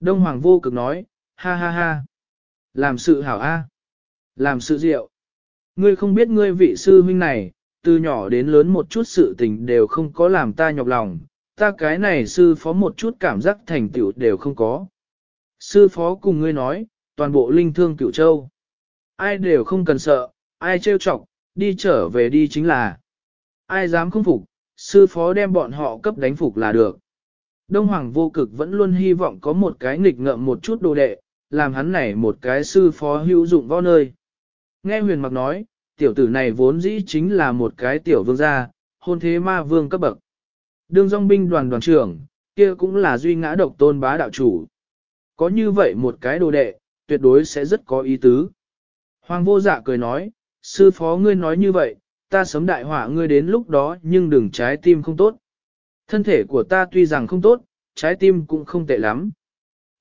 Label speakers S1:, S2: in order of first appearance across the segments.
S1: Đông Hoàng vô cực nói, ha ha ha. Làm sự hảo a, Làm sự diệu. Ngươi không biết ngươi vị sư huynh này, từ nhỏ đến lớn một chút sự tình đều không có làm ta nhọc lòng, ta cái này sư phó một chút cảm giác thành tựu đều không có. Sư phó cùng ngươi nói, toàn bộ linh thương cửu châu. Ai đều không cần sợ, ai trêu chọc, đi trở về đi chính là. Ai dám không phục, sư phó đem bọn họ cấp đánh phục là được. Đông Hoàng vô cực vẫn luôn hy vọng có một cái nghịch ngợm một chút đồ đệ, làm hắn này một cái sư phó hữu dụng vào nơi. Nghe huyền mặc nói, tiểu tử này vốn dĩ chính là một cái tiểu vương gia, hôn thế ma vương cấp bậc. Đương dòng binh đoàn đoàn trưởng, kia cũng là duy ngã độc tôn bá đạo chủ. Có như vậy một cái đồ đệ, tuyệt đối sẽ rất có ý tứ. Hoàng vô dạ cười nói, sư phó ngươi nói như vậy, ta sớm đại hỏa ngươi đến lúc đó nhưng đừng trái tim không tốt. Thân thể của ta tuy rằng không tốt, trái tim cũng không tệ lắm.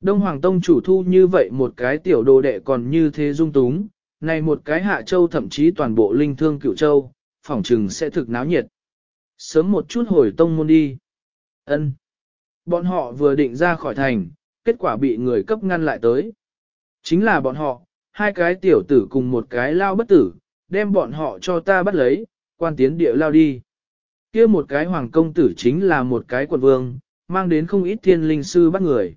S1: Đông Hoàng Tông chủ thu như vậy một cái tiểu đồ đệ còn như thế dung túng, này một cái hạ châu thậm chí toàn bộ linh thương cựu châu, phỏng trừng sẽ thực náo nhiệt. Sớm một chút hồi tông môn đi. ân Bọn họ vừa định ra khỏi thành, kết quả bị người cấp ngăn lại tới. Chính là bọn họ, hai cái tiểu tử cùng một cái lao bất tử, đem bọn họ cho ta bắt lấy, quan tiến địa lao đi. kia một cái hoàng công tử chính là một cái quận vương, mang đến không ít thiên linh sư bắt người.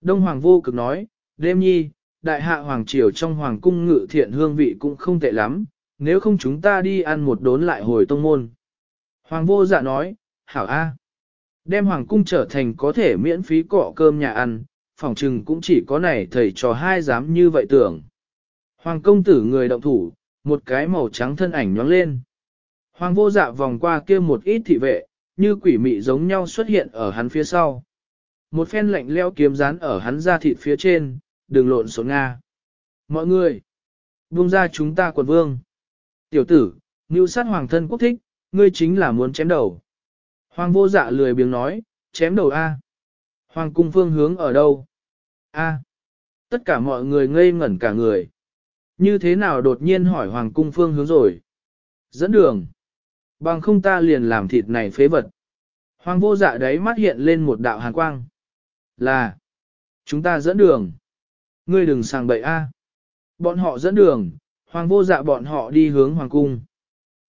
S1: Đông Hoàng vô cực nói, đêm nhi, đại hạ hoàng triều trong hoàng cung ngự thiện hương vị cũng không tệ lắm, nếu không chúng ta đi ăn một đốn lại hồi tông môn. Hoàng vô dạ nói, hảo a, đem hoàng cung trở thành có thể miễn phí cọ cơm nhà ăn, phòng trừng cũng chỉ có này thầy trò hai dám như vậy tưởng. Hoàng công tử người động thủ, một cái màu trắng thân ảnh nhóng lên. Hoàng vô dạ vòng qua kia một ít thị vệ, như quỷ mị giống nhau xuất hiện ở hắn phía sau. Một phen lạnh leo kiếm rán ở hắn ra thịt phía trên, đừng lộn xộn Nga. Mọi người, buông ra chúng ta quần vương. Tiểu tử, ngưu sát hoàng thân quốc thích, ngươi chính là muốn chém đầu. Hoàng vô dạ lười biếng nói, chém đầu A. Hoàng cung phương hướng ở đâu? A. Tất cả mọi người ngây ngẩn cả người. Như thế nào đột nhiên hỏi hoàng cung phương hướng rồi? Dẫn đường. Bằng không ta liền làm thịt này phế vật. Hoàng vô dạ đấy mắt hiện lên một đạo hàn quang. Là. Chúng ta dẫn đường. Ngươi đừng sang bậy a. Bọn họ dẫn đường, hoàng vô dạ bọn họ đi hướng hoàng cung.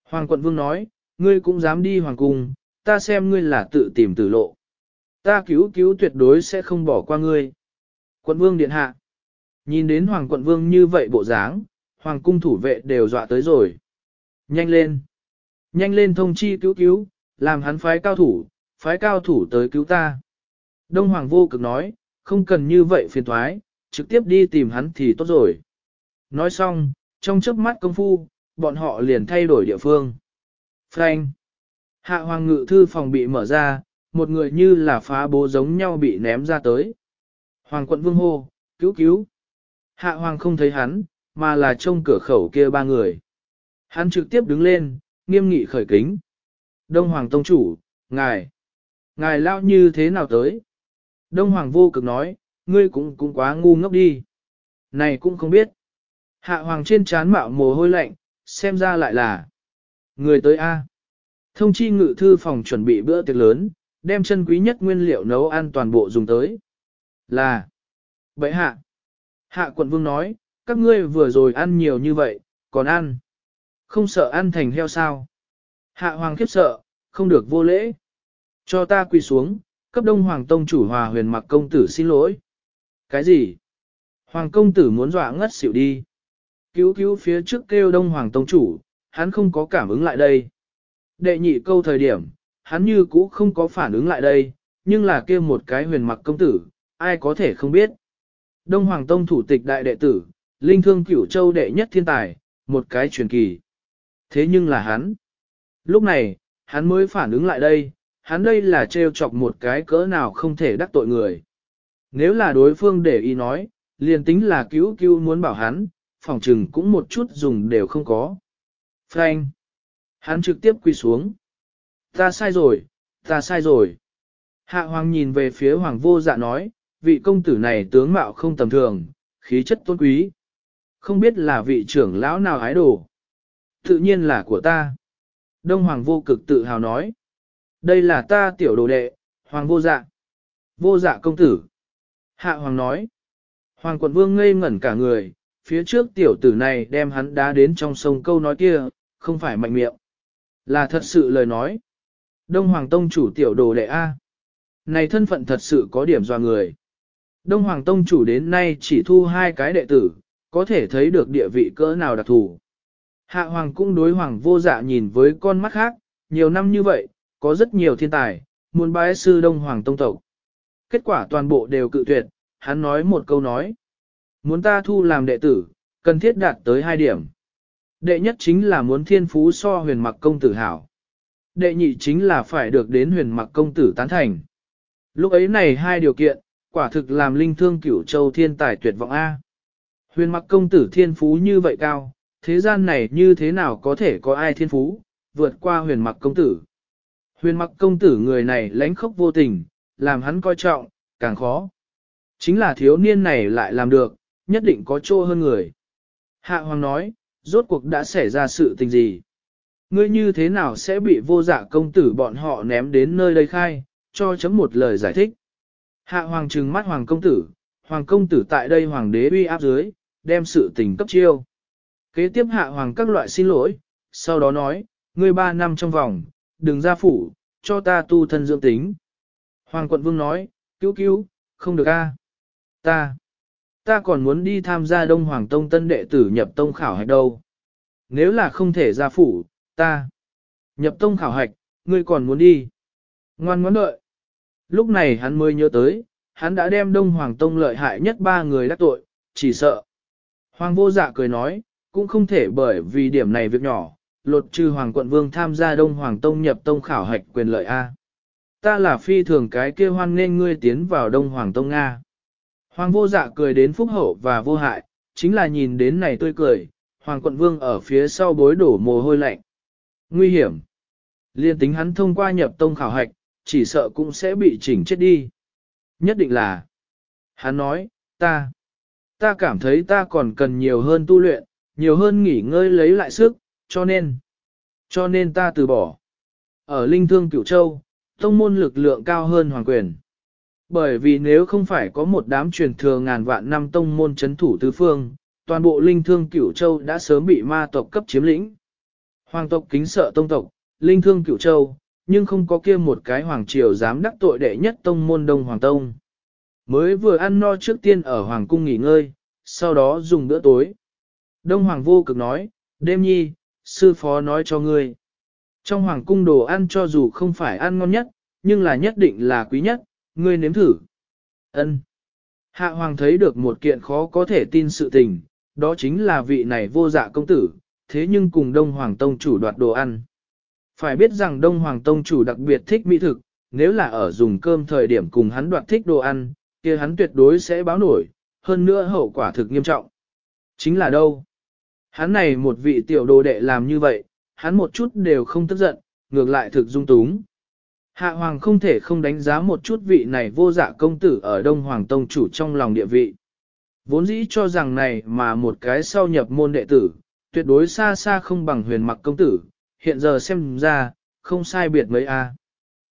S1: Hoàng quận vương nói, ngươi cũng dám đi hoàng cung, ta xem ngươi là tự tìm tử lộ. Ta cứu cứu tuyệt đối sẽ không bỏ qua ngươi. Quận vương điện hạ. Nhìn đến hoàng quận vương như vậy bộ dáng, hoàng cung thủ vệ đều dọa tới rồi. Nhanh lên. Nhanh lên thông chi cứu cứu, làm hắn phái cao thủ, phái cao thủ tới cứu ta. Đông hoàng vô cực nói, không cần như vậy phiền thoái, trực tiếp đi tìm hắn thì tốt rồi. Nói xong, trong chớp mắt công phu, bọn họ liền thay đổi địa phương. Frank. Hạ hoàng ngự thư phòng bị mở ra, một người như là phá bố giống nhau bị ném ra tới. Hoàng quận vương hô, cứu cứu. Hạ hoàng không thấy hắn, mà là trông cửa khẩu kia ba người. Hắn trực tiếp đứng lên, nghiêm nghị khởi kính. Đông hoàng tông chủ, ngài. Ngài lao như thế nào tới? Đông hoàng vô cực nói, ngươi cũng cũng quá ngu ngốc đi. Này cũng không biết. Hạ hoàng trên chán mạo mồ hôi lạnh, xem ra lại là. Người tới A. Thông chi ngự thư phòng chuẩn bị bữa tiệc lớn, đem chân quý nhất nguyên liệu nấu ăn toàn bộ dùng tới. Là. Vậy hạ. Hạ quận vương nói, các ngươi vừa rồi ăn nhiều như vậy, còn ăn. Không sợ ăn thành heo sao. Hạ hoàng khiếp sợ, không được vô lễ. Cho ta quỳ xuống, cấp đông hoàng tông chủ hòa huyền mặc công tử xin lỗi. Cái gì? Hoàng công tử muốn dọa ngất xỉu đi. Cứu cứu phía trước kêu đông hoàng tông chủ, hắn không có cảm ứng lại đây. Đệ nhị câu thời điểm, hắn như cũ không có phản ứng lại đây, nhưng là kêu một cái huyền mặc công tử, ai có thể không biết. Đông Hoàng Tông thủ tịch đại đệ tử, linh thương cửu châu đệ nhất thiên tài, một cái truyền kỳ. Thế nhưng là hắn. Lúc này, hắn mới phản ứng lại đây, hắn đây là trêu chọc một cái cỡ nào không thể đắc tội người. Nếu là đối phương để ý nói, liền tính là cứu cứu muốn bảo hắn, phòng trừng cũng một chút dùng đều không có. Frank. Hắn trực tiếp quy xuống. Ta sai rồi, ta sai rồi. Hạ hoàng nhìn về phía hoàng vô dạ nói, vị công tử này tướng mạo không tầm thường, khí chất tôn quý. Không biết là vị trưởng lão nào ái đồ. Tự nhiên là của ta. Đông hoàng vô cực tự hào nói. Đây là ta tiểu đồ đệ, hoàng vô dạ. Vô dạ công tử. Hạ Hoàng nói. Hoàng quận vương ngây ngẩn cả người, phía trước tiểu tử này đem hắn đá đến trong sông câu nói kia, không phải mạnh miệng. Là thật sự lời nói. Đông Hoàng Tông chủ tiểu đồ đệ A. Này thân phận thật sự có điểm dò người. Đông Hoàng Tông chủ đến nay chỉ thu hai cái đệ tử, có thể thấy được địa vị cỡ nào đặc thù. Hạ Hoàng cũng đối Hoàng vô dạ nhìn với con mắt khác, nhiều năm như vậy, có rất nhiều thiên tài, muốn bái sư Đông Hoàng Tông tộc. Kết quả toàn bộ đều cự tuyệt, hắn nói một câu nói. Muốn ta thu làm đệ tử, cần thiết đạt tới hai điểm. Đệ nhất chính là muốn thiên phú so huyền mặc công tử hảo. Đệ nhị chính là phải được đến huyền mặc công tử tán thành. Lúc ấy này hai điều kiện, quả thực làm linh thương cửu châu thiên tài tuyệt vọng A. Huyền mặc công tử thiên phú như vậy cao, thế gian này như thế nào có thể có ai thiên phú, vượt qua huyền mặc công tử. Huyền mặc công tử người này lánh khốc vô tình, làm hắn coi trọng, càng khó. Chính là thiếu niên này lại làm được, nhất định có chỗ hơn người. Hạ Hoàng nói, rốt cuộc đã xảy ra sự tình gì? Ngươi như thế nào sẽ bị vô dạ công tử bọn họ ném đến nơi đây khai, cho chấm một lời giải thích. Hạ Hoàng trừng mắt Hoàng công tử, Hoàng công tử tại đây Hoàng đế uy áp dưới, đem sự tình cấp chiêu. Kế tiếp Hạ Hoàng các loại xin lỗi, sau đó nói, ngươi ba năm trong vòng, đừng ra phủ, cho ta tu thân dưỡng tính. Hoàng quận vương nói, cứu cứu, không được a, Ta, ta còn muốn đi tham gia Đông Hoàng Tông tân đệ tử nhập tông khảo hạch đâu. Nếu là không thể ra phủ, ta, nhập tông khảo hạch, ngươi còn muốn đi. Ngoan ngoãn đợi. Lúc này hắn mới nhớ tới, hắn đã đem Đông Hoàng Tông lợi hại nhất ba người đắc tội, chỉ sợ. Hoàng vô dạ cười nói, cũng không thể bởi vì điểm này việc nhỏ, lột trừ Hoàng quận vương tham gia Đông Hoàng Tông nhập tông khảo hạch quyền lợi A. Ta là phi thường cái kia hoan nên ngươi tiến vào Đông Hoàng Tông Nga. Hoàng vô dạ cười đến phúc hậu và vô hại, chính là nhìn đến này tươi cười, Hoàng quận vương ở phía sau bối đổ mồ hôi lạnh. Nguy hiểm. Liên tính hắn thông qua nhập tông khảo hạch, chỉ sợ cũng sẽ bị chỉnh chết đi. Nhất định là. Hắn nói, ta, ta cảm thấy ta còn cần nhiều hơn tu luyện, nhiều hơn nghỉ ngơi lấy lại sức, cho nên, cho nên ta từ bỏ. Ở Linh Thương Cửu Châu, tông môn lực lượng cao hơn hoàng quyền. Bởi vì nếu không phải có một đám truyền thừa ngàn vạn năm tông môn chấn thủ tứ phương, toàn bộ Linh Thương Cửu Châu đã sớm bị ma tộc cấp chiếm lĩnh. Hoàng tộc kính sợ tông tộc, Linh Thương Cửu Châu, nhưng không có kia một cái hoàng triều dám đắc tội đệ nhất tông môn Đông Hoàng Tông. Mới vừa ăn no trước tiên ở Hoàng cung nghỉ ngơi, sau đó dùng bữa tối. Đông Hoàng vô cực nói, đêm nhi, sư phó nói cho ngươi. Trong Hoàng cung đồ ăn cho dù không phải ăn ngon nhất, nhưng là nhất định là quý nhất, ngươi nếm thử. Ân. Hạ Hoàng thấy được một kiện khó có thể tin sự tình, đó chính là vị này vô dạ công tử, thế nhưng cùng Đông Hoàng Tông chủ đoạt đồ ăn. Phải biết rằng Đông Hoàng Tông chủ đặc biệt thích mỹ thực, nếu là ở dùng cơm thời điểm cùng hắn đoạt thích đồ ăn, kia hắn tuyệt đối sẽ báo nổi, hơn nữa hậu quả thực nghiêm trọng. Chính là đâu? Hắn này một vị tiểu đồ đệ làm như vậy, hắn một chút đều không tức giận, ngược lại thực dung túng. Hạ Hoàng không thể không đánh giá một chút vị này vô dạ công tử ở Đông Hoàng Tông chủ trong lòng địa vị. Vốn dĩ cho rằng này mà một cái sau nhập môn đệ tử, tuyệt đối xa xa không bằng huyền mặc công tử, hiện giờ xem ra, không sai biệt mấy a.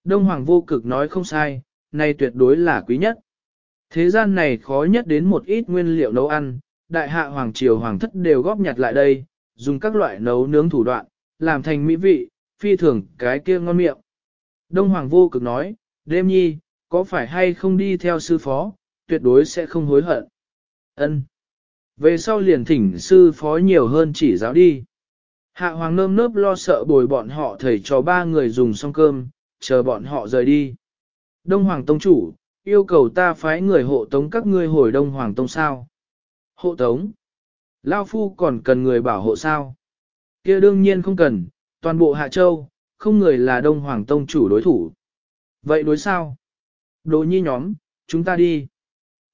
S1: Đông Hoàng vô cực nói không sai, này tuyệt đối là quý nhất. Thế gian này khó nhất đến một ít nguyên liệu nấu ăn, đại hạ hoàng triều hoàng thất đều góp nhặt lại đây, dùng các loại nấu nướng thủ đoạn, làm thành mỹ vị, phi thường cái kia ngon miệng. Đông Hoàng vô cực nói, đêm nhi, có phải hay không đi theo sư phó, tuyệt đối sẽ không hối hận. Ân. Về sau liền thỉnh sư phó nhiều hơn chỉ giáo đi. Hạ hoàng nơm nớp lo sợ bồi bọn họ thầy cho ba người dùng xong cơm, chờ bọn họ rời đi. Đông Hoàng Tông chủ, yêu cầu ta phái người hộ tống các ngươi hồi Đông Hoàng Tông sao? Hộ tống? Lao Phu còn cần người bảo hộ sao? kia đương nhiên không cần, toàn bộ Hạ Châu, không người là Đông Hoàng Tông chủ đối thủ. Vậy đối sao? Đồ nhi nhóm, chúng ta đi.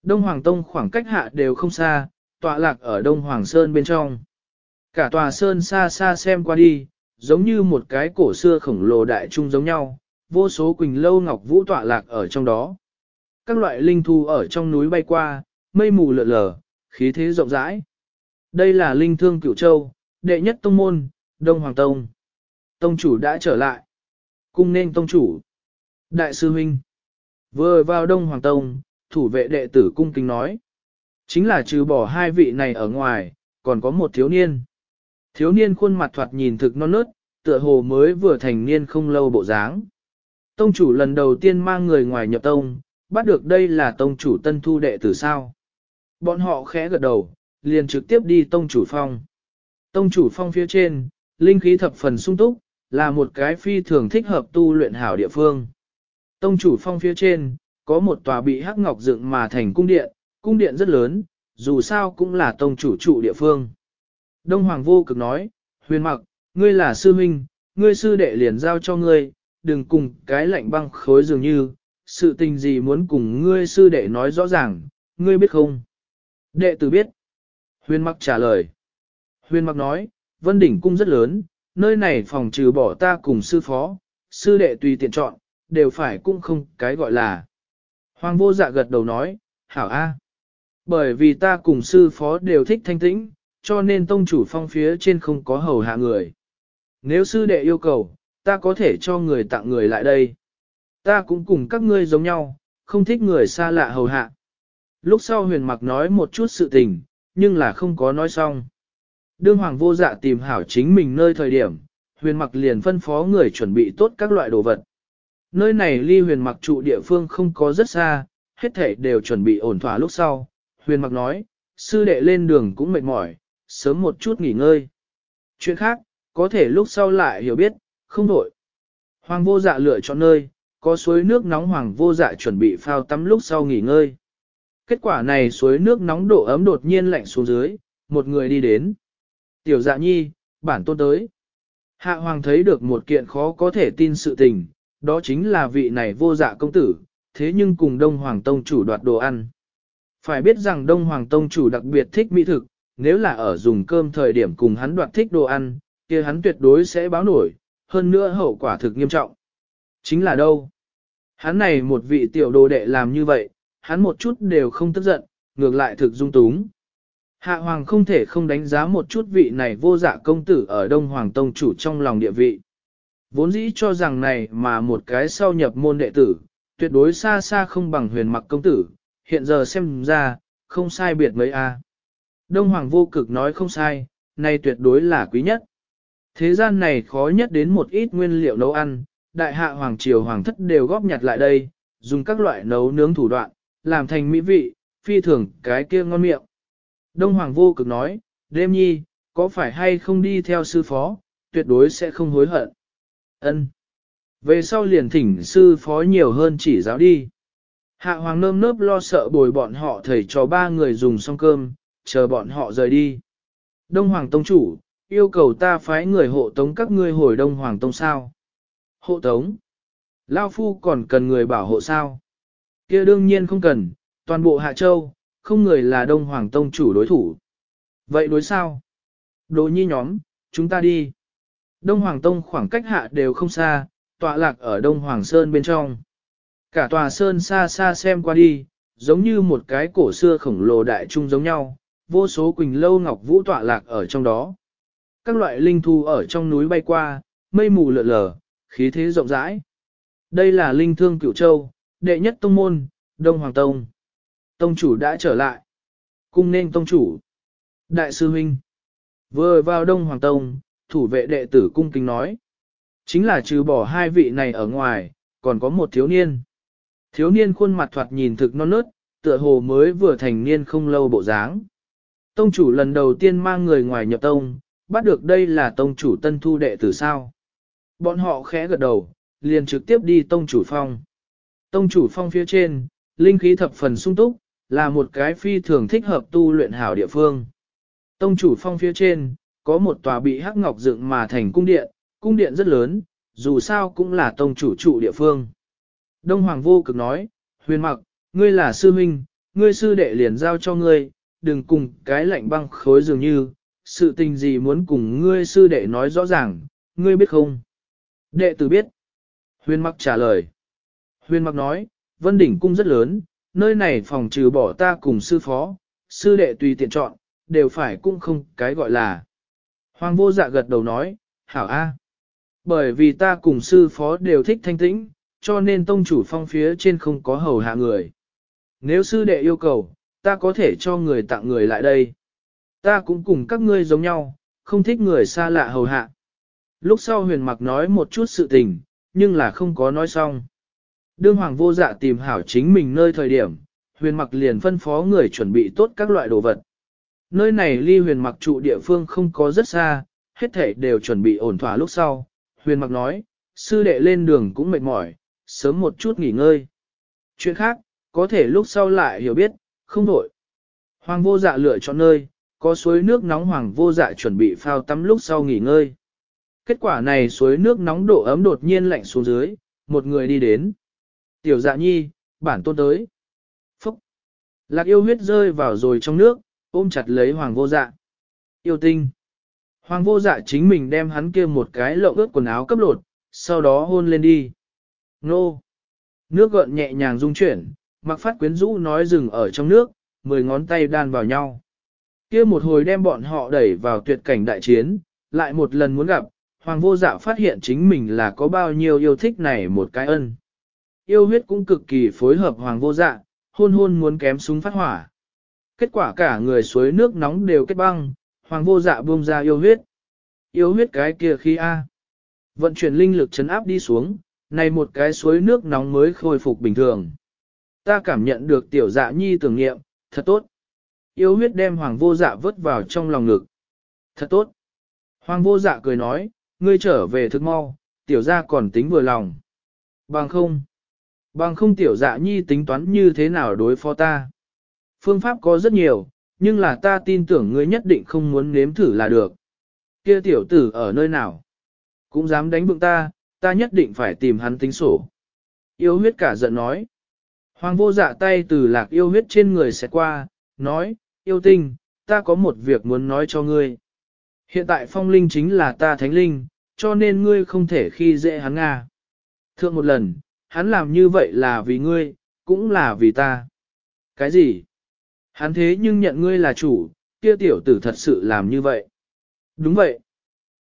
S1: Đông Hoàng Tông khoảng cách hạ đều không xa, tọa lạc ở Đông Hoàng Sơn bên trong. Cả tòa sơn xa xa xem qua đi, giống như một cái cổ xưa khổng lồ đại trung giống nhau, vô số quỳnh lâu ngọc vũ tọa lạc ở trong đó. Các loại linh thu ở trong núi bay qua, mây mù lượn lờ, khí thế rộng rãi. Đây là linh thương cửu châu, đệ nhất tông môn, Đông Hoàng Tông. Tông chủ đã trở lại. Cung nên tông chủ. Đại sư huynh. Vừa vào Đông Hoàng Tông, thủ vệ đệ tử cung kính nói. Chính là trừ bỏ hai vị này ở ngoài, còn có một thiếu niên. Thiếu niên khuôn mặt thoạt nhìn thực non nớt, tựa hồ mới vừa thành niên không lâu bộ dáng. Tông chủ lần đầu tiên mang người ngoài nhập tông, bắt được đây là tông chủ tân thu đệ tử sao. Bọn họ khẽ gật đầu, liền trực tiếp đi tông chủ phong. Tông chủ phong phía trên, linh khí thập phần sung túc, là một cái phi thường thích hợp tu luyện hảo địa phương. Tông chủ phong phía trên, có một tòa bị hắc ngọc dựng mà thành cung điện, cung điện rất lớn, dù sao cũng là tông chủ trụ địa phương. Đông Hoàng vô cực nói, huyền mặc, ngươi là sư minh, ngươi sư đệ liền giao cho ngươi, đừng cùng cái lạnh băng khối dường như, sự tình gì muốn cùng ngươi sư đệ nói rõ ràng, ngươi biết không? Đệ tử biết. Huyền mặc trả lời. Huyền mặc nói, vân đỉnh cung rất lớn, nơi này phòng trừ bỏ ta cùng sư phó, sư đệ tùy tiện chọn, đều phải cũng không cái gọi là. Hoàng vô dạ gật đầu nói, hảo a, Bởi vì ta cùng sư phó đều thích thanh tĩnh, cho nên tông chủ phong phía trên không có hầu hạ người. Nếu sư đệ yêu cầu, ta có thể cho người tặng người lại đây. Ta cũng cùng các ngươi giống nhau, không thích người xa lạ hầu hạ. Lúc sau huyền mặc nói một chút sự tình, nhưng là không có nói xong. Đương hoàng vô dạ tìm hảo chính mình nơi thời điểm, huyền mặc liền phân phó người chuẩn bị tốt các loại đồ vật. Nơi này ly huyền mặc trụ địa phương không có rất xa, hết thể đều chuẩn bị ổn thỏa lúc sau. Huyền mặc nói, sư đệ lên đường cũng mệt mỏi, sớm một chút nghỉ ngơi. Chuyện khác, có thể lúc sau lại hiểu biết, không đổi. Hoàng vô dạ lựa chọn nơi, có suối nước nóng hoàng vô dạ chuẩn bị phao tắm lúc sau nghỉ ngơi. Kết quả này suối nước nóng độ ấm đột nhiên lạnh xuống dưới, một người đi đến. Tiểu dạ nhi, bản tôn tới. Hạ hoàng thấy được một kiện khó có thể tin sự tình, đó chính là vị này vô dạ công tử, thế nhưng cùng Đông Hoàng Tông chủ đoạt đồ ăn. Phải biết rằng Đông Hoàng Tông chủ đặc biệt thích mỹ thực, nếu là ở dùng cơm thời điểm cùng hắn đoạt thích đồ ăn, kia hắn tuyệt đối sẽ báo nổi, hơn nữa hậu quả thực nghiêm trọng. Chính là đâu? Hắn này một vị tiểu đồ đệ làm như vậy, hắn một chút đều không tức giận, ngược lại thực dung túng. Hạ Hoàng không thể không đánh giá một chút vị này vô dạ công tử ở Đông Hoàng Tông chủ trong lòng địa vị. Vốn dĩ cho rằng này mà một cái sau nhập môn đệ tử, tuyệt đối xa xa không bằng huyền mặc công tử, hiện giờ xem ra, không sai biệt mấy a. À. Đông Hoàng vô cực nói không sai, này tuyệt đối là quý nhất. Thế gian này khó nhất đến một ít nguyên liệu nấu ăn, đại hạ Hoàng triều Hoàng thất đều góp nhặt lại đây, dùng các loại nấu nướng thủ đoạn, làm thành mỹ vị, phi thường cái kia ngon miệng. Đông Hoàng vô cực nói, đêm nhi, có phải hay không đi theo sư phó, tuyệt đối sẽ không hối hận. Ân. Về sau liền thỉnh sư phó nhiều hơn chỉ giáo đi. Hạ Hoàng nơm nớp lo sợ bồi bọn họ thầy cho ba người dùng xong cơm, chờ bọn họ rời đi. Đông Hoàng Tông chủ, yêu cầu ta phái người hộ tống các ngươi hồi Đông Hoàng Tông sao? Hộ tống? Lao Phu còn cần người bảo hộ sao? Kia đương nhiên không cần, toàn bộ Hạ Châu, không người là Đông Hoàng Tông chủ đối thủ. Vậy đối sao? Đồ nhi nhóm, chúng ta đi. Đông Hoàng Tông khoảng cách hạ đều không xa, tọa lạc ở Đông Hoàng Sơn bên trong. Cả tòa Sơn xa xa xem qua đi, giống như một cái cổ xưa khổng lồ đại trung giống nhau, vô số quỳnh lâu ngọc vũ tọa lạc ở trong đó. Các loại linh thu ở trong núi bay qua, mây mù lượn lờ, khí thế rộng rãi. Đây là linh thương cửu châu, đệ nhất tông môn, Đông Hoàng Tông. Tông chủ đã trở lại. Cung nên tông chủ. Đại sư huynh. Vừa vào Đông Hoàng Tông, thủ vệ đệ tử cung kính nói. Chính là trừ bỏ hai vị này ở ngoài, còn có một thiếu niên. Thiếu niên khuôn mặt thoạt nhìn thực non nớt, tựa hồ mới vừa thành niên không lâu bộ dáng. Tông chủ lần đầu tiên mang người ngoài nhập tông, bắt được đây là tông chủ tân thu đệ tử sao. Bọn họ khẽ gật đầu, liền trực tiếp đi tông chủ phong. Tông chủ phong phía trên, linh khí thập phần sung túc, là một cái phi thường thích hợp tu luyện hảo địa phương. Tông chủ phong phía trên, có một tòa bị hắc ngọc dựng mà thành cung điện, cung điện rất lớn, dù sao cũng là tông chủ trụ địa phương. Đông Hoàng vô cực nói, huyền mặc, ngươi là sư huynh, ngươi sư đệ liền giao cho ngươi, đừng cùng cái lạnh băng khối dường như, sự tình gì muốn cùng ngươi sư đệ nói rõ ràng, ngươi biết không? Đệ tử biết. Huyền mặc trả lời. Huyền mặc nói, vân đỉnh cung rất lớn, nơi này phòng trừ bỏ ta cùng sư phó, sư đệ tùy tiện chọn, đều phải cũng không cái gọi là. Hoàng vô dạ gật đầu nói, hảo a, Bởi vì ta cùng sư phó đều thích thanh tĩnh, cho nên tông chủ phong phía trên không có hầu hạ người. Nếu sư đệ yêu cầu, ta có thể cho người tặng người lại đây. Ta cũng cùng các ngươi giống nhau, không thích người xa lạ hầu hạ. Lúc sau huyền mặc nói một chút sự tình, nhưng là không có nói xong. Đương hoàng vô dạ tìm hảo chính mình nơi thời điểm, huyền mặc liền phân phó người chuẩn bị tốt các loại đồ vật. Nơi này ly huyền mặc trụ địa phương không có rất xa, hết thể đều chuẩn bị ổn thỏa lúc sau. Huyền mặc nói, sư đệ lên đường cũng mệt mỏi, sớm một chút nghỉ ngơi. Chuyện khác, có thể lúc sau lại hiểu biết, không đổi. Hoàng vô dạ lựa chọn nơi, có suối nước nóng hoàng vô dạ chuẩn bị phao tắm lúc sau nghỉ ngơi. Kết quả này suối nước nóng độ ấm đột nhiên lạnh xuống dưới, một người đi đến. Tiểu dạ nhi, bản tôn tới. Phúc. Lạc yêu huyết rơi vào rồi trong nước, ôm chặt lấy hoàng vô dạ. Yêu tinh. Hoàng vô dạ chính mình đem hắn kia một cái lộng ướt quần áo cấp lột, sau đó hôn lên đi. Nô. Nước gợn nhẹ nhàng rung chuyển, mặc phát quyến rũ nói dừng ở trong nước, mười ngón tay đan vào nhau. Kia một hồi đem bọn họ đẩy vào tuyệt cảnh đại chiến, lại một lần muốn gặp, Hoàng vô dạ phát hiện chính mình là có bao nhiêu yêu thích này một cái ân. Yêu huyết cũng cực kỳ phối hợp Hoàng vô dạ, hôn hôn muốn kém súng phát hỏa. Kết quả cả người suối nước nóng đều kết băng, Hoàng vô dạ buông ra yêu huyết. Yêu huyết cái kia khi A. Vận chuyển linh lực chấn áp đi xuống, này một cái suối nước nóng mới khôi phục bình thường. Ta cảm nhận được tiểu dạ nhi tưởng nghiệm, thật tốt. Yêu huyết đem hoàng vô dạ vớt vào trong lòng ngực. Thật tốt. Hoàng vô dạ cười nói, ngươi trở về thức mau, tiểu gia còn tính vừa lòng. Bằng không. Bằng không tiểu dạ nhi tính toán như thế nào đối phó ta. Phương pháp có rất nhiều, nhưng là ta tin tưởng ngươi nhất định không muốn nếm thử là được. Kia tiểu tử ở nơi nào? Cũng dám đánh bụng ta, ta nhất định phải tìm hắn tính sổ. Yêu huyết cả giận nói. Hoàng vô dạ tay từ lạc yêu huyết trên người sẽ qua, nói, yêu tinh, ta có một việc muốn nói cho ngươi. Hiện tại phong linh chính là ta thánh linh, cho nên ngươi không thể khi dễ hắn Nga. Thượng một lần, hắn làm như vậy là vì ngươi, cũng là vì ta. Cái gì? Hắn thế nhưng nhận ngươi là chủ, kia tiểu tử thật sự làm như vậy. Đúng vậy.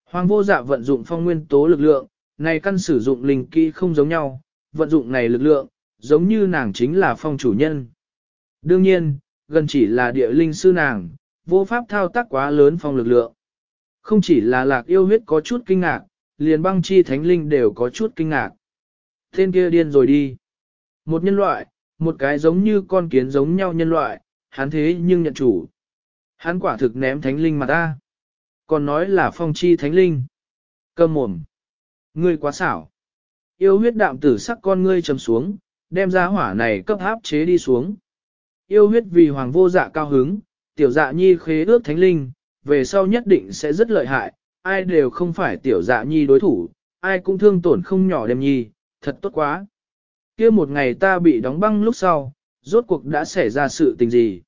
S1: Hoàng vô dạ vận dụng phong nguyên tố lực lượng, này căn sử dụng linh kỹ không giống nhau, vận dụng này lực lượng, giống như nàng chính là phong chủ nhân. Đương nhiên, gần chỉ là địa linh sư nàng, vô pháp thao tác quá lớn phong lực lượng. Không chỉ là lạc yêu huyết có chút kinh ngạc, liền băng chi thánh linh đều có chút kinh ngạc. Tên kia điên rồi đi. Một nhân loại, một cái giống như con kiến giống nhau nhân loại, hắn thế nhưng nhận chủ. Hắn quả thực ném thánh linh mà ta. Còn nói là phong chi thánh linh. Cầm mồm. Ngươi quá xảo. Yêu huyết đạm tử sắc con ngươi trầm xuống, đem ra hỏa này cấp áp chế đi xuống. Yêu huyết vì hoàng vô dạ cao hứng, tiểu dạ nhi khế ước thánh linh, về sau nhất định sẽ rất lợi hại, ai đều không phải tiểu dạ nhi đối thủ, ai cũng thương tổn không nhỏ đem nhi, thật tốt quá. kia một ngày ta bị đóng băng lúc sau, rốt cuộc đã xảy ra sự tình gì.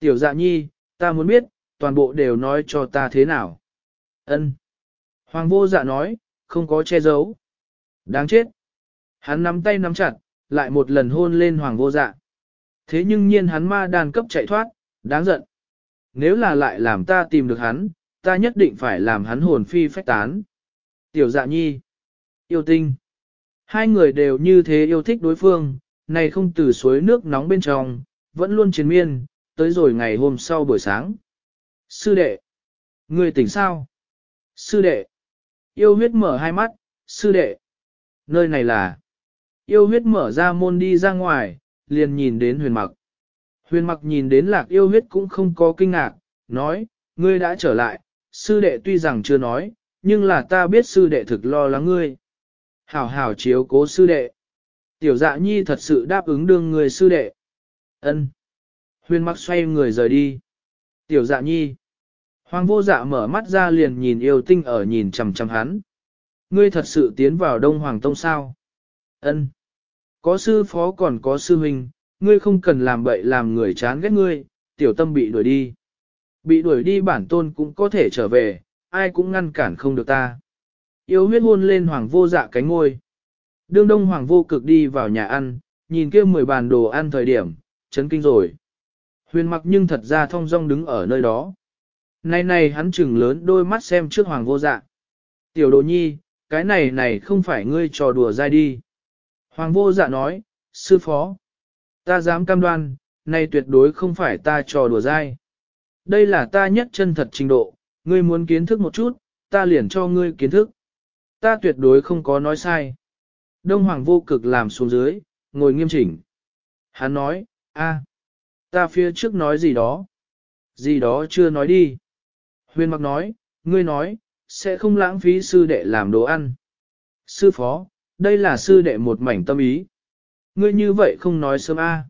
S1: Tiểu dạ nhi, ta muốn biết, toàn bộ đều nói cho ta thế nào. ân Hoàng vô dạ nói, không có che giấu. Đáng chết. Hắn nắm tay nắm chặt, lại một lần hôn lên hoàng vô dạ. Thế nhưng nhiên hắn ma đàn cấp chạy thoát, đáng giận. Nếu là lại làm ta tìm được hắn, ta nhất định phải làm hắn hồn phi phách tán. Tiểu dạ nhi, yêu tinh. Hai người đều như thế yêu thích đối phương, này không từ suối nước nóng bên trong, vẫn luôn chiến miên, tới rồi ngày hôm sau buổi sáng. Sư đệ, người tỉnh sao? Sư đệ, yêu huyết mở hai mắt, sư đệ, nơi này là, yêu huyết mở ra môn đi ra ngoài, liền nhìn đến huyền mặc. Huyền mặc nhìn đến lạc yêu huyết cũng không có kinh ngạc, nói, ngươi đã trở lại, sư đệ tuy rằng chưa nói, nhưng là ta biết sư đệ thực lo lắng ngươi. Hảo hảo chiếu cố sư đệ. Tiểu dạ nhi thật sự đáp ứng đương người sư đệ. ân Huyền mặc xoay người rời đi. Tiểu dạ nhi. Hoàng vô dạ mở mắt ra liền nhìn yêu tinh ở nhìn chằm chằm hắn. Ngươi thật sự tiến vào đông hoàng tông sao? ân Có sư phó còn có sư huynh, ngươi không cần làm bậy làm người chán ghét ngươi, tiểu tâm bị đuổi đi. Bị đuổi đi bản tôn cũng có thể trở về, ai cũng ngăn cản không được ta. Yêu huyết hôn lên hoàng vô dạ cánh ngôi. Đương đông hoàng vô cực đi vào nhà ăn, nhìn kia mười bàn đồ ăn thời điểm, chấn kinh rồi. Huyền mặc nhưng thật ra thong dong đứng ở nơi đó. Này này hắn chừng lớn đôi mắt xem trước hoàng vô dạ. Tiểu đồ nhi, cái này này không phải ngươi trò đùa dai đi. Hoàng vô dạ nói, sư phó. Ta dám cam đoan, nay tuyệt đối không phải ta trò đùa dai. Đây là ta nhất chân thật trình độ, ngươi muốn kiến thức một chút, ta liền cho ngươi kiến thức. Ta tuyệt đối không có nói sai. Đông Hoàng vô cực làm xuống dưới, ngồi nghiêm chỉnh. Hắn nói, a, ta phía trước nói gì đó. Gì đó chưa nói đi. Huyền mặc nói, ngươi nói, sẽ không lãng phí sư đệ làm đồ ăn. Sư phó, đây là sư đệ một mảnh tâm ý. Ngươi như vậy không nói sớm a.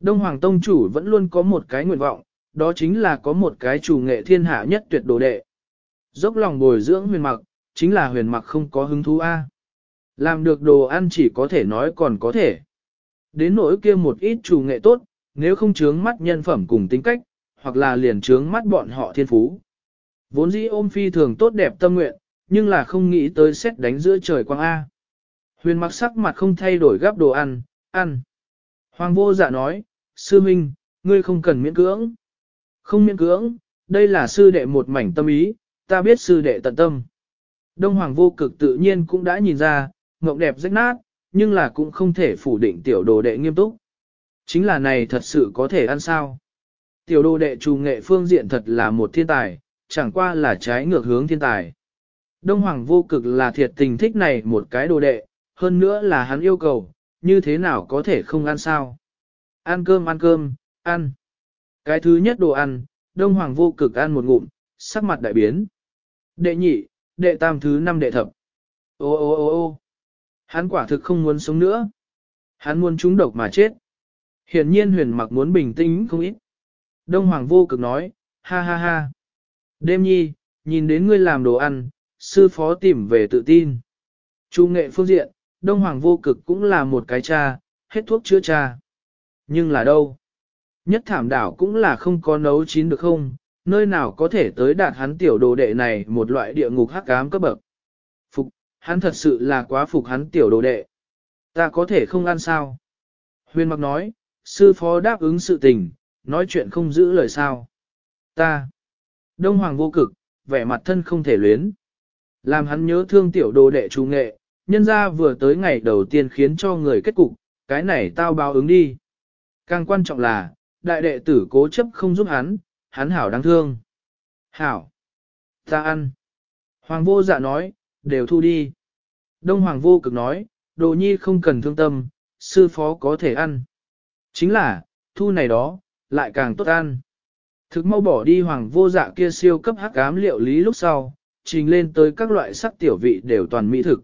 S1: Đông Hoàng Tông chủ vẫn luôn có một cái nguyện vọng, đó chính là có một cái chủ nghệ thiên hạ nhất tuyệt đồ đệ. Dốc lòng bồi dưỡng huyền mặc, chính là huyền mặc không có hứng thú a. Làm được đồ ăn chỉ có thể nói còn có thể. Đến nỗi kia một ít chủ nghệ tốt, nếu không chướng mắt nhân phẩm cùng tính cách, hoặc là liền chướng mắt bọn họ thiên phú. Vốn dĩ ôm phi thường tốt đẹp tâm nguyện, nhưng là không nghĩ tới xét đánh giữa trời quang A. Huyền mặc sắc mặt không thay đổi gắp đồ ăn, ăn. Hoàng vô dạ nói, sư minh, ngươi không cần miễn cưỡng. Không miễn cưỡng, đây là sư đệ một mảnh tâm ý, ta biết sư đệ tận tâm. Đông Hoàng vô cực tự nhiên cũng đã nhìn ra, ngộng đẹp rách nát, nhưng là cũng không thể phủ định tiểu đồ đệ nghiêm túc. Chính là này thật sự có thể ăn sao. Tiểu đồ đệ trù nghệ phương diện thật là một thiên tài, chẳng qua là trái ngược hướng thiên tài. Đông Hoàng vô cực là thiệt tình thích này một cái đồ đệ, hơn nữa là hắn yêu cầu, như thế nào có thể không ăn sao. Ăn cơm ăn cơm, ăn. Cái thứ nhất đồ ăn, Đông Hoàng vô cực ăn một ngụm, sắc mặt đại biến. Đệ nhị, đệ tam thứ năm đệ thập. Ô ô ô ô Hắn quả thực không muốn sống nữa. Hắn muốn trúng độc mà chết. Hiển nhiên huyền mặc muốn bình tĩnh không ít. Đông Hoàng vô cực nói, ha ha ha. Đêm nhi, nhìn đến ngươi làm đồ ăn, sư phó tìm về tự tin. Chu nghệ phương diện, Đông Hoàng vô cực cũng là một cái cha, hết thuốc chữa cha. Nhưng là đâu? Nhất thảm đảo cũng là không có nấu chín được không, nơi nào có thể tới đạt hắn tiểu đồ đệ này một loại địa ngục hắc ám cấp bậc. Phục, hắn thật sự là quá phục hắn tiểu đồ đệ. Ta có thể không ăn sao? Huyền mặc nói, sư phó đáp ứng sự tình, nói chuyện không giữ lời sao. Ta, Đông Hoàng vô cực, vẻ mặt thân không thể luyến. Làm hắn nhớ thương tiểu đồ đệ chú nghệ, nhân ra vừa tới ngày đầu tiên khiến cho người kết cục, cái này tao báo ứng đi. Càng quan trọng là, đại đệ tử cố chấp không giúp hắn, hắn hảo đáng thương. Hảo! Ta ăn! Hoàng vô dạ nói, đều thu đi. Đông Hoàng vô cực nói, đồ nhi không cần thương tâm, sư phó có thể ăn. Chính là, thu này đó, lại càng tốt ăn. Thực mau bỏ đi hoàng vô dạ kia siêu cấp hắc ám liệu lý lúc sau, trình lên tới các loại sắc tiểu vị đều toàn mỹ thực.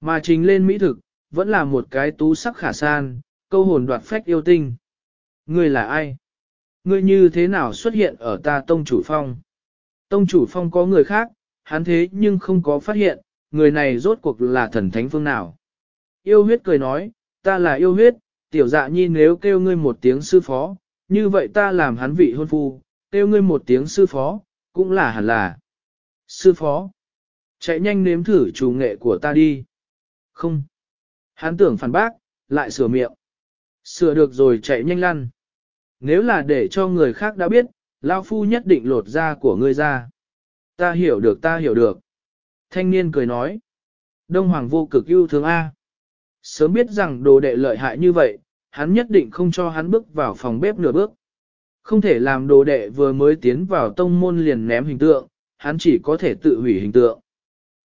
S1: Mà trình lên mỹ thực, vẫn là một cái tú sắc khả san, câu hồn đoạt phách yêu tinh. người là ai? Ngươi như thế nào xuất hiện ở ta tông chủ phong? Tông chủ phong có người khác, hắn thế nhưng không có phát hiện, người này rốt cuộc là thần thánh phương nào. Yêu huyết cười nói, ta là yêu huyết, tiểu dạ nhi nếu kêu ngươi một tiếng sư phó, như vậy ta làm hắn vị hôn phu, kêu ngươi một tiếng sư phó, cũng là hẳn là. Sư phó, chạy nhanh nếm thử chủ nghệ của ta đi. Không. Hắn tưởng phản bác, lại sửa miệng. Sửa được rồi chạy nhanh lăn. Nếu là để cho người khác đã biết, Lão Phu nhất định lột da của ngươi ra. Ta hiểu được ta hiểu được. Thanh niên cười nói. Đông Hoàng vô cực yêu thương A. Sớm biết rằng đồ đệ lợi hại như vậy, hắn nhất định không cho hắn bước vào phòng bếp nửa bước. Không thể làm đồ đệ vừa mới tiến vào tông môn liền ném hình tượng, hắn chỉ có thể tự hủy hình tượng.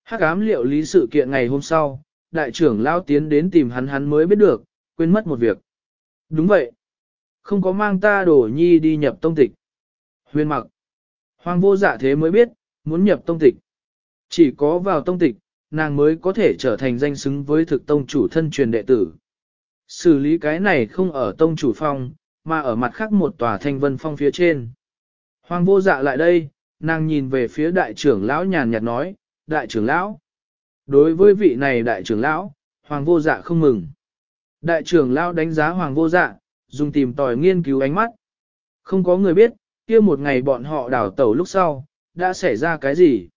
S1: Hắc ám liệu lý sự kiện ngày hôm sau, đại trưởng lao tiến đến tìm hắn hắn mới biết được, quên mất một việc. Đúng vậy. Không có mang ta đổ nhi đi nhập tông tịch. Huyền mặc. Hoàng vô dạ thế mới biết, muốn nhập tông tịch. Chỉ có vào tông tịch, nàng mới có thể trở thành danh xứng với thực tông chủ thân truyền đệ tử. Xử lý cái này không ở tông chủ phong, mà ở mặt khác một tòa thanh vân phong phía trên. Hoàng vô dạ lại đây, nàng nhìn về phía đại trưởng lão nhàn nhạt nói, đại trưởng lão. Đối với vị này đại trưởng lão, hoàng vô dạ không mừng. Đại trưởng lão đánh giá hoàng vô dạ, dùng tìm tòi nghiên cứu ánh mắt. Không có người biết, kia một ngày bọn họ đảo tàu lúc sau, đã xảy ra cái gì.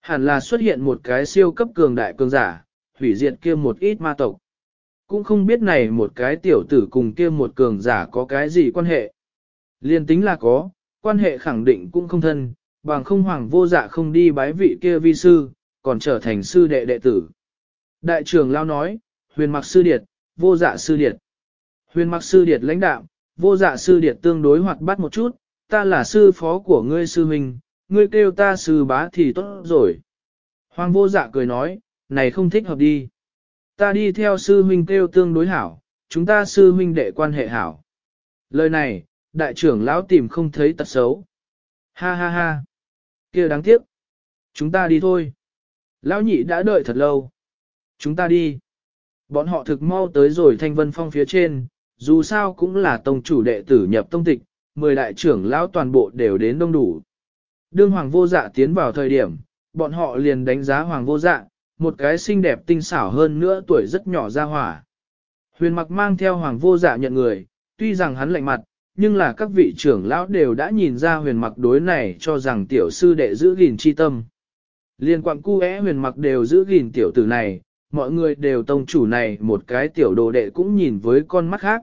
S1: Hẳn là xuất hiện một cái siêu cấp cường đại cường giả, hủy diệt kia một ít ma tộc. Cũng không biết này một cái tiểu tử cùng kia một cường giả có cái gì quan hệ. Liên tính là có, quan hệ khẳng định cũng không thân, bằng không hoàng vô dạ không đi bái vị kia vi sư, còn trở thành sư đệ đệ tử. Đại trưởng lao nói, huyền mặc sư điệt, vô dạ sư điệt. Huyền mặc sư điệt lãnh đạo, vô dạ sư điệt tương đối hoạt bát một chút, ta là sư phó của ngươi sư huynh, ngươi kêu ta sư bá thì tốt rồi. Hoàng vô dạ cười nói, này không thích hợp đi. Ta đi theo sư huynh kêu tương đối hảo, chúng ta sư huynh đệ quan hệ hảo. Lời này, đại trưởng lão tìm không thấy tật xấu. Ha ha ha. kia đáng tiếc. Chúng ta đi thôi. Lão nhị đã đợi thật lâu. Chúng ta đi. Bọn họ thực mau tới rồi thanh vân phong phía trên, dù sao cũng là tông chủ đệ tử nhập tông tịch, mười đại trưởng lão toàn bộ đều đến đông đủ. Đương hoàng vô dạ tiến vào thời điểm, bọn họ liền đánh giá hoàng vô dạ, một cái xinh đẹp tinh xảo hơn nữa tuổi rất nhỏ ra hỏa. Huyền mặc mang theo hoàng vô dạ nhận người, tuy rằng hắn lạnh mặt, nhưng là các vị trưởng lão đều đã nhìn ra huyền mặc đối này cho rằng tiểu sư đệ giữ gìn chi tâm. Liên quan cu é huyền mặc đều giữ gìn tiểu tử này, mọi người đều tông chủ này một cái tiểu đồ đệ cũng nhìn với con mắt khác.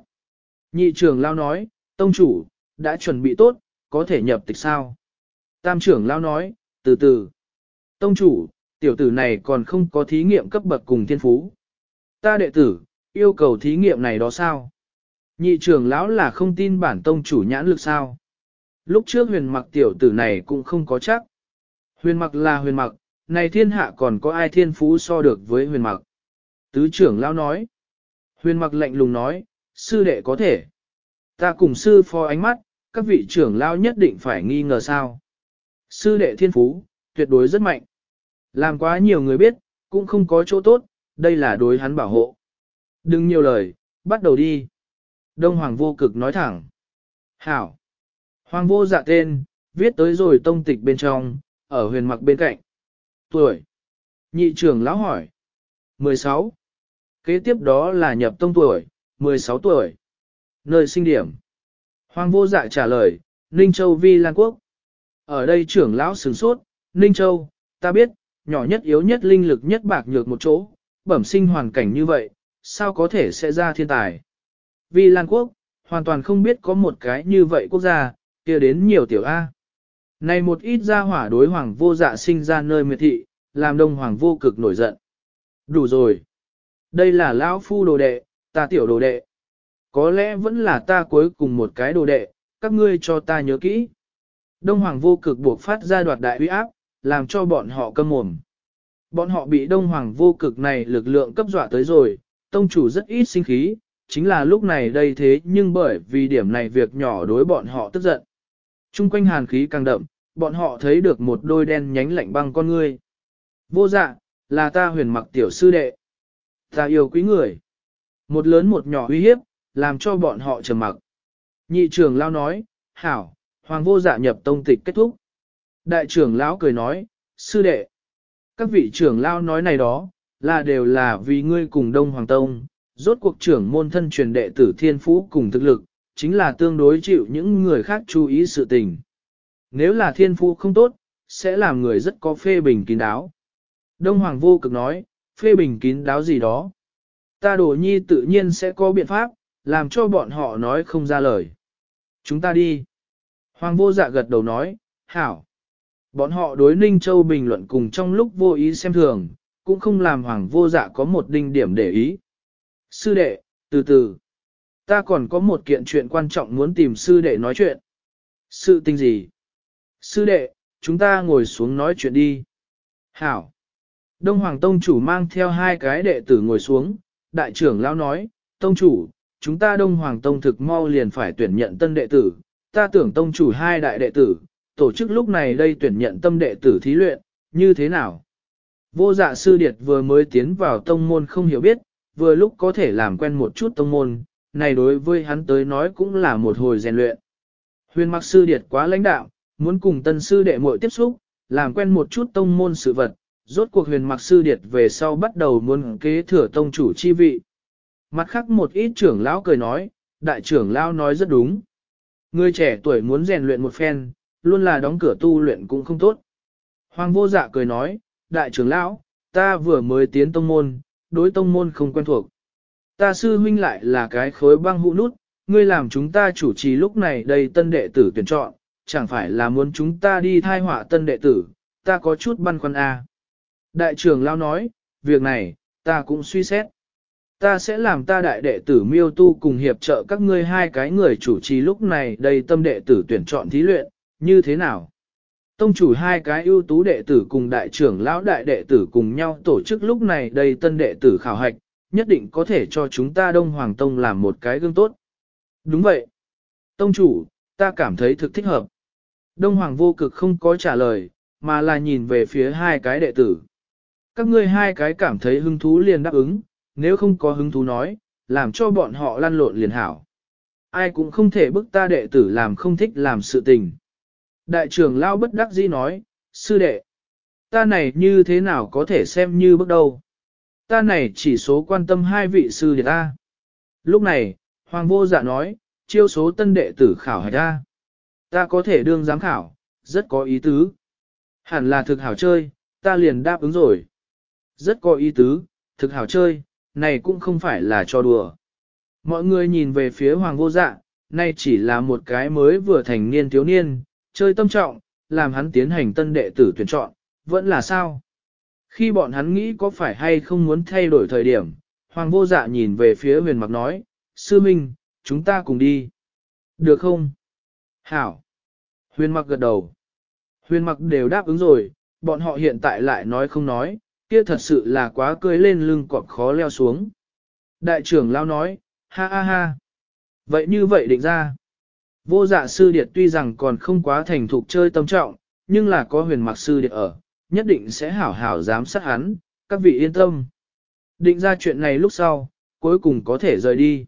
S1: Nhị trưởng lao nói, tông chủ, đã chuẩn bị tốt, có thể nhập tịch sao? Tam trưởng lao nói, từ từ. Tông chủ, tiểu tử này còn không có thí nghiệm cấp bậc cùng thiên phú. Ta đệ tử, yêu cầu thí nghiệm này đó sao? Nhị trưởng lão là không tin bản tông chủ nhãn lực sao? Lúc trước huyền mặc tiểu tử này cũng không có chắc. Huyền mặc là huyền mặc, này thiên hạ còn có ai thiên phú so được với huyền mặc? Tứ trưởng lão nói. Huyền mặc lạnh lùng nói, sư đệ có thể. Ta cùng sư phó ánh mắt, các vị trưởng lão nhất định phải nghi ngờ sao. Sư đệ thiên phú, tuyệt đối rất mạnh. Làm quá nhiều người biết, cũng không có chỗ tốt, đây là đối hắn bảo hộ. Đừng nhiều lời, bắt đầu đi. Đông Hoàng vô cực nói thẳng. Hảo. Hoàng vô dạ tên, viết tới rồi tông tịch bên trong, ở huyền mặc bên cạnh. Tuổi. Nhị trưởng lão hỏi. 16. Kế tiếp đó là nhập tông tuổi, 16 tuổi. Nơi sinh điểm. Hoàng vô dạ trả lời, Ninh Châu Vi Lan Quốc. Ở đây trưởng lão sửng sốt, Ninh Châu, ta biết, nhỏ nhất yếu nhất linh lực nhất bạc nhược một chỗ, bẩm sinh hoàn cảnh như vậy, sao có thể sẽ ra thiên tài. Vi Lan Quốc, hoàn toàn không biết có một cái như vậy quốc gia, kia đến nhiều tiểu A. Này một ít ra hỏa đối hoàng vô dạ sinh ra nơi miệt thị, làm đông hoàng vô cực nổi giận. Đủ rồi. Đây là lão phu đồ đệ, ta tiểu đồ đệ. Có lẽ vẫn là ta cuối cùng một cái đồ đệ, các ngươi cho ta nhớ kỹ. Đông hoàng vô cực buộc phát ra đoạt đại uy áp, làm cho bọn họ câm mồm. Bọn họ bị đông hoàng vô cực này lực lượng cấp dọa tới rồi, tông chủ rất ít sinh khí, chính là lúc này đây thế nhưng bởi vì điểm này việc nhỏ đối bọn họ tức giận. Trung quanh hàn khí càng đậm, bọn họ thấy được một đôi đen nhánh lạnh băng con ngươi. Vô dạ, là ta huyền mặc tiểu sư đệ. Ta yêu quý người. Một lớn một nhỏ uy hiếp, làm cho bọn họ trầm mặc. Nhị trưởng lao nói, hảo, hoàng vô dạ nhập tông tịch kết thúc. Đại trưởng lão cười nói, sư đệ. Các vị trưởng lao nói này đó, là đều là vì ngươi cùng Đông Hoàng Tông, rốt cuộc trưởng môn thân truyền đệ tử thiên phú cùng thực lực, chính là tương đối chịu những người khác chú ý sự tình. Nếu là thiên phú không tốt, sẽ làm người rất có phê bình kín đáo. Đông Hoàng vô cực nói, phê bình kín đáo gì đó. Ta đồ nhi tự nhiên sẽ có biện pháp, làm cho bọn họ nói không ra lời. Chúng ta đi. Hoàng vô dạ gật đầu nói, hảo. Bọn họ đối Ninh Châu bình luận cùng trong lúc vô ý xem thường, cũng không làm hoàng vô dạ có một đinh điểm để ý. Sư đệ, từ từ. Ta còn có một kiện chuyện quan trọng muốn tìm sư đệ nói chuyện. Sự tình gì? Sư đệ, chúng ta ngồi xuống nói chuyện đi. Hảo. Đông Hoàng Tông chủ mang theo hai cái đệ tử ngồi xuống, đại trưởng lão nói, Tông chủ, chúng ta Đông Hoàng Tông thực mau liền phải tuyển nhận tân đệ tử, ta tưởng Tông chủ hai đại đệ tử, tổ chức lúc này đây tuyển nhận tâm đệ tử thí luyện, như thế nào? Vô dạ sư điệt vừa mới tiến vào tông môn không hiểu biết, vừa lúc có thể làm quen một chút tông môn, này đối với hắn tới nói cũng là một hồi rèn luyện. Huyền mặc sư điệt quá lãnh đạo, muốn cùng tân sư đệ muội tiếp xúc, làm quen một chút tông môn sự vật, rốt cuộc huyền mặc sư điệt về sau bắt đầu muốn kế thừa tông chủ chi vị. Mặt khác một ít trưởng lão cười nói, đại trưởng lão nói rất đúng. Người trẻ tuổi muốn rèn luyện một phen, luôn là đóng cửa tu luyện cũng không tốt. Hoàng vô dạ cười nói, đại trưởng lão, ta vừa mới tiến tông môn, đối tông môn không quen thuộc. Ta sư huynh lại là cái khối băng hũ nút, ngươi làm chúng ta chủ trì lúc này đây tân đệ tử tuyển chọn, chẳng phải là muốn chúng ta đi thai họa tân đệ tử, ta có chút băn khoăn a. À. Đại trưởng lão nói, việc này, ta cũng suy xét. Ta sẽ làm ta đại đệ tử miêu tu cùng hiệp trợ các ngươi hai cái người chủ trì lúc này đây tâm đệ tử tuyển chọn thí luyện, như thế nào? Tông chủ hai cái ưu tú đệ tử cùng đại trưởng lão đại đệ tử cùng nhau tổ chức lúc này đây tân đệ tử khảo hạch, nhất định có thể cho chúng ta Đông Hoàng Tông làm một cái gương tốt. Đúng vậy. Tông chủ, ta cảm thấy thực thích hợp. Đông Hoàng vô cực không có trả lời, mà là nhìn về phía hai cái đệ tử. Các ngươi hai cái cảm thấy hứng thú liền đáp ứng, nếu không có hứng thú nói, làm cho bọn họ lăn lộn liền hảo. Ai cũng không thể bức ta đệ tử làm không thích làm sự tình. Đại trưởng lao bất đắc dĩ nói, sư đệ, ta này như thế nào có thể xem như bước đầu. Ta này chỉ số quan tâm hai vị sư đệ ta. Lúc này, Hoàng vô dạ nói, chiêu số tân đệ tử khảo hạch ta. Ta có thể đương giám khảo, rất có ý tứ. Hẳn là thực hảo chơi, ta liền đáp ứng rồi. Rất có ý tứ, thực hảo chơi, này cũng không phải là cho đùa. Mọi người nhìn về phía hoàng vô dạ, nay chỉ là một cái mới vừa thành niên thiếu niên, chơi tâm trọng, làm hắn tiến hành tân đệ tử tuyển chọn, vẫn là sao? Khi bọn hắn nghĩ có phải hay không muốn thay đổi thời điểm, hoàng vô dạ nhìn về phía huyền mặc nói, sư minh, chúng ta cùng đi. Được không? Hảo. Huyền mặc gật đầu. Huyền mặc đều đáp ứng rồi, bọn họ hiện tại lại nói không nói, kia thật sự là quá cười lên lưng cọp khó leo xuống. Đại trưởng lao nói, ha ha ha. Vậy như vậy định ra. Vô dạ sư điệt tuy rằng còn không quá thành thục chơi tâm trọng, nhưng là có huyền mặc sư điệt ở, nhất định sẽ hảo hảo giám sát hắn, các vị yên tâm. Định ra chuyện này lúc sau, cuối cùng có thể rời đi.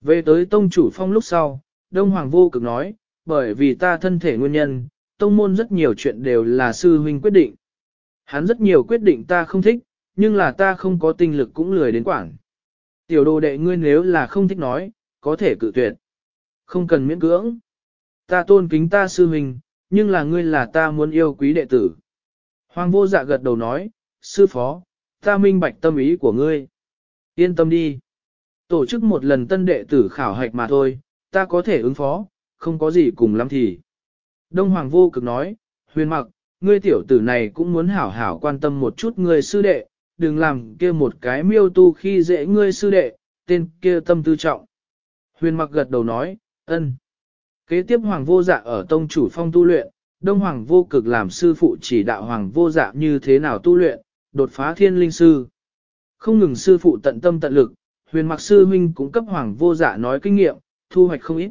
S1: Về tới tông chủ phong lúc sau, Đông Hoàng vô cực nói, bởi vì ta thân thể nguyên nhân, tông môn rất nhiều chuyện đều là sư huynh quyết định. Hắn rất nhiều quyết định ta không thích, nhưng là ta không có tinh lực cũng lười đến quảng. Tiểu đồ đệ ngươi nếu là không thích nói, có thể cự tuyệt. Không cần miễn cưỡng. Ta tôn kính ta sư huynh, nhưng là ngươi là ta muốn yêu quý đệ tử. Hoàng vô dạ gật đầu nói, sư phó, ta minh bạch tâm ý của ngươi. Yên tâm đi. Tổ chức một lần tân đệ tử khảo hạch mà thôi, ta có thể ứng phó, không có gì cùng lắm thì. Đông Hoàng vô cực nói, huyền mặc, ngươi tiểu tử này cũng muốn hảo hảo quan tâm một chút ngươi sư đệ, đừng làm kia một cái miêu tu khi dễ ngươi sư đệ, tên kia tâm tư trọng. Huyền mặc gật đầu nói, ân. Kế tiếp Hoàng vô dạ ở tông chủ phong tu luyện, Đông Hoàng vô cực làm sư phụ chỉ đạo Hoàng vô dạ như thế nào tu luyện, đột phá thiên linh sư. Không ngừng sư phụ tận tâm tận lực, huyền mặc sư huynh cũng cấp Hoàng vô dạ nói kinh nghiệm, thu hoạch không ít.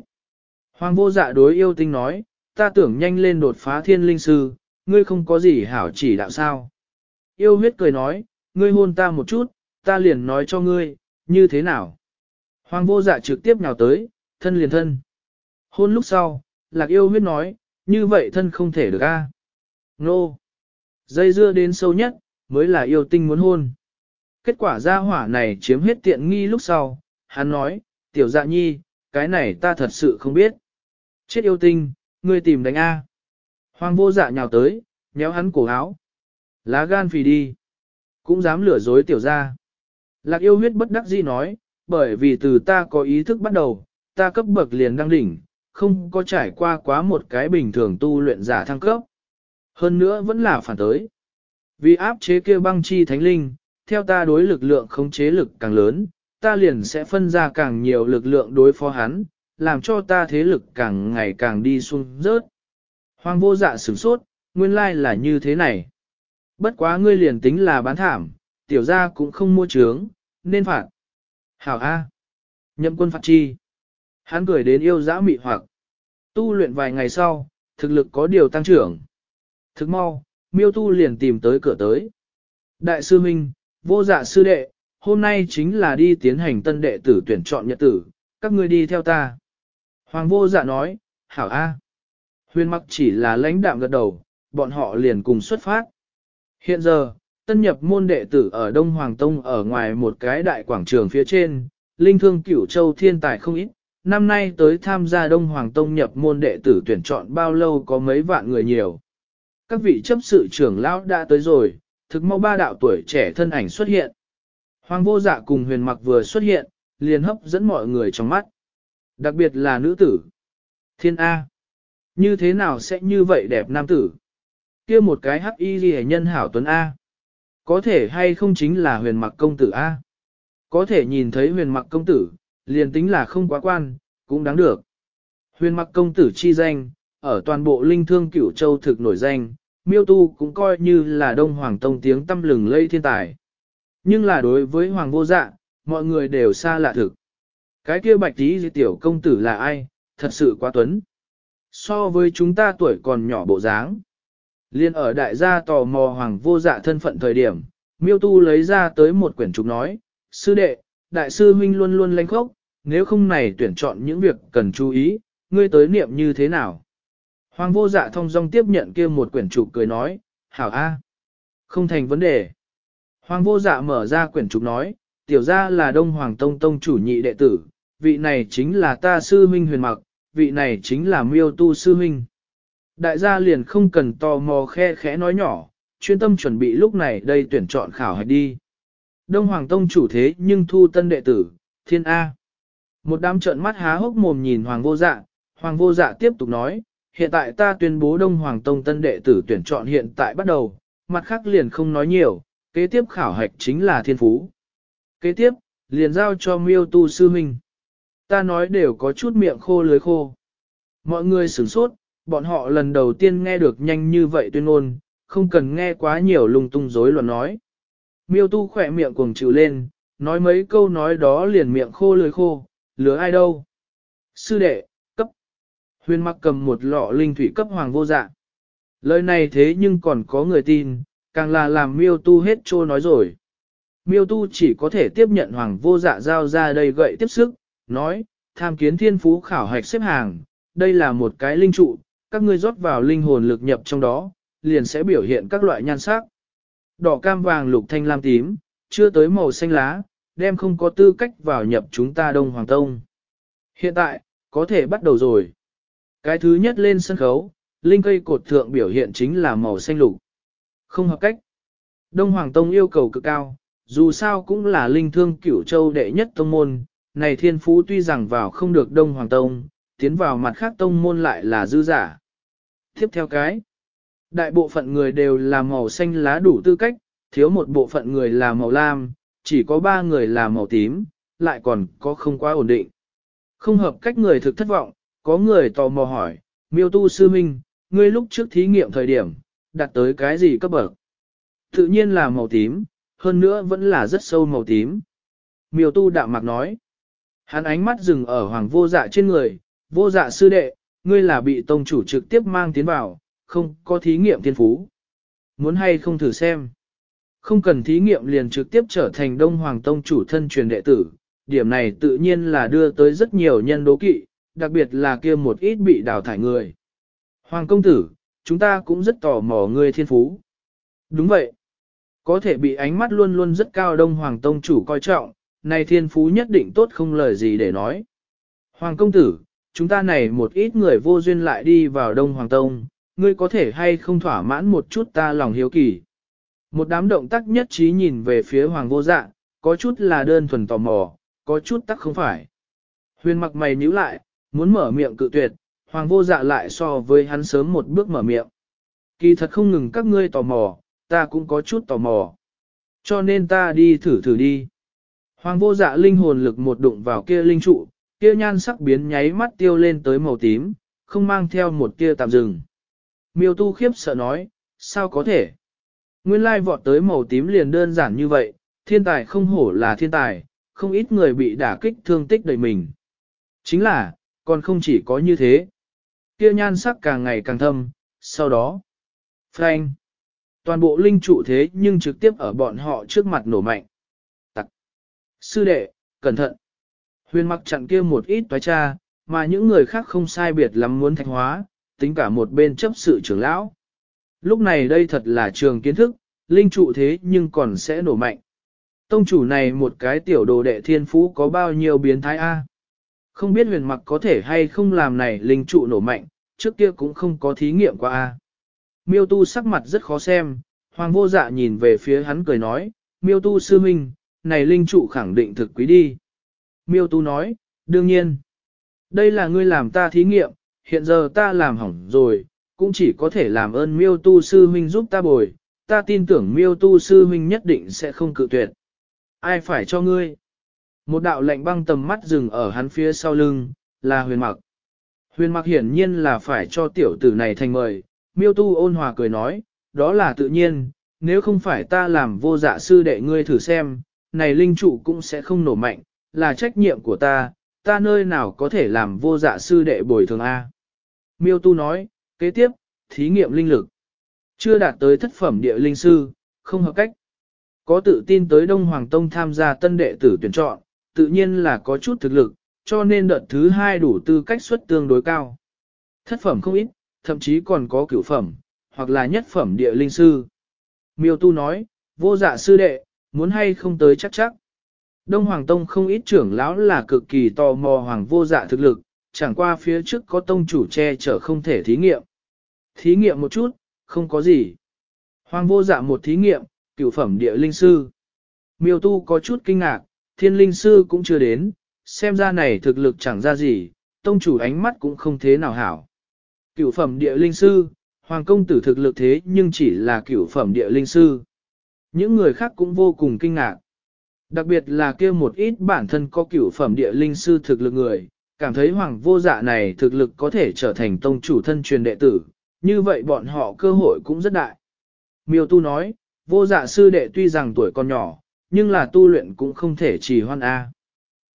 S1: Hoàng vô dạ đối yêu tinh nói, ta tưởng nhanh lên đột phá thiên linh sư, ngươi không có gì hảo chỉ đạo sao. Yêu huyết cười nói, ngươi hôn ta một chút, ta liền nói cho ngươi, như thế nào. Hoàng vô dạ trực tiếp nhào tới, thân liền thân. Hôn lúc sau, lạc yêu huyết nói, như vậy thân không thể được a. Nô. Dây dưa đến sâu nhất, mới là yêu tinh muốn hôn. Kết quả ra hỏa này chiếm hết tiện nghi lúc sau, hắn nói, tiểu dạ nhi, cái này ta thật sự không biết. Chết yêu tinh, ngươi tìm đánh A. Hoàng vô dạ nhào tới, nhéo hắn cổ áo. Lá gan phì đi. Cũng dám lừa dối tiểu ra. Lạc yêu huyết bất đắc dĩ nói, bởi vì từ ta có ý thức bắt đầu, ta cấp bậc liền đăng đỉnh, không có trải qua quá một cái bình thường tu luyện giả thăng cấp. Hơn nữa vẫn là phản tới. Vì áp chế kia băng chi thánh linh, theo ta đối lực lượng khống chế lực càng lớn, ta liền sẽ phân ra càng nhiều lực lượng đối phó hắn, làm cho ta thế lực càng ngày càng đi xuống rớt. Hoàng vô dạ sửng sốt, nguyên lai là như thế này. Bất quá ngươi liền tính là bán thảm, tiểu gia cũng không mua trướng, nên phạt. Hảo A. Nhậm quân phạt chi. Hắn cười đến yêu dã mị hoặc. Tu luyện vài ngày sau, thực lực có điều tăng trưởng. Thực mau, miêu tu liền tìm tới cửa tới. Đại sư Minh, vô dạ sư đệ, hôm nay chính là đi tiến hành tân đệ tử tuyển chọn nhật tử, các ngươi đi theo ta. Hoàng vô dạ nói, hảo A. Huyền mặc chỉ là lãnh đạm gật đầu, bọn họ liền cùng xuất phát. Hiện giờ, tân nhập môn đệ tử ở Đông Hoàng Tông ở ngoài một cái đại quảng trường phía trên, linh thương cửu châu thiên tài không ít, năm nay tới tham gia Đông Hoàng Tông nhập môn đệ tử tuyển chọn bao lâu có mấy vạn người nhiều. Các vị chấp sự trưởng lão đã tới rồi, thực mau ba đạo tuổi trẻ thân ảnh xuất hiện. Hoàng vô dạ cùng huyền mặc vừa xuất hiện, liền hấp dẫn mọi người trong mắt. Đặc biệt là nữ tử. Thiên A. Như thế nào sẽ như vậy đẹp nam tử? kia một cái hắc y ghi nhân hảo tuấn A. Có thể hay không chính là huyền mặc công tử A. Có thể nhìn thấy huyền mặc công tử, liền tính là không quá quan, cũng đáng được. Huyền mặc công tử chi danh, ở toàn bộ linh thương cửu châu thực nổi danh, miêu tu cũng coi như là đông hoàng tông tiếng tâm lừng lây thiên tài. Nhưng là đối với hoàng vô dạ, mọi người đều xa lạ thực. Cái kia bạch tí tiểu công tử là ai, thật sự quá tuấn. So với chúng ta tuổi còn nhỏ bộ dáng. Liên ở đại gia tò mò hoàng vô dạ thân phận thời điểm, miêu tu lấy ra tới một quyển trục nói, sư đệ, đại sư huynh luôn luôn lanh khốc, nếu không này tuyển chọn những việc cần chú ý, ngươi tới niệm như thế nào. Hoàng vô dạ thông dong tiếp nhận kia một quyển trục cười nói, hảo a, không thành vấn đề. Hoàng vô dạ mở ra quyển trục nói, tiểu gia là Đông Hoàng Tông Tông chủ nhị đệ tử, vị này chính là ta sư huynh huyền mặc, vị này chính là miêu tu sư huynh. Đại gia liền không cần tò mò khe khẽ nói nhỏ, chuyên tâm chuẩn bị lúc này đây tuyển chọn khảo hạch đi. Đông Hoàng Tông chủ thế nhưng thu tân đệ tử, thiên A. Một đám trợn mắt há hốc mồm nhìn Hoàng vô dạ, Hoàng vô dạ tiếp tục nói, hiện tại ta tuyên bố Đông Hoàng Tông tân đệ tử tuyển chọn hiện tại bắt đầu, mặt khác liền không nói nhiều, kế tiếp khảo hạch chính là thiên phú. Kế tiếp, liền giao cho miêu tu sư minh. Ta nói đều có chút miệng khô lưới khô. Mọi người sửng sốt, bọn họ lần đầu tiên nghe được nhanh như vậy tuyên ngôn, không cần nghe quá nhiều lung tung rối loạn nói. Miêu tu khỏe miệng cuồng chịu lên, nói mấy câu nói đó liền miệng khô lưới khô, lứa ai đâu. Sư đệ, cấp. Huyền mặc cầm một lọ linh thủy cấp hoàng vô dạ. Lời này thế nhưng còn có người tin, càng là làm miêu tu hết trô nói rồi. Miêu tu chỉ có thể tiếp nhận hoàng vô dạ giao ra đây gậy tiếp sức, nói, tham kiến thiên phú khảo hạch xếp hàng, đây là một cái linh trụ, các ngươi rót vào linh hồn lực nhập trong đó, liền sẽ biểu hiện các loại nhan sắc. Đỏ cam vàng lục thanh lam tím, chưa tới màu xanh lá, đem không có tư cách vào nhập chúng ta Đông Hoàng Tông. Hiện tại, có thể bắt đầu rồi. Cái thứ nhất lên sân khấu, linh cây cột thượng biểu hiện chính là màu xanh lục. Không hợp cách. Đông Hoàng Tông yêu cầu cực cao, dù sao cũng là linh thương cửu châu đệ nhất tông môn, này thiên phú tuy rằng vào không được Đông Hoàng Tông, tiến vào mặt khác tông môn lại là dư giả. Tiếp theo cái, đại bộ phận người đều là màu xanh lá đủ tư cách, thiếu một bộ phận người là màu lam, chỉ có ba người là màu tím, lại còn có không quá ổn định. Không hợp cách người thực thất vọng, có người tò mò hỏi, miêu tu sư minh, ngươi lúc trước thí nghiệm thời điểm, đặt tới cái gì cấp bậc? Tự nhiên là màu tím, hơn nữa vẫn là rất sâu màu tím. Miêu tu đạm mạc nói, hắn ánh mắt dừng ở hoàng vô dạ trên người, vô dạ sư đệ, ngươi là bị tông chủ trực tiếp mang tiến vào, không có thí nghiệm thiên phú. Muốn hay không thử xem. Không cần thí nghiệm liền trực tiếp trở thành Đông Hoàng Tông chủ thân truyền đệ tử, điểm này tự nhiên là đưa tới rất nhiều nhân đố kỵ, đặc biệt là kia một ít bị đào thải người. Hoàng công tử, chúng ta cũng rất tò mò ngươi thiên phú. Đúng vậy. Có thể bị ánh mắt luôn luôn rất cao Đông Hoàng Tông chủ coi trọng, này thiên phú nhất định tốt không lời gì để nói. Hoàng công tử, chúng ta này một ít người vô duyên lại đi vào Đông Hoàng Tông, ngươi có thể hay không thỏa mãn một chút ta lòng hiếu kỳ. Một đám động tác nhất trí nhìn về phía Hoàng vô dạ, có chút là đơn thuần tò mò, có chút tắc không phải. Huyền mặc mày nhíu lại, muốn mở miệng cự tuyệt, Hoàng vô dạ lại so với hắn sớm một bước mở miệng. Kỳ thật không ngừng các ngươi tò mò, ta cũng có chút tò mò. Cho nên ta đi thử thử đi. Hoàng vô dạ linh hồn lực một đụng vào kia linh trụ, kia nhan sắc biến nháy mắt tiêu lên tới màu tím, không mang theo một kia tạm dừng. Miêu tu khiếp sợ nói, sao có thể? Nguyên lai vọt tới màu tím liền đơn giản như vậy, thiên tài không hổ là thiên tài, không ít người bị đả kích thương tích đầy mình. Chính là, còn không chỉ có như thế. Kia nhan sắc càng ngày càng thâm, sau đó, Frank, toàn bộ linh trụ thế nhưng trực tiếp ở bọn họ trước mặt nổ mạnh. Sư đệ, cẩn thận. Huyền mặc chặn kia một ít toái cha, mà những người khác không sai biệt lắm muốn thạch hóa, tính cả một bên chấp sự trưởng lão. Lúc này đây thật là trường kiến thức, linh trụ thế nhưng còn sẽ nổ mạnh. Tông chủ này một cái tiểu đồ đệ thiên phú có bao nhiêu biến thái A. Không biết huyền mặc có thể hay không làm này linh trụ nổ mạnh, trước kia cũng không có thí nghiệm qua A. Miêu tu sắc mặt rất khó xem, hoàng vô dạ nhìn về phía hắn cười nói, miêu tu sư minh, này linh trụ khẳng định thực quý đi. Miêu tu nói, đương nhiên. Đây là ngươi làm ta thí nghiệm, hiện giờ ta làm hỏng rồi, cũng chỉ có thể làm ơn miêu tu sư huynh giúp ta bồi, ta tin tưởng miêu tu sư huynh nhất định sẽ không cự tuyệt. Ai phải cho ngươi? Một đạo lạnh băng tầm mắt dừng ở hắn phía sau lưng, là huyền mặc. Huyền mặc hiển nhiên là phải cho tiểu tử này thành mời, miêu tu ôn hòa cười nói, đó là tự nhiên, nếu không phải ta làm vô dạ sư đệ ngươi thử xem, này linh trụ cũng sẽ không nổ mạnh, là trách nhiệm của ta, ta nơi nào có thể làm vô dạ sư đệ bồi thường A. Miêu tu nói, kế tiếp, thí nghiệm linh lực. Chưa đạt tới thất phẩm địa linh sư, không hợp cách. Có tự tin tới Đông Hoàng Tông tham gia tân đệ tử tuyển chọn, tự nhiên là có chút thực lực, cho nên đợt thứ hai đủ tư cách suất tương đối cao. Thất phẩm không ít, thậm chí còn có cửu phẩm, hoặc là nhất phẩm địa linh sư. Miêu Tu nói, vô dạ sư đệ, muốn hay không tới chắc chắc. Đông Hoàng Tông không ít trưởng lão là cực kỳ tò mò hoàng vô dạ thực lực, chẳng qua phía trước có tông chủ che chở không thể thí nghiệm. Thí nghiệm một chút, không có gì. Hoàng vô dạ một thí nghiệm, cửu phẩm địa linh sư. Miêu tu có chút kinh ngạc, thiên linh sư cũng chưa đến, xem ra này thực lực chẳng ra gì, tông chủ ánh mắt cũng không thế nào hảo. Cửu phẩm địa linh sư, hoàng công tử thực lực thế nhưng chỉ là cửu phẩm địa linh sư. Những người khác cũng vô cùng kinh ngạc. Đặc biệt là kia một ít bản thân có cửu phẩm địa linh sư thực lực người, cảm thấy hoàng vô dạ này thực lực có thể trở thành tông chủ thân truyền đệ tử, như vậy bọn họ cơ hội cũng rất đại. Miêu Tu nói, vô dạ sư đệ tuy rằng tuổi còn nhỏ, nhưng là tu luyện cũng không thể chỉ hoan A.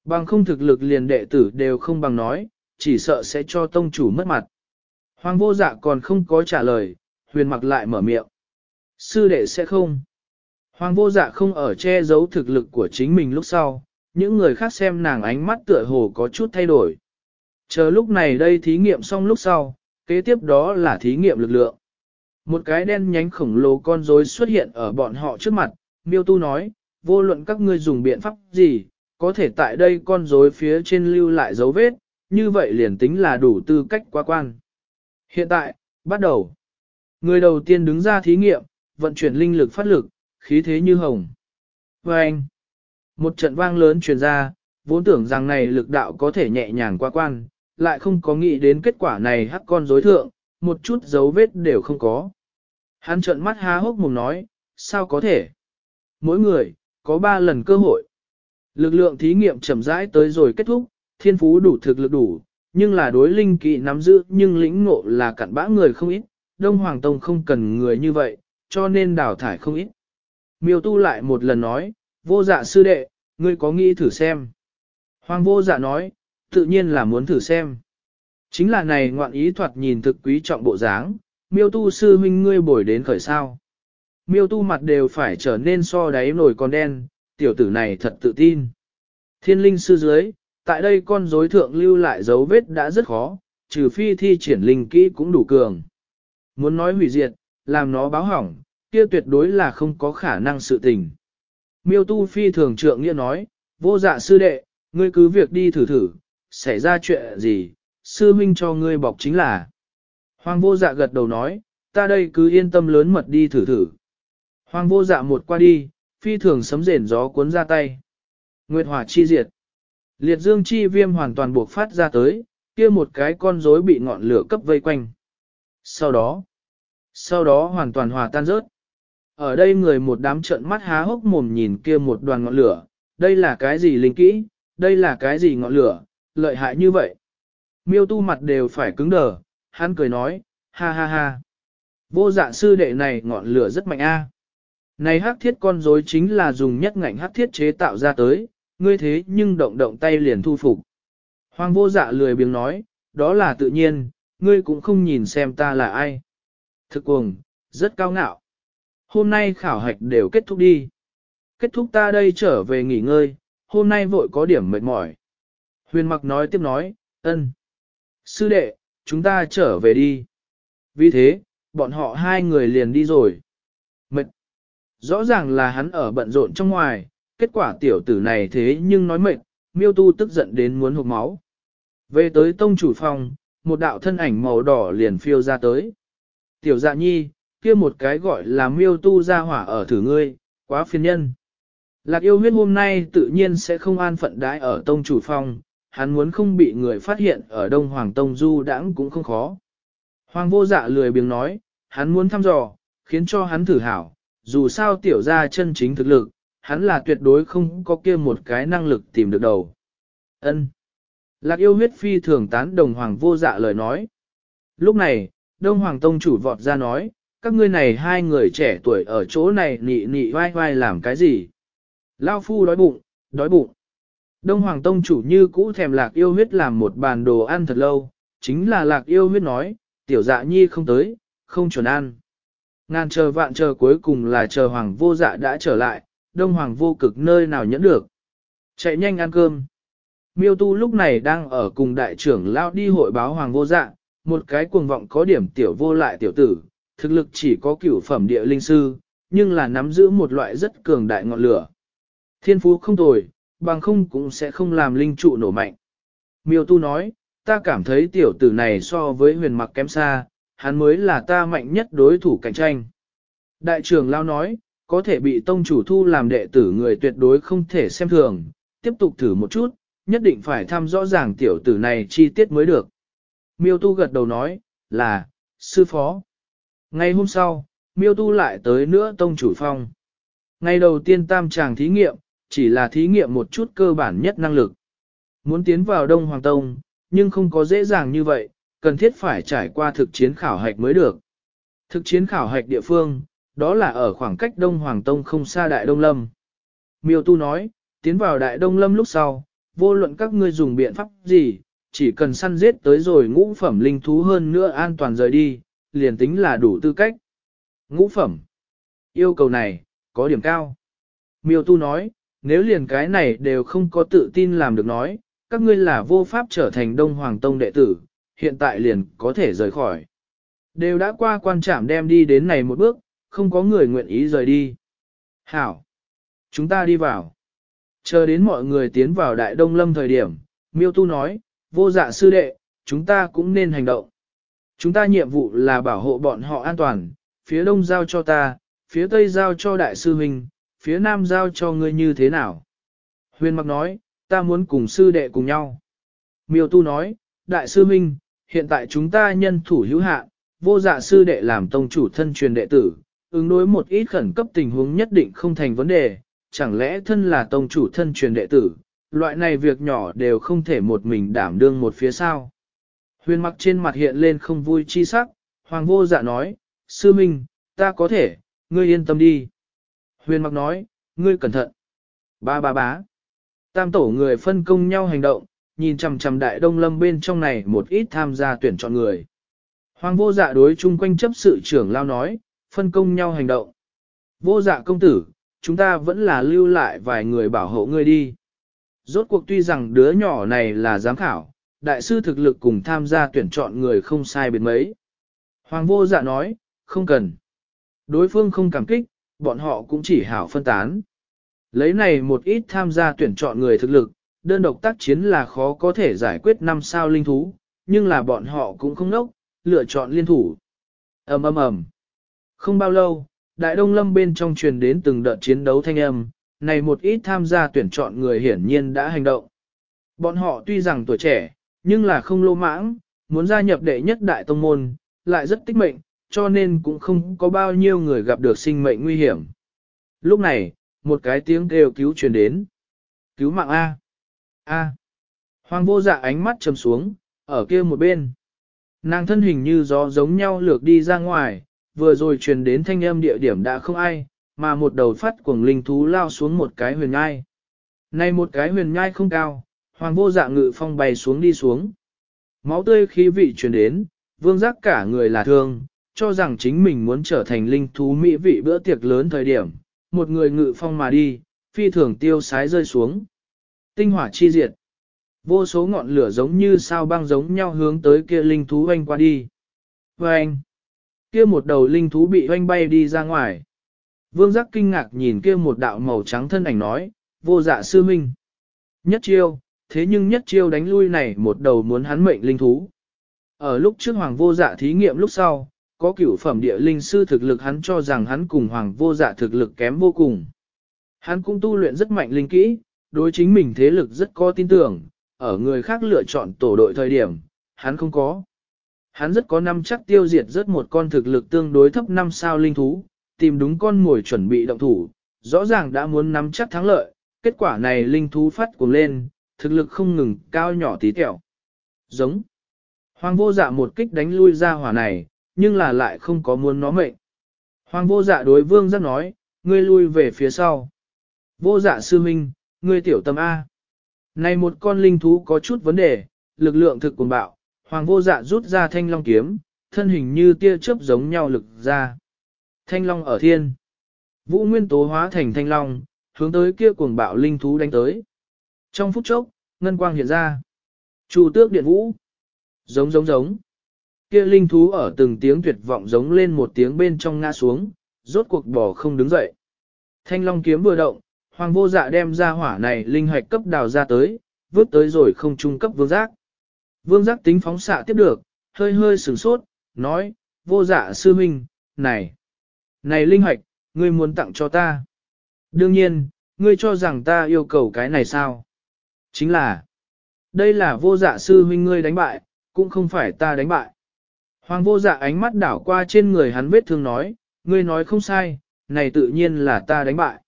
S1: Bằng không thực lực liền đệ tử đều không bằng nói, chỉ sợ sẽ cho tông chủ mất mặt. Hoàng vô dạ còn không có trả lời, huyền mặc lại mở miệng. Sư đệ sẽ không. Hoàng vô dạ không ở che giấu thực lực của chính mình lúc sau, những người khác xem nàng ánh mắt tựa hồ có chút thay đổi. Chờ lúc này đây thí nghiệm xong lúc sau, kế tiếp đó là thí nghiệm lực lượng. Một cái đen nhánh khổng lồ con rối xuất hiện ở bọn họ trước mặt, miêu tu nói, vô luận các ngươi dùng biện pháp gì, có thể tại đây con rối phía trên lưu lại dấu vết, như vậy liền tính là đủ tư cách qua quan. Hiện tại, bắt đầu. Người đầu tiên đứng ra thí nghiệm, vận chuyển linh lực phát lực, khí thế như hồng. Và anh, một trận vang lớn truyền ra, vốn tưởng rằng này lực đạo có thể nhẹ nhàng qua quan, lại không có nghĩ đến kết quả này hắc con rối thượng, một chút dấu vết đều không có. Hắn trợn mắt há hốc mồm nói, sao có thể? Mỗi người, có ba lần cơ hội. Lực lượng thí nghiệm chậm rãi tới rồi kết thúc, thiên phú đủ thực lực đủ, nhưng là đối linh kỵ nắm giữ nhưng lĩnh ngộ là cặn bã người không ít, Đông Hoàng Tông không cần người như vậy, cho nên đào thải không ít. Miêu tu lại một lần nói, vô dạ sư đệ, ngươi có nghĩ thử xem. Hoàng vô dạ nói, tự nhiên là muốn thử xem. Chính là này ngoạn ý thoạt nhìn thực quý trọng bộ dáng, miêu tu sư huynh ngươi bồi đến khởi sao. Miêu tu mặt đều phải trở nên so đáy nổi con đen, tiểu tử này thật tự tin. Thiên linh sư dưới, tại đây con rối thượng lưu lại dấu vết đã rất khó, trừ phi thi triển linh kỹ cũng đủ cường. Muốn nói hủy diệt, làm nó báo hỏng, kia tuyệt đối là không có khả năng sự tình. Miêu tu phi thường trượng nghĩa nói, vô dạ sư đệ, ngươi cứ việc đi thử thử, xảy ra chuyện gì, sư minh cho ngươi bọc chính là. Hoàng vô dạ gật đầu nói, ta đây cứ yên tâm lớn mật đi thử thử. Hoàng vô dạ một qua đi, phi thường sấm rền gió cuốn ra tay. Nguyệt hỏa chi diệt. Liệt dương chi viêm hoàn toàn buộc phát ra tới, kia một cái con rối bị ngọn lửa cấp vây quanh. Sau đó, sau đó hoàn toàn hòa tan rớt. Ở đây người một đám trợn mắt há hốc mồm nhìn kia một đoàn ngọn lửa, đây là cái gì linh kỹ, đây là cái gì ngọn lửa, lợi hại như vậy. Miêu tu mặt đều phải cứng đờ, hắn cười nói, ha ha ha. Vô dạ sư đệ này ngọn lửa rất mạnh a. Này hắc thiết con rối chính là dùng nhất ngạnh hắc thiết chế tạo ra tới, ngươi thế nhưng động động tay liền thu phục. Hoàng vô dạ lười biếng nói, đó là tự nhiên, ngươi cũng không nhìn xem ta là ai. Thực cuồng, rất cao ngạo. Hôm nay khảo hạch đều kết thúc đi. Kết thúc ta đây trở về nghỉ ngơi, hôm nay vội có điểm mệt mỏi. Huyền mặc nói tiếp nói, ân. Sư đệ, chúng ta trở về đi. Vì thế, bọn họ hai người liền đi rồi. Mệt. Rõ ràng là hắn ở bận rộn trong ngoài, kết quả tiểu tử này thế nhưng nói mệt, miêu tu tức giận đến muốn hụt máu. Về tới tông chủ phòng, một đạo thân ảnh màu đỏ liền phiêu ra tới. Tiểu dạ nhi, kia một cái gọi là miêu tu ra hỏa ở thử ngươi, quá phiền nhân. Lạc yêu huyết hôm nay tự nhiên sẽ không an phận đái ở tông chủ phòng, hắn muốn không bị người phát hiện ở Đông Hoàng Tông Du đãng cũng không khó. Hoàng vô dạ lười biếng nói, hắn muốn thăm dò, khiến cho hắn thử hảo, dù sao tiểu ra chân chính thực lực, hắn là tuyệt đối không có kia một cái năng lực tìm được đầu. Ân. Lạc yêu huyết phi thường tán đồng hoàng vô dạ lời nói. Lúc này, Đông Hoàng Tông chủ vọt ra nói, các ngươi này hai người trẻ tuổi ở chỗ này nị nị vai vai làm cái gì? Lao phu đói bụng, đói bụng. Đông Hoàng Tông chủ như cũ thèm lạc yêu huyết làm một bàn đồ ăn thật lâu, chính là lạc yêu huyết nói, tiểu dạ nhi không tới, không chuẩn ăn. Ngàn chờ vạn chờ cuối cùng là chờ Hoàng vô dạ đã trở lại, Đông Hoàng vô cực nơi nào nhẫn được. Chạy nhanh ăn cơm. Miêu tu lúc này đang ở cùng đại trưởng lao đi hội báo Hoàng vô dạ, một cái cuồng vọng có điểm tiểu vô lại tiểu tử, thực lực chỉ có cửu phẩm địa linh sư, nhưng là nắm giữ một loại rất cường đại ngọn lửa. Thiên phú không tồi, bằng không cũng sẽ không làm linh trụ nổ mạnh. Miêu tu nói, ta cảm thấy tiểu tử này so với huyền mặc kém xa, hắn mới là ta mạnh nhất đối thủ cạnh tranh. Đại trưởng lao nói, có thể bị tông chủ thu làm đệ tử người tuyệt đối không thể xem thường, tiếp tục thử một chút, nhất định phải thăm rõ ràng tiểu tử này chi tiết mới được. Miêu tu gật đầu nói, là, sư phó. Ngày hôm sau, miêu tu lại tới nữa tông chủ phong. Ngày đầu tiên tam tràng thí nghiệm, chỉ là thí nghiệm một chút cơ bản nhất năng lực. Muốn tiến vào Đông Hoàng Tông, nhưng không có dễ dàng như vậy, cần thiết phải trải qua thực chiến khảo hạch mới được. Thực chiến khảo hạch địa phương, đó là ở khoảng cách Đông Hoàng Tông không xa Đại Đông Lâm. Miêu Tu nói, tiến vào Đại Đông Lâm lúc sau, vô luận các ngươi dùng biện pháp gì, chỉ cần săn giết tới rồi ngũ phẩm linh thú hơn nữa an toàn rời đi, liền tính là đủ tư cách. Ngũ phẩm. Yêu cầu này, có điểm cao. Miêu Tu nói, nếu liền cái này đều không có tự tin làm được nói, các ngươi là vô pháp trở thành Đông Hoàng Tông đệ tử, hiện tại liền có thể rời khỏi. Đều đã qua quan trạm đem đi đến này một bước, không có người nguyện ý rời đi. Hảo! Chúng ta đi vào. Chờ đến mọi người tiến vào Đại Đông Lâm thời điểm, Miêu Tu nói, vô dạ sư đệ, chúng ta cũng nên hành động. Chúng ta nhiệm vụ là bảo hộ bọn họ an toàn, phía đông giao cho ta, phía tây giao cho đại sư huynh, phía nam giao cho ngươi như thế nào? Huyền mặc nói, ta muốn cùng sư đệ cùng nhau. Miêu tu nói, đại sư huynh, hiện tại chúng ta nhân thủ hữu hạn, vô dạ sư đệ làm tông chủ thân truyền đệ tử, ứng đối một ít khẩn cấp tình huống nhất định không thành vấn đề, chẳng lẽ thân là tông chủ thân truyền đệ tử, loại này việc nhỏ đều không thể một mình đảm đương một phía sau. Huyền mặc trên mặt hiện lên không vui chi sắc, hoàng vô dạ nói, sư minh, ta có thể, ngươi yên tâm đi. Huyền mặc nói, ngươi cẩn thận. Ba ba bá. Tam tổ người phân công nhau hành động, nhìn chằm chằm đại đông lâm bên trong này một ít tham gia tuyển chọn người. Hoàng vô dạ đối chung quanh chấp sự trưởng lao nói, phân công nhau hành động. Vô dạ công tử, chúng ta vẫn là lưu lại vài người bảo hộ ngươi đi. Rốt cuộc tuy rằng đứa nhỏ này là giám khảo, đại sư thực lực cùng tham gia tuyển chọn người không sai biệt mấy. Hoàng vô dạ nói, không cần. Đối phương không cảm kích, bọn họ cũng chỉ hảo phân tán. Lấy này một ít tham gia tuyển chọn người thực lực, đơn độc tác chiến là khó có thể giải quyết năm sao linh thú, nhưng là bọn họ cũng không nốc, lựa chọn liên thủ. ầm ầm ầm. Không bao lâu, Đại Đông Lâm bên trong truyền đến từng đợt chiến đấu thanh âm, này một ít tham gia tuyển chọn người hiển nhiên đã hành động. Bọn họ tuy rằng tuổi trẻ, nhưng là không lô mãng, muốn gia nhập đệ nhất đại tông môn, lại rất tích mệnh, cho nên cũng không có bao nhiêu người gặp được sinh mệnh nguy hiểm. Lúc này, một cái tiếng kêu cứu truyền đến. Cứu mạng A. A. Hoàng vô dạ ánh mắt trầm xuống, ở kia một bên. Nàng thân hình như gió giống nhau lược đi ra ngoài, vừa rồi truyền đến thanh âm địa điểm đã không ai, mà một đầu phát cuồng linh thú lao xuống một cái huyền nhai. Này một cái huyền nhai không cao, hoàng vô dạ ngự phong bay xuống đi xuống. Máu tươi khí vị truyền đến, vương giác cả người là thương, cho rằng chính mình muốn trở thành linh thú mỹ vị bữa tiệc lớn thời điểm, một người ngự phong mà đi, phi thường tiêu sái rơi xuống. Tinh hỏa chi diệt. Vô số ngọn lửa giống như sao băng giống nhau hướng tới kia linh thú hoanh qua đi. Và anh, kia một đầu linh thú bị hoanh bay đi ra ngoài. Vương giác kinh ngạc nhìn kia một đạo màu trắng thân ảnh nói, vô dạ sư minh. Nhất chiêu, thế nhưng nhất chiêu đánh lui này một đầu muốn hắn mệnh linh thú. Ở lúc trước hoàng vô dạ thí nghiệm lúc sau, có cửu phẩm địa linh sư thực lực hắn cho rằng hắn cùng hoàng vô dạ thực lực kém vô cùng. Hắn cũng tu luyện rất mạnh linh kỹ, đối chính mình thế lực rất có tin tưởng, ở người khác lựa chọn tổ đội thời điểm, hắn không có. Hắn rất có năm chắc tiêu diệt rất một con thực lực tương đối thấp năm sao linh thú, tìm đúng con mồi chuẩn bị động thủ, rõ ràng đã muốn nắm chắc thắng lợi, kết quả này linh thú phát cuồng lên, thực lực không ngừng cao nhỏ tí tẹo. Giống. Hoàng vô dạ một kích đánh lui ra hỏa này, nhưng là lại không có muốn nó mệnh. Hoàng vô dạ đối vương giác nói, ngươi lui về phía sau. Vô dạ sư minh, ngươi tiểu tâm A. Này một con linh thú có chút vấn đề, lực lượng thực cuồng bạo, hoàng vô dạ rút ra thanh long kiếm, thân hình như tia chớp giống nhau lực ra. Thanh long ở thiên. Vũ nguyên tố hóa thành thanh long, hướng tới kia cuồng bạo linh thú đánh tới. Trong phút chốc, ngân quang hiện ra. Chu tước điện vũ. Giống giống giống. Kia linh thú ở từng tiếng tuyệt vọng giống lên một tiếng bên trong ngã xuống, rốt cuộc bỏ không đứng dậy. Thanh long kiếm vừa động, hoàng vô dạ đem ra hỏa này linh hoạch cấp đào ra tới, vứt tới rồi không trung cấp vương giác. Vương giác tính phóng xạ tiếp được, hơi hơi sửng sốt, nói, vô dạ sư minh, này, này linh hoạch, ngươi muốn tặng cho ta. Đương nhiên, ngươi cho rằng ta yêu cầu cái này sao? Chính là, đây là vô dạ sư huynh ngươi đánh bại, cũng không phải ta đánh bại. Hoàng vô dạ ánh mắt đảo qua trên người hắn vết thương nói, ngươi nói không sai, này tự nhiên là ta đánh bại.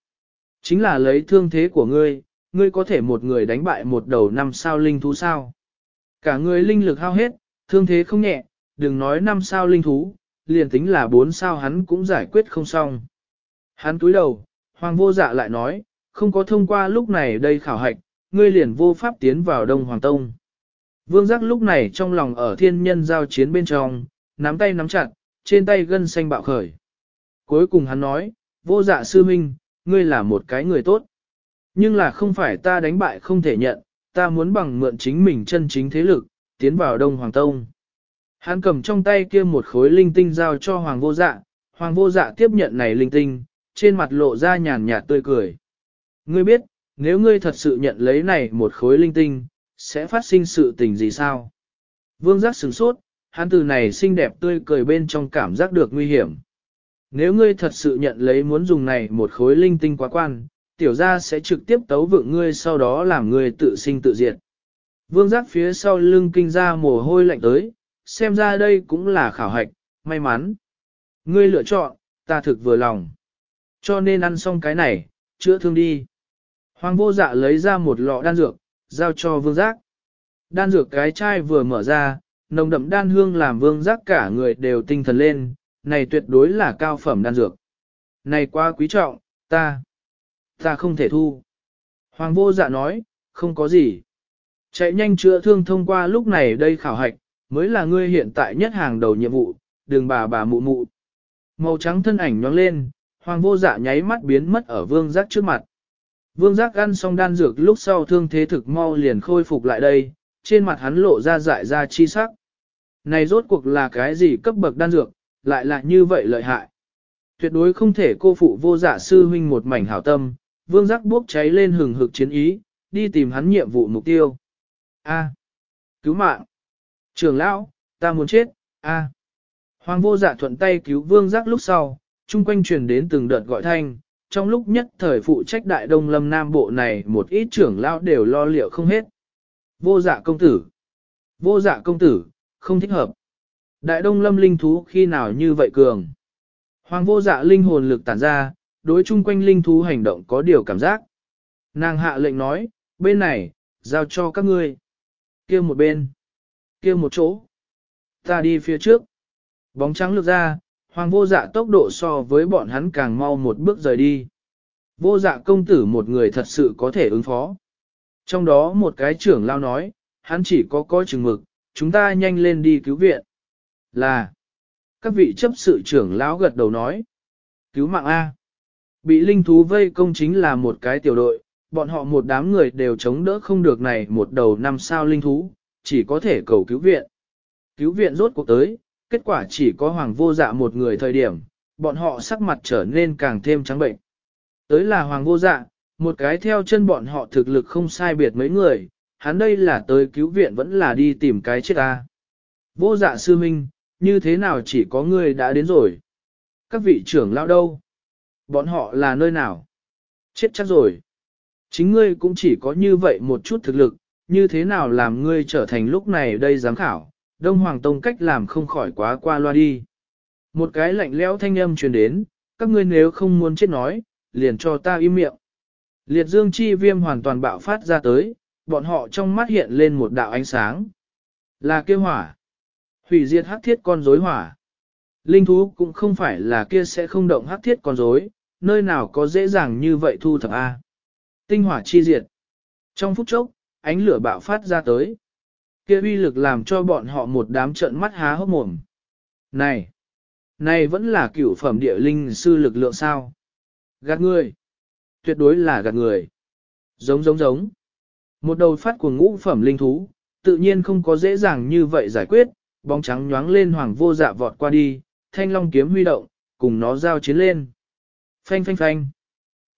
S1: Chính là lấy thương thế của ngươi, ngươi có thể một người đánh bại một đầu năm sao linh thú sao. Cả ngươi linh lực hao hết, thương thế không nhẹ, đừng nói năm sao linh thú, liền tính là bốn sao hắn cũng giải quyết không xong. Hắn túi đầu, hoàng vô dạ lại nói, không có thông qua lúc này đây khảo hạch, ngươi liền vô pháp tiến vào Đông Hoàng Tông. Vương giác lúc này trong lòng ở thiên nhân giao chiến bên trong, nắm tay nắm chặt, trên tay gân xanh bạo khởi. Cuối cùng hắn nói, vô dạ sư minh, ngươi là một cái người tốt. Nhưng là không phải ta đánh bại không thể nhận, ta muốn bằng mượn chính mình chân chính thế lực, tiến vào Đông Hoàng Tông. Hắn cầm trong tay kia một khối linh tinh giao cho Hoàng vô dạ, Hoàng vô dạ tiếp nhận này linh tinh, trên mặt lộ ra nhàn nhạt tươi cười. Ngươi biết, nếu ngươi thật sự nhận lấy này một khối linh tinh, sẽ phát sinh sự tình gì sao? Vương giác sửng sốt, hắn từ này xinh đẹp tươi cười bên trong cảm giác được nguy hiểm. Nếu ngươi thật sự nhận lấy muốn dùng này một khối linh tinh quá quan, tiểu gia sẽ trực tiếp tấu vượng ngươi sau đó làm ngươi tự sinh tự diệt. Vương giác phía sau lưng kinh ra mồ hôi lạnh tới, xem ra đây cũng là khảo hạch, may mắn. Ngươi lựa chọn, ta thực vừa lòng. Cho nên ăn xong cái này, chữa thương đi. Hoàng vô dạ lấy ra một lọ đan dược, giao cho vương giác. Đan dược cái chai vừa mở ra, nồng đậm đan hương làm vương giác cả người đều tinh thần lên, này tuyệt đối là cao phẩm đan dược. Này quá quý trọng, ta, ta không thể thu. Hoàng vô dạ nói, không có gì. Chạy nhanh chữa thương thông qua lúc này đây khảo hạch, mới là ngươi hiện tại nhất hàng đầu nhiệm vụ, đường bà bà mụ mụ. Màu trắng thân ảnh nhóng lên, hoàng vô dạ nháy mắt biến mất ở vương giác trước mặt. Vương giác ăn xong đan dược lúc sau thương thế thực mau liền khôi phục lại đây, trên mặt hắn lộ ra dại ra chi sắc. Này rốt cuộc là cái gì cấp bậc đan dược, lại là như vậy lợi hại. Tuyệt đối không thể cô phụ vô giả sư huynh một mảnh hảo tâm, vương giác bốc cháy lên hừng hực chiến ý, đi tìm hắn nhiệm vụ mục tiêu. A. Cứu mạng. Trường lão, ta muốn chết, A. Hoàng vô dạ thuận tay cứu vương giác lúc sau, chung quanh truyền đến từng đợt gọi thanh, trong lúc nhất thời phụ trách đại đông lâm nam bộ này một ít trưởng lão đều lo liệu không hết. Vô dạ công tử. Vô dạ công tử, không thích hợp. Đại đông lâm linh thú khi nào như vậy cường. Hoàng vô dạ linh hồn lực tản ra, đối chung quanh linh thú hành động có điều cảm giác. Nàng hạ lệnh nói, bên này, giao cho các ngươi. kia một bên. kia một chỗ. Ta đi phía trước. Bóng trắng lược ra, hoàng vô dạ tốc độ so với bọn hắn càng mau một bước rời đi. Vô dạ công tử một người thật sự có thể ứng phó. Trong đó một cái trưởng lao nói, hắn chỉ có coi chừng mực, chúng ta nhanh lên đi cứu viện. Là, các vị chấp sự trưởng lão gật đầu nói, cứu mạng A. Bị linh thú vây công chính là một cái tiểu đội, bọn họ một đám người đều chống đỡ không được này một đầu năm sao linh thú, chỉ có thể cầu cứu viện. Cứu viện rốt cuộc tới, kết quả chỉ có hoàng vô dạ một người thời điểm, bọn họ sắc mặt trở nên càng thêm trắng bệnh. Tới là hoàng vô dạ, một cái theo chân bọn họ thực lực không sai biệt mấy người, hắn đây là tới cứu viện vẫn là đi tìm cái chết ta. Vô dạ sư minh, như thế nào chỉ có ngươi đã đến rồi? Các vị trưởng lão đâu? Bọn họ là nơi nào? Chết chắc rồi. Chính ngươi cũng chỉ có như vậy một chút thực lực, như thế nào làm ngươi trở thành lúc này đây giám khảo, Đông Hoàng Tông cách làm không khỏi quá qua loa đi. Một cái lạnh lẽo thanh âm truyền đến, các ngươi nếu không muốn chết nói, liền cho ta im miệng. Liệt dương chi viêm hoàn toàn bạo phát ra tới, bọn họ trong mắt hiện lên một đạo ánh sáng. Là kia hỏa. Hủy diệt hắc thiết con rối hỏa. Linh thú cũng không phải là kia sẽ không động hắc thiết con rối, nơi nào có dễ dàng như vậy thu thập A. Tinh hỏa chi diệt. Trong phút chốc, ánh lửa bạo phát ra tới. Kia uy lực làm cho bọn họ một đám trợn mắt há hốc mồm. Này! Này vẫn là cửu phẩm địa linh sư lực lượng sao? Gạt người! Tuyệt đối là gạt người. Giống giống giống. Một đầu phát của ngũ phẩm linh thú, tự nhiên không có dễ dàng như vậy giải quyết, bóng trắng nhoáng lên hoàng vô dạ vọt qua đi, thanh long kiếm huy động, cùng nó giao chiến lên. Phanh phanh phanh.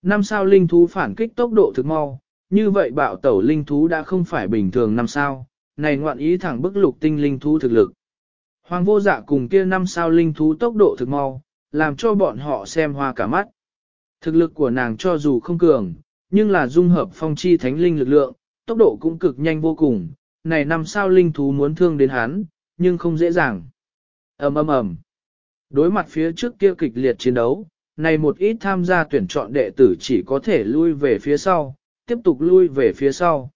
S1: Năm sao linh thú phản kích tốc độ thực mau, như vậy bạo tẩu linh thú đã không phải bình thường năm sao, này ngoạn ý thẳng bức lục tinh linh thú thực lực. Hoàng vô dạ cùng kia năm sao linh thú tốc độ thực mau, làm cho bọn họ xem hoa cả mắt. Thực lực của nàng cho dù không cường, nhưng là dung hợp phong chi thánh linh lực lượng, tốc độ cũng cực nhanh vô cùng, này năm sao linh thú muốn thương đến hắn, nhưng không dễ dàng. ầm ầm ầm. Đối mặt phía trước kia kịch liệt chiến đấu, này một ít tham gia tuyển chọn đệ tử chỉ có thể lui về phía sau, tiếp tục lui về phía sau.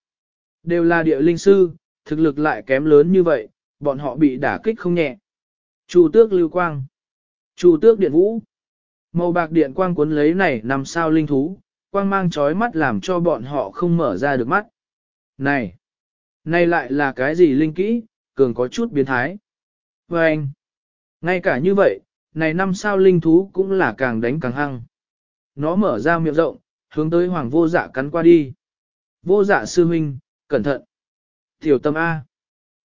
S1: Đều là địa linh sư, thực lực lại kém lớn như vậy, bọn họ bị đả kích không nhẹ. Chu tước lưu quang. Chu tước điện vũ. Màu bạc điện quang cuốn lấy này nằm sao linh thú, quang mang chói mắt làm cho bọn họ không mở ra được mắt. Này! Này lại là cái gì linh kỹ, cường có chút biến thái. Và anh! Ngay cả như vậy, này năm sao linh thú cũng là càng đánh càng hăng. Nó mở ra miệng rộng, hướng tới hoàng vô dạ cắn qua đi. Vô dạ sư huynh, cẩn thận. Tiểu tâm A.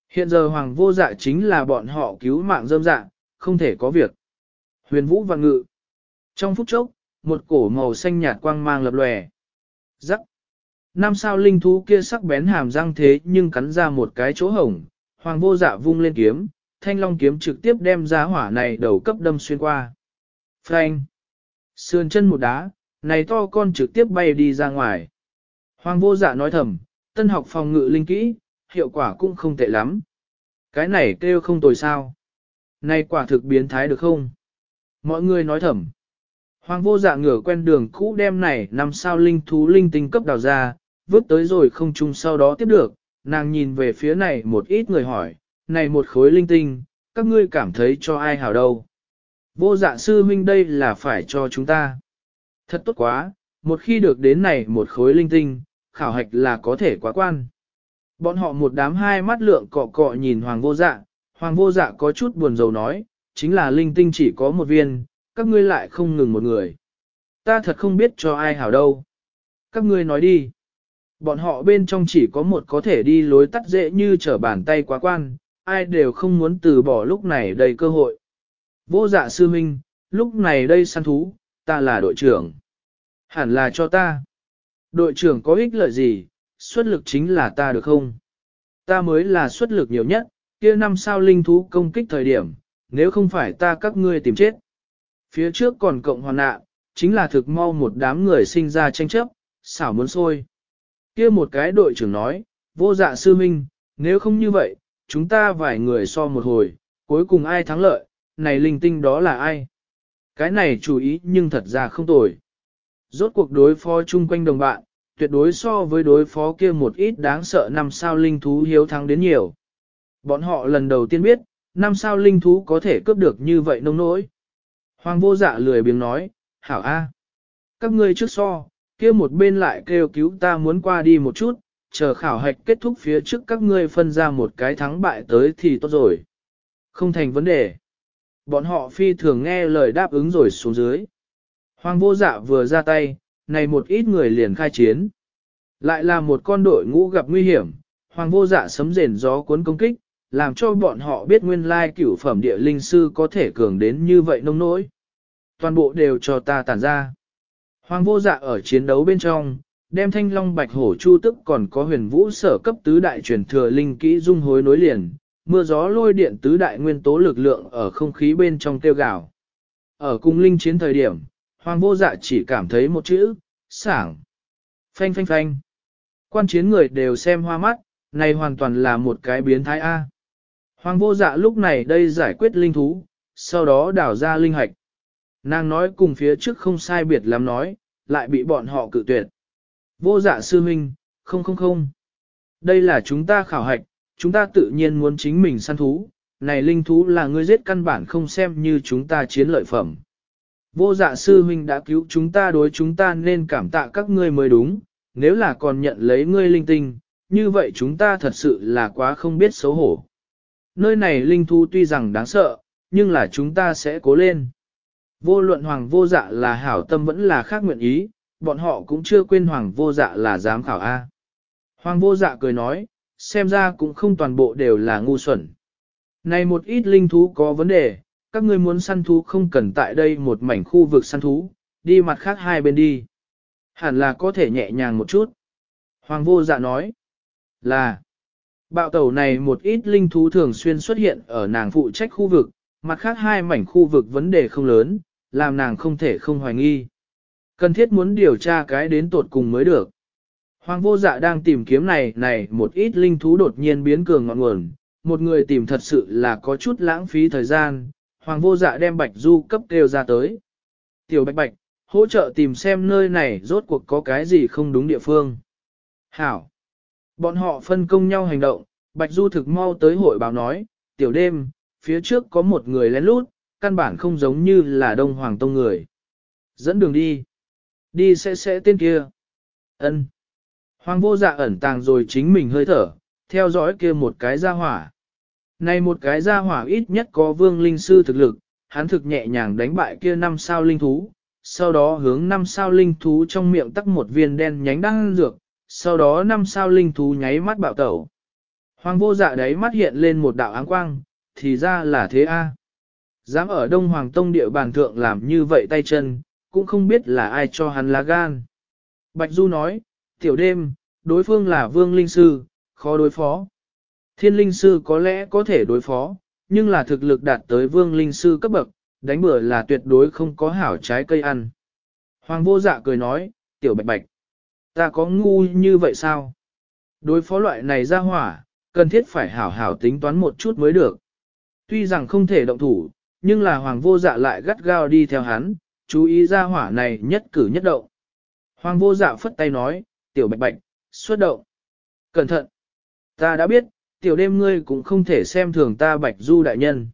S1: Hiện giờ hoàng vô dạ chính là bọn họ cứu mạng dâm dạ, không thể có việc. Huyền vũ và ngự. Trong phút chốc, một cổ màu xanh nhạt quang mang lập lòe. Rắc. Năm sao linh thú kia sắc bén hàm răng thế nhưng cắn ra một cái chỗ hổng, hoàng vô dạ vung lên kiếm, thanh long kiếm trực tiếp đem ra hỏa này đầu cấp đâm xuyên qua. Phanh. Sườn chân một đá, này to con trực tiếp bay đi ra ngoài. Hoàng vô dạ nói thầm, tân học phòng ngự linh kỹ, hiệu quả cũng không tệ lắm. Cái này kêu không tồi sao. Này quả thực biến thái được không? Mọi người nói thầm. Hoàng vô dạ ngửa quen đường cũ đem này năm sao linh thú linh tinh cấp đào ra, vứt tới rồi không chung sau đó tiếp được, nàng nhìn về phía này một ít người hỏi, này một khối linh tinh, các ngươi cảm thấy cho ai hảo đâu. Vô dạ sư huynh đây là phải cho chúng ta. Thật tốt quá, một khi được đến này một khối linh tinh, khảo hạch là có thể quá quan. Bọn họ một đám hai mắt lượng cọ cọ nhìn hoàng vô dạ, hoàng vô dạ có chút buồn rầu nói, chính là linh tinh chỉ có một viên, các ngươi lại không ngừng một người. Ta thật không biết cho ai hảo đâu. Các ngươi nói đi. Bọn họ bên trong chỉ có một có thể đi lối tắt dễ như trở bàn tay quá quan, ai đều không muốn từ bỏ lúc này đầy cơ hội. Vô dạ sư minh, lúc này đây săn thú, ta là đội trưởng. Hẳn là cho ta. Đội trưởng có ích lợi gì, xuất lực chính là ta được không? Ta mới là xuất lực nhiều nhất, kia năm sao linh thú công kích thời điểm, nếu không phải ta các ngươi tìm chết. Phía trước còn cộng hoàn nạn, chính là thực mau một đám người sinh ra tranh chấp, xảo muốn sôi. Kia một cái đội trưởng nói, vô dạ sư minh, nếu không như vậy, chúng ta vài người so một hồi, cuối cùng ai thắng lợi, này linh tinh đó là ai? Cái này chú ý nhưng thật ra không tồi. Rốt cuộc đối phó chung quanh đồng bạn, tuyệt đối so với đối phó kia một ít đáng sợ năm sao linh thú hiếu thắng đến nhiều. Bọn họ lần đầu tiên biết, năm sao linh thú có thể cướp được như vậy nông nỗi. Hoàng vô dạ lười biếng nói, hảo a, Các ngươi trước so, kia một bên lại kêu cứu ta muốn qua đi một chút, chờ khảo hạch kết thúc phía trước các ngươi phân ra một cái thắng bại tới thì tốt rồi. Không thành vấn đề. Bọn họ phi thường nghe lời đáp ứng rồi xuống dưới. Hoàng vô dạ vừa ra tay, này một ít người liền khai chiến. Lại là một con đội ngũ gặp nguy hiểm, hoàng vô dạ sấm rền gió cuốn công kích, làm cho bọn họ biết nguyên lai cửu phẩm địa linh sư có thể cường đến như vậy nông nỗi. Toàn bộ đều cho ta tản ra. Hoàng vô dạ ở chiến đấu bên trong, đem thanh long bạch hổ chu tức còn có huyền vũ sở cấp tứ đại truyền thừa linh kỹ dung hối nối liền, mưa gió lôi điện tứ đại nguyên tố lực lượng ở không khí bên trong tiêu gạo. Ở cung linh chiến thời điểm, hoàng vô dạ chỉ cảm thấy một chữ, sảng. Phanh phanh phanh. Quan chiến người đều xem hoa mắt, này hoàn toàn là một cái biến thái A. Hoàng vô dạ lúc này đây giải quyết linh thú, sau đó đảo ra linh hạch. Nàng nói cùng phía trước không sai biệt lắm nói, lại bị bọn họ cự tuyệt. Vô dạ sư huynh, không không không. Đây là chúng ta khảo hạch, chúng ta tự nhiên muốn chính mình săn thú, này linh thú là ngươi giết căn bản không xem như chúng ta chiến lợi phẩm. Vô dạ sư huynh đã cứu chúng ta đối chúng ta nên cảm tạ các ngươi mới đúng, nếu là còn nhận lấy ngươi linh tinh, như vậy chúng ta thật sự là quá không biết xấu hổ. Nơi này linh thú tuy rằng đáng sợ, nhưng là chúng ta sẽ cố lên. Vô luận hoàng vô dạ là hảo tâm vẫn là khác nguyện ý, bọn họ cũng chưa quên hoàng vô dạ là giám khảo A. Hoàng vô dạ cười nói, xem ra cũng không toàn bộ đều là ngu xuẩn. Này một ít linh thú có vấn đề, các ngươi muốn săn thú không cần tại đây một mảnh khu vực săn thú, đi mặt khác hai bên đi. Hẳn là có thể nhẹ nhàng một chút. Hoàng vô dạ nói là bạo tẩu này một ít linh thú thường xuyên xuất hiện ở nàng phụ trách khu vực, mặt khác hai mảnh khu vực vấn đề không lớn, làm nàng không thể không hoài nghi. Cần thiết muốn điều tra cái đến tột cùng mới được. Hoàng vô dạ đang tìm kiếm này này một ít linh thú đột nhiên biến cường ngọn nguồn, một người tìm thật sự là có chút lãng phí thời gian, hoàng vô dạ đem bạch du cấp kêu ra tới. Tiểu bạch bạch, hỗ trợ tìm xem nơi này rốt cuộc có cái gì không đúng địa phương. Hảo. Bọn họ phân công nhau hành động, bạch du thực mau tới hội báo nói, tiểu đêm, phía trước có một người lén lút, căn bản không giống như là đông hoàng tông người. Dẫn đường đi. Đi sẽ sẽ tên kia. ân Hoàng vô dạ ẩn tàng rồi chính mình hơi thở, theo dõi kia một cái ra hỏa. Này một cái gia hỏa ít nhất có vương linh sư thực lực, hắn thực nhẹ nhàng đánh bại kia năm sao linh thú, sau đó hướng năm sao linh thú trong miệng tắc một viên đen nhánh đang dược, sau đó năm sao linh thú nháy mắt bạo tẩu. Hoàng vô dạ đấy mắt hiện lên một đạo áng quang, thì ra là thế a. Dám ở Đông Hoàng Tông địa bàn thượng làm như vậy tay chân, cũng không biết là ai cho hắn lá gan. Bạch Du nói, tiểu đêm, đối phương là vương linh sư, khó đối phó. Thiên linh sư có lẽ có thể đối phó, nhưng là thực lực đạt tới vương linh sư cấp bậc, đánh bừa là tuyệt đối không có hảo trái cây ăn. Hoàng vô dạ cười nói, tiểu bạch bạch, ta có ngu như vậy sao? Đối phó loại này ra hỏa, cần thiết phải hảo hảo tính toán một chút mới được. Tuy rằng không thể động thủ, nhưng là hoàng vô dạ lại gắt gao đi theo hắn, chú ý ra hỏa này nhất cử nhất động. Hoàng vô dạ phất tay nói, tiểu bạch bạch, xuất động. Cẩn thận! Ta đã biết, tiểu đêm ngươi cũng không thể xem thường ta bạch du đại nhân.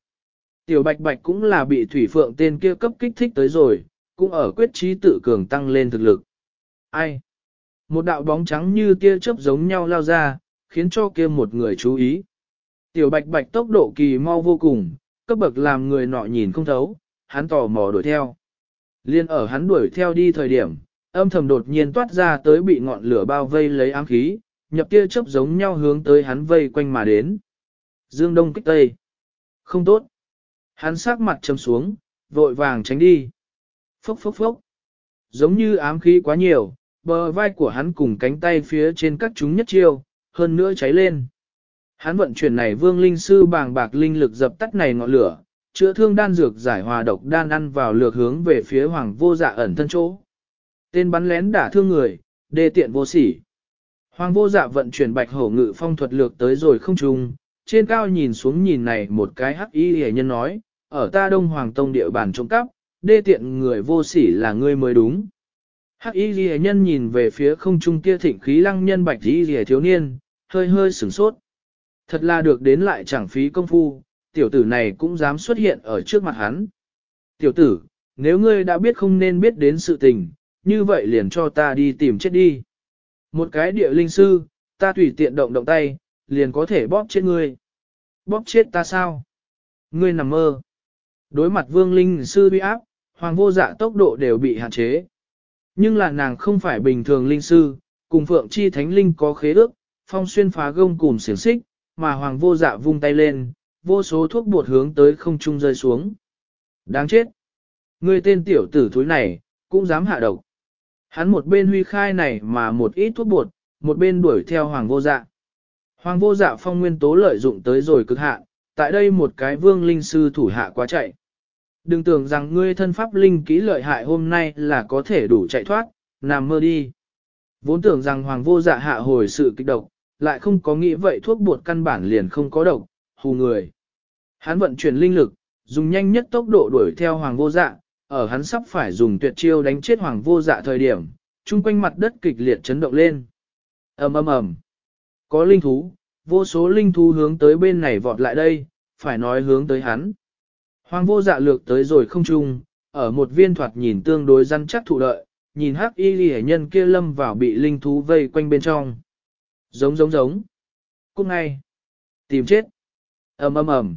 S1: Tiểu bạch bạch cũng là bị thủy phượng tên kia cấp kích thích tới rồi, cũng ở quyết trí tự cường tăng lên thực lực. Ai? Một đạo bóng trắng như tia chớp giống nhau lao ra, khiến cho kia một người chú ý. Tiểu bạch bạch tốc độ kỳ mau vô cùng, cấp bậc làm người nọ nhìn không thấu, hắn tò mò đuổi theo. Liên ở hắn đuổi theo đi thời điểm, âm thầm đột nhiên toát ra tới bị ngọn lửa bao vây lấy ám khí, nhập tia chớp giống nhau hướng tới hắn vây quanh mà đến. Dương Đông kích Tây. Không tốt. Hắn sắc mặt châm xuống, vội vàng tránh đi. Phốc phốc phốc. Giống như ám khí quá nhiều, bờ vai của hắn cùng cánh tay phía trên các chúng nhất chiêu, hơn nữa cháy lên. Hắn vận chuyển này vương linh sư bàng bạc linh lực dập tắt này ngọn lửa, chữa thương đan dược giải hòa độc đan ăn vào lược hướng về phía hoàng vô dạ ẩn thân chỗ. Tên bắn lén đả thương người, đê tiện vô sỉ. Hoàng vô dạ vận chuyển bạch hổ ngự phong thuật lược tới rồi không trung trên cao nhìn xuống nhìn này một cái hắc y hề nhân nói, ở ta đông hoàng tông địa bàn trộm cắp, đê tiện người vô sỉ là ngươi mới đúng. Hắc y hề nhân nhìn về phía không trung kia thịnh khí lăng nhân bạch y hề thiếu niên, hơi hơi sửng sốt. Thật là được đến lại chẳng phí công phu, tiểu tử này cũng dám xuất hiện ở trước mặt hắn. Tiểu tử, nếu ngươi đã biết không nên biết đến sự tình, như vậy liền cho ta đi tìm chết đi. Một cái địa linh sư, ta tùy tiện động động tay, liền có thể bóp chết ngươi. Bóp chết ta sao? Ngươi nằm mơ. Đối mặt vương linh sư uy áp, hoàng vô dạ tốc độ đều bị hạn chế. Nhưng là nàng không phải bình thường linh sư, cùng phượng chi thánh linh có khế ước, phong xuyên phá gông cùng xiềng xích, mà hoàng vô dạ vung tay lên, vô số thuốc bột hướng tới không trung rơi xuống. Đáng chết! Ngươi tên tiểu tử thúi này, cũng dám hạ độc. Hắn một bên huy khai này mà một ít thuốc bột, một bên đuổi theo hoàng vô dạ. Hoàng vô dạ phong nguyên tố lợi dụng tới rồi cực hạn. tại đây một cái vương linh sư thủ hạ quá chạy. Đừng tưởng rằng ngươi thân pháp linh kỹ lợi hại hôm nay là có thể đủ chạy thoát, nằm mơ đi. Vốn tưởng rằng hoàng vô dạ hạ hồi sự kích độc, lại không có nghĩ vậy thuốc bột căn bản liền không có độc, hù người. Hắn vận chuyển linh lực, dùng nhanh nhất tốc độ đuổi theo hoàng vô dạ, ở hắn sắp phải dùng tuyệt chiêu đánh chết hoàng vô dạ thời điểm, chung quanh mặt đất kịch liệt chấn động lên. ầm ầm ầm, có linh thú, vô số linh thú hướng tới bên này vọt lại đây, phải nói hướng tới hắn. Hoàng vô dạ lược tới rồi không trung, ở một viên thoạt nhìn tương đối răn chắc thụ đợi, nhìn hắc y ghi nhân kia lâm vào bị linh thú vây quanh bên trong. Giống giống giống. Cúc ngay. Tìm chết. ầm ầm ầm.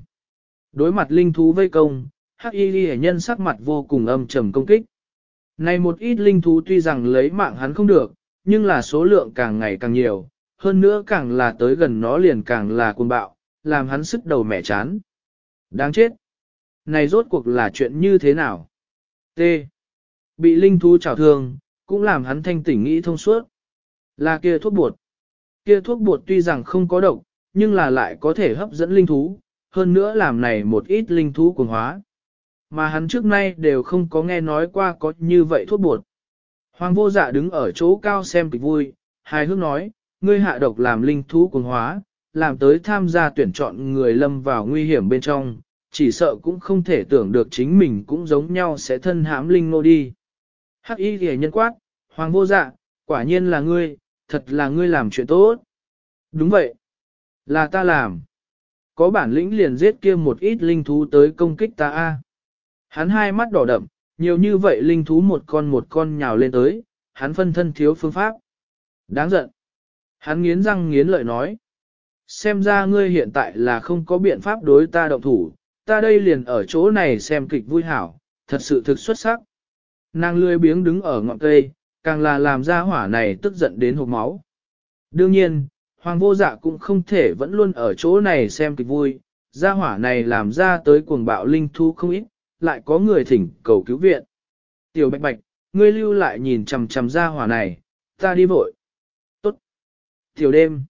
S1: Đối mặt linh thú vây công, hắc y ghi nhân sắc mặt vô cùng âm trầm công kích. Này một ít linh thú tuy rằng lấy mạng hắn không được, nhưng là số lượng càng ngày càng nhiều, hơn nữa càng là tới gần nó liền càng là cuồng bạo, làm hắn sức đầu mẻ chán. Đáng chết! Này rốt cuộc là chuyện như thế nào? T. Bị linh thú trào thương, cũng làm hắn thanh tỉnh nghĩ thông suốt. Là kia thuốc bột. Kia thuốc bột tuy rằng không có độc, nhưng là lại có thể hấp dẫn linh thú, hơn nữa làm này một ít linh thú cuồng hóa. Mà hắn trước nay đều không có nghe nói qua có như vậy thuốc bột. Hoàng vô dạ đứng ở chỗ cao xem kịch vui, hài hước nói, ngươi hạ độc làm linh thú cuồng hóa, làm tới tham gia tuyển chọn người lâm vào nguy hiểm bên trong, chỉ sợ cũng không thể tưởng được chính mình cũng giống nhau sẽ thân hãm linh nô đi. Hắc y ghề nhân quát, hoàng vô dạ, quả nhiên là ngươi, thật là ngươi làm chuyện tốt. Đúng vậy, là ta làm. Có bản lĩnh liền giết kia một ít linh thú tới công kích ta a. Hắn hai mắt đỏ đậm, nhiều như vậy linh thú một con một con nhào lên tới, hắn phân thân thiếu phương pháp. Đáng giận. Hắn nghiến răng nghiến lợi nói. Xem ra ngươi hiện tại là không có biện pháp đối ta động thủ, ta đây liền ở chỗ này xem kịch vui hảo, thật sự thực xuất sắc. Nàng lươi biếng đứng ở ngọn cây, càng là làm ra hỏa này tức giận đến hộp máu. Đương nhiên, hoàng vô dạ cũng không thể vẫn luôn ở chỗ này xem kịch vui, ra hỏa này làm ra tới cuồng bạo linh thu không ít, lại có người thỉnh cầu cứu viện. Tiểu bạch bạch, ngươi lưu lại nhìn chằm chằm gia hỏa này, ta đi vội. Tốt. Tiểu đêm.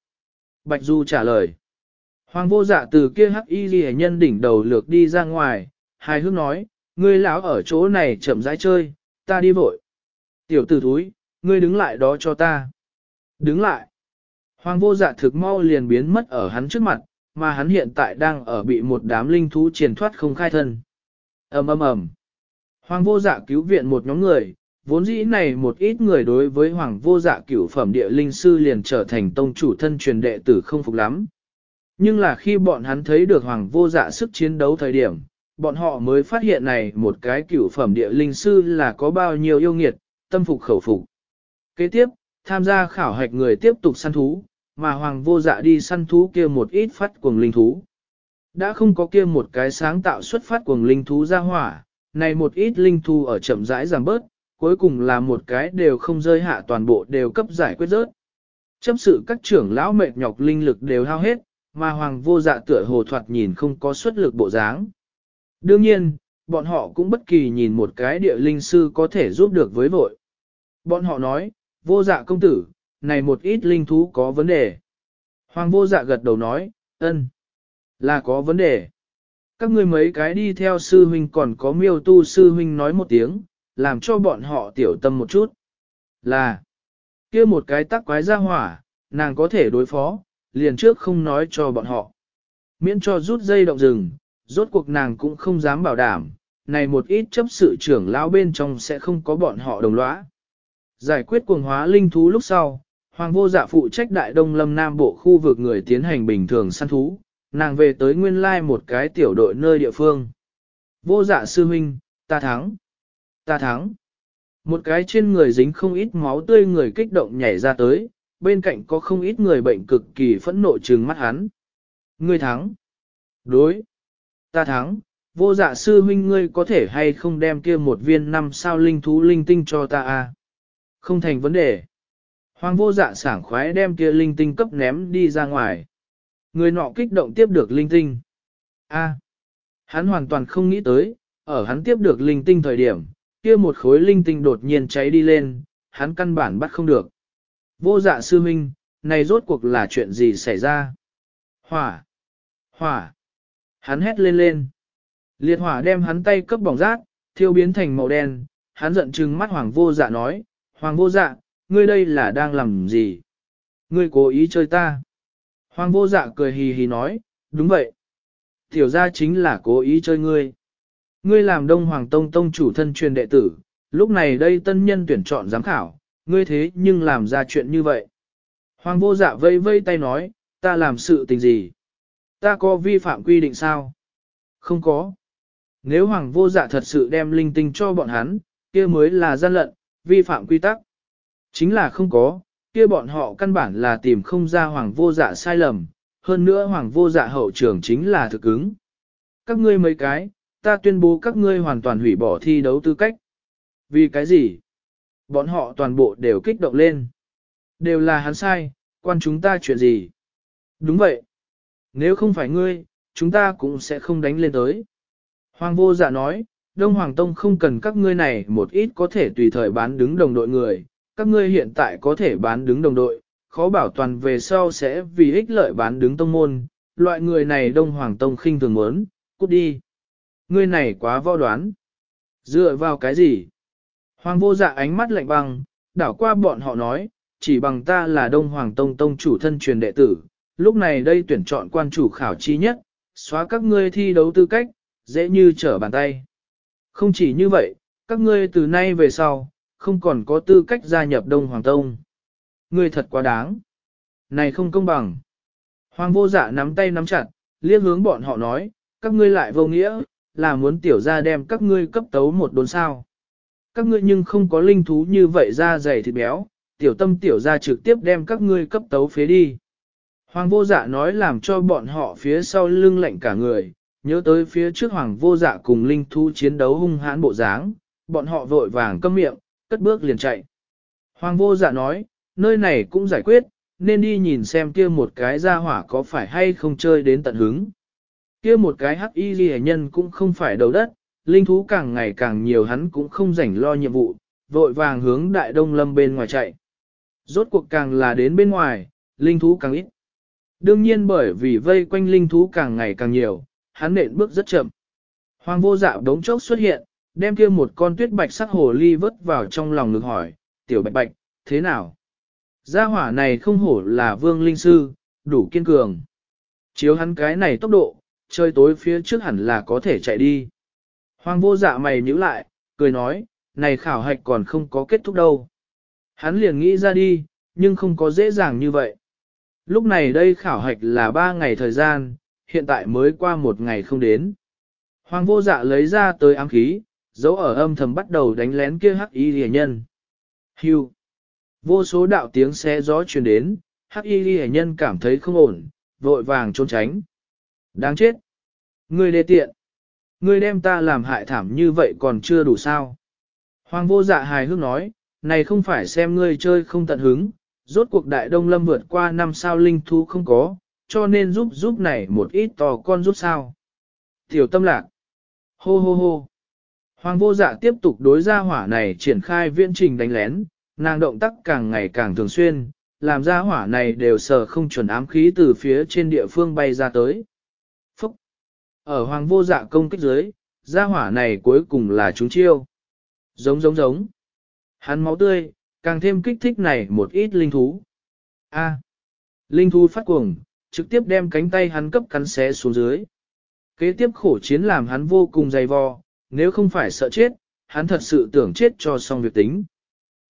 S1: Bạch Du trả lời. Hoàng vô dạ từ kia hắc y ghi nhân đỉnh đầu lược đi ra ngoài, hài hước nói, ngươi lão ở chỗ này chậm rãi chơi, ta đi vội. Tiểu tử thúi, ngươi đứng lại đó cho ta. Đứng lại. Hoàng vô dạ thực mau liền biến mất ở hắn trước mặt, mà hắn hiện tại đang ở bị một đám linh thú triển thoát không khai thân ầm ầm ầm. Hoàng vô dạ cứu viện một nhóm người, vốn dĩ này một ít người đối với hoàng vô dạ cửu phẩm địa linh sư liền trở thành tông chủ thân truyền đệ tử không phục lắm. Nhưng là khi bọn hắn thấy được hoàng vô dạ sức chiến đấu thời điểm, bọn họ mới phát hiện này một cái cửu phẩm địa linh sư là có bao nhiêu yêu nghiệt, tâm phục khẩu phục. Kế tiếp, tham gia khảo hạch người tiếp tục săn thú, mà hoàng vô dạ đi săn thú kia một ít phát cuồng linh thú. Đã không có kia một cái sáng tạo xuất phát cuồng linh thú ra hỏa, này một ít linh thú ở chậm rãi giảm bớt, cuối cùng là một cái đều không rơi hạ toàn bộ đều cấp giải quyết rớt. Chấp sự các trưởng lão mệt nhọc linh lực đều hao hết, mà hoàng vô dạ tựa hồ thoạt nhìn không có xuất lực bộ dáng. Đương nhiên, bọn họ cũng bất kỳ nhìn một cái địa linh sư có thể giúp được với vội. Bọn họ nói, vô dạ công tử, này một ít linh thú có vấn đề. Hoàng vô dạ gật đầu nói, ân, là có vấn đề. Các ngươi mấy cái đi theo sư huynh còn có miêu tu sư huynh nói một tiếng, làm cho bọn họ tiểu tâm một chút. Là, kia một cái tắc quái ra hỏa, nàng có thể đối phó, liền trước không nói cho bọn họ. Miễn cho rút dây động rừng, rốt cuộc nàng cũng không dám bảo đảm, này một ít chấp sự trưởng lão bên trong sẽ không có bọn họ đồng lõa. Giải quyết cuồng hóa linh thú lúc sau, Hoàng vô dạ phụ trách đại đông lâm nam bộ khu vực người tiến hành bình thường săn thú, nàng về tới nguyên lai một cái tiểu đội nơi địa phương. Vô dạ sư huynh, ta thắng, ta thắng. Một cái trên người dính không ít máu tươi người kích động nhảy ra tới, bên cạnh có không ít người bệnh cực kỳ phẫn nộ trừng mắt hắn. Ngươi thắng. Đối. Ta thắng. Vô dạ sư huynh ngươi có thể hay không đem kia một viên năm sao linh thú linh tinh cho ta à? Không thành vấn đề. Hoàng vô dạ sảng khoái đem kia linh tinh cấp ném đi ra ngoài. Người nọ kích động tiếp được linh tinh. A. hắn hoàn toàn không nghĩ tới, ở hắn tiếp được linh tinh thời điểm, kia một khối linh tinh đột nhiên cháy đi lên, hắn căn bản bắt không được. Vô dạ sư minh, này rốt cuộc là chuyện gì xảy ra? Hỏa! Hỏa! Hắn hét lên lên. Liệt hỏa đem hắn tay cấp bỏng rát, thiêu biến thành màu đen, hắn giận trừng mắt hoàng vô dạ nói, hoàng vô dạ, ngươi đây là đang làm gì? Ngươi cố ý chơi ta. Hoàng vô dạ cười hì hì nói, đúng vậy. Tiểu ra chính là cố ý chơi ngươi. Ngươi làm Đông Hoàng Tông Tông chủ thân truyền đệ tử, lúc này đây tân nhân tuyển chọn giám khảo, ngươi thế nhưng làm ra chuyện như vậy. Hoàng vô dạ vây vây tay nói, ta làm sự tình gì? Ta có vi phạm quy định sao? Không có. Nếu hoàng vô dạ thật sự đem linh tinh cho bọn hắn, kia mới là gian lận, vi phạm quy tắc. Chính là không có, kia bọn họ căn bản là tìm không ra hoàng vô dạ sai lầm, hơn nữa hoàng vô dạ hậu trưởng chính là thực ứng. Các ngươi mấy cái, ta tuyên bố các ngươi hoàn toàn hủy bỏ thi đấu tư cách. Vì cái gì? Bọn họ toàn bộ đều kích động lên. Đều là hắn sai, quan chúng ta chuyện gì? Đúng vậy. Nếu không phải ngươi, chúng ta cũng sẽ không đánh lên tới. Hoàng vô dạ nói, Đông Hoàng Tông không cần các ngươi này một ít có thể tùy thời bán đứng đồng đội người, các ngươi hiện tại có thể bán đứng đồng đội, khó bảo toàn về sau sẽ vì ích lợi bán đứng tông môn, loại người này Đông Hoàng Tông khinh thường muốn, cút đi. Ngươi này quá võ đoán. Dựa vào cái gì? Hoàng vô dạ ánh mắt lạnh băng, đảo qua bọn họ nói, chỉ bằng ta là Đông Hoàng Tông Tông chủ thân truyền đệ tử, lúc này đây tuyển chọn quan chủ khảo chi nhất, xóa các ngươi thi đấu tư cách, dễ như trở bàn tay. Không chỉ như vậy, các ngươi từ nay về sau, không còn có tư cách gia nhập Đông Hoàng Tông. Ngươi thật quá đáng. Này không công bằng. Hoàng vô dạ nắm tay nắm chặt, liên hướng bọn họ nói, các ngươi lại vô nghĩa, là muốn tiểu ra đem các ngươi cấp tấu một đốn sao. Các ngươi nhưng không có linh thú như vậy ra dày thịt béo, tiểu tâm tiểu ra trực tiếp đem các ngươi cấp tấu phế đi. Hoàng vô dạ nói làm cho bọn họ phía sau lưng lạnh cả người, nhớ tới phía trước hoàng vô dạ cùng linh thú chiến đấu hung hãn bộ dáng, bọn họ vội vàng câm miệng, cất bước liền chạy. Hoàng vô dạ nói, nơi này cũng giải quyết, nên đi nhìn xem kia một cái ra hỏa có phải hay không chơi đến tận hứng. Kia một cái hắc y ghi nhân cũng không phải đầu đất, linh thú càng ngày càng nhiều hắn cũng không rảnh lo nhiệm vụ, vội vàng hướng đại đông lâm bên ngoài chạy. Rốt cuộc càng là đến bên ngoài, linh thú càng ít. Đương nhiên bởi vì vây quanh linh thú càng ngày càng nhiều, hắn nện bước rất chậm. Hoàng vô dạ đống chốc xuất hiện, đem kia một con tuyết bạch sắc hồ ly vớt vào trong lòng ngực hỏi, tiểu bạch bạch, thế nào? Gia hỏa này không hổ là vương linh sư, đủ kiên cường. Chiếu hắn cái này tốc độ, chơi tối phía trước hẳn là có thể chạy đi. Hoàng vô dạ mày nhíu lại, cười nói, này khảo hạch còn không có kết thúc đâu. Hắn liền nghĩ ra đi, nhưng không có dễ dàng như vậy. Lúc này đây khảo hạch là 3 ngày thời gian, hiện tại mới qua một ngày không đến. Hoàng vô dạ lấy ra tới ám khí, dấu ở âm thầm bắt đầu đánh lén kia hắc y rìa nhân. Hưu. Vô số đạo tiếng xe gió truyền đến, hắc y rìa nhân cảm thấy không ổn, vội vàng trốn tránh. Đáng chết. Ngươi đê tiện. Ngươi đem ta làm hại thảm như vậy còn chưa đủ sao. Hoàng vô dạ hài hước nói, này không phải xem ngươi chơi không tận hứng, rốt cuộc đại đông lâm vượt qua năm sao linh thú không có, cho nên giúp giúp này một ít to con giúp sao. Tiểu tâm lạc. Hô hô hô. Hoàng vô dạ tiếp tục đối ra hỏa này triển khai viễn trình đánh lén, nàng động tác càng ngày càng thường xuyên, làm ra hỏa này đều sờ không chuẩn ám khí từ phía trên địa phương bay ra tới. Phúc! Ở hoàng vô dạ công kích dưới, ra hỏa này cuối cùng là chúng chiêu. Giống giống giống. Hắn máu tươi, càng thêm kích thích này một ít linh thú. A. linh thú phát cuồng, trực tiếp đem cánh tay hắn cấp cắn xé xuống dưới. Kế tiếp khổ chiến làm hắn vô cùng dày vò, nếu không phải sợ chết, hắn thật sự tưởng chết cho xong việc tính.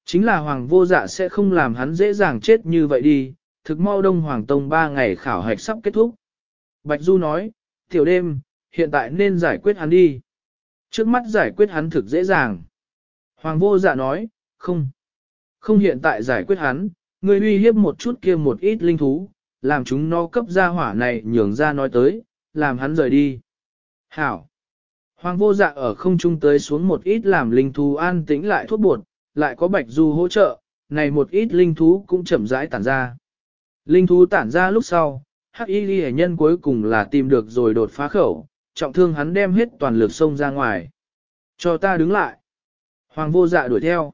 S1: Chính là hoàng vô dạ sẽ không làm hắn dễ dàng chết như vậy đi, thực mau đông hoàng tông ba ngày khảo hạch sắp kết thúc. Bạch Du nói, tiểu đêm, hiện tại nên giải quyết hắn đi. Trước mắt giải quyết hắn thực dễ dàng. Hoàng vô dạ nói, không. Không hiện tại giải quyết hắn, ngươi uy hiếp một chút kia một ít linh thú, làm chúng nó cấp ra hỏa này nhường ra nói tới, làm hắn rời đi. Hảo. Hoàng vô dạ ở không trung tới xuống một ít làm linh thú an tĩnh lại thuốc bột, lại có bạch du hỗ trợ, này một ít linh thú cũng chậm rãi tản ra. Linh thú tản ra lúc sau, hắc y ghi nhân cuối cùng là tìm được rồi đột phá khẩu, trọng thương hắn đem hết toàn lực xông ra ngoài. Cho ta đứng lại. Hoàng vô dạ đuổi theo.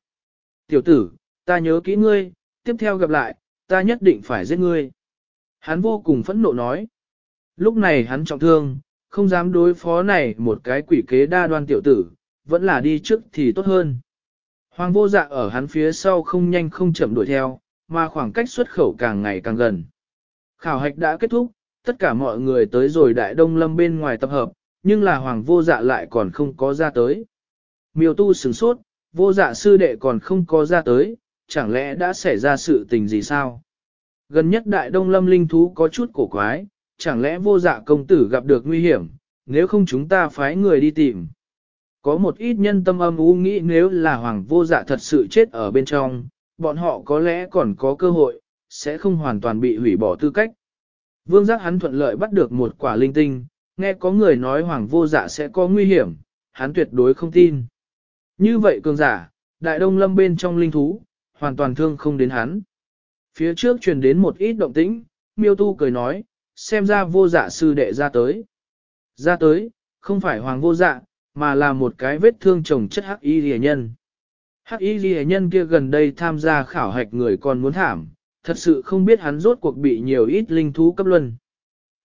S1: Tiểu tử, ta nhớ kỹ ngươi, tiếp theo gặp lại, ta nhất định phải giết ngươi. Hắn vô cùng phẫn nộ nói. Lúc này hắn trọng thương, không dám đối phó này một cái quỷ kế đa đoan tiểu tử, vẫn là đi trước thì tốt hơn. Hoàng vô dạ ở hắn phía sau không nhanh không chậm đuổi theo, mà khoảng cách xuất khẩu càng ngày càng gần. Khảo hạch đã kết thúc, tất cả mọi người tới rồi đại đông lâm bên ngoài tập hợp, nhưng là hoàng vô dạ lại còn không có ra tới. Miêu tu sửng sốt, vô dạ sư đệ còn không có ra tới, chẳng lẽ đã xảy ra sự tình gì sao? Gần nhất đại đông lâm linh thú có chút cổ quái, chẳng lẽ vô dạ công tử gặp được nguy hiểm, nếu không chúng ta phái người đi tìm. Có một ít nhân tâm âm u nghĩ nếu là hoàng vô dạ thật sự chết ở bên trong, bọn họ có lẽ còn có cơ hội, sẽ không hoàn toàn bị hủy bỏ tư cách. Vương giác hắn thuận lợi bắt được một quả linh tinh, nghe có người nói hoàng vô dạ sẽ có nguy hiểm, hắn tuyệt đối không tin. Như vậy cường giả, đại đông lâm bên trong linh thú, hoàn toàn thương không đến hắn. Phía trước truyền đến một ít động tĩnh, miêu tu cười nói, xem ra vô dạ sư đệ ra tới. Ra tới, không phải hoàng vô dạ, mà là một cái vết thương chồng chất hắc y rìa nhân. Hắc y rìa nhân kia gần đây tham gia khảo hạch người còn muốn thảm, thật sự không biết hắn rốt cuộc bị nhiều ít linh thú cấp luân.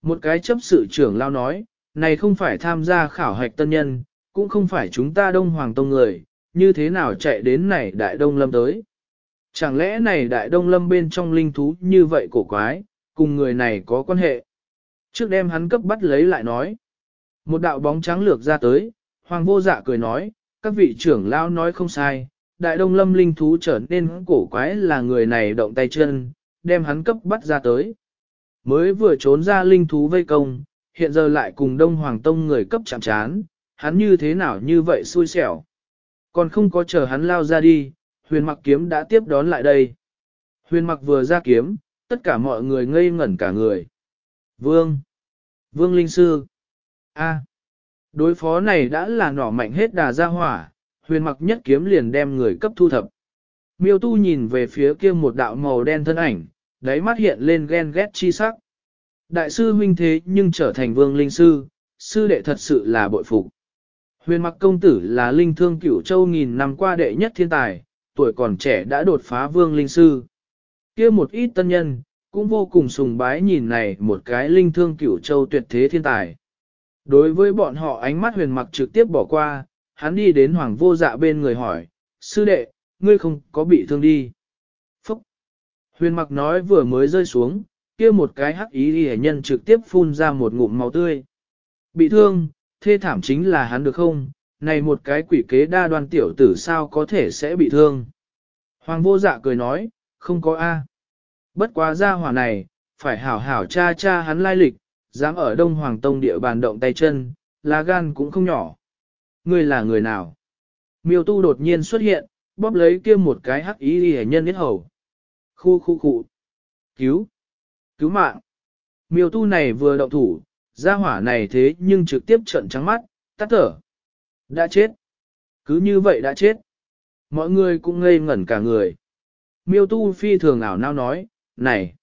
S1: Một cái chấp sự trưởng lao nói, này không phải tham gia khảo hạch tân nhân, cũng không phải chúng ta đông hoàng tông người, như thế nào chạy đến này đại đông lâm tới. Chẳng lẽ này đại đông lâm bên trong linh thú như vậy cổ quái, cùng người này có quan hệ. Trước đem hắn cấp bắt lấy lại nói. Một đạo bóng trắng lược ra tới, hoàng vô dạ cười nói, các vị trưởng lao nói không sai, đại đông lâm linh thú trở nên cổ quái là người này động tay chân, đem hắn cấp bắt ra tới. Mới vừa trốn ra linh thú vây công, hiện giờ lại cùng đông hoàng tông người cấp chạm chán, hắn như thế nào như vậy xui xẻo. Còn không có chờ hắn lao ra đi, huyền mặc kiếm đã tiếp đón lại đây. Huyền mặc vừa ra kiếm, tất cả mọi người ngây ngẩn cả người. Vương! Vương Linh Sư! A! Đối phó này đã là nỏ mạnh hết đà ra hỏa, huyền mặc nhất kiếm liền đem người cấp thu thập. Miêu tu nhìn về phía kia một đạo màu đen thân ảnh, đáy mắt hiện lên ghen ghét chi sắc. Đại sư huynh thế nhưng trở thành vương linh sư, sư đệ thật sự là bội phục. Huyền mặc công tử là linh thương cửu châu nghìn năm qua đệ nhất thiên tài, tuổi còn trẻ đã đột phá vương linh sư. kia một ít tân nhân, cũng vô cùng sùng bái nhìn này một cái linh thương cửu châu tuyệt thế thiên tài. Đối với bọn họ ánh mắt huyền mặc trực tiếp bỏ qua, hắn đi đến hoàng vô dạ bên người hỏi, sư đệ, ngươi không có bị thương đi. Phúc! Huyền mặc nói vừa mới rơi xuống, kia một cái hắc ý hề nhân trực tiếp phun ra một ngụm máu tươi. Bị thương, thê thảm chính là hắn được không? Này một cái quỷ kế đa đoan tiểu tử sao có thể sẽ bị thương? Hoàng vô dạ cười nói, không có A. Bất quá ra hỏa này, phải hảo hảo cha cha hắn lai lịch, dám ở Đông Hoàng Tông địa bàn động tay chân, lá gan cũng không nhỏ. Ngươi là người nào? Miêu tu đột nhiên xuất hiện, bóp lấy kia một cái hắc ý đi nhân biết hầu. Khu khu khu. Cứu. Cứu mạng. Miêu tu này vừa động thủ, ra hỏa này thế nhưng trực tiếp trận trắng mắt, tắt thở. Đã chết. Cứ như vậy đã chết. Mọi người cũng ngây ngẩn cả người. Miêu tu phi thường ảo nao nói, này,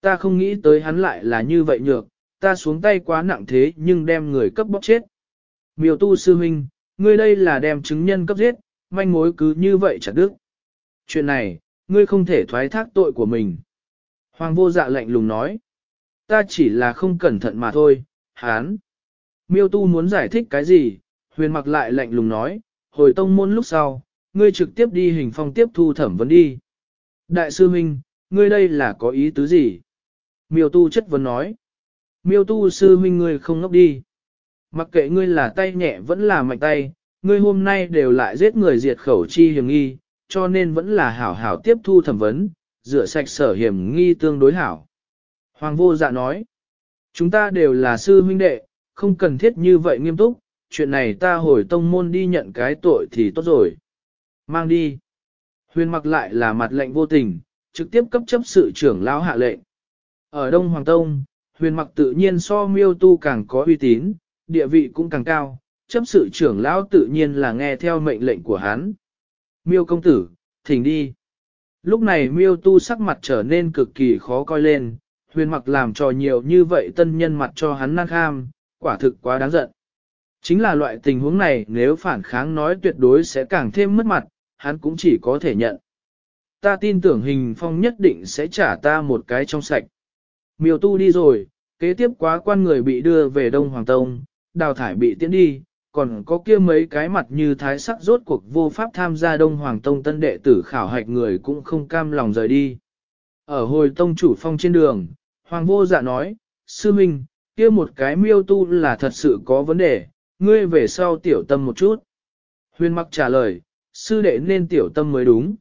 S1: ta không nghĩ tới hắn lại là như vậy nhược, ta xuống tay quá nặng thế nhưng đem người cấp bóc chết. Miêu tu sư huynh, ngươi đây là đem chứng nhân cấp giết, manh mối cứ như vậy chặt đức. Chuyện này, ngươi không thể thoái thác tội của mình. Hoàng vô dạ lạnh lùng nói. Ta chỉ là không cẩn thận mà thôi, hán. Miêu tu muốn giải thích cái gì, huyền mặc lại lạnh lùng nói, hồi tông môn lúc sau, ngươi trực tiếp đi hình phong tiếp thu thẩm vấn đi. Đại sư huynh ngươi đây là có ý tứ gì? Miêu tu chất vấn nói. Miêu tu sư Minh ngươi không ngốc đi. Mặc kệ ngươi là tay nhẹ vẫn là mạnh tay, ngươi hôm nay đều lại giết người diệt khẩu chi hiểm nghi, cho nên vẫn là hảo hảo tiếp thu thẩm vấn, rửa sạch sở hiểm nghi tương đối hảo. Hoàng vô dạ nói, chúng ta đều là sư huynh đệ, không cần thiết như vậy nghiêm túc, chuyện này ta hồi tông môn đi nhận cái tội thì tốt rồi. Mang đi. Huyền mặc lại là mặt lệnh vô tình, trực tiếp cấp chấp sự trưởng lão hạ lệnh. Ở Đông Hoàng Tông, huyền mặc tự nhiên so miêu tu càng có uy tín, địa vị cũng càng cao, chấp sự trưởng lão tự nhiên là nghe theo mệnh lệnh của hắn. Miêu công tử, thỉnh đi. Lúc này miêu tu sắc mặt trở nên cực kỳ khó coi lên, huyền mặc làm trò nhiều như vậy tân nhân mặt cho hắn năng kham, quả thực quá đáng giận. Chính là loại tình huống này nếu phản kháng nói tuyệt đối sẽ càng thêm mất mặt, hắn cũng chỉ có thể nhận. Ta tin tưởng hình phong nhất định sẽ trả ta một cái trong sạch. Miêu tu đi rồi, kế tiếp quá quan người bị đưa về Đông Hoàng Tông, đào thải bị tiễn đi, còn có kia mấy cái mặt như thái sắc rốt cuộc vô pháp tham gia Đông Hoàng Tông tân đệ tử khảo hạch người cũng không cam lòng rời đi. Ở hồi tông chủ phong trên đường, Hoàng vô dạ nói, Sư Minh, kia một cái miêu tu là thật sự có vấn đề, ngươi về sau tiểu tâm một chút. Huyền mặc trả lời, sư đệ nên tiểu tâm mới đúng.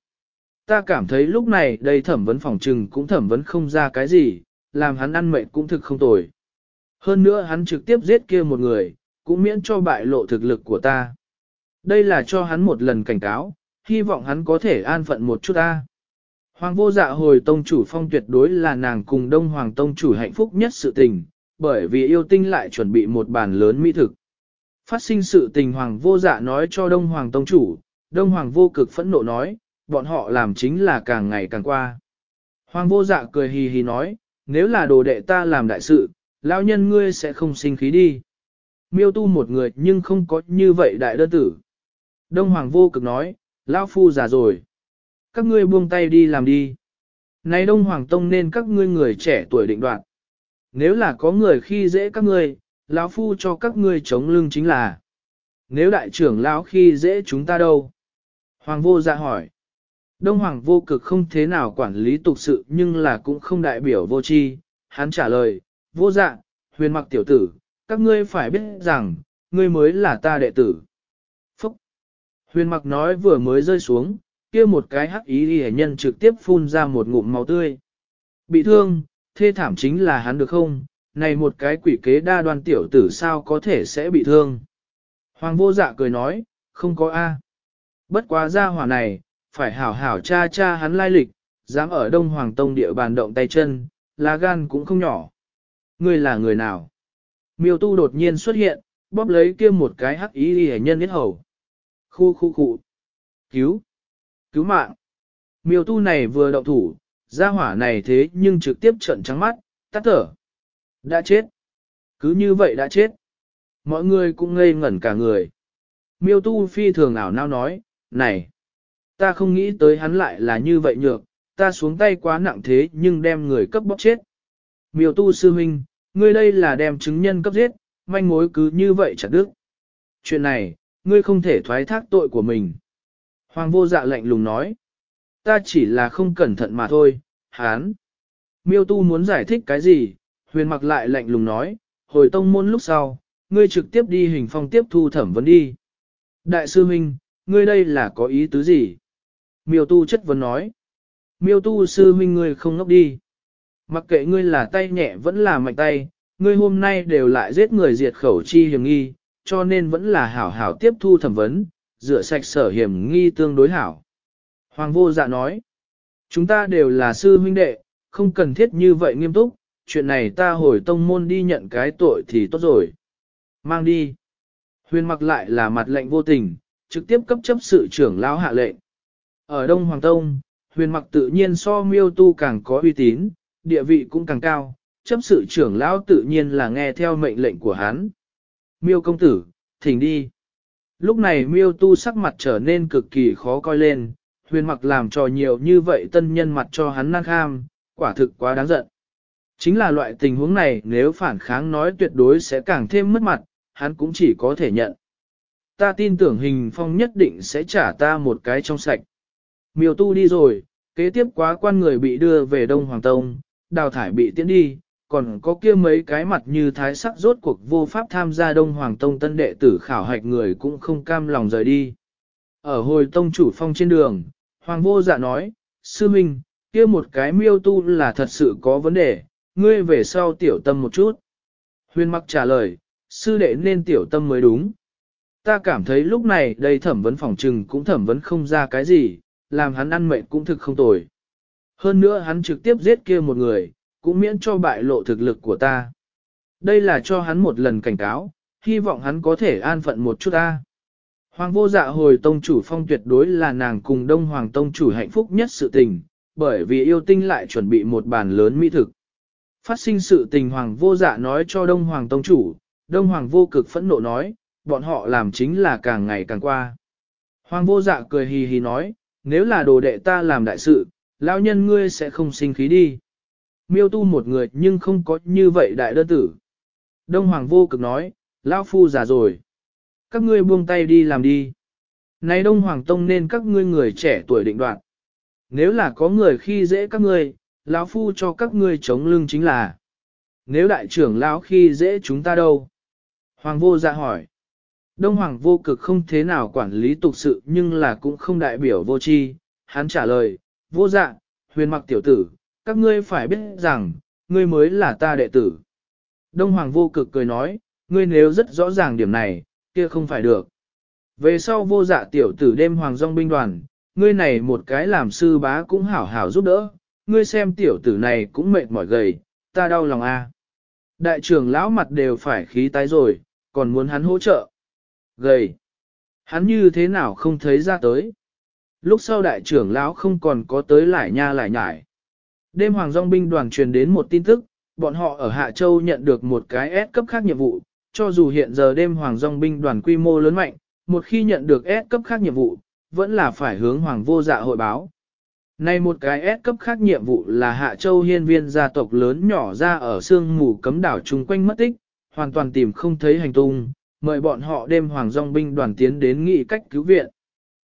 S1: Ta cảm thấy lúc này đây thẩm vấn phòng trừng cũng thẩm vấn không ra cái gì, làm hắn ăn mệnh cũng thực không tồi. Hơn nữa hắn trực tiếp giết kia một người, cũng miễn cho bại lộ thực lực của ta. Đây là cho hắn một lần cảnh cáo, hy vọng hắn có thể an phận một chút ta. Hoàng vô dạ hồi tông chủ phong tuyệt đối là nàng cùng đông hoàng tông chủ hạnh phúc nhất sự tình, bởi vì yêu tinh lại chuẩn bị một bàn lớn mỹ thực. Phát sinh sự tình hoàng vô dạ nói cho đông hoàng tông chủ, đông hoàng vô cực phẫn nộ nói, bọn họ làm chính là càng ngày càng qua. Hoàng vô dạ cười hì hì nói, nếu là đồ đệ ta làm đại sự, lão nhân ngươi sẽ không sinh khí đi. Miêu tu một người nhưng không có như vậy đại đơn tử. Đông Hoàng vô cực nói, lão phu già rồi. Các ngươi buông tay đi làm đi. Này Đông Hoàng Tông nên các ngươi người trẻ tuổi định đoạt. Nếu là có người khi dễ các ngươi, lão phu cho các ngươi chống lưng chính là. Nếu đại trưởng lão khi dễ chúng ta đâu? Hoàng vô dạ hỏi. Đông Hoàng vô cực không thế nào quản lý tục sự nhưng là cũng không đại biểu vô tri. Hắn trả lời, vô dạ, huyền mặc tiểu tử, các ngươi phải biết rằng, ngươi mới là ta đệ tử. Phúc! Huyền mặc nói vừa mới rơi xuống, kia một cái hắc ý hề nhân trực tiếp phun ra một ngụm máu tươi. Bị thương, thê thảm chính là hắn được không? Này một cái quỷ kế đa đoan tiểu tử sao có thể sẽ bị thương? Hoàng vô dạ cười nói, không có A. Bất quá ra hỏa này, phải hảo hảo cha cha hắn lai lịch, dám ở Đông Hoàng Tông địa bàn động tay chân, lá gan cũng không nhỏ. Ngươi là người nào? Miêu tu đột nhiên xuất hiện, bóp lấy kia một cái hắc ý hề nhân biết hầu. Khu khu khu. Cứu. Cứu mạng. Miêu tu này vừa động thủ, ra hỏa này thế nhưng trực tiếp trận trắng mắt, tắt thở. Đã chết. Cứ như vậy đã chết. Mọi người cũng ngây ngẩn cả người. Miêu tu phi thường ảo nao nói, này. Ta không nghĩ tới hắn lại là như vậy nhược, ta xuống tay quá nặng thế nhưng đem người cấp bóc chết. Miêu tu sư huynh, ngươi đây là đem chứng nhân cấp giết, manh mối cứ như vậy chặt đứt. Chuyện này, ngươi không thể thoái thác tội của mình. Hoàng vô dạ lạnh lùng nói. Ta chỉ là không cẩn thận mà thôi, hán. Miêu tu muốn giải thích cái gì, huyền mặc lại lạnh lùng nói, hồi tông môn lúc sau, ngươi trực tiếp đi hình phong tiếp thu thẩm vấn đi. Đại sư Minh, ngươi đây là có ý tứ gì? Miêu tu chất vấn nói. Miêu tu sư Minh ngươi không ngốc đi. Mặc kệ ngươi là tay nhẹ vẫn là mạnh tay, ngươi hôm nay đều lại giết người diệt khẩu chi hiểm nghi, cho nên vẫn là hảo hảo tiếp thu thẩm vấn, rửa sạch sở hiểm nghi tương đối hảo. Hoàng vô dạ nói, chúng ta đều là sư huynh đệ, không cần thiết như vậy nghiêm túc, chuyện này ta hồi tông môn đi nhận cái tội thì tốt rồi. Mang đi. Huyền mặc lại là mặt lệnh vô tình, trực tiếp cấp chấp sự trưởng lão hạ lệnh. Ở Đông Hoàng Tông, huyền mặc tự nhiên so miêu tu càng có uy tín, địa vị cũng càng cao, chấp sự trưởng lão tự nhiên là nghe theo mệnh lệnh của hắn. Miêu công tử, thỉnh đi. Lúc này miêu tu sắc mặt trở nên cực kỳ khó coi lên, huyền mặc làm trò nhiều như vậy tân nhân mặt cho hắn năng kham, quả thực quá đáng giận. Chính là loại tình huống này nếu phản kháng nói tuyệt đối sẽ càng thêm mất mặt, hắn cũng chỉ có thể nhận. Ta tin tưởng hình phong nhất định sẽ trả ta một cái trong sạch. Miêu tu đi rồi, kế tiếp quá quan người bị đưa về Đông Hoàng Tông, đào thải bị tiễn đi, còn có kia mấy cái mặt như thái sắc rốt cuộc vô pháp tham gia Đông Hoàng Tông tân đệ tử khảo hạch người cũng không cam lòng rời đi. Ở hồi tông chủ phong trên đường, Hoàng vô dạ nói, sư minh, kia một cái miêu tu là thật sự có vấn đề, ngươi về sau tiểu tâm một chút. Huyền mặc trả lời, sư đệ nên tiểu tâm mới đúng. Ta cảm thấy lúc này đây thẩm vấn phòng trừng cũng thẩm vấn không ra cái gì, làm hắn ăn mệnh cũng thực không tồi. Hơn nữa hắn trực tiếp giết kia một người, cũng miễn cho bại lộ thực lực của ta. Đây là cho hắn một lần cảnh cáo, hy vọng hắn có thể an phận một chút ta. Hoàng vô dạ hồi tông chủ phong tuyệt đối là nàng cùng đông hoàng tông chủ hạnh phúc nhất sự tình, bởi vì yêu tinh lại chuẩn bị một bàn lớn mỹ thực. Phát sinh sự tình hoàng vô dạ nói cho đông hoàng tông chủ, đông hoàng vô cực phẫn nộ nói, bọn họ làm chính là càng ngày càng qua. Hoàng vô dạ cười hì hì nói, nếu là đồ đệ ta làm đại sự, lão nhân ngươi sẽ không sinh khí đi. Miêu tu một người nhưng không có như vậy đại đơn tử. Đông Hoàng vô cực nói, lão phu già rồi. Các ngươi buông tay đi làm đi. Này Đông Hoàng Tông nên các ngươi người trẻ tuổi định đoạt. Nếu là có người khi dễ các ngươi, lão phu cho các ngươi chống lưng chính là. nếu đại trưởng lão khi dễ chúng ta đâu? Hoàng vô dạ hỏi. Đông Hoàng vô cực không thế nào quản lý tục sự nhưng là cũng không đại biểu vô tri. Hắn trả lời, vô dạ, huyền mặc tiểu tử, các ngươi phải biết rằng, ngươi mới là ta đệ tử. Đông Hoàng vô cực cười nói, ngươi nếu rất rõ ràng điểm này, kia không phải được. Về sau vô dạ tiểu tử đêm Hoàng dòng binh đoàn, ngươi này một cái làm sư bá cũng hảo hảo giúp đỡ, ngươi xem tiểu tử này cũng mệt mỏi gầy, ta đau lòng a. Đại trưởng lão mặt đều phải khí tái rồi, còn muốn hắn hỗ trợ. Gầy. Hắn như thế nào không thấy ra tới. Lúc sau đại trưởng lão không còn có tới lại nha lại nhải. Đêm Hoàng Dòng binh đoàn truyền đến một tin tức, bọn họ ở Hạ Châu nhận được một cái S cấp khác nhiệm vụ, cho dù hiện giờ đêm Hoàng Dòng binh đoàn quy mô lớn mạnh, một khi nhận được S cấp khác nhiệm vụ, vẫn là phải hướng Hoàng vô dạ hội báo. Này một cái S cấp khác nhiệm vụ là Hạ Châu hiên viên gia tộc lớn nhỏ ra ở sương mù cấm đảo chung quanh mất tích, hoàn toàn tìm không thấy hành tung, mời bọn họ đêm Hoàng Dòng binh đoàn tiến đến nghị cách cứu viện.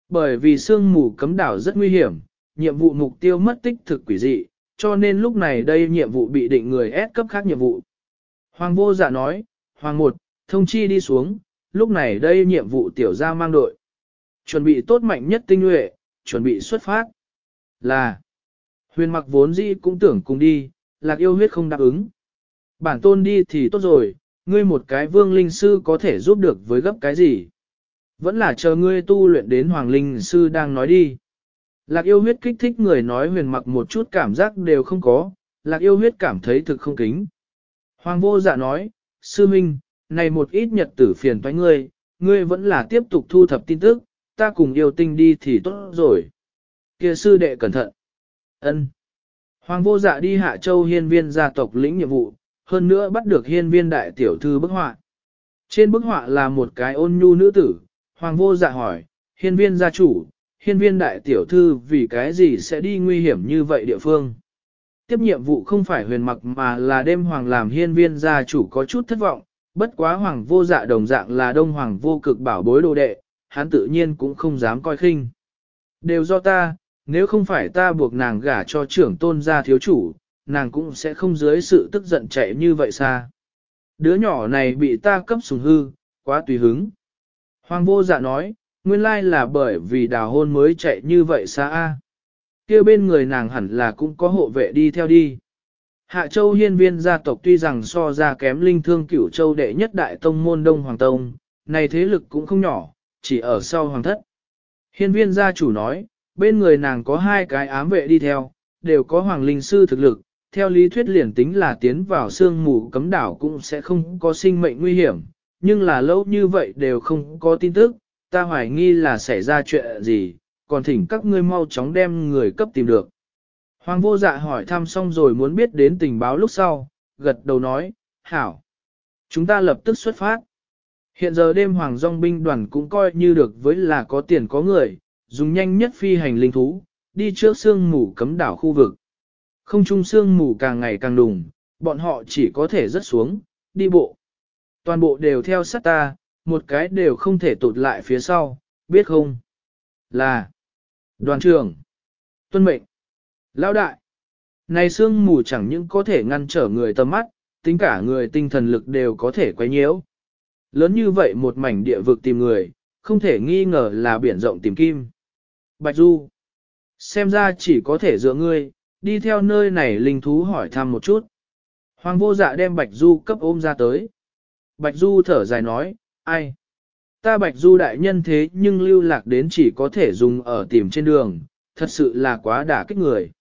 S1: Bởi vì sương mù cấm đảo rất nguy hiểm, nhiệm vụ mục tiêu mất tích thực quỷ dị, cho nên lúc này đây nhiệm vụ bị định người S cấp khác nhiệm vụ. Hoàng vô dạ nói, Hoàng một, thông chi đi xuống, lúc này đây nhiệm vụ tiểu gia mang đội. Chuẩn bị tốt mạnh nhất tinh nhuệ, chuẩn bị xuất phát. Là, huyền mặc vốn dĩ cũng tưởng cùng đi, lạc yêu huyết không đáp ứng. Bản tôn đi thì tốt rồi, ngươi một cái vương linh sư có thể giúp được với gấp cái gì. Vẫn là chờ ngươi tu luyện đến hoàng linh sư đang nói đi. Lạc yêu huyết kích thích người nói huyền mặc một chút cảm giác đều không có, lạc yêu huyết cảm thấy thực không kính. Hoàng vô dạ nói, sư minh, này một ít nhật tử phiền toái ngươi, ngươi vẫn là tiếp tục thu thập tin tức, ta cùng yêu tinh đi thì tốt rồi. Kia sư đệ cẩn thận. ân Hoàng vô dạ đi hạ châu hiên viên gia tộc lĩnh nhiệm vụ, hơn nữa bắt được hiên viên đại tiểu thư bức họa. Trên bức họa là một cái ôn nhu nữ tử, hoàng vô dạ hỏi, hiên viên gia chủ, hiên viên đại tiểu thư vì cái gì sẽ đi nguy hiểm như vậy địa phương. Tiếp nhiệm vụ không phải huyền mặc mà là đêm hoàng làm hiên viên gia chủ có chút thất vọng, bất quá hoàng vô dạ đồng dạng là đông hoàng vô cực bảo bối đồ đệ, hắn tự nhiên cũng không dám coi khinh. Đều do ta, nếu không phải ta buộc nàng gả cho trưởng tôn gia thiếu chủ, nàng cũng sẽ không dưới sự tức giận chạy như vậy xa. Đứa nhỏ này bị ta cấp sùng hư, quá tùy hứng. Hoàng vô dạ nói, nguyên lai là bởi vì đào hôn mới chạy như vậy xa a. kia bên người nàng hẳn là cũng có hộ vệ đi theo đi. Hạ Châu hiên viên gia tộc tuy rằng so ra kém linh thương cửu châu đệ nhất đại tông môn Đông Hoàng Tông, này thế lực cũng không nhỏ, chỉ ở sau hoàng thất. Hiên viên gia chủ nói, bên người nàng có hai cái ám vệ đi theo, đều có hoàng linh sư thực lực, theo lý thuyết liền tính là tiến vào sương mù cấm đảo cũng sẽ không có sinh mệnh nguy hiểm, nhưng là lâu như vậy đều không có tin tức, ta hoài nghi là xảy ra chuyện gì, còn thỉnh các ngươi mau chóng đem người cấp tìm được. Hoàng vô dạ hỏi thăm xong rồi muốn biết đến tình báo lúc sau, gật đầu nói, hảo. Chúng ta lập tức xuất phát. Hiện giờ đêm hoàng dòng binh đoàn cũng coi như được với là có tiền có người, dùng nhanh nhất phi hành linh thú, đi trước sương mù cấm đảo khu vực. Không trung sương mù càng ngày càng đùng, bọn họ chỉ có thể rớt xuống, đi bộ. Toàn bộ đều theo sát ta, một cái đều không thể tụt lại phía sau, biết không? Là đoàn trưởng, tuân mệnh, lão đại. Này sương mù chẳng những có thể ngăn trở người tầm mắt, tính cả người tinh thần lực đều có thể quấy nhiễu. Lớn như vậy một mảnh địa vực tìm người, không thể nghi ngờ là biển rộng tìm kim. Bạch Du, xem ra chỉ có thể dựa ngươi, đi theo nơi này linh thú hỏi thăm một chút. Hoàng vô dạ đem Bạch Du cấp ôm ra tới. Bạch Du thở dài nói, ai? Ta Bạch Du đại nhân thế nhưng lưu lạc đến chỉ có thể dùng ở tìm trên đường, thật sự là quá đả kích người.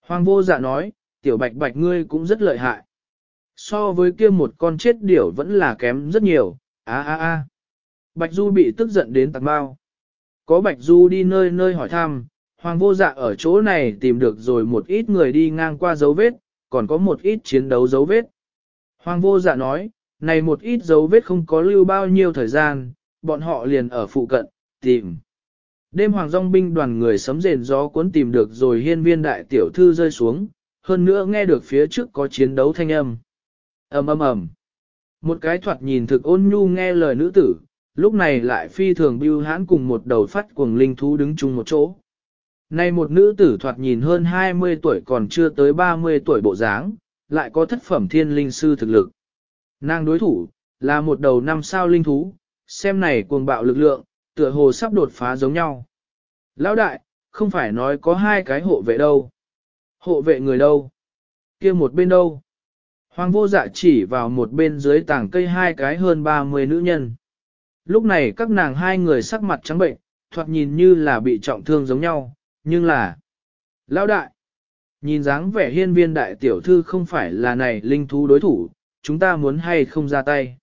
S1: Hoàng vô dạ nói, tiểu Bạch Bạch ngươi cũng rất lợi hại. So với kia một con chết điểu vẫn là kém rất nhiều, a a a. Bạch Du bị tức giận đến tạc bao. Có Bạch Du đi nơi nơi hỏi thăm, Hoàng vô dạ ở chỗ này tìm được rồi một ít người đi ngang qua dấu vết, còn có một ít chiến đấu dấu vết. Hoàng vô dạ nói, này một ít dấu vết không có lưu bao nhiêu thời gian, bọn họ liền ở phụ cận, tìm. Đêm hoàng dòng binh đoàn người sấm rền gió cuốn tìm được rồi hiên viên đại tiểu thư rơi xuống, hơn nữa nghe được phía trước có chiến đấu thanh âm. ầm ầm ầm. Một cái thoạt nhìn thực ôn nhu nghe lời nữ tử, lúc này lại phi thường bưu hãn cùng một đầu phát cuồng linh thú đứng chung một chỗ. Này một nữ tử thoạt nhìn hơn 20 tuổi còn chưa tới 30 tuổi bộ dáng, lại có thất phẩm thiên linh sư thực lực. Nàng đối thủ, là một đầu năm sao linh thú, xem này cuồng bạo lực lượng, tựa hồ sắp đột phá giống nhau. Lão đại, không phải nói có hai cái hộ vệ đâu. Hộ vệ người đâu? kia một bên đâu? Hoàng vô dạ chỉ vào một bên dưới tảng cây hai cái hơn 30 nữ nhân. Lúc này các nàng hai người sắc mặt trắng bệnh, thoạt nhìn như là bị trọng thương giống nhau, nhưng là... Lão đại! Nhìn dáng vẻ hiên viên đại tiểu thư không phải là này linh thú đối thủ, chúng ta muốn hay không ra tay.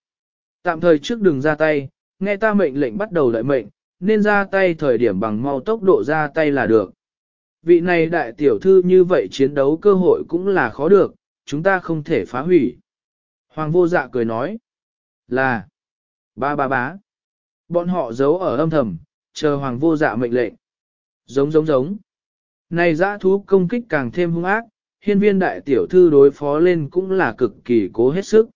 S1: Tạm thời trước đừng ra tay, nghe ta mệnh lệnh bắt đầu lợi mệnh, nên ra tay thời điểm bằng mau tốc độ ra tay là được. Vị này đại tiểu thư như vậy chiến đấu cơ hội cũng là khó được, chúng ta không thể phá hủy. Hoàng vô dạ cười nói là ba ba bá. Bọn họ giấu ở âm thầm, chờ hoàng vô dạ mệnh lệnh. Giống giống giống. Này dã thú công kích càng thêm hung ác, hiên viên đại tiểu thư đối phó lên cũng là cực kỳ cố hết sức.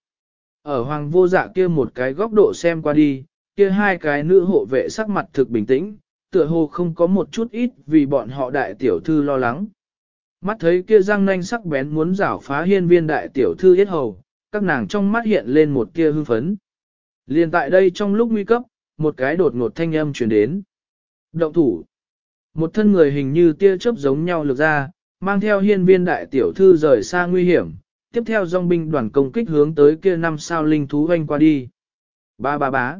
S1: Ở hoàng vô dạ kia một cái góc độ xem qua đi, kia hai cái nữ hộ vệ sắc mặt thực bình tĩnh, tựa hồ không có một chút ít vì bọn họ đại tiểu thư lo lắng. Mắt thấy kia răng nanh sắc bén muốn rảo phá hiên viên đại tiểu thư yết hầu, các nàng trong mắt hiện lên một kia hư phấn. Liền tại đây trong lúc nguy cấp, một cái đột ngột thanh âm truyền đến. Động thủ. Một thân người hình như tia chớp giống nhau lược ra, mang theo hiên viên đại tiểu thư rời xa nguy hiểm, tiếp theo dòng binh đoàn công kích hướng tới kia năm sao linh thú hoanh qua đi. Ba ba bá.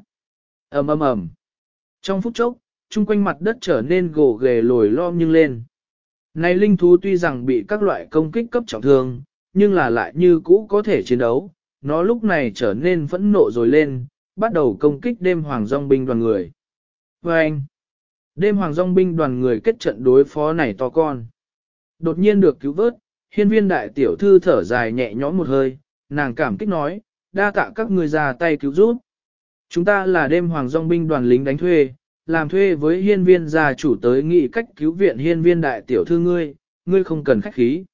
S1: ầm ầm ầm. Trong phút chốc, chung quanh mặt đất trở nên gồ ghề lồi lom nhưng lên. Này linh thú tuy rằng bị các loại công kích cấp trọng thương, nhưng là lại như cũ có thể chiến đấu, nó lúc này trở nên phẫn nộ rồi lên, bắt đầu công kích đêm hoàng dòng binh đoàn người. Và anh, đêm hoàng dòng binh đoàn người kết trận đối phó này to con. Đột nhiên được cứu vớt, hiên viên đại tiểu thư thở dài nhẹ nhõm một hơi, nàng cảm kích nói, đa tạ các người ra tay cứu giúp. Chúng ta là đêm hoàng dòng binh đoàn lính đánh thuê, làm thuê với hiên viên gia chủ tới nghị cách cứu viện hiên viên đại tiểu thư ngươi, ngươi không cần khách khí.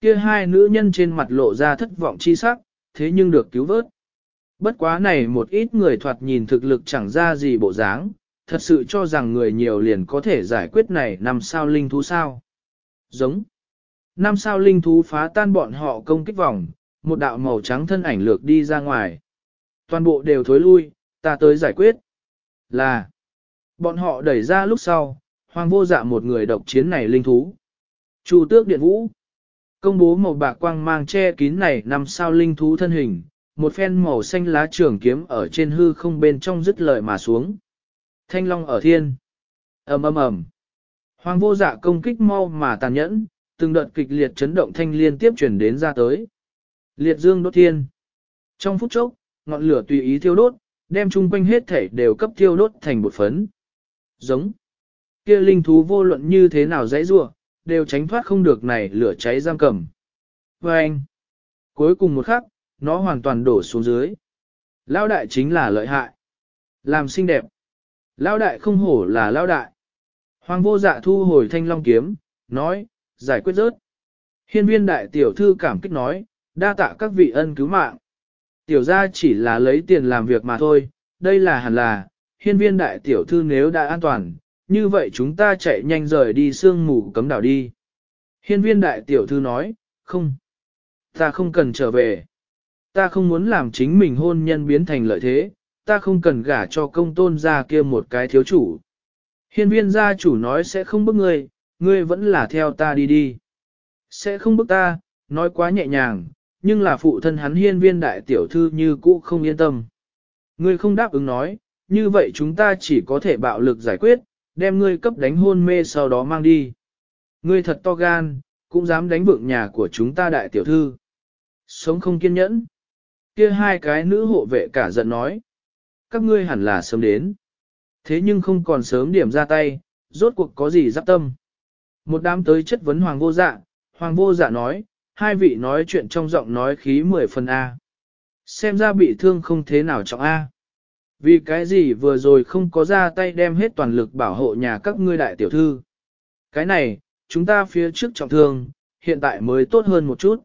S1: Kia hai nữ nhân trên mặt lộ ra thất vọng chi sắc, thế nhưng được cứu vớt. Bất quá này một ít người thoạt nhìn thực lực chẳng ra gì bộ dáng, thật sự cho rằng người nhiều liền có thể giải quyết này năm sao linh thú sao. Giống. Năm sao linh thú phá tan bọn họ công kích vòng, một đạo màu trắng thân ảnh lược đi ra ngoài. Toàn bộ đều thối lui, ta tới giải quyết. Là. Bọn họ đẩy ra lúc sau, hoàng vô dạ một người độc chiến này linh thú. Chu tước điện vũ. Công bố màu bạc quang mang che kín này nằm sao linh thú thân hình, một phen màu xanh lá trường kiếm ở trên hư không bên trong dứt lời mà xuống. Thanh long ở thiên. ầm ầm ầm. Hoàng vô dạ công kích mau mà tàn nhẫn, từng đợt kịch liệt chấn động thanh liên tiếp chuyển đến ra tới. Liệt dương đốt thiên. Trong phút chốc, ngọn lửa tùy ý thiêu đốt, đem chung quanh hết thể đều cấp thiêu đốt thành bột phấn. Giống. Kia linh thú vô luận như thế nào dãy rua, đều tránh thoát không được này lửa cháy giam cầm. Và anh. Cuối cùng một khắc, nó hoàn toàn đổ xuống dưới. Lao đại chính là lợi hại. Làm xinh đẹp. Lao đại không hổ là lao đại. Hoàng vô dạ thu hồi thanh long kiếm, nói, giải quyết rớt. Hiên viên đại tiểu thư cảm kích nói, đa tạ các vị ân cứu mạng. Tiểu ra chỉ là lấy tiền làm việc mà thôi, đây là hẳn là, hiên viên đại tiểu thư nếu đã an toàn, như vậy chúng ta chạy nhanh rời đi sương mù cấm đảo đi. Hiên viên đại tiểu thư nói, không, ta không cần trở về. Ta không muốn làm chính mình hôn nhân biến thành lợi thế, ta không cần gả cho công tôn gia kia một cái thiếu chủ. Hiên viên gia chủ nói sẽ không bức ngươi, ngươi vẫn là theo ta đi đi. Sẽ không bức ta, nói quá nhẹ nhàng, nhưng là phụ thân hắn hiên viên đại tiểu thư như cũ không yên tâm. Ngươi không đáp ứng nói, như vậy chúng ta chỉ có thể bạo lực giải quyết, đem ngươi cấp đánh hôn mê sau đó mang đi. Ngươi thật to gan, cũng dám đánh vượng nhà của chúng ta đại tiểu thư. Sống không kiên nhẫn. Kia hai cái nữ hộ vệ cả giận nói. Các ngươi hẳn là sớm đến. Thế nhưng không còn sớm điểm ra tay, rốt cuộc có gì giáp tâm. Một đám tới chất vấn hoàng vô dạ, hoàng vô dạ nói, hai vị nói chuyện trong giọng nói khí mười phần A. Xem ra bị thương không thế nào trọng A. Vì cái gì vừa rồi không có ra tay đem hết toàn lực bảo hộ nhà các ngươi đại tiểu thư. Cái này, chúng ta phía trước trọng thương, hiện tại mới tốt hơn một chút.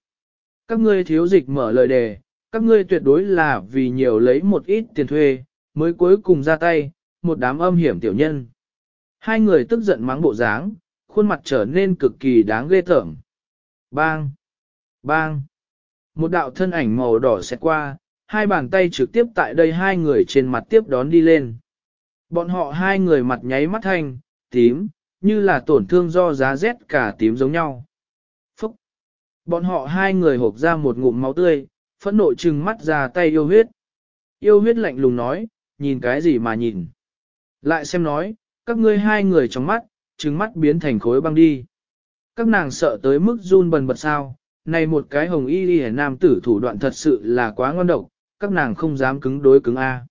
S1: Các ngươi thiếu dịch mở lời đề, các ngươi tuyệt đối là vì nhiều lấy một ít tiền thuê, mới cuối cùng ra tay, một đám âm hiểm tiểu nhân. Hai người tức giận mắng bộ dáng, khuôn mặt trở nên cực kỳ đáng ghê tởm. Bang! Bang! Một đạo thân ảnh màu đỏ xẹt qua, hai bàn tay trực tiếp tại đây hai người trên mặt tiếp đón đi lên. Bọn họ hai người mặt nháy mắt thanh, tím, như là tổn thương do giá rét cả tím giống nhau. Phúc! Bọn họ hai người hộp ra một ngụm máu tươi, phẫn nộ trừng mắt ra tay yêu huyết. Yêu huyết lạnh lùng nói, nhìn cái gì mà nhìn. Lại xem nói, các ngươi hai người trong mắt, trừng mắt biến thành khối băng đi. Các nàng sợ tới mức run bần bật sao, này một cái hồng y y nam tử thủ đoạn thật sự là quá ngon độc, các nàng không dám cứng đối cứng A.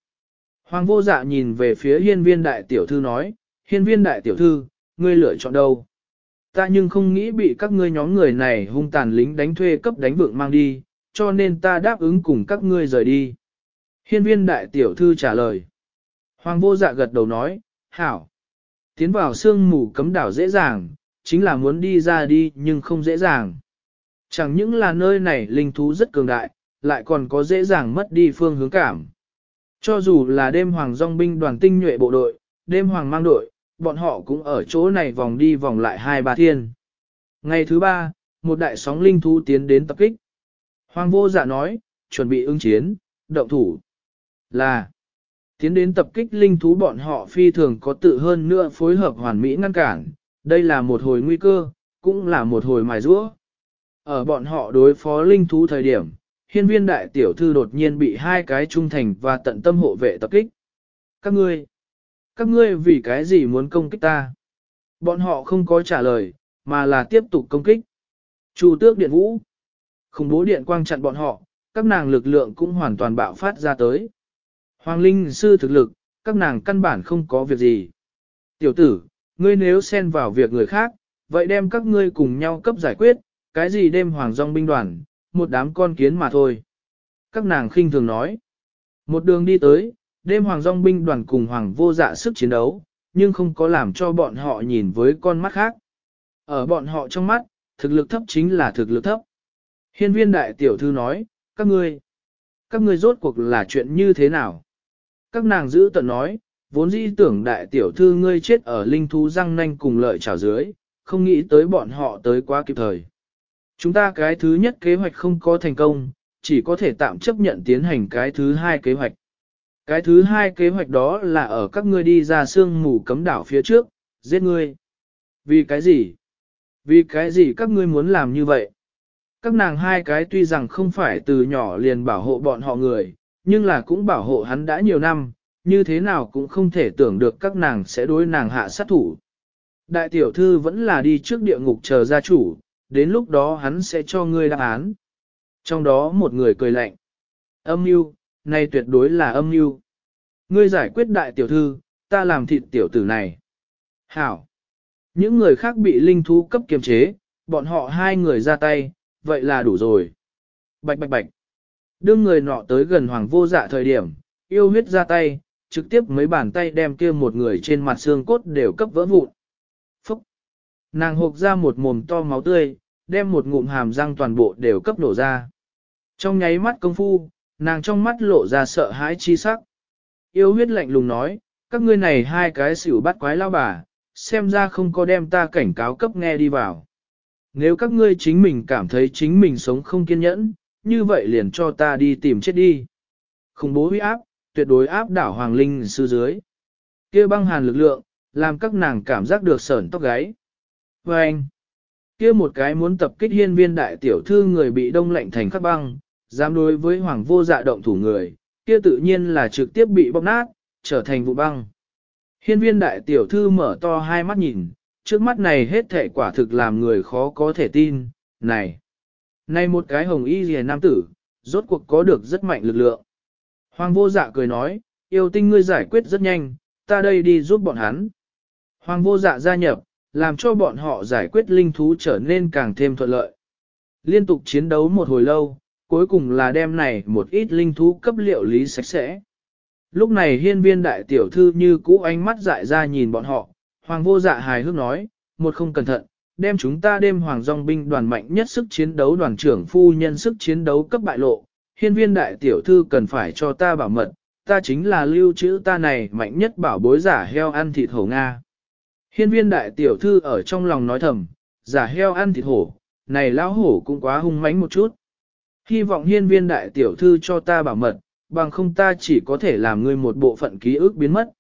S1: Hoàng vô dạ nhìn về phía hiên viên đại tiểu thư nói, hiên viên đại tiểu thư, ngươi lựa chọn đâu? Ta nhưng không nghĩ bị các ngươi nhóm người này hung tàn lính đánh thuê cấp đánh vượng mang đi, cho nên ta đáp ứng cùng các ngươi rời đi. Hiên viên đại tiểu thư trả lời. Hoàng vô dạ gật đầu nói, hảo. Tiến vào sương mù cấm đảo dễ dàng, chính là muốn đi ra đi nhưng không dễ dàng. Chẳng những là nơi này linh thú rất cường đại, lại còn có dễ dàng mất đi phương hướng cảm. Cho dù là đêm hoàng dòng binh đoàn tinh nhuệ bộ đội, đêm hoàng mang đội, bọn họ cũng ở chỗ này vòng đi vòng lại hai ba thiên. Ngày thứ ba, một đại sóng linh thú tiến đến tập kích. Hoàng vô dạ nói, chuẩn bị ứng chiến, động thủ. Là, tiến đến tập kích linh thú bọn họ phi thường có tự hơn nữa phối hợp hoàn mỹ ngăn cản. Đây là một hồi nguy cơ, cũng là một hồi mài rũa. Ở bọn họ đối phó linh thú thời điểm, hiên viên đại tiểu thư đột nhiên bị hai cái trung thành và tận tâm hộ vệ tập kích. Các ngươi, các ngươi vì cái gì muốn công kích ta? Bọn họ không có trả lời, mà là tiếp tục công kích. Chu tước điện vũ, khủng bố điện quang chặn bọn họ, các nàng lực lượng cũng hoàn toàn bạo phát ra tới. Hoàng linh sư thực lực, các nàng căn bản không có việc gì. Tiểu tử, ngươi nếu xen vào việc người khác, vậy đem các ngươi cùng nhau cấp giải quyết, cái gì đêm hoàng dòng binh đoàn, một đám con kiến mà thôi. Các nàng khinh thường nói. Một đường đi tới, đêm hoàng dòng binh đoàn cùng hoàng vô dạ sức chiến đấu, nhưng không có làm cho bọn họ nhìn với con mắt khác. Ở bọn họ trong mắt, thực lực thấp chính là thực lực thấp. Hiên viên đại tiểu thư nói, các ngươi, các ngươi rốt cuộc là chuyện như thế nào? Các nàng giữ tận nói, vốn dĩ tưởng đại tiểu thư ngươi chết ở linh thú răng nanh cùng lợi trào dưới, không nghĩ tới bọn họ tới quá kịp thời. Chúng ta cái thứ nhất kế hoạch không có thành công, chỉ có thể tạm chấp nhận tiến hành cái thứ hai kế hoạch. Cái thứ hai kế hoạch đó là ở các ngươi đi ra sương mù cấm đảo phía trước, giết ngươi. Vì cái gì? Vì cái gì các ngươi muốn làm như vậy? Các nàng hai cái tuy rằng không phải từ nhỏ liền bảo hộ bọn họ người, nhưng là cũng bảo hộ hắn đã nhiều năm, như thế nào cũng không thể tưởng được các nàng sẽ đối nàng hạ sát thủ. Đại tiểu thư vẫn là đi trước địa ngục chờ gia chủ, đến lúc đó hắn sẽ cho ngươi đáp án. Trong đó một người cười lạnh. Âm mưu, này tuyệt đối là âm mưu. Ngươi giải quyết đại tiểu thư, ta làm thịt tiểu tử này. Hảo. Những người khác bị linh thú cấp kiềm chế, bọn họ hai người ra tay, vậy là đủ rồi. Bạch bạch bạch. Đương người nọ tới gần hoàng vô dạ thời điểm, yêu huyết ra tay, trực tiếp mấy bàn tay đem kia một người trên mặt xương cốt đều cấp vỡ vụn. Phúc! Nàng hộp ra một mồm to máu tươi, đem một ngụm hàm răng toàn bộ đều cấp nổ ra. Trong nháy mắt công phu, nàng trong mắt lộ ra sợ hãi chi sắc. Yêu huyết lạnh lùng nói, các ngươi này hai cái xỉu bắt quái lao bà, xem ra không có đem ta cảnh cáo cấp nghe đi vào. Nếu các ngươi chính mình cảm thấy chính mình sống không kiên nhẫn, như vậy liền cho ta đi tìm chết đi. Khủng bố huy áp, tuyệt đối áp đảo hoàng linh sư dưới. kia băng hàn lực lượng, làm các nàng cảm giác được sởn tóc gáy. Và anh, kia một cái muốn tập kích hiên viên đại tiểu thư người bị đông lạnh thành khắc băng, dám đối với hoàng vô dạ động thủ người, kia tự nhiên là trực tiếp bị bóc nát, trở thành vụ băng. Hiên viên đại tiểu thư mở to hai mắt nhìn, trước mắt này hết thể quả thực làm người khó có thể tin, này. Này một cái hồng y rìa nam tử, rốt cuộc có được rất mạnh lực lượng. Hoàng vô dạ cười nói, yêu tinh ngươi giải quyết rất nhanh, ta đây đi giúp bọn hắn. Hoàng vô dạ gia nhập, làm cho bọn họ giải quyết linh thú trở nên càng thêm thuận lợi. Liên tục chiến đấu một hồi lâu, cuối cùng là đem này một ít linh thú cấp liệu lý sạch sẽ. Lúc này hiên viên đại tiểu thư như cũ ánh mắt dại ra nhìn bọn họ, hoàng vô dạ hài hước nói, một không cẩn thận, đem chúng ta đêm hoàng dòng binh đoàn mạnh nhất sức chiến đấu đoàn trưởng phu nhân sức chiến đấu cấp bại lộ, hiên viên đại tiểu thư cần phải cho ta bảo mật, ta chính là lưu trữ ta này mạnh nhất bảo bối giả heo ăn thịt hổ Nga. Hiên viên đại tiểu thư ở trong lòng nói thầm, giả heo ăn thịt hổ, này lão hổ cũng quá hung mãnh một chút. Hy vọng hiên viên đại tiểu thư cho ta bảo mật, bằng không ta chỉ có thể làm ngươi một bộ phận ký ức biến mất.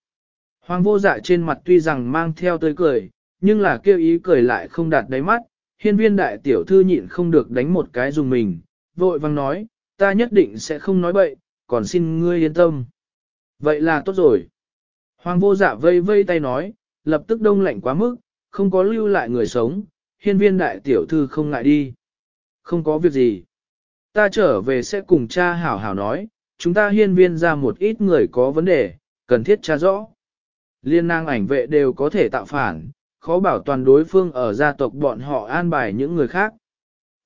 S1: Hoàng vô dạ trên mặt tuy rằng mang theo tươi cười, nhưng là kêu ý cười lại không đạt đáy mắt, hiên viên đại tiểu thư nhịn không được đánh một cái dùng mình, vội vang nói, ta nhất định sẽ không nói bậy, còn xin ngươi yên tâm. Vậy là tốt rồi. Hoàng vô dạ vây vây tay nói, lập tức đông lạnh quá mức, không có lưu lại người sống, hiên viên đại tiểu thư không ngại đi. Không có việc gì. Ta trở về sẽ cùng cha hảo hảo nói, chúng ta hiên viên ra một ít người có vấn đề, cần thiết tra rõ. Liên năng ảnh vệ đều có thể tạo phản, khó bảo toàn đối phương ở gia tộc bọn họ an bài những người khác.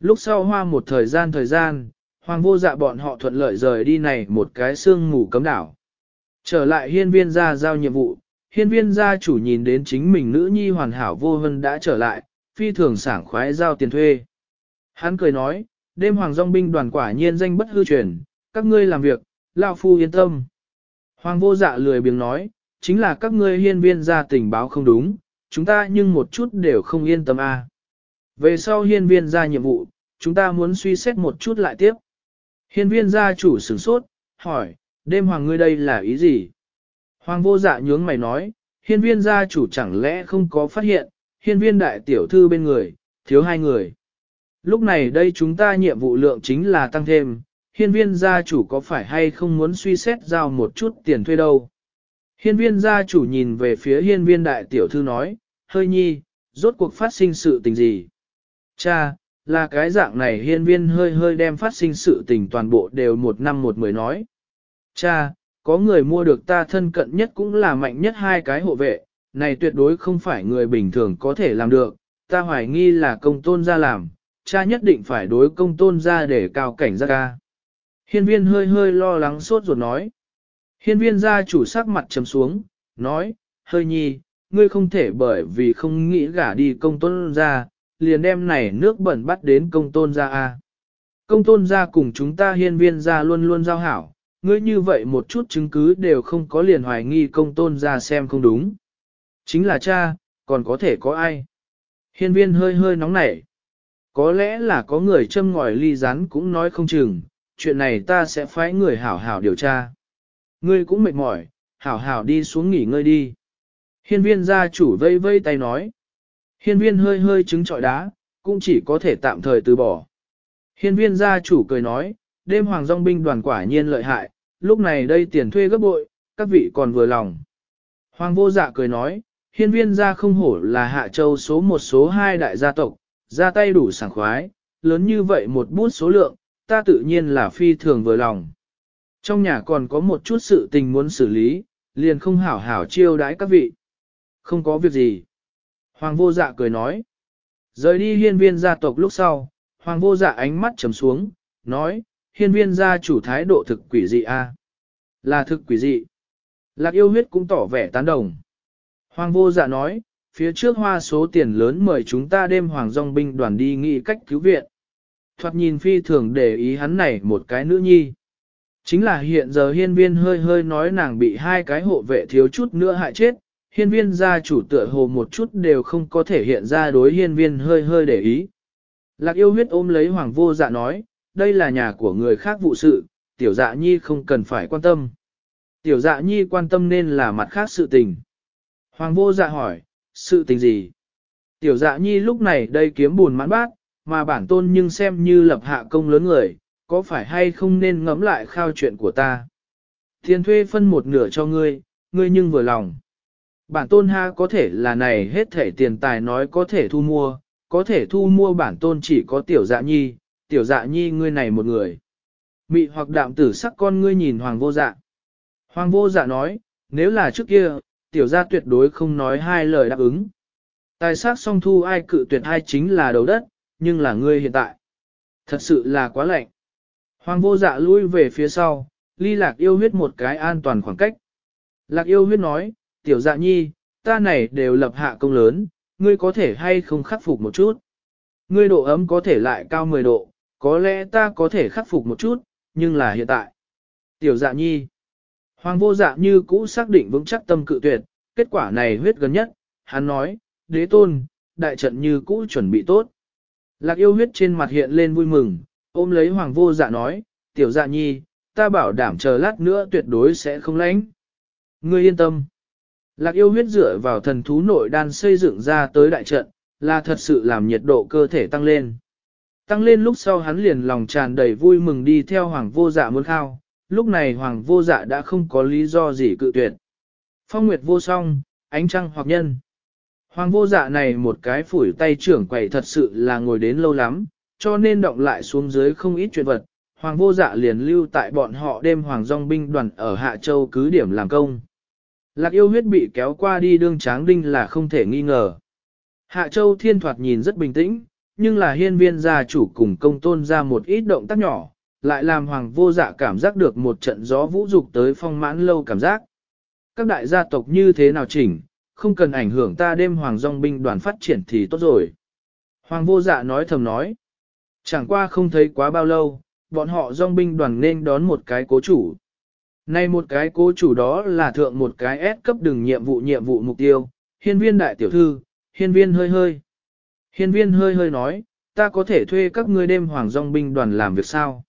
S1: Lúc sau hoa một thời gian thời gian, hoàng vô dạ bọn họ thuận lợi rời đi này một cái xương ngủ cấm đảo. Trở lại hiên viên gia giao nhiệm vụ, hiên viên gia chủ nhìn đến chính mình nữ nhi hoàn hảo vô vân đã trở lại, phi thường sảng khoái giao tiền thuê. Hắn cười nói, đêm hoàng dòng binh đoàn quả nhiên danh bất hư truyền, các ngươi làm việc, lão phu yên tâm. Hoàng vô dạ lười biếng nói, chính là các ngươi hiên viên gia tình báo không đúng, chúng ta nhưng một chút đều không yên tâm a. À. Về sau hiên viên gia nhiệm vụ, chúng ta muốn suy xét một chút lại tiếp. Hiên viên gia chủ sửng sốt, hỏi, đêm hoàng ngươi đây là ý gì? Hoàng vô dạ nhướng mày nói, hiên viên gia chủ chẳng lẽ không có phát hiện, hiên viên đại tiểu thư bên người, thiếu hai người. Lúc này đây chúng ta nhiệm vụ lượng chính là tăng thêm, hiên viên gia chủ có phải hay không muốn suy xét giao một chút tiền thuê đâu. Hiên viên gia chủ nhìn về phía hiên viên đại tiểu thư nói, hơi nhi, rốt cuộc phát sinh sự tình gì? Cha, là cái dạng này hiên viên hơi hơi đem phát sinh sự tình toàn bộ đều một năm một mười nói. Cha, có người mua được ta thân cận nhất cũng là mạnh nhất hai cái hộ vệ, này tuyệt đối không phải người bình thường có thể làm được, ta hoài nghi là công tôn gia làm, cha nhất định phải đối công tôn gia để cao cảnh gia ca. Hiên viên hơi hơi lo lắng sốt ruột nói. Hiên viên gia chủ sắc mặt trầm xuống, nói, hơi nhi, ngươi không thể bởi vì không nghĩ gả đi công tôn gia, liền đem này nước bẩn bắt đến công tôn gia a. Công tôn gia cùng chúng ta hiên viên gia luôn luôn giao hảo, ngươi như vậy một chút chứng cứ đều không có liền hoài nghi công tôn gia xem không đúng. Chính là cha, còn có thể có ai? Hiên viên hơi hơi nóng nảy. Có lẽ là có người châm ngòi ly rắn cũng nói không chừng, chuyện này ta sẽ phái người hảo hảo điều tra. Ngươi cũng mệt mỏi, hảo hảo đi xuống nghỉ ngơi đi. Hiên viên gia chủ vây vây tay nói. Hiên viên hơi hơi trứng trọi đá, cũng chỉ có thể tạm thời từ bỏ. Hiên viên gia chủ cười nói, đêm hoàng dòng binh đoàn quả nhiên lợi hại, lúc này đây tiền thuê gấp bội, các vị còn vừa lòng. Hoàng vô dạ cười nói, hiên viên gia không hổ là hạ châu số một số hai đại gia tộc, ra tay đủ sảng khoái, lớn như vậy một bút số lượng, ta tự nhiên là phi thường vừa lòng. Trong nhà còn có một chút sự tình muốn xử lý, liền không hảo hảo chiêu đãi các vị. Không có việc gì. Hoàng vô dạ cười nói. Rời đi hiên viên gia tộc lúc sau, hoàng vô dạ ánh mắt trầm xuống, nói, hiên viên gia chủ thái độ thực quỷ dị a Là thực quỷ dị. Lạc yêu huyết cũng tỏ vẻ tán đồng. Hoàng vô dạ nói, phía trước hoa số tiền lớn mời chúng ta đêm hoàng dòng binh đoàn đi nghị cách cứu viện. Thoạt nhìn phi thường để ý hắn này một cái nữ nhi. Chính là hiện giờ hiên viên hơi hơi nói nàng bị hai cái hộ vệ thiếu chút nữa hại chết, hiên viên gia chủ tựa hồ một chút đều không có thể hiện ra đối hiên viên hơi hơi để ý. Lạc yêu huyết ôm lấy hoàng vô dạ nói, đây là nhà của người khác vụ sự, tiểu dạ nhi không cần phải quan tâm. Tiểu dạ nhi quan tâm nên là mặt khác sự tình. Hoàng vô dạ hỏi, sự tình gì? Tiểu dạ nhi lúc này đây kiếm buồn mãn bát, mà bản tôn nhưng xem như lập hạ công lớn người, có phải hay không nên ngẫm lại khao chuyện của ta? Tiền thuê phân một nửa cho ngươi, ngươi nhưng vừa lòng. Bản tôn ha có thể là này hết thể tiền tài nói có thể thu mua, có thể thu mua bản tôn chỉ có tiểu dạ nhi, tiểu dạ nhi ngươi này một người. Mị hoặc đạm tử sắc con ngươi nhìn hoàng vô dạ. Hoàng vô dạ nói, nếu là trước kia, tiểu gia tuyệt đối không nói hai lời đáp ứng. Tài sát song thu ai cự tuyệt ai chính là đầu đất, nhưng là ngươi hiện tại. Thật sự là quá lạnh. Hoàng vô dạ lui về phía sau, ly lạc yêu huyết một cái an toàn khoảng cách. Lạc yêu huyết nói, tiểu dạ nhi, ta này đều lập hạ công lớn, ngươi có thể hay không khắc phục một chút. Ngươi độ ấm có thể lại cao 10 độ, có lẽ ta có thể khắc phục một chút, nhưng là hiện tại. Tiểu dạ nhi. Hoàng vô dạ như cũ xác định vững chắc tâm cự tuyệt, kết quả này huyết gần nhất, hắn nói, đế tôn, đại trận như cũ chuẩn bị tốt. Lạc yêu huyết trên mặt hiện lên vui mừng, ôm lấy hoàng vô dạ nói, tiểu dạ nhi, ta bảo đảm chờ lát nữa tuyệt đối sẽ không lánh. Ngươi yên tâm. Lạc yêu huyết dựa vào thần thú nội đan xây dựng ra tới đại trận, là thật sự làm nhiệt độ cơ thể tăng lên. Tăng lên lúc sau hắn liền lòng tràn đầy vui mừng đi theo hoàng vô dạ muốn khao, lúc này hoàng vô dạ đã không có lý do gì cự tuyệt. Phong nguyệt vô song, ánh trăng hoặc nhân. Hoàng vô dạ này một cái phủi tay trưởng quầy thật sự là ngồi đến lâu lắm, cho nên động lại xuống dưới không ít chuyện vật. Hoàng vô dạ liền lưu tại bọn họ đêm hoàng dòng binh đoàn ở Hạ Châu cứ điểm làm công. Lạc yêu huyết bị kéo qua đi đương tráng đinh là không thể nghi ngờ. Hạ Châu thiên thoạt nhìn rất bình tĩnh, nhưng là hiên viên gia chủ cùng công tôn ra một ít động tác nhỏ, lại làm hoàng vô dạ cảm giác được một trận gió vũ dục tới phong mãn lâu cảm giác. Các đại gia tộc như thế nào chỉnh, không cần ảnh hưởng ta đêm hoàng dòng binh đoàn phát triển thì tốt rồi. Hoàng vô dạ nói thầm nói. Chẳng qua không thấy quá bao lâu, bọn họ dòng binh đoàn nên đón một cái cố chủ. Nay một cái cố chủ đó là thượng một cái S cấp đừng nhiệm vụ nhiệm vụ mục tiêu, hiên viên đại tiểu thư, hiên viên hơi hơi. Hiên viên hơi hơi nói, ta có thể thuê các ngươi đêm hoàng dòng binh đoàn làm việc sao?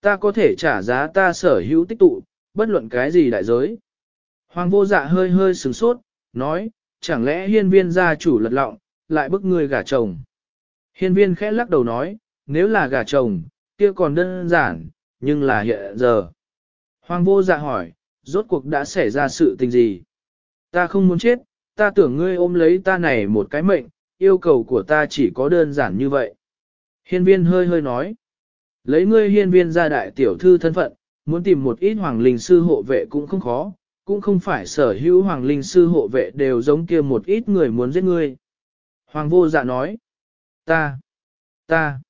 S1: Ta có thể trả giá ta sở hữu tích tụ, bất luận cái gì đại giới. Hoàng vô dạ hơi hơi sửng sốt, nói, chẳng lẽ hiên viên gia chủ lật lọng, lại bức ngươi gả chồng. Hiên viên khẽ lắc đầu nói, nếu là gả chồng, kia còn đơn giản, nhưng là hiện giờ. Hoàng vô dạ hỏi, rốt cuộc đã xảy ra sự tình gì? Ta không muốn chết, ta tưởng ngươi ôm lấy ta này một cái mệnh, yêu cầu của ta chỉ có đơn giản như vậy. Hiên viên hơi hơi nói, lấy ngươi hiên viên ra đại tiểu thư thân phận, muốn tìm một ít hoàng linh sư hộ vệ cũng không khó, cũng không phải sở hữu hoàng linh sư hộ vệ đều giống kia một ít người muốn giết ngươi. Hoàng vô dạ nói, ta, ta,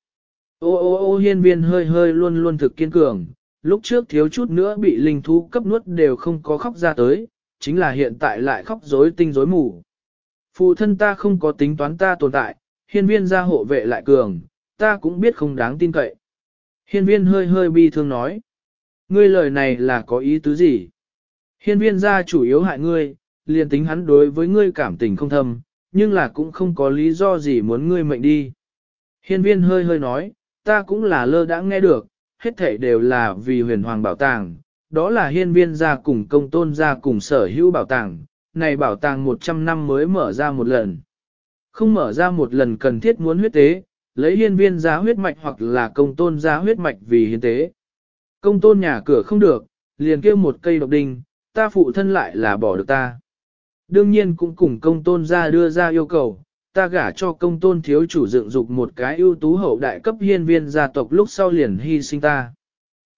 S1: ô ô ô hiên viên hơi hơi luôn luôn thực kiên cường, lúc trước thiếu chút nữa bị linh thú cấp nuốt đều không có khóc ra tới, chính là hiện tại lại khóc rối tinh rối mù. Phụ thân ta không có tính toán ta tồn tại, hiên viên gia hộ vệ lại cường, ta cũng biết không đáng tin cậy. Hiên viên hơi hơi bi thương nói. Ngươi lời này là có ý tứ gì? Hiên viên gia chủ yếu hại ngươi, liền tính hắn đối với ngươi cảm tình không thâm, nhưng là cũng không có lý do gì muốn ngươi mệnh đi. Hiên viên hơi hơi nói, ta cũng là lơ đã nghe được, hết thảy đều là vì huyền hoàng bảo tàng, đó là hiên viên gia cùng công tôn gia cùng sở hữu bảo tàng, này bảo tàng 100 năm mới mở ra một lần. Không mở ra một lần cần thiết muốn huyết tế, lấy hiên viên gia huyết mạch hoặc là công tôn gia huyết mạch vì hiến tế. Công tôn nhà cửa không được, liền kêu một cây độc đinh, ta phụ thân lại là bỏ được ta. Đương nhiên cũng cùng công tôn gia đưa ra yêu cầu, ta gả cho công tôn thiếu chủ dựng dục một cái ưu tú hậu đại cấp hiên viên gia tộc lúc sau liền hy sinh ta.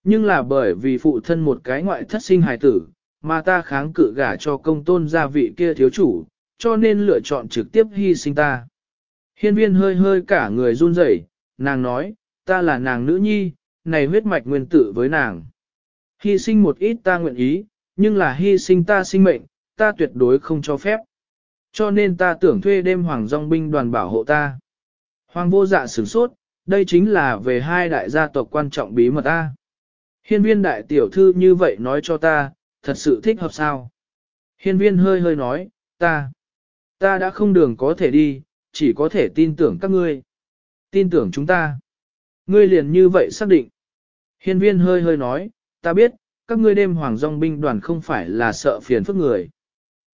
S1: Nhưng là bởi vì phụ thân một cái ngoại thất sinh hài tử, mà ta kháng cự gả cho công tôn gia vị kia thiếu chủ, cho nên lựa chọn trực tiếp hy sinh ta. Hiên viên hơi hơi cả người run rẩy, nàng nói, ta là nàng nữ nhi, này huyết mạch nguyên tử với nàng. Hy sinh một ít ta nguyện ý, nhưng là hy sinh ta sinh mệnh, ta tuyệt đối không cho phép. Cho nên ta tưởng thuê đêm hoàng dòng binh đoàn bảo hộ ta. Hoàng vô dạ sửng sốt, đây chính là về hai đại gia tộc quan trọng bí mật ta. Hiên viên đại tiểu thư như vậy nói cho ta, thật sự thích hợp sao? Hiên viên hơi hơi nói, ta, ta đã không đường có thể đi, chỉ có thể tin tưởng các ngươi. Tin tưởng chúng ta. Ngươi liền như vậy xác định. Hiên viên hơi hơi nói, ta biết, các ngươi đêm hoàng dòng binh đoàn không phải là sợ phiền phức người.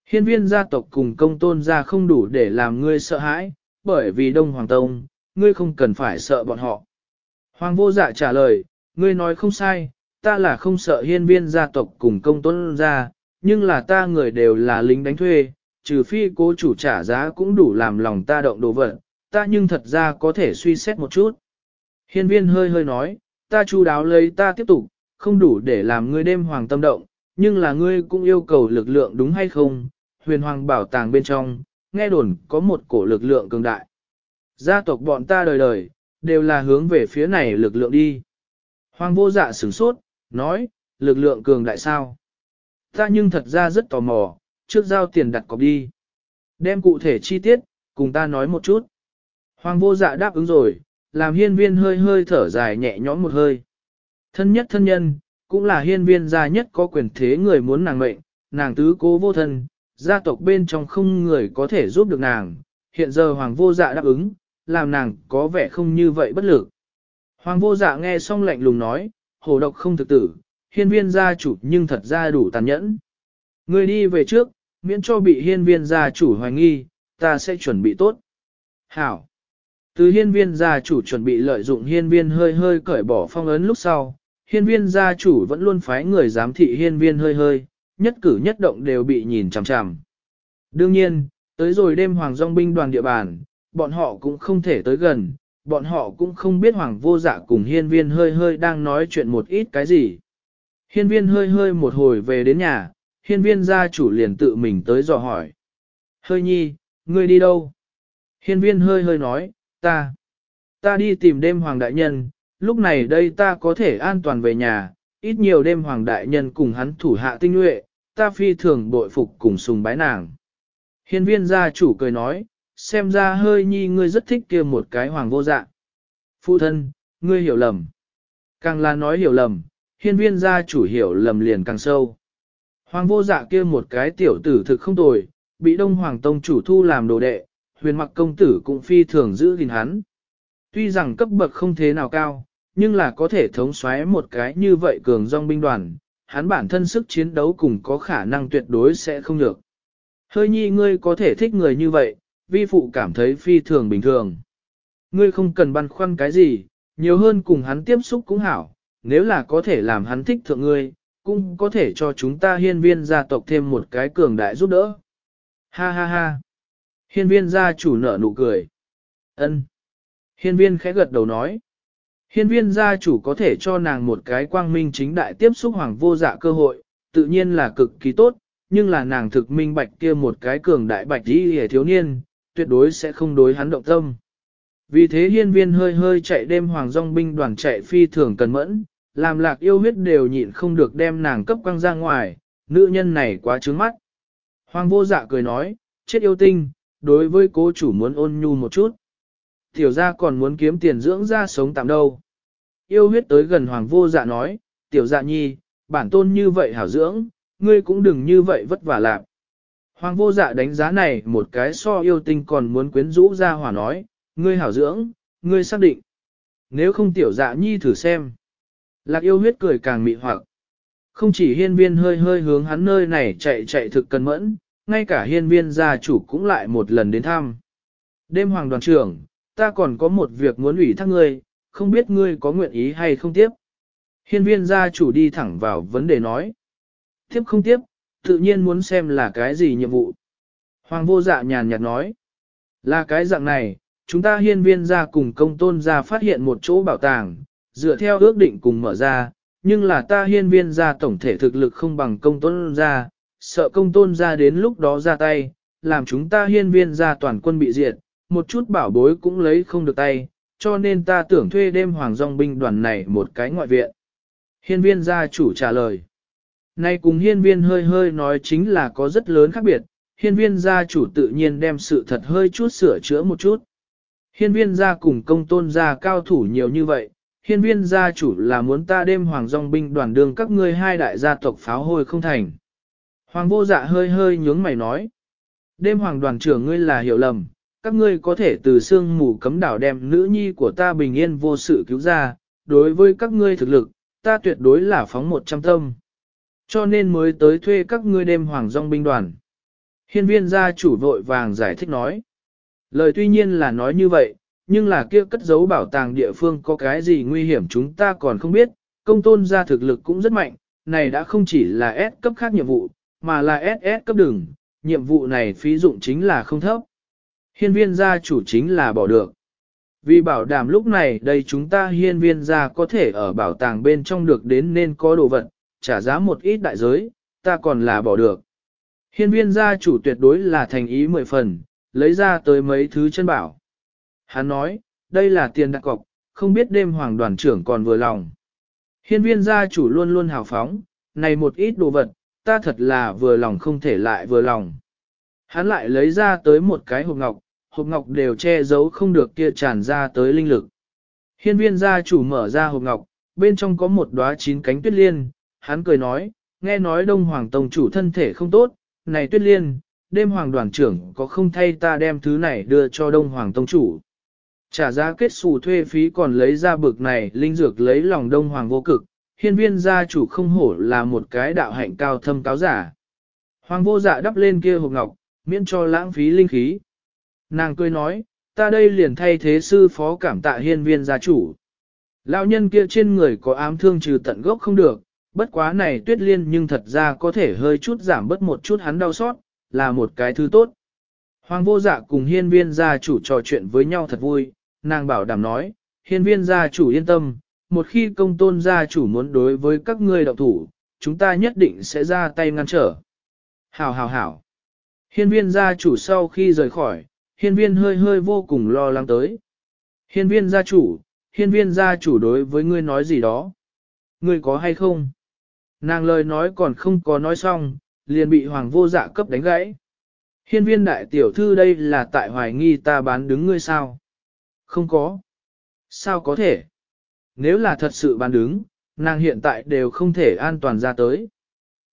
S1: Hiên viên gia tộc cùng công tôn gia không đủ để làm ngươi sợ hãi, bởi vì Đông Hoàng Tông, ngươi không cần phải sợ bọn họ. Hoàng vô dạ trả lời, ngươi nói không sai, ta là không sợ hiên viên gia tộc cùng công tôn gia, nhưng là ta người đều là lính đánh thuê, trừ phi cố chủ trả giá cũng đủ làm lòng ta động đồ vật, ta nhưng thật ra có thể suy xét một chút. Hiên viên hơi hơi nói, ta chu đáo lấy ta tiếp tục, không đủ để làm ngươi đêm hoàng tâm động, nhưng là ngươi cũng yêu cầu lực lượng đúng hay không, huyền hoàng bảo tàng bên trong, nghe đồn có một cổ lực lượng cường đại. Gia tộc bọn ta đời đời, đều là hướng về phía này lực lượng đi. Hoàng vô dạ sửng sốt, nói, lực lượng cường đại sao? Ta nhưng thật ra rất tò mò, trước giao tiền đặt cọc đi. Đem cụ thể chi tiết, cùng ta nói một chút. Hoàng vô dạ đáp ứng rồi, làm hiên viên hơi hơi thở dài nhẹ nhõm một hơi. Thân nhất thân nhân, cũng là hiên viên gia nhất có quyền thế người muốn nàng mệnh, nàng tứ cố vô thân, gia tộc bên trong không người có thể giúp được nàng, hiện giờ hoàng vô dạ đáp ứng, làm nàng có vẻ không như vậy bất lực. Hoàng vô dạ nghe xong lạnh lùng nói, hồ độc không thực tử, hiên viên gia chủ nhưng thật ra đủ tàn nhẫn. Người đi về trước, miễn cho bị hiên viên gia chủ hoài nghi, ta sẽ chuẩn bị tốt. Hảo. Từ hiên viên gia chủ chuẩn bị lợi dụng hiên viên hơi hơi cởi bỏ phong ấn lúc sau, hiên viên gia chủ vẫn luôn phái người giám thị hiên viên hơi hơi, nhất cử nhất động đều bị nhìn chằm chằm. Đương nhiên, tới rồi đêm hoàng dòng binh đoàn địa bàn, bọn họ cũng không thể tới gần, bọn họ cũng không biết hoàng vô dạ cùng hiên viên hơi hơi đang nói chuyện một ít cái gì. Hiên viên hơi hơi một hồi về đến nhà, hiên viên gia chủ liền tự mình tới dò hỏi. Hơi nhi, ngươi đi đâu? Hiên viên hơi hơi nói, ta, ta đi tìm đêm hoàng đại nhân, lúc này đây ta có thể an toàn về nhà, ít nhiều đêm hoàng đại nhân cùng hắn thủ hạ tinh nhuệ, ta phi thường bội phục cùng sùng bái nàng. Hiên viên gia chủ cười nói, xem ra hơi nhi ngươi rất thích kia một cái hoàng vô dạ. Phụ thân, ngươi hiểu lầm. Càng là nói hiểu lầm, hiên viên gia chủ hiểu lầm liền càng sâu. Hoàng vô dạ kia một cái tiểu tử thực không tồi, bị đông hoàng tông chủ thu làm đồ đệ, huyền mặc công tử cũng phi thường giữ gìn hắn. Tuy rằng cấp bậc không thế nào cao, nhưng là có thể thống soái một cái như vậy cường dòng binh đoàn, hắn bản thân sức chiến đấu cùng có khả năng tuyệt đối sẽ không được. Hơi nhi ngươi có thể thích người như vậy, vi phụ cảm thấy phi thường bình thường. Ngươi không cần băn khoăn cái gì, nhiều hơn cùng hắn tiếp xúc cũng hảo, nếu là có thể làm hắn thích thượng ngươi, cũng có thể cho chúng ta hiên viên gia tộc thêm một cái cường đại giúp đỡ. Ha ha ha. Hiên viên gia chủ nở nụ cười. ân Hiên viên khẽ gật đầu nói. Hiên viên gia chủ có thể cho nàng một cái quang minh chính đại tiếp xúc hoàng vô dạ cơ hội, tự nhiên là cực kỳ tốt, nhưng là nàng thực minh bạch kia một cái cường đại bạch đi hề thiếu niên, tuyệt đối sẽ không đối hắn động tâm. Vì thế hiên viên hơi hơi chạy đêm hoàng dòng binh đoàn chạy phi thường cần mẫn, làm lạc yêu huyết đều nhịn không được đem nàng cấp quăng ra ngoài, nữ nhân này quá trướng mắt. Hoàng vô dạ cười nói, chết yêu tinh, đối với cố chủ muốn ôn nhu một chút. Tiểu gia còn muốn kiếm tiền dưỡng ra sống tạm đâu. Yêu huyết tới gần hoàng vô dạ nói, tiểu dạ nhi, bản tôn như vậy hảo dưỡng, ngươi cũng đừng như vậy vất vả lạc. Hoàng vô dạ đánh giá này một cái so yêu tinh còn muốn quyến rũ ra hỏa nói, ngươi hảo dưỡng, ngươi xác định. Nếu không tiểu dạ nhi thử xem. Lạc yêu huyết cười càng mị hoặc. Không chỉ hiên viên hơi hơi hướng hắn nơi này chạy chạy thực cần mẫn, ngay cả hiên viên gia chủ cũng lại một lần đến thăm. Đêm hoàng đoàn trưởng, ta còn có một việc muốn ủy thác ngươi, không biết ngươi có nguyện ý hay không tiếp. Hiên viên gia chủ đi thẳng vào vấn đề nói. Tiếp không tiếp, tự nhiên muốn xem là cái gì nhiệm vụ. Hoàng vô dạ nhàn nhạt nói. Là cái dạng này, chúng ta hiên viên gia cùng công tôn gia phát hiện một chỗ bảo tàng, dựa theo ước định cùng mở ra, nhưng là ta hiên viên gia tổng thể thực lực không bằng công tôn gia, sợ công tôn gia đến lúc đó ra tay, làm chúng ta hiên viên gia toàn quân bị diệt, một chút bảo bối cũng lấy không được tay, cho nên ta tưởng thuê đêm hoàng dòng binh đoàn này một cái ngoại viện. Hiên viên gia chủ trả lời. Nay cùng hiên viên hơi hơi nói chính là có rất lớn khác biệt, hiên viên gia chủ tự nhiên đem sự thật hơi chút sửa chữa một chút. Hiên viên gia cùng công tôn gia cao thủ nhiều như vậy, hiên viên gia chủ là muốn ta đêm hoàng dòng binh đoàn đường các ngươi hai đại gia tộc pháo hôi không thành. Hoàng vô dạ hơi hơi nhướng mày nói. Đêm hoàng đoàn trưởng ngươi là hiểu lầm, các ngươi có thể từ xương mù cấm đảo đem nữ nhi của ta bình yên vô sự cứu ra, đối với các ngươi thực lực, ta tuyệt đối là phóng một trăm tâm. Cho nên mới tới thuê các ngươi đêm hoàng dòng binh đoàn. Hiên viên gia chủ vội vàng giải thích nói. Lời tuy nhiên là nói như vậy, nhưng là kia cất giấu bảo tàng địa phương có cái gì nguy hiểm chúng ta còn không biết, công tôn gia thực lực cũng rất mạnh, này đã không chỉ là S cấp khác nhiệm vụ, mà là SS cấp đường, nhiệm vụ này phí dụng chính là không thấp. Hiên viên gia chủ chính là bỏ được. Vì bảo đảm lúc này đây chúng ta hiên viên gia có thể ở bảo tàng bên trong được đến nên có đồ vật, trả giá một ít đại giới, ta còn là bỏ được. Hiên viên gia chủ tuyệt đối là thành ý mười phần, lấy ra tới mấy thứ chân bảo. Hắn nói, đây là tiền đặt cọc, không biết đêm hoàng đoàn trưởng còn vừa lòng. Hiên viên gia chủ luôn luôn hào phóng, này một ít đồ vật, ta thật là vừa lòng không thể lại vừa lòng. Hắn lại lấy ra tới một cái hộp ngọc, hộp ngọc đều che giấu không được kia tràn ra tới linh lực. Hiên viên gia chủ mở ra hộp ngọc, bên trong có một đóa chín cánh tuyết liên, hắn cười nói, nghe nói đông hoàng tông chủ thân thể không tốt, này tuyết liên, đêm hoàng đoàn trưởng có không thay ta đem thứ này đưa cho đông hoàng tông chủ. Trả giá kết xù thuê phí còn lấy ra bực này linh dược lấy lòng đông hoàng vô cực, hiên viên gia chủ không hổ là một cái đạo hạnh cao thâm cáo giả. Hoàng vô dạ đắp lên kia hộp ngọc, miễn cho lãng phí linh khí. Nàng cười nói, ta đây liền thay thế sư phó cảm tạ hiên viên gia chủ. Lão nhân kia trên người có ám thương trừ tận gốc không được, bất quá này tuyết liên nhưng thật ra có thể hơi chút giảm bớt một chút hắn đau xót, là một cái thứ tốt. Hoàng vô dạ cùng hiên viên gia chủ trò chuyện với nhau thật vui, nàng bảo đảm nói, hiên viên gia chủ yên tâm, một khi công tôn gia chủ muốn đối với các ngươi đạo thủ, chúng ta nhất định sẽ ra tay ngăn trở. Hảo hảo hảo. Hiên viên gia chủ sau khi rời khỏi, hiên viên hơi hơi vô cùng lo lắng tới. Hiên viên gia chủ, hiên viên gia chủ đối với ngươi nói gì đó. Ngươi có hay không? Nàng lời nói còn không có nói xong, liền bị hoàng vô dạ cấp đánh gãy. Hiên viên đại tiểu thư đây là tại hoài nghi ta bán đứng ngươi sao? Không có. Sao có thể? Nếu là thật sự bán đứng, nàng hiện tại đều không thể an toàn ra tới.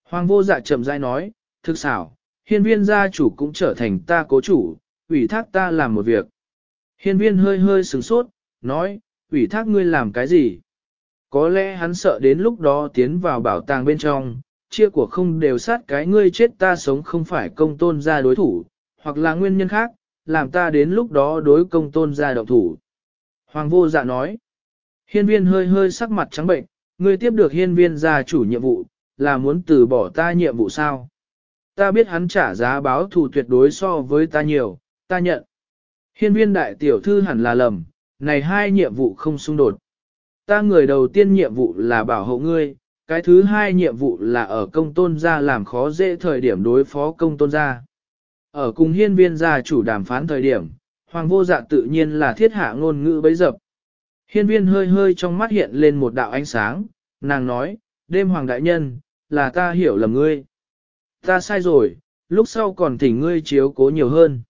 S1: Hoàng vô dạ chậm rãi nói, thực xảo, hiên viên gia chủ cũng trở thành ta cố chủ, ủy thác ta làm một việc. Hiên viên hơi hơi sửng sốt, nói, ủy thác ngươi làm cái gì? Có lẽ hắn sợ đến lúc đó tiến vào bảo tàng bên trong, chia của không đều sát cái ngươi chết ta sống không phải công tôn ra đối thủ, hoặc là nguyên nhân khác, làm ta đến lúc đó đối công tôn ra động thủ. Hoàng vô dạ nói, hiên viên hơi hơi sắc mặt trắng bệnh, ngươi tiếp được hiên viên gia chủ nhiệm vụ, là muốn từ bỏ ta nhiệm vụ sao? Ta biết hắn trả giá báo thù tuyệt đối so với ta nhiều, ta nhận. Hiên viên đại tiểu thư hẳn là lầm, này hai nhiệm vụ không xung đột. Ta người đầu tiên nhiệm vụ là bảo hộ ngươi, cái thứ hai nhiệm vụ là ở công tôn gia làm khó dễ thời điểm đối phó công tôn gia. Ở cùng hiên viên gia chủ đàm phán thời điểm, hoàng vô dạ tự nhiên là thiết hạ ngôn ngữ bấy dập. Hiên viên hơi hơi trong mắt hiện lên một đạo ánh sáng, nàng nói, đêm hoàng đại nhân, là ta hiểu lầm ngươi. Ta sai rồi, lúc sau còn thỉnh ngươi chiếu cố nhiều hơn.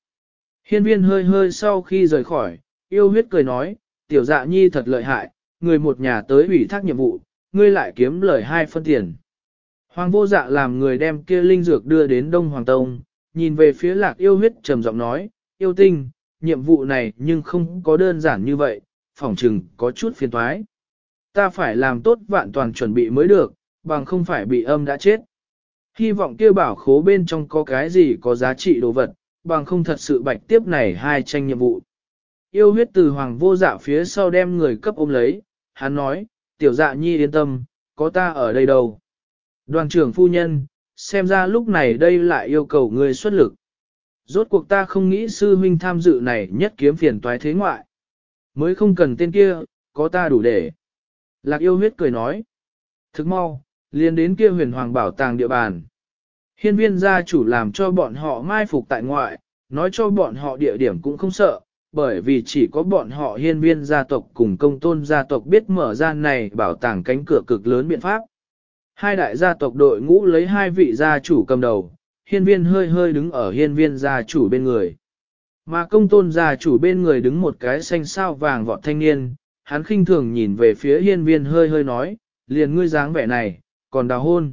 S1: Hiên viên hơi hơi sau khi rời khỏi, yêu huyết cười nói, tiểu dạ nhi thật lợi hại, người một nhà tới ủy thác nhiệm vụ, ngươi lại kiếm lời hai phân tiền. Hoàng vô dạ làm người đem kia linh dược đưa đến Đông Hoàng Tông, nhìn về phía lạc yêu huyết trầm giọng nói, yêu tinh, nhiệm vụ này nhưng không có đơn giản như vậy, phỏng chừng có chút phiền toái. Ta phải làm tốt vạn toàn chuẩn bị mới được, bằng không phải bị âm đã chết. Hy vọng kia bảo khố bên trong có cái gì có giá trị đồ vật, bằng không thật sự bạch tiếp này hai tranh nhiệm vụ. Yêu huyết từ hoàng vô dạ phía sau đem người cấp ôm lấy, hắn nói, tiểu dạ nhi yên tâm, có ta ở đây đâu. Đoàn trưởng phu nhân, xem ra lúc này đây lại yêu cầu người xuất lực. Rốt cuộc ta không nghĩ sư huynh tham dự này nhất kiếm phiền toái thế ngoại. Mới không cần tên kia, có ta đủ để. Lạc yêu huyết cười nói. Thức mau, liền đến kia huyền hoàng bảo tàng địa bàn. Hiên viên gia chủ làm cho bọn họ mai phục tại ngoại, nói cho bọn họ địa điểm cũng không sợ, bởi vì chỉ có bọn họ hiên viên gia tộc cùng công tôn gia tộc biết mở ra này bảo tàng cánh cửa cực lớn biện pháp. Hai đại gia tộc đội ngũ lấy hai vị gia chủ cầm đầu, hiên viên hơi hơi đứng ở hiên viên gia chủ bên người. Mà công tôn gia chủ bên người đứng một cái xanh sao vàng vọt thanh niên, hắn khinh thường nhìn về phía hiên viên hơi hơi nói, liền ngươi dáng vẻ này, còn đào hôn.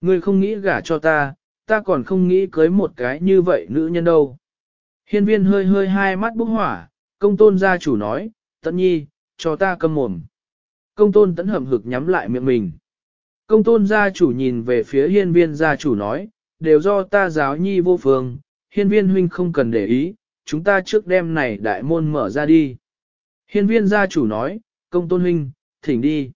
S1: Ngươi không nghĩ gả cho ta, ta còn không nghĩ cưới một cái như vậy nữ nhân đâu. Hiên viên hơi hơi hai mắt bốc hỏa, công tôn gia chủ nói, tận nhi, cho ta cầm mồm. Công tôn tấn hầm hực nhắm lại miệng mình. Công tôn gia chủ nhìn về phía hiên viên gia chủ nói, đều do ta giáo nhi vô phương, hiên viên huynh không cần để ý, chúng ta trước đêm này đại môn mở ra đi. Hiên viên gia chủ nói, công tôn huynh, thỉnh đi.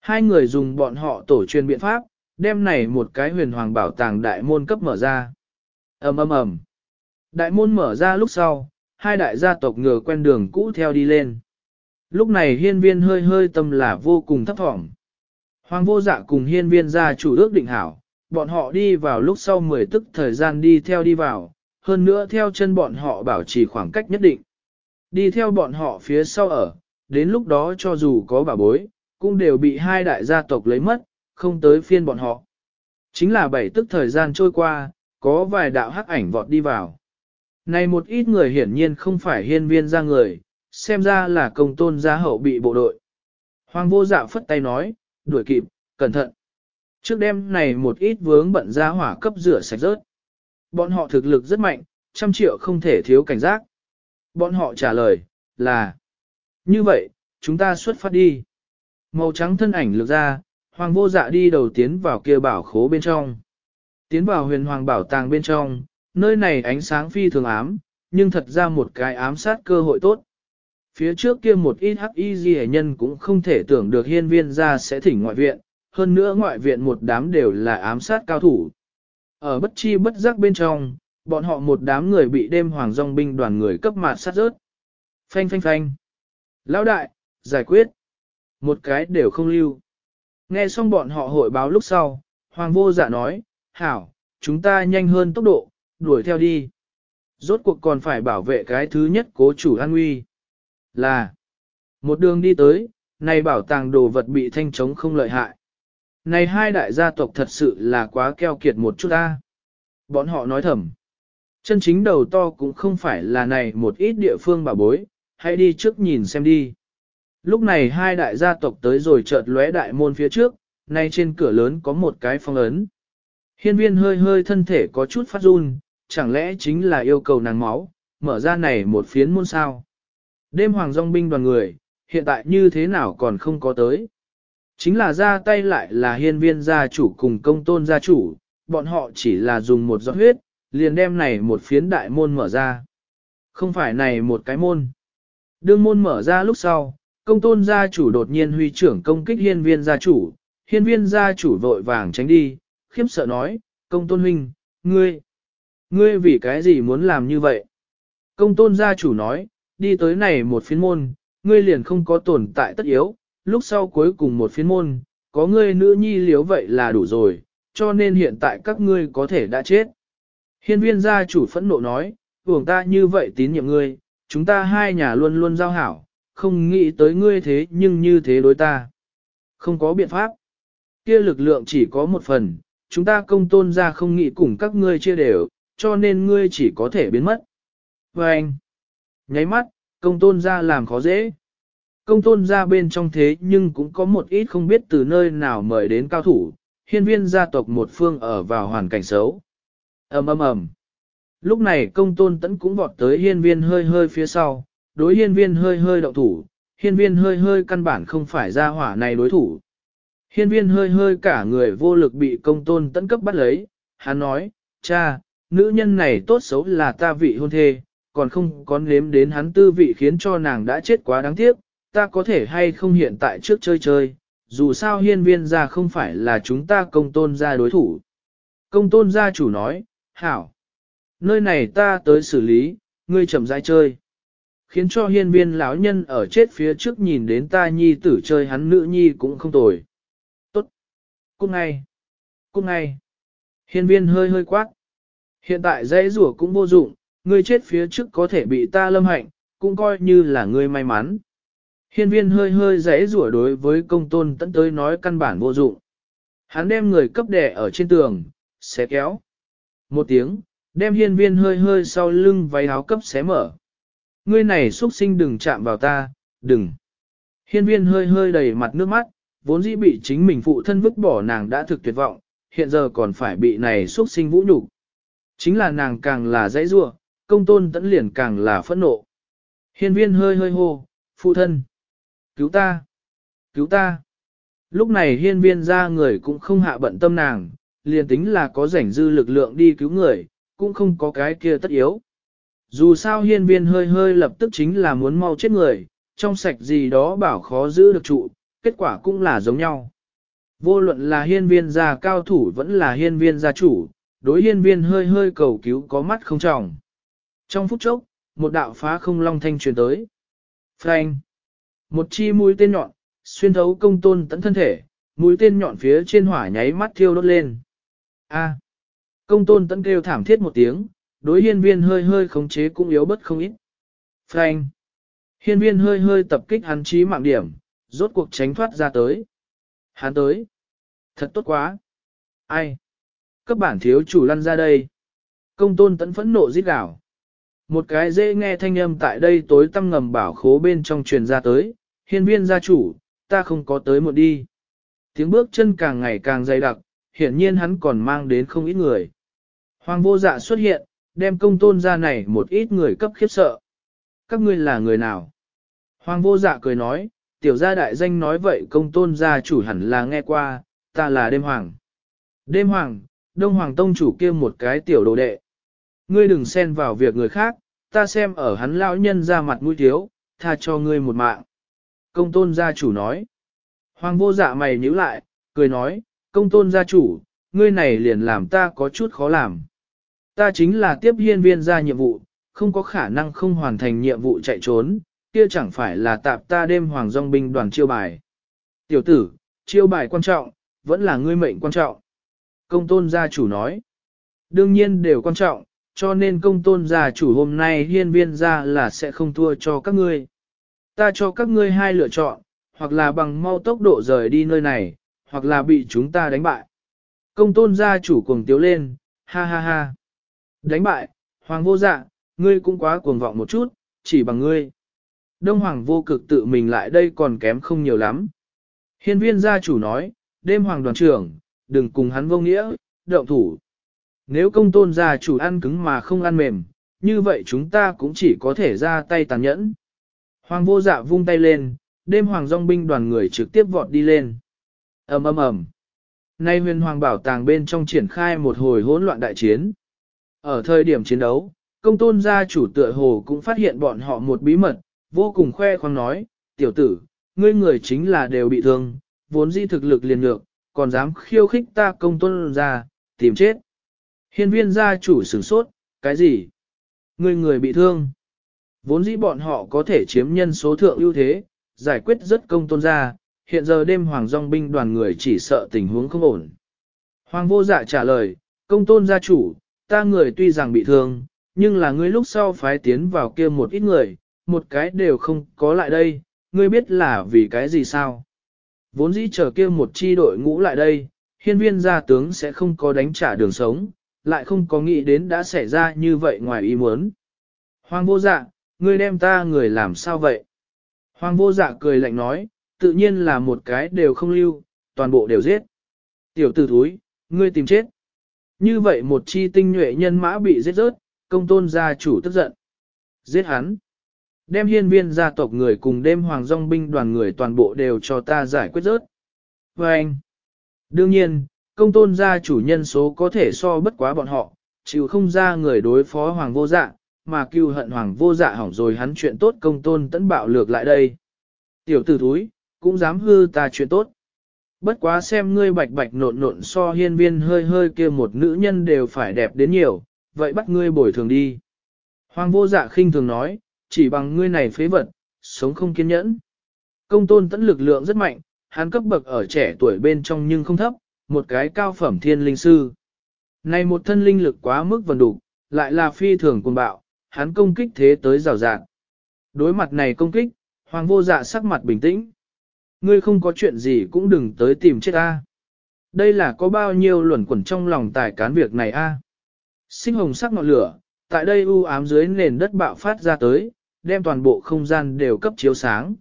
S1: Hai người dùng bọn họ tổ truyền biện pháp, đem này một cái huyền hoàng bảo tàng đại môn cấp mở ra. ầm ầm ầm. Đại môn mở ra lúc sau, hai đại gia tộc ngừa quen đường cũ theo đi lên. Lúc này hiên viên hơi hơi tâm là vô cùng thấp thỏm. Hoàng vô dạ cùng hiên viên gia chủ ước định hảo, bọn họ đi vào lúc sau 10 tức thời gian đi theo đi vào, hơn nữa theo chân bọn họ bảo trì khoảng cách nhất định. Đi theo bọn họ phía sau ở, đến lúc đó cho dù có bà bối, cũng đều bị hai đại gia tộc lấy mất, không tới phiên bọn họ. Chính là bảy tức thời gian trôi qua, có vài đạo hắc ảnh vọt đi vào. Này một ít người hiển nhiên không phải hiên viên ra người, xem ra là công tôn gia hậu bị bộ đội. Hoàng vô dạ phất tay nói, đuổi kịp, cẩn thận. Trước đêm này một ít vướng bận ra hỏa cấp rửa sạch rớt. Bọn họ thực lực rất mạnh, trăm triệu không thể thiếu cảnh giác. Bọn họ trả lời, là. Như vậy, chúng ta xuất phát đi. Màu trắng thân ảnh lược ra, hoàng vô dạ đi đầu tiến vào kia bảo khố bên trong. Tiến vào huyền hoàng bảo tàng bên trong, nơi này ánh sáng phi thường ám, nhưng thật ra một cái ám sát cơ hội tốt. Phía trước kia một ít hắc y di nhân cũng không thể tưởng được hiên viên ra sẽ thỉnh ngoại viện, hơn nữa ngoại viện một đám đều là ám sát cao thủ. Ở bất chi bất giác bên trong, bọn họ một đám người bị đêm hoàng dòng binh đoàn người cấp mạt sát rớt. Phanh phanh phanh. Lão đại, giải quyết. Một cái đều không lưu. Nghe xong bọn họ hội báo lúc sau, hoàng vô dạ nói, hảo, chúng ta nhanh hơn tốc độ, đuổi theo đi. Rốt cuộc còn phải bảo vệ cái thứ nhất cố chủ an nguy. Là, một đường đi tới, này bảo tàng đồ vật bị thanh trống không lợi hại. Này hai đại gia tộc thật sự là quá keo kiệt một chút ta. Bọn họ nói thầm. Chân chính đầu to cũng không phải là này một ít địa phương bảo bối, hãy đi trước nhìn xem đi. Lúc này hai đại gia tộc tới rồi chợt lóe đại môn phía trước, nay trên cửa lớn có một cái phong ấn. Hiên viên hơi hơi thân thể có chút phát run, chẳng lẽ chính là yêu cầu nàng máu, mở ra này một phiến môn sao. Đêm hoàng dòng binh đoàn người, hiện tại như thế nào còn không có tới. Chính là ra tay lại là hiên viên gia chủ cùng công tôn gia chủ, bọn họ chỉ là dùng một giọt huyết, liền đem này một phiến đại môn mở ra. Không phải này một cái môn. Đương môn mở ra lúc sau, công tôn gia chủ đột nhiên huy trưởng công kích hiên viên gia chủ, hiên viên gia chủ vội vàng tránh đi, khiếp sợ nói, công tôn huynh, ngươi, ngươi vì cái gì muốn làm như vậy? Công tôn gia chủ nói, đi tới này một phiến môn, ngươi liền không có tồn tại tất yếu, lúc sau cuối cùng một phiến môn, có ngươi nữ nhi liếu vậy là đủ rồi, cho nên hiện tại các ngươi có thể đã chết. Hiên viên gia chủ phẫn nộ nói, hưởng ta như vậy tín nhiệm ngươi, chúng ta hai nhà luôn luôn giao hảo, không nghĩ tới ngươi thế nhưng như thế đối ta. Không có biện pháp. Kia lực lượng chỉ có một phần, chúng ta công tôn ra không nghĩ cùng các ngươi chia đều, cho nên ngươi chỉ có thể biến mất. Và anh, nháy mắt, công tôn ra làm khó dễ. Công tôn ra bên trong thế nhưng cũng có một ít không biết từ nơi nào mời đến cao thủ, hiên viên gia tộc một phương ở vào hoàn cảnh xấu. ầm ầm ầm. Lúc này công tôn tẫn cũng vọt tới hiên viên hơi hơi phía sau, đối hiên viên hơi hơi động thủ, hiên viên hơi hơi căn bản không phải ra hỏa này đối thủ. Hiên viên hơi hơi cả người vô lực bị công tôn tấn cấp bắt lấy, hắn nói, cha, nữ nhân này tốt xấu là ta vị hôn thê, còn không có nếm đến hắn tư vị khiến cho nàng đã chết quá đáng tiếc, ta có thể hay không hiện tại trước chơi chơi, dù sao hiên viên gia không phải là chúng ta công tôn gia đối thủ. Công tôn gia chủ nói, hảo, nơi này ta tới xử lý, ngươi chậm rãi chơi. Khiến cho hiên viên lão nhân ở chết phía trước nhìn đến ta nhi tử chơi hắn nữ nhi cũng không tồi. Tốt. Cút ngay. Cút ngay. Hiên viên hơi hơi quát. Hiện tại dãy rủa cũng vô dụng, ngươi chết phía trước có thể bị ta lâm hạnh, cũng coi như là ngươi may mắn. Hiên viên hơi hơi dãy rủa đối với công tôn tận tới nói căn bản vô dụng. Hắn đem người cấp đẻ ở trên tường, xé kéo. Một tiếng, đem hiên viên hơi hơi sau lưng váy áo cấp xé mở. Ngươi này xuất sinh đừng chạm vào ta, đừng. Hiên viên hơi hơi đầy mặt nước mắt, vốn dĩ bị chính mình phụ thân vứt bỏ nàng đã thực tuyệt vọng, hiện giờ còn phải bị này xuất sinh vũ nhục. Chính là nàng càng là dãy rua, công tôn tẫn liền càng là phẫn nộ. Hiên viên hơi hơi hô, phụ thân. Cứu ta! Cứu ta! Lúc này hiên viên ra người cũng không hạ bận tâm nàng, liền tính là có rảnh dư lực lượng đi cứu người, cũng không có cái kia tất yếu. Dù sao hiên viên hơi hơi lập tức chính là muốn mau chết người, trong sạch gì đó bảo khó giữ được trụ, kết quả cũng là giống nhau. Vô luận là hiên viên gia cao thủ vẫn là hiên viên gia chủ, đối hiên viên hơi hơi cầu cứu có mắt không trọng. Trong phút chốc, một đạo phá không long thanh truyền tới. Frank! Một chi mũi tên nhọn, xuyên thấu công tôn tận thân thể, mũi tên nhọn phía trên hỏa nháy mắt thiêu đốt lên. A! Công tôn tận kêu thảm thiết một tiếng, đối hiên viên hơi hơi khống chế cũng yếu bất không ít. Frank! Hiên viên hơi hơi tập kích hắn trí mạng điểm, rốt cuộc tránh thoát ra tới. Hắn tới! Thật tốt quá! Ai? Các bản thiếu chủ lăn ra đây. Công tôn tẫn phẫn nộ giết gào. Một cái dễ nghe thanh âm tại đây tối tăm ngầm bảo khố bên trong truyền ra tới, hiên viên gia chủ, ta không có tới một đi. Tiếng bước chân càng ngày càng dày đặc, hiển nhiên hắn còn mang đến không ít người. Hoàng vô dạ xuất hiện, đem công tôn ra này một ít người cấp khiếp sợ. Các ngươi là người nào? Hoàng vô dạ cười nói, tiểu gia đại danh nói vậy công tôn gia chủ hẳn là nghe qua, ta là đêm hoàng. Đêm hoàng, đông hoàng tông chủ kia một cái tiểu đồ đệ. Ngươi đừng xen vào việc người khác, ta xem ở hắn lão nhân ra mặt mũi thiếu, tha cho ngươi một mạng. Công tôn gia chủ nói. Hoàng vô dạ mày nhíu lại, cười nói, công tôn gia chủ, ngươi này liền làm ta có chút khó làm. Ta chính là tiếp hiên viên ra nhiệm vụ, không có khả năng không hoàn thành nhiệm vụ chạy trốn, kia chẳng phải là tạp ta đêm hoàng dòng binh đoàn chiêu bài. Tiểu tử, chiêu bài quan trọng, vẫn là ngươi mệnh quan trọng. Công tôn gia chủ nói. Đương nhiên đều quan trọng, cho nên công tôn gia chủ hôm nay hiên viên ra là sẽ không thua cho các ngươi. Ta cho các ngươi hai lựa chọn, hoặc là bằng mau tốc độ rời đi nơi này, hoặc là bị chúng ta đánh bại. Công tôn gia chủ cuồng tiếu lên, ha ha ha. Đánh bại, hoàng vô dạ, ngươi cũng quá cuồng vọng một chút, chỉ bằng ngươi. Đông hoàng vô cực tự mình lại đây còn kém không nhiều lắm. Hiên viên gia chủ nói, đêm hoàng đoàn trưởng, đừng cùng hắn vô nghĩa, động thủ. Nếu công tôn gia chủ ăn cứng mà không ăn mềm, như vậy chúng ta cũng chỉ có thể ra tay tàn nhẫn. Hoàng vô dạ vung tay lên, đêm hoàng dòng binh đoàn người trực tiếp vọt đi lên. ầm ầm ầm. Nay huyền hoàng bảo tàng bên trong triển khai một hồi hỗn loạn đại chiến. Ở thời điểm chiến đấu, công tôn gia chủ tựa hồ cũng phát hiện bọn họ một bí mật, vô cùng khoe khoang nói, tiểu tử, ngươi người chính là đều bị thương, vốn di thực lực liền ngược, còn dám khiêu khích ta công tôn gia, tìm chết. Hiên viên gia chủ sửng sốt, cái gì? Ngươi người bị thương. Vốn dĩ bọn họ có thể chiếm nhân số thượng ưu thế, giải quyết rất công tôn gia, hiện giờ đêm hoàng dòng binh đoàn người chỉ sợ tình huống không ổn. Hoàng vô dạ trả lời, công tôn gia chủ, ta người tuy rằng bị thương, nhưng là ngươi lúc sau phái tiến vào kia một ít người, một cái đều không có lại đây, ngươi biết là vì cái gì sao? Vốn dĩ chờ kia một chi đội ngũ lại đây, hiên viên gia tướng sẽ không có đánh trả đường sống, lại không có nghĩ đến đã xảy ra như vậy ngoài ý muốn. Hoàng vô dạ, ngươi đem ta người làm sao vậy? Hoàng vô dạ cười lạnh nói, tự nhiên là một cái đều không lưu, toàn bộ đều giết. Tiểu tử thúi, ngươi tìm chết. Như vậy một chi tinh nhuệ nhân mã bị giết rớt, công tôn gia chủ tức giận. Giết hắn. Đem hiên viên gia tộc người cùng đêm hoàng dòng binh đoàn người toàn bộ đều cho ta giải quyết rớt. Và anh. Đương nhiên, công tôn gia chủ nhân số có thể so bất quá bọn họ, chịu không ra người đối phó hoàng vô dạ, mà cưu hận hoàng vô dạ hỏng rồi hắn chuyện tốt công tôn tấn bạo lược lại đây. Tiểu tử thúi, cũng dám hư ta chuyện tốt. Bất quá xem ngươi bạch bạch nộn nộn so hiên viên hơi hơi kia một nữ nhân đều phải đẹp đến nhiều, vậy bắt ngươi bồi thường đi. Hoàng vô dạ khinh thường nói, chỉ bằng ngươi này phế vật, sống không kiên nhẫn. Công tôn tẫn lực lượng rất mạnh, hắn cấp bậc ở trẻ tuổi bên trong nhưng không thấp, một cái cao phẩm thiên linh sư. Này một thân linh lực quá mức vần đủ, lại là phi thường cuồng bạo, hắn công kích thế tới rào rạng. Đối mặt này công kích, hoàng vô dạ sắc mặt bình tĩnh. Ngươi không có chuyện gì cũng đừng tới tìm chết ta. Đây là có bao nhiêu luẩn quẩn trong lòng tài cán việc này a? Sinh hồng sắc ngọn lửa, tại đây u ám dưới nền đất bạo phát ra tới, đem toàn bộ không gian đều cấp chiếu sáng.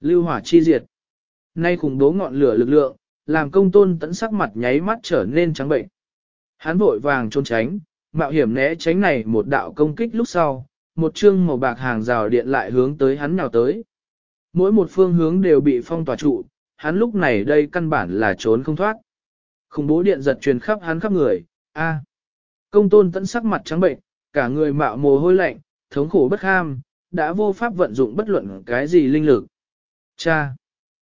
S1: Lưu hỏa chi diệt. Nay khủng bố ngọn lửa lực lượng, làm công tôn tẫn sắc mặt nháy mắt trở nên trắng bệnh. Hắn vội vàng trốn tránh, mạo hiểm né tránh này một đạo công kích lúc sau, một chương màu bạc hàng rào điện lại hướng tới hắn nào tới. Mỗi một phương hướng đều bị phong tỏa trụ, hắn lúc này đây căn bản là trốn không thoát. Khủng bố điện giật truyền khắp hắn khắp người, a. Công tôn tẫn sắc mặt trắng bệnh, cả người mạo mồ hôi lạnh, thống khổ bất ham, đã vô pháp vận dụng bất luận cái gì linh lực. Cha!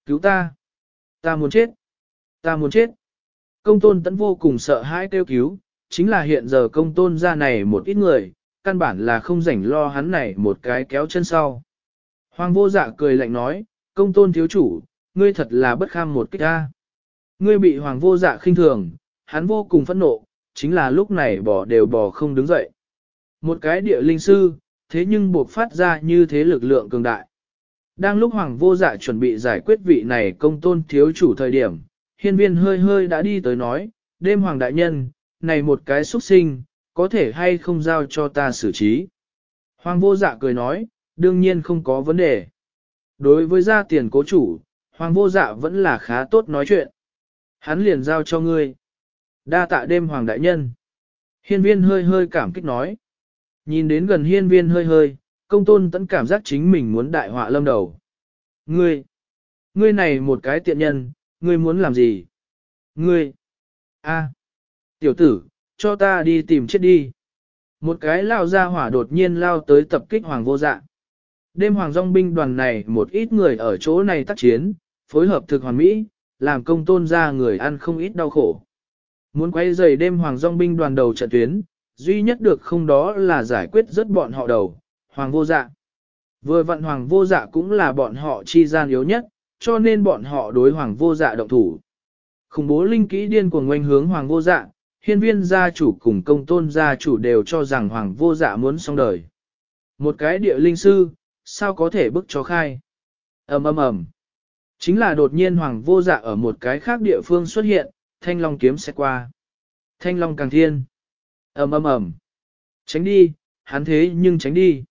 S1: Cứu ta! Ta muốn chết! Ta muốn chết! Công tôn tẫn vô cùng sợ hãi kêu cứu, chính là hiện giờ công tôn ra này một ít người, căn bản là không rảnh lo hắn này một cái kéo chân sau. Hoàng vô dạ cười lạnh nói, công tôn thiếu chủ, ngươi thật là bất kham một kích ta. Ngươi bị hoàng vô dạ khinh thường, hắn vô cùng phẫn nộ, chính là lúc này bỏ đều bỏ không đứng dậy. Một cái địa linh sư, thế nhưng buộc phát ra như thế lực lượng cường đại. Đang lúc hoàng vô dạ chuẩn bị giải quyết vị này công tôn thiếu chủ thời điểm, hiên viên hơi hơi đã đi tới nói, đêm hoàng đại nhân, này một cái xuất sinh, có thể hay không giao cho ta xử trí. Hoàng vô dạ cười nói, đương nhiên không có vấn đề. Đối với gia tiền cố chủ, hoàng vô dạ vẫn là khá tốt nói chuyện. Hắn liền giao cho ngươi. Đa tạ đêm hoàng đại nhân. Hiên viên hơi hơi cảm kích nói. Nhìn đến gần hiên viên hơi hơi, công tôn tẫn cảm giác chính mình muốn đại họa lâm đầu. Ngươi, ngươi này một cái tiện nhân, ngươi muốn làm gì? Ngươi, a, tiểu tử, cho ta đi tìm chết đi. Một cái lao ra hỏa đột nhiên lao tới tập kích hoàng vô dạ. Đêm hoàng dòng binh đoàn này một ít người ở chỗ này tác chiến, phối hợp thực hoàn mỹ, làm công tôn ra người ăn không ít đau khổ. Muốn quay dày đêm hoàng dòng binh đoàn đầu trận tuyến, duy nhất được không đó là giải quyết rất bọn họ đầu, hoàng vô dạ. Vừa vận hoàng vô dạ cũng là bọn họ chi gian yếu nhất, cho nên bọn họ đối hoàng vô dạ động thủ. Khủng bố linh kỹ điên cuồng ngoanh hướng hoàng vô dạ, hiên viên gia chủ cùng công tôn gia chủ đều cho rằng hoàng vô dạ muốn xong đời. Một cái địa linh sư, sao có thể bức cho khai? ầm ầm ầm. Chính là đột nhiên hoàng vô dạ ở một cái khác địa phương xuất hiện, thanh long kiếm sẽ qua. Thanh long càng thiên. ầm ầm ầm. Tránh đi, hắn thế nhưng tránh đi.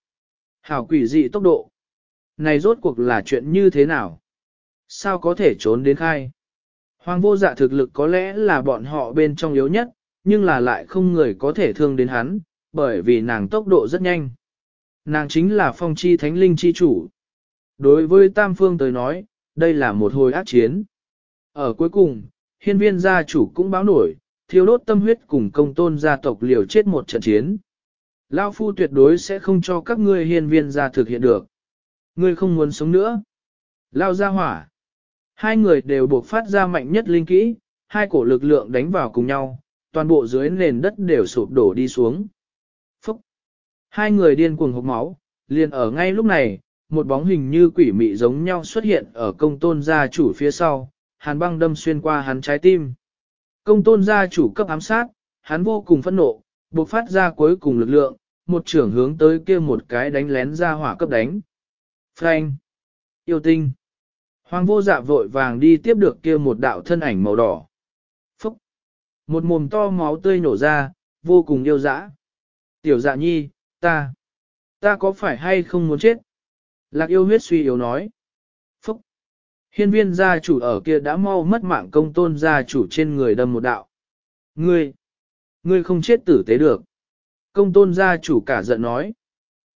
S1: Hảo quỷ dị tốc độ. Này rốt cuộc là chuyện như thế nào? Sao có thể trốn đến khai? Hoàng vô dạ thực lực có lẽ là bọn họ bên trong yếu nhất, nhưng là lại không người có thể thương đến hắn, bởi vì nàng tốc độ rất nhanh. Nàng chính là phong chi thánh linh chi chủ. Đối với Tam Phương tới nói, đây là một hồi ác chiến. Ở cuối cùng, hiên viên gia chủ cũng báo nổi, thiêu đốt tâm huyết cùng công tôn gia tộc liều chết một trận chiến. Lao phu tuyệt đối sẽ không cho các ngươi hiên viên gia thực hiện được. Ngươi không muốn sống nữa. Lao ra hỏa. Hai người đều buộc phát ra mạnh nhất linh kỹ, hai cổ lực lượng đánh vào cùng nhau, toàn bộ dưới nền đất đều sụp đổ đi xuống. Hai người điên cuồng hốc máu, liền ở ngay lúc này, một bóng hình như quỷ mị giống nhau xuất hiện ở công tôn gia chủ phía sau, hàn băng đâm xuyên qua hắn trái tim. Công tôn gia chủ cấp ám sát, hắn vô cùng phẫn nộ, buộc phát ra cuối cùng lực lượng, một trưởng hướng tới kia một cái đánh lén ra hỏa cấp đánh. Frank! Yêu tinh! Hoàng vô dạ vội vàng đi tiếp được kia một đạo thân ảnh màu đỏ. Phúc! Một mồm to máu tươi nổ ra, vô cùng yêu dã. Tiểu dạ nhi, ta, ta có phải hay không muốn chết? Lạc yêu huyết suy yếu nói. Phúc! Hiên viên gia chủ ở kia đã mau mất mạng công tôn gia chủ trên người đâm một đạo. Ngươi! Ngươi không chết tử tế được. Công tôn gia chủ cả giận nói.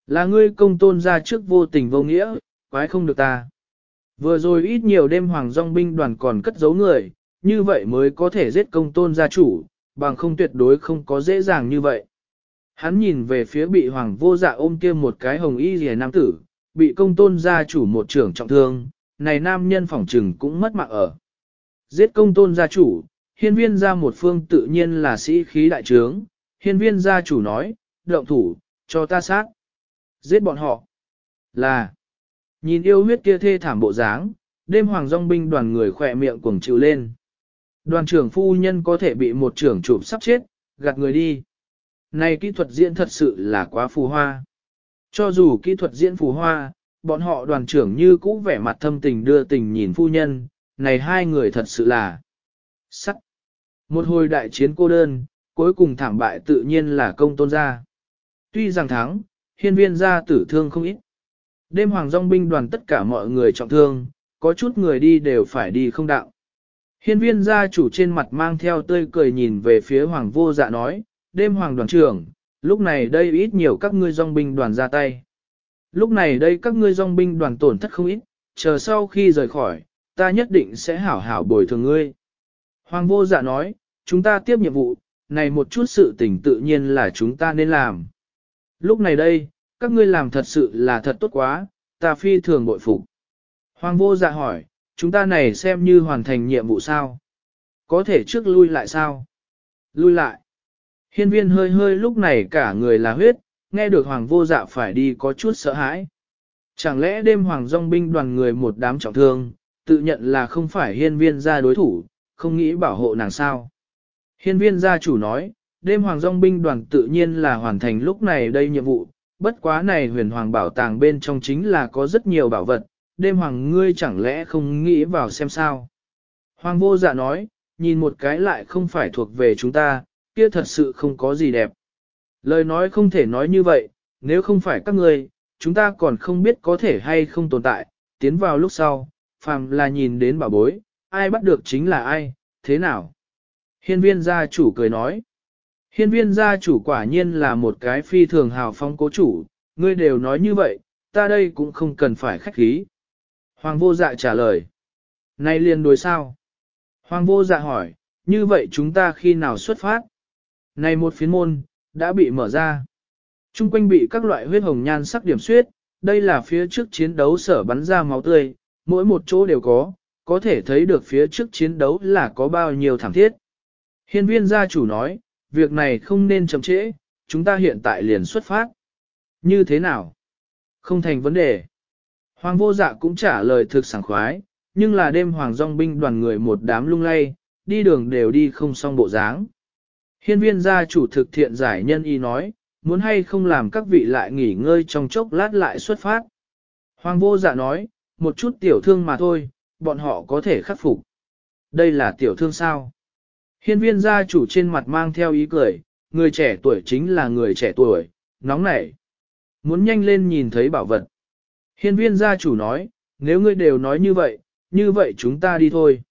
S1: Là ngươi công tôn gia trước vô tình vô nghĩa, quái không được ta. Vừa rồi ít nhiều đêm hoàng dòng binh đoàn còn cất giấu người, như vậy mới có thể giết công tôn gia chủ, bằng không tuyệt đối không có dễ dàng như vậy. Hắn nhìn về phía bị hoàng vô dạ ôm kia một cái hồng y rìa nam tử, bị công tôn gia chủ một trưởng trọng thương, này nam nhân phỏng trừng cũng mất mạng ở. Giết công tôn gia chủ, hiên viên gia một phương tự nhiên là sĩ khí đại trướng, hiên viên gia chủ nói, động thủ, cho ta sát. Giết bọn họ. Là. Nhìn yêu huyết kia thê thảm bộ dáng, đêm hoàng dòng binh đoàn người khỏe miệng cuồng chịu lên. Đoàn trưởng phu nhân có thể bị một trưởng chụp sắp chết, gạt người đi. Này kỹ thuật diễn thật sự là quá phù hoa. Cho dù kỹ thuật diễn phù hoa, bọn họ đoàn trưởng như cũ vẻ mặt thâm tình đưa tình nhìn phu nhân, này hai người thật sự là sắt. Một hồi đại chiến cô đơn, cuối cùng thảm bại tự nhiên là công tôn gia. Tuy rằng thắng, hiên viên gia tử thương không ít. Đêm hoàng dòng binh đoàn tất cả mọi người trọng thương, có chút người đi đều phải đi không đạo. Hiên viên gia chủ trên mặt mang theo tươi cười nhìn về phía hoàng vô dạ nói, đêm hoàng đoàn trưởng, lúc này đây ít nhiều các ngươi dòng binh đoàn ra tay. Lúc này đây các ngươi dòng binh đoàn tổn thất không ít, chờ sau khi rời khỏi, ta nhất định sẽ hảo hảo bồi thường ngươi. Hoàng vô dạ nói, chúng ta tiếp nhiệm vụ, này một chút sự tình tự nhiên là chúng ta nên làm. Lúc này đây, các ngươi làm thật sự là thật tốt quá, ta phi thường bội phục. Hoàng vô dạ hỏi, chúng ta này xem như hoàn thành nhiệm vụ sao? Có thể trước lui lại sao? Lui lại. Hiên viên hơi hơi lúc này cả người là huyết, nghe được hoàng vô dạ phải đi có chút sợ hãi. Chẳng lẽ đêm hoàng dòng binh đoàn người một đám trọng thương, tự nhận là không phải hiên viên ra đối thủ, không nghĩ bảo hộ nàng sao? Hiên viên gia chủ nói, đêm hoàng dòng binh đoàn tự nhiên là hoàn thành lúc này đây nhiệm vụ, bất quá này huyền hoàng bảo tàng bên trong chính là có rất nhiều bảo vật, đêm hoàng ngươi chẳng lẽ không nghĩ vào xem sao. Hoàng vô dạ nói, nhìn một cái lại không phải thuộc về chúng ta, kia thật sự không có gì đẹp. Lời nói không thể nói như vậy, nếu không phải các ngươi, chúng ta còn không biết có thể hay không tồn tại, tiến vào lúc sau, phàm là nhìn đến bảo bối, ai bắt được chính là ai, thế nào? Hiên viên gia chủ cười nói. Hiên viên gia chủ quả nhiên là một cái phi thường hào phong cố chủ, ngươi đều nói như vậy, ta đây cũng không cần phải khách khí. Hoàng vô dạ trả lời. nay liền đối sao? Hoàng vô dạ hỏi, như vậy chúng ta khi nào xuất phát? Này một phiến môn, đã bị mở ra. Trung quanh bị các loại huyết hồng nhan sắc điểm suyết, đây là phía trước chiến đấu sở bắn ra máu tươi, mỗi một chỗ đều có, có thể thấy được phía trước chiến đấu là có bao nhiêu thảm thiết. Hiên viên gia chủ nói, việc này không nên chậm trễ, chúng ta hiện tại liền xuất phát. Như thế nào? Không thành vấn đề. Hoàng vô dạ cũng trả lời thực sảng khoái, nhưng là đêm hoàng dòng binh đoàn người một đám lung lay, đi đường đều đi không xong bộ dáng. Hiên viên gia chủ thực thiện giải nhân y nói, muốn hay không làm các vị lại nghỉ ngơi trong chốc lát lại xuất phát. Hoàng vô dạ nói, một chút tiểu thương mà thôi, bọn họ có thể khắc phục. Đây là tiểu thương sao? Hiên viên gia chủ trên mặt mang theo ý cười, người trẻ tuổi chính là người trẻ tuổi, nóng nảy. Muốn nhanh lên nhìn thấy bảo vật. Hiên viên gia chủ nói, nếu ngươi đều nói như vậy, như vậy chúng ta đi thôi.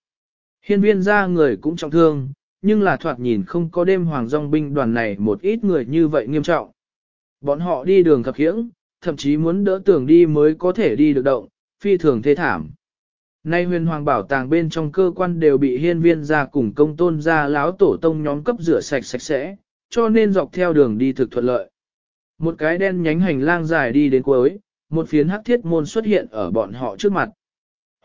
S1: Hiên viên gia người cũng trọng thương, nhưng là thoạt nhìn không có đêm hoàng dòng binh đoàn này một ít người như vậy nghiêm trọng. Bọn họ đi đường khập khiễng, thậm chí muốn đỡ tưởng đi mới có thể đi được động, phi thường thế thảm. Nay huyền hoàng bảo tàng bên trong cơ quan đều bị hiên viên ra cùng công tôn ra láo tổ tông nhóm cấp rửa sạch sạch sẽ, cho nên dọc theo đường đi thực thuận lợi. Một cái đen nhánh hành lang dài đi đến cuối, một phiến hắc thiết môn xuất hiện ở bọn họ trước mặt.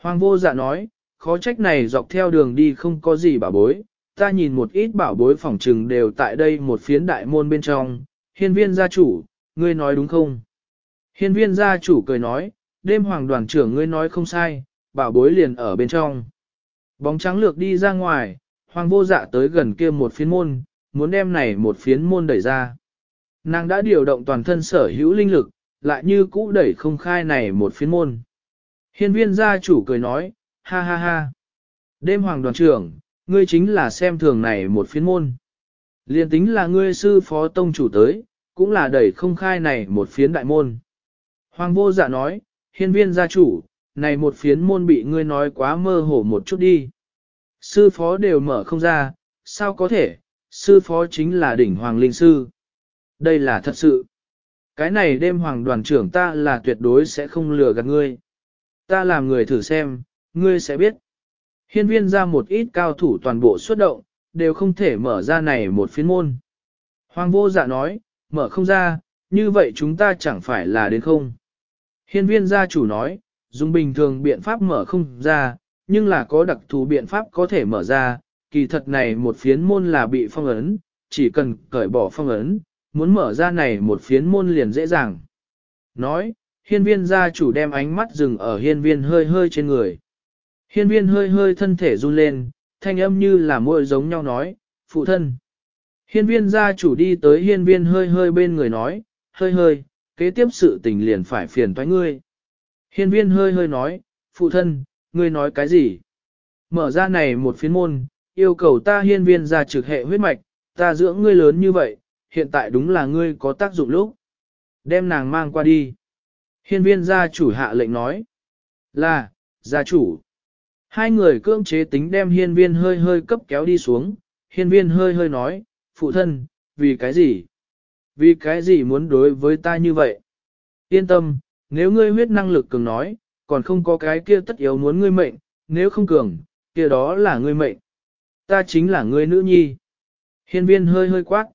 S1: Hoàng vô dạ nói, khó trách này dọc theo đường đi không có gì bảo bối, ta nhìn một ít bảo bối phỏng trừng đều tại đây một phiến đại môn bên trong, hiên viên gia chủ, ngươi nói đúng không? Hiên viên gia chủ cười nói, đêm hoàng đoàn trưởng ngươi nói không sai, bảo bối liền ở bên trong. Bóng trắng lược đi ra ngoài, hoàng vô dạ tới gần kia một phiến môn, muốn đem này một phiến môn đẩy ra. Nàng đã điều động toàn thân sở hữu linh lực, lại như cũ đẩy không khai này một phiến môn. Hiên viên gia chủ cười nói, ha ha ha. Đêm hoàng đoàn trưởng, ngươi chính là xem thường này một phiến môn. Liên tính là ngươi sư phó tông chủ tới, cũng là đẩy không khai này một phiến đại môn. Hoàng vô dạ nói, hiên viên gia chủ, này một phiến môn bị ngươi nói quá mơ hồ một chút đi. Sư phó đều mở không ra, sao có thể, sư phó chính là đỉnh hoàng linh sư. Đây là thật sự. Cái này đêm hoàng đoàn trưởng ta là tuyệt đối sẽ không lừa gạt ngươi. Ta làm người thử xem, ngươi sẽ biết. Hiên viên ra một ít cao thủ toàn bộ xuất động, đều không thể mở ra này một phiến môn. Hoàng vô dạ nói, mở không ra, như vậy chúng ta chẳng phải là đến không. Hiên viên gia chủ nói, dùng bình thường biện pháp mở không ra, nhưng là có đặc thù biện pháp có thể mở ra, kỳ thật này một phiến môn là bị phong ấn, chỉ cần cởi bỏ phong ấn, muốn mở ra này một phiến môn liền dễ dàng. Nói, hiên viên gia chủ đem ánh mắt dừng ở hiên viên hơi hơi trên người. Hiên viên hơi hơi thân thể run lên, thanh âm như là môi giống nhau nói, phụ thân. Hiên viên gia chủ đi tới hiên viên hơi hơi bên người nói, hơi hơi, kế tiếp sự tình liền phải phiền toái ngươi. Hiên viên hơi hơi nói, phụ thân, ngươi nói cái gì? Mở ra này một phiến môn, yêu cầu ta hiên viên gia trực hệ huyết mạch, ta dưỡng ngươi lớn như vậy, hiện tại đúng là ngươi có tác dụng lúc. Đem nàng mang qua đi. Hiên viên gia chủ hạ lệnh nói. Là, gia chủ. Hai người cưỡng chế tính đem hiên viên hơi hơi cấp kéo đi xuống. Hiên viên hơi hơi nói, phụ thân, vì cái gì? Vì cái gì muốn đối với ta như vậy? Yên tâm, nếu ngươi huyết năng lực cường nói, còn không có cái kia tất yếu muốn ngươi mệnh, nếu không cường, kia đó là ngươi mệnh. Ta chính là ngươi nữ nhi. Hiên viên hơi hơi quát.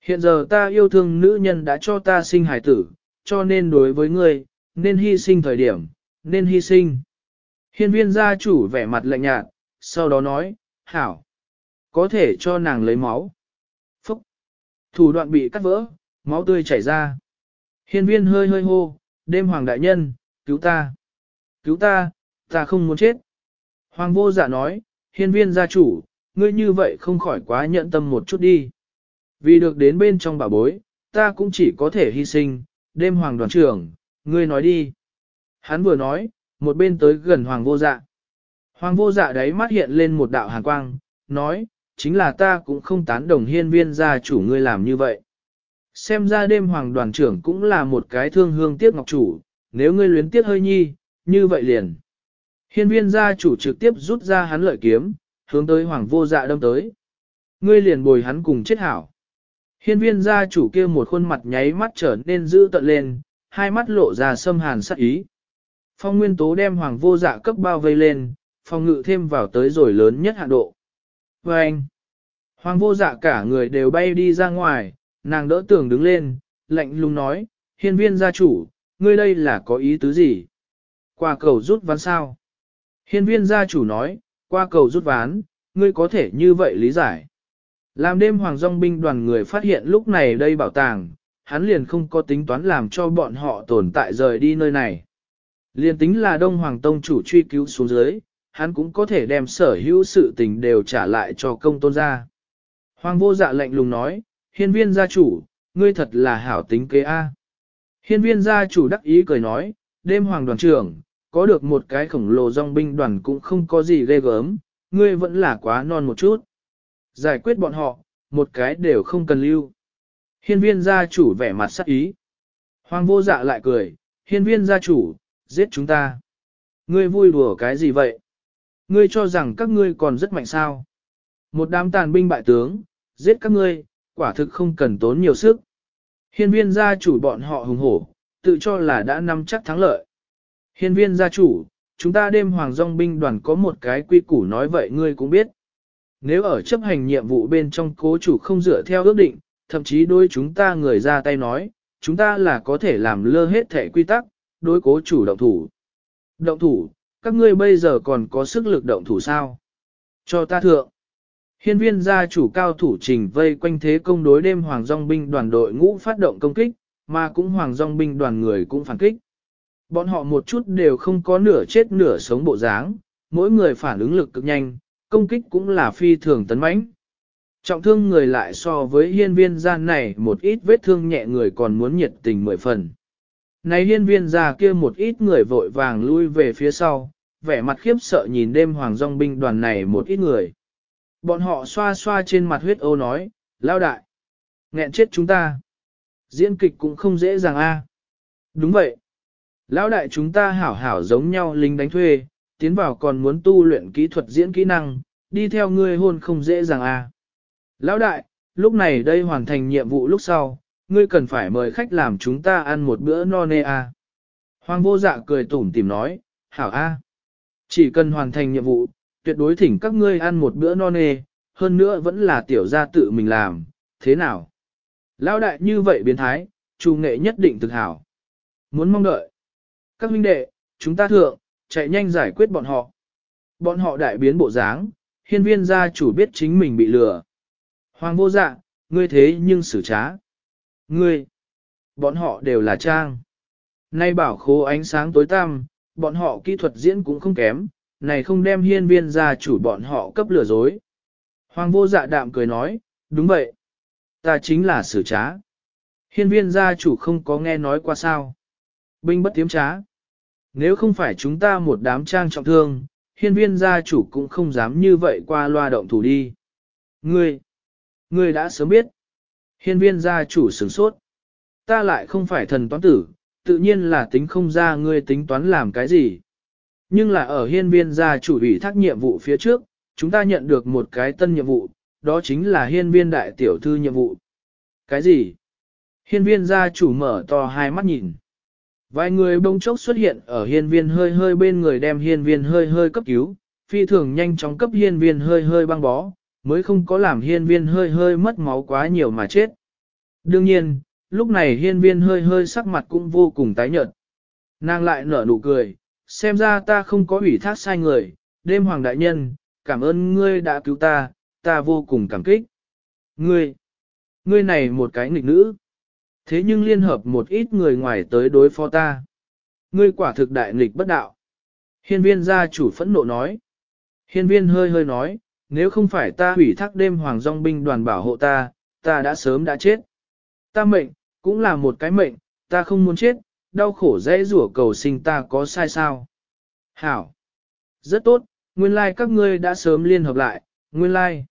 S1: Hiện giờ ta yêu thương nữ nhân đã cho ta sinh hải tử, cho nên đối với ngươi, nên hy sinh thời điểm, nên hy sinh. Hiên viên gia chủ vẻ mặt lạnh nhạt, sau đó nói, hảo, có thể cho nàng lấy máu. Phúc, thủ đoạn bị cắt vỡ, máu tươi chảy ra. Hiên viên hơi hơi hô, đêm hoàng đại nhân, cứu ta, cứu ta, ta không muốn chết. Hoàng vô dạ nói, hiên viên gia chủ, ngươi như vậy không khỏi quá nhận tâm một chút đi. Vì được đến bên trong bảo bối, ta cũng chỉ có thể hy sinh, đêm hoàng đoàn trưởng, ngươi nói đi. Hắn vừa nói, một bên tới gần hoàng vô dạ. Hoàng vô dạ đấy mắt hiện lên một đạo hàn quang, nói, chính là ta cũng không tán đồng hiên viên gia chủ ngươi làm như vậy. Xem ra đêm hoàng đoàn trưởng cũng là một cái thương hương tiếc ngọc chủ, nếu ngươi luyến tiếc hơi nhi, như vậy liền. Hiên viên gia chủ trực tiếp rút ra hắn lợi kiếm, hướng tới hoàng vô dạ đâm tới. Ngươi liền bồi hắn cùng chết hảo. Hiên viên gia chủ kia một khuôn mặt nháy mắt trở nên dữ tận lên, hai mắt lộ ra sâm hàn sắc ý. Phong nguyên tố đem hoàng vô dạ cấp bao vây lên, phong ngự thêm vào tới rồi lớn nhất hạn độ. Và anh, hoàng vô dạ cả người đều bay đi ra ngoài, nàng đỡ tưởng đứng lên, lạnh lùng nói, hiên viên gia chủ, ngươi đây là có ý tứ gì? Qua cầu rút ván sao? Hiên viên gia chủ nói, qua cầu rút ván, ngươi có thể như vậy lý giải. Làm đêm hoàng dòng binh đoàn người phát hiện lúc này đây bảo tàng, hắn liền không có tính toán làm cho bọn họ tồn tại rời đi nơi này liên tính là Đông Hoàng Tông chủ truy cứu xuống dưới, hắn cũng có thể đem sở hữu sự tình đều trả lại cho công tôn gia. Hoàng vô dạ lệnh lùng nói, hiên viên gia chủ, ngươi thật là hảo tính kế A. Hiên viên gia chủ đắc ý cười nói, đêm hoàng đoàn trưởng, có được một cái khổng lồ dòng binh đoàn cũng không có gì ghê gớm, ngươi vẫn là quá non một chút. Giải quyết bọn họ, một cái đều không cần lưu. Hiên viên gia chủ vẻ mặt sắc ý. Hoàng vô dạ lại cười, hiên viên gia chủ, giết chúng ta. Ngươi vui đùa cái gì vậy? Ngươi cho rằng các ngươi còn rất mạnh sao? Một đám tàn binh bại tướng, giết các ngươi, quả thực không cần tốn nhiều sức. Hiên viên gia chủ bọn họ hùng hổ, tự cho là đã nắm chắc thắng lợi. Hiên viên gia chủ, chúng ta đêm hoàng dòng binh đoàn có một cái quy củ nói vậy ngươi cũng biết. Nếu ở chấp hành nhiệm vụ bên trong cố chủ không dựa theo ước định, thậm chí đôi chúng ta người ra tay nói, chúng ta là có thể làm lơ hết thể quy tắc, đối cố chủ động thủ. Động thủ, các ngươi bây giờ còn có sức lực động thủ sao? Cho ta thượng. Hiên viên gia chủ cao thủ trình vây quanh thế công đối đêm hoàng dòng binh đoàn đội ngũ phát động công kích, mà cũng hoàng dòng binh đoàn người cũng phản kích. Bọn họ một chút đều không có nửa chết nửa sống bộ dáng, mỗi người phản ứng lực cực nhanh, công kích cũng là phi thường tấn mãnh. Trọng thương người lại so với hiên viên gian này một ít vết thương nhẹ người còn muốn nhiệt tình mười phần. Này hiên viên ra kia một ít người vội vàng lui về phía sau, vẻ mặt khiếp sợ nhìn đêm hoàng dòng binh đoàn này một ít người. Bọn họ xoa xoa trên mặt huyết ô nói, lao đại, nghẹn chết chúng ta. Diễn kịch cũng không dễ dàng a. Đúng vậy. Lão đại chúng ta hảo hảo giống nhau lính đánh thuê, tiến vào còn muốn tu luyện kỹ thuật diễn kỹ năng, đi theo ngươi hôn không dễ dàng a. Lão đại, lúc này đây hoàn thành nhiệm vụ lúc sau, ngươi cần phải mời khách làm chúng ta ăn một bữa no nê à. Hoàng vô dạ cười tủm tìm nói, hảo a. Chỉ cần hoàn thành nhiệm vụ, tuyệt đối thỉnh các ngươi ăn một bữa no nê, hơn nữa vẫn là tiểu gia tự mình làm, thế nào? Lao đại như vậy biến thái, chủ nghệ nhất định thực hảo. Muốn mong đợi. Các huynh đệ, chúng ta thượng, chạy nhanh giải quyết bọn họ. Bọn họ đại biến bộ dáng, hiên viên gia chủ biết chính mình bị lừa. Hoàng vô dạ, ngươi thế nhưng xử trá. Ngươi, bọn họ đều là trang. Nay bảo khố ánh sáng tối tăm, bọn họ kỹ thuật diễn cũng không kém, này không đem hiên viên gia chủ bọn họ cấp lừa dối. Hoàng vô dạ đạm cười nói, đúng vậy. Ta chính là xử trá. Hiên viên gia chủ không có nghe nói qua sao. Binh bất tiếm trá. Nếu không phải chúng ta một đám trang trọng thương, hiên viên gia chủ cũng không dám như vậy qua loa động thủ đi. Ngươi, ngươi đã sớm biết. Hiên viên gia chủ sửng sốt. Ta lại không phải thần toán tử, tự nhiên là tính không ra ngươi tính toán làm cái gì. Nhưng là ở hiên viên gia chủ ủy thác nhiệm vụ phía trước, chúng ta nhận được một cái tân nhiệm vụ, đó chính là hiên viên đại tiểu thư nhiệm vụ. Cái gì? Hiên viên gia chủ mở to hai mắt nhìn. Vài người bông chốc xuất hiện ở hiên viên hơi hơi bên người đem hiên viên hơi hơi cấp cứu, phi thường nhanh chóng cấp hiên viên hơi hơi băng bó, mới không có làm hiên viên hơi hơi mất máu quá nhiều mà chết. Đương nhiên, lúc này hiên viên hơi hơi sắc mặt cũng vô cùng tái nhợt. Nàng lại nở nụ cười, xem ra ta không có ủy thác sai người, đêm hoàng đại nhân, cảm ơn ngươi đã cứu ta, ta vô cùng cảm kích. Ngươi, ngươi này một cái nghịch nữ. Thế nhưng liên hợp một ít người ngoài tới đối phó ta. Ngươi quả thực đại nghịch bất đạo. Hiên viên gia chủ phẫn nộ nói. Hiên viên hơi hơi nói, nếu không phải ta hủy thác đêm hoàng dòng binh đoàn bảo hộ ta, ta đã sớm đã chết. Ta mệnh, cũng là một cái mệnh, ta không muốn chết, đau khổ dễ rủa cầu sinh ta có sai sao. Hảo! Rất tốt, nguyên lai like các ngươi đã sớm liên hợp lại, nguyên lai. Like.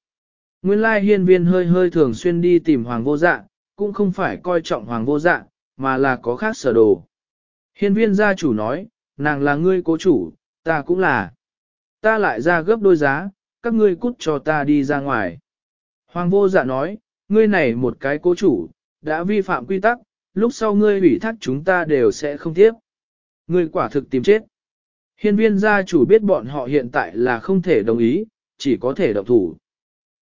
S1: Nguyên lai like hiên viên hơi hơi thường xuyên đi tìm hoàng vô dạ, cũng không phải coi trọng hoàng vô dạ, mà là có khác sở đồ. Hiên viên gia chủ nói, nàng là ngươi cố chủ, ta cũng là. Ta lại ra gấp đôi giá, các ngươi cút cho ta đi ra ngoài. Hoàng vô dạ nói, ngươi này một cái cố chủ, đã vi phạm quy tắc, lúc sau ngươi ủy thác chúng ta đều sẽ không tiếp. Ngươi quả thực tìm chết. Hiên viên gia chủ biết bọn họ hiện tại là không thể đồng ý, chỉ có thể động thủ.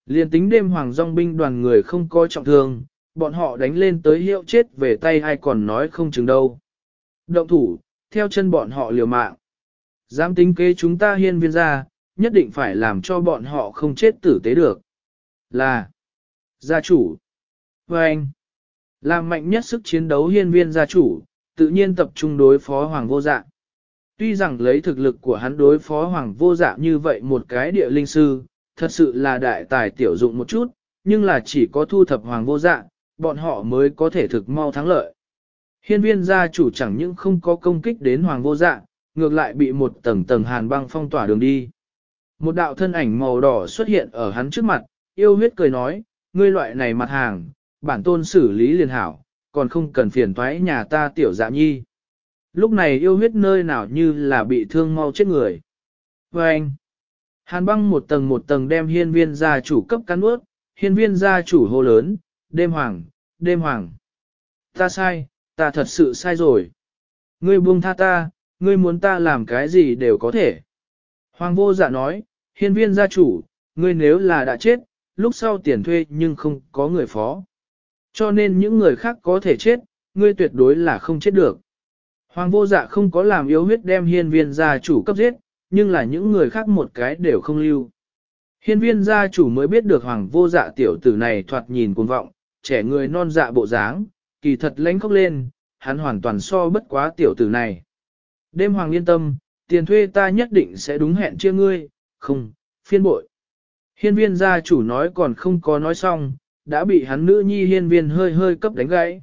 S1: Liên tính đêm hoàng dòng binh đoàn người không coi trọng thương, bọn họ đánh lên tới hiệu chết về tay ai còn nói không chừng đâu. Động thủ, theo chân bọn họ liều mạng. Dám tính kế chúng ta hiên viên gia, nhất định phải làm cho bọn họ không chết tử tế được. Là gia chủ. Và anh, làm mạnh nhất sức chiến đấu hiên viên gia chủ, tự nhiên tập trung đối phó hoàng vô dạ. Tuy rằng lấy thực lực của hắn đối phó hoàng vô dạ như vậy một cái địa linh sư, thật sự là đại tài tiểu dụng một chút, nhưng là chỉ có thu thập hoàng vô dạ, bọn họ mới có thể thực mau thắng lợi. Hiên viên gia chủ chẳng những không có công kích đến hoàng vô dạ, ngược lại bị một tầng tầng hàn băng phong tỏa đường đi. Một đạo thân ảnh màu đỏ xuất hiện ở hắn trước mặt, yêu huyết cười nói, ngươi loại này mặt hàng, bản tôn xử lý liền hảo, còn không cần phiền toái nhà ta tiểu dạ nhi. Lúc này yêu huyết nơi nào như là bị thương mau chết người. Và anh, hàn băng một tầng một tầng đem hiên viên gia chủ cấp cắn ướt, hiên viên gia chủ hô lớn, đêm hoàng, đêm hoàng. Ta sai, ta thật sự sai rồi. Ngươi buông tha ta, ngươi muốn ta làm cái gì đều có thể. Hoàng vô dạ nói, hiên viên gia chủ, ngươi nếu là đã chết, lúc sau tiền thuê nhưng không có người phó. Cho nên những người khác có thể chết, ngươi tuyệt đối là không chết được. Hoàng vô dạ không có làm yếu huyết đem hiên viên gia chủ cấp giết, nhưng là những người khác một cái đều không lưu. Hiên viên gia chủ mới biết được hoàng vô dạ tiểu tử này thoạt nhìn cuồng vọng, trẻ người non dạ bộ dáng, kỳ thật lãnh khóc lên, hắn hoàn toàn so bất quá tiểu tử này. Đêm hoàng yên tâm, tiền thuê ta nhất định sẽ đúng hẹn chia ngươi, không, phiên bội. Hiên viên gia chủ nói còn không có nói xong, đã bị hắn nữ nhi hiên viên hơi hơi cấp đánh gãy.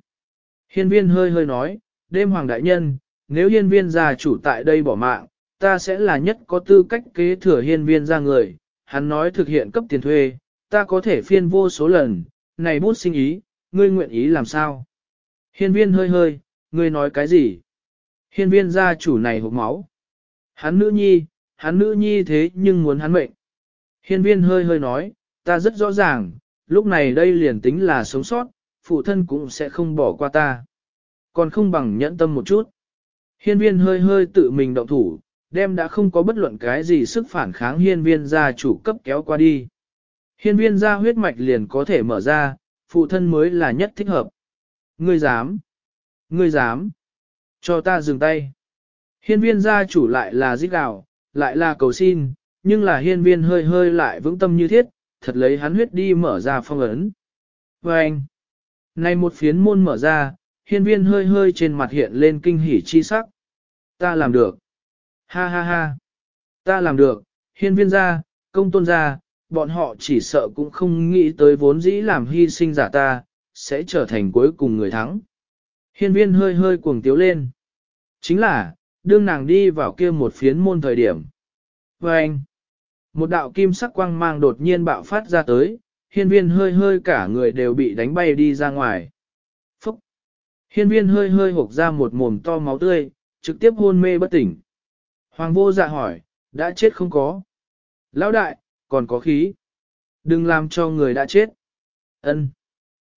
S1: Hiên viên hơi hơi nói, đêm hoàng đại nhân, nếu hiên viên gia chủ tại đây bỏ mạng, ta sẽ là nhất có tư cách kế thừa hiên viên gia người. Hắn nói thực hiện cấp tiền thuê, ta có thể phiên vô số lần, này bút sinh ý, ngươi nguyện ý làm sao? Hiên viên hơi hơi, ngươi nói cái gì? Hiên viên gia chủ này hộp máu. Hắn nữ nhi, hắn nữ nhi thế nhưng muốn hắn mệnh. Hiên viên hơi hơi nói, ta rất rõ ràng, lúc này đây liền tính là sống sót, phụ thân cũng sẽ không bỏ qua ta. Còn không bằng nhẫn tâm một chút. Hiên viên hơi hơi tự mình động thủ, đem đã không có bất luận cái gì sức phản kháng hiên viên gia chủ cấp kéo qua đi. Hiên viên gia huyết mạch liền có thể mở ra, phụ thân mới là nhất thích hợp. Ngươi dám! Ngươi dám! Cho ta dừng tay! Hiên viên gia chủ lại là giết gạo, lại là cầu xin, nhưng là hiên viên hơi hơi lại vững tâm như thiết, thật lấy hắn huyết đi mở ra phong ấn. Và anh, này một phiến môn mở ra, hiên viên hơi hơi trên mặt hiện lên kinh hỉ chi sắc. Ta làm được. Ha ha ha. Ta làm được, hiên viên gia, công tôn gia, bọn họ chỉ sợ cũng không nghĩ tới vốn dĩ làm hy sinh giả ta, sẽ trở thành cuối cùng người thắng. Hiên viên hơi hơi cuồng tiếu lên. Chính là, đương nàng đi vào kia một phiến môn thời điểm. Và anh, một đạo kim sắc quang mang đột nhiên bạo phát ra tới, hiên viên hơi hơi cả người đều bị đánh bay đi ra ngoài. Phúc! Hiên viên hơi hơi hộp ra một mồm to máu tươi, trực tiếp hôn mê bất tỉnh. Hoàng vô dạ hỏi, đã chết không có? Lão đại, còn có khí. Đừng làm cho người đã chết. Ân.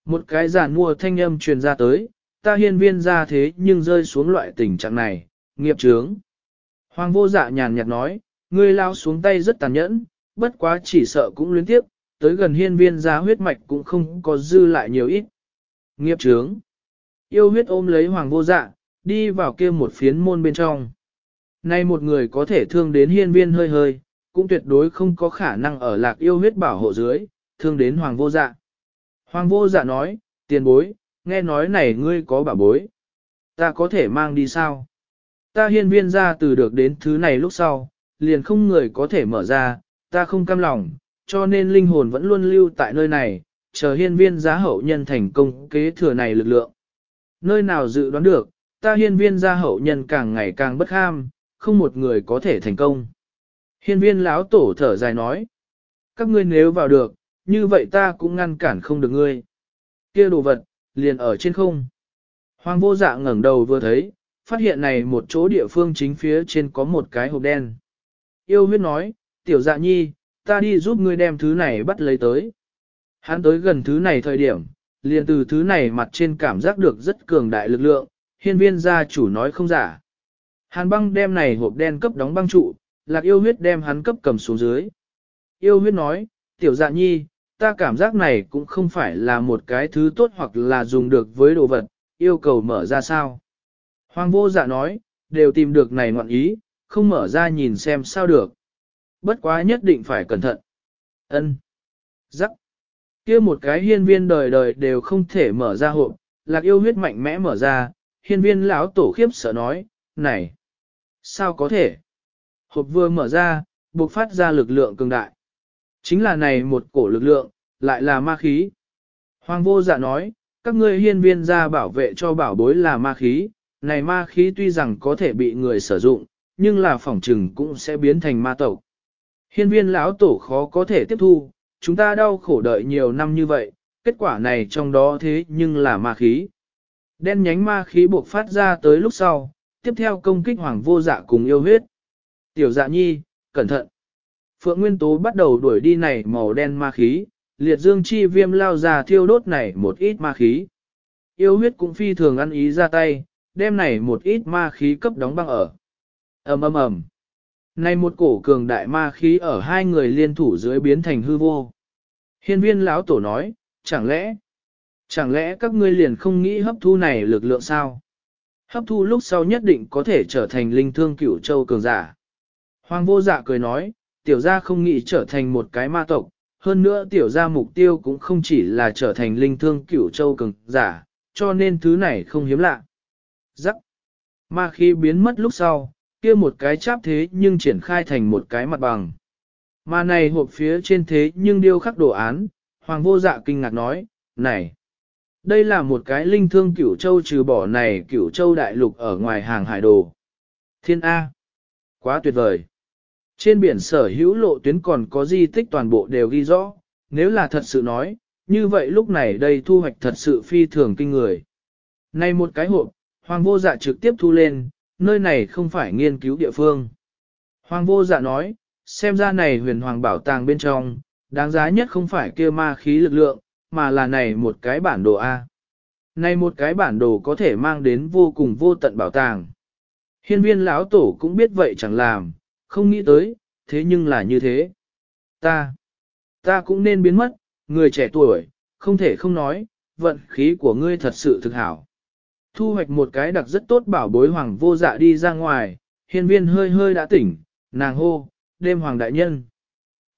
S1: Một cái giản mua thanh âm truyền ra tới, ta hiên viên ra thế nhưng rơi xuống loại tình trạng này, nghiệp trướng. Hoàng vô dạ nhàn nhạt nói, ngươi lao xuống tay rất tàn nhẫn, bất quá chỉ sợ cũng luyến tiếp, tới gần hiên viên ra huyết mạch cũng không có dư lại nhiều ít. Nghiệp trướng. Yêu huyết ôm lấy hoàng vô dạ, đi vào kia một phiến môn bên trong. Nay một người có thể thương đến hiên viên hơi hơi, cũng tuyệt đối không có khả năng ở lạc yêu huyết bảo hộ dưới, thương đến hoàng vô dạ. Hoàng vô dạ nói, tiền bối, nghe nói này ngươi có bảo bối. Ta có thể mang đi sao? Ta hiên viên ra từ được đến thứ này lúc sau, liền không người có thể mở ra, ta không cam lòng, cho nên linh hồn vẫn luôn lưu tại nơi này, chờ hiên viên giá hậu nhân thành công kế thừa này lực lượng. Nơi nào dự đoán được, ta hiên viên gia hậu nhân càng ngày càng bất ham, không một người có thể thành công. Hiên viên lão tổ thở dài nói, các ngươi nếu vào được, như vậy ta cũng ngăn cản không được ngươi. Kia đồ vật, liền ở trên không. Hoàng vô dạ ngẩng đầu vừa thấy, phát hiện này một chỗ địa phương chính phía trên có một cái hộp đen. Yêu huyết nói, tiểu dạ nhi, ta đi giúp ngươi đem thứ này bắt lấy tới. Hắn tới gần thứ này thời điểm, liền từ thứ này mặt trên cảm giác được rất cường đại lực lượng, hiên viên gia chủ nói không giả. Hàn băng đem này hộp đen cấp đóng băng trụ, lạc yêu huyết đem hắn cấp cầm xuống dưới. Yêu huyết nói, tiểu dạ nhi, ta cảm giác này cũng không phải là một cái thứ tốt hoặc là dùng được với đồ vật, yêu cầu mở ra sao. Hoàng vô dạ nói, đều tìm được này ngoạn ý, không mở ra nhìn xem sao được. Bất quá nhất định phải cẩn thận. Ân. Rắc. kia một cái hiên viên đời đời đều không thể mở ra hộp, lạc yêu huyết mạnh mẽ mở ra, hiên viên lão tổ khiếp sợ nói, này. Sao có thể? Hộp vừa mở ra, buộc phát ra lực lượng cường đại. Chính là này một cổ lực lượng, lại là ma khí. Hoàng vô dạ nói, các ngươi hiên viên ra bảo vệ cho bảo bối là ma khí, này ma khí tuy rằng có thể bị người sử dụng, nhưng là phỏng trừng cũng sẽ biến thành ma tộc. Hiên viên lão tổ khó có thể tiếp thu, chúng ta đau khổ đợi nhiều năm như vậy, kết quả này trong đó thế nhưng là ma khí. Đen nhánh ma khí buộc phát ra tới lúc sau, tiếp theo công kích hoàng vô dạ cùng yêu huyết. Tiểu dạ nhi, cẩn thận. Phượng Nguyên Tố bắt đầu đuổi đi này màu đen ma khí, liệt dương chi viêm lao ra thiêu đốt này một ít ma khí. Yêu huyết cũng phi thường ăn ý ra tay, đem này một ít ma khí cấp đóng băng ở. ầm ầm ầm. Này một cổ cường đại ma khí ở hai người liên thủ dưới biến thành hư vô. Hiên viên lão tổ nói, chẳng lẽ, chẳng lẽ các ngươi liền không nghĩ hấp thu này lực lượng sao? Hấp thu lúc sau nhất định có thể trở thành linh thương cửu châu cường giả. Hoàng vô dạ cười nói, tiểu gia không nghĩ trở thành một cái ma tộc, hơn nữa tiểu gia mục tiêu cũng không chỉ là trở thành linh thương cửu châu cường giả, cho nên thứ này không hiếm lạ. Rắc. Ma khí biến mất lúc sau, kia một cái cháp thế nhưng triển khai thành một cái mặt bằng. Mà này hộp phía trên thế nhưng điêu khắc đồ án, hoàng vô dạ kinh ngạc nói, này, đây là một cái linh thương cửu châu trừ bỏ này cửu châu đại lục ở ngoài hàng hải đồ. Thiên A. Quá tuyệt vời. Trên biển sở hữu lộ tuyến còn có di tích toàn bộ đều ghi rõ, nếu là thật sự nói, như vậy lúc này đây thu hoạch thật sự phi thường kinh người. Này một cái hộp, hoàng vô dạ trực tiếp thu lên, nơi này không phải nghiên cứu địa phương. Hoàng vô dạ nói, xem ra này huyền hoàng bảo tàng bên trong, đáng giá nhất không phải kia ma khí lực lượng, mà là này một cái bản đồ A. Này một cái bản đồ có thể mang đến vô cùng vô tận bảo tàng. Hiên viên lão tổ cũng biết vậy chẳng làm, không nghĩ tới, thế nhưng là như thế. Ta, ta cũng nên biến mất, người trẻ tuổi, không thể không nói, vận khí của ngươi thật sự thực hảo. Thu hoạch một cái đặc rất tốt bảo bối hoàng vô dạ đi ra ngoài, hiên viên hơi hơi đã tỉnh, nàng hô, đêm hoàng đại nhân.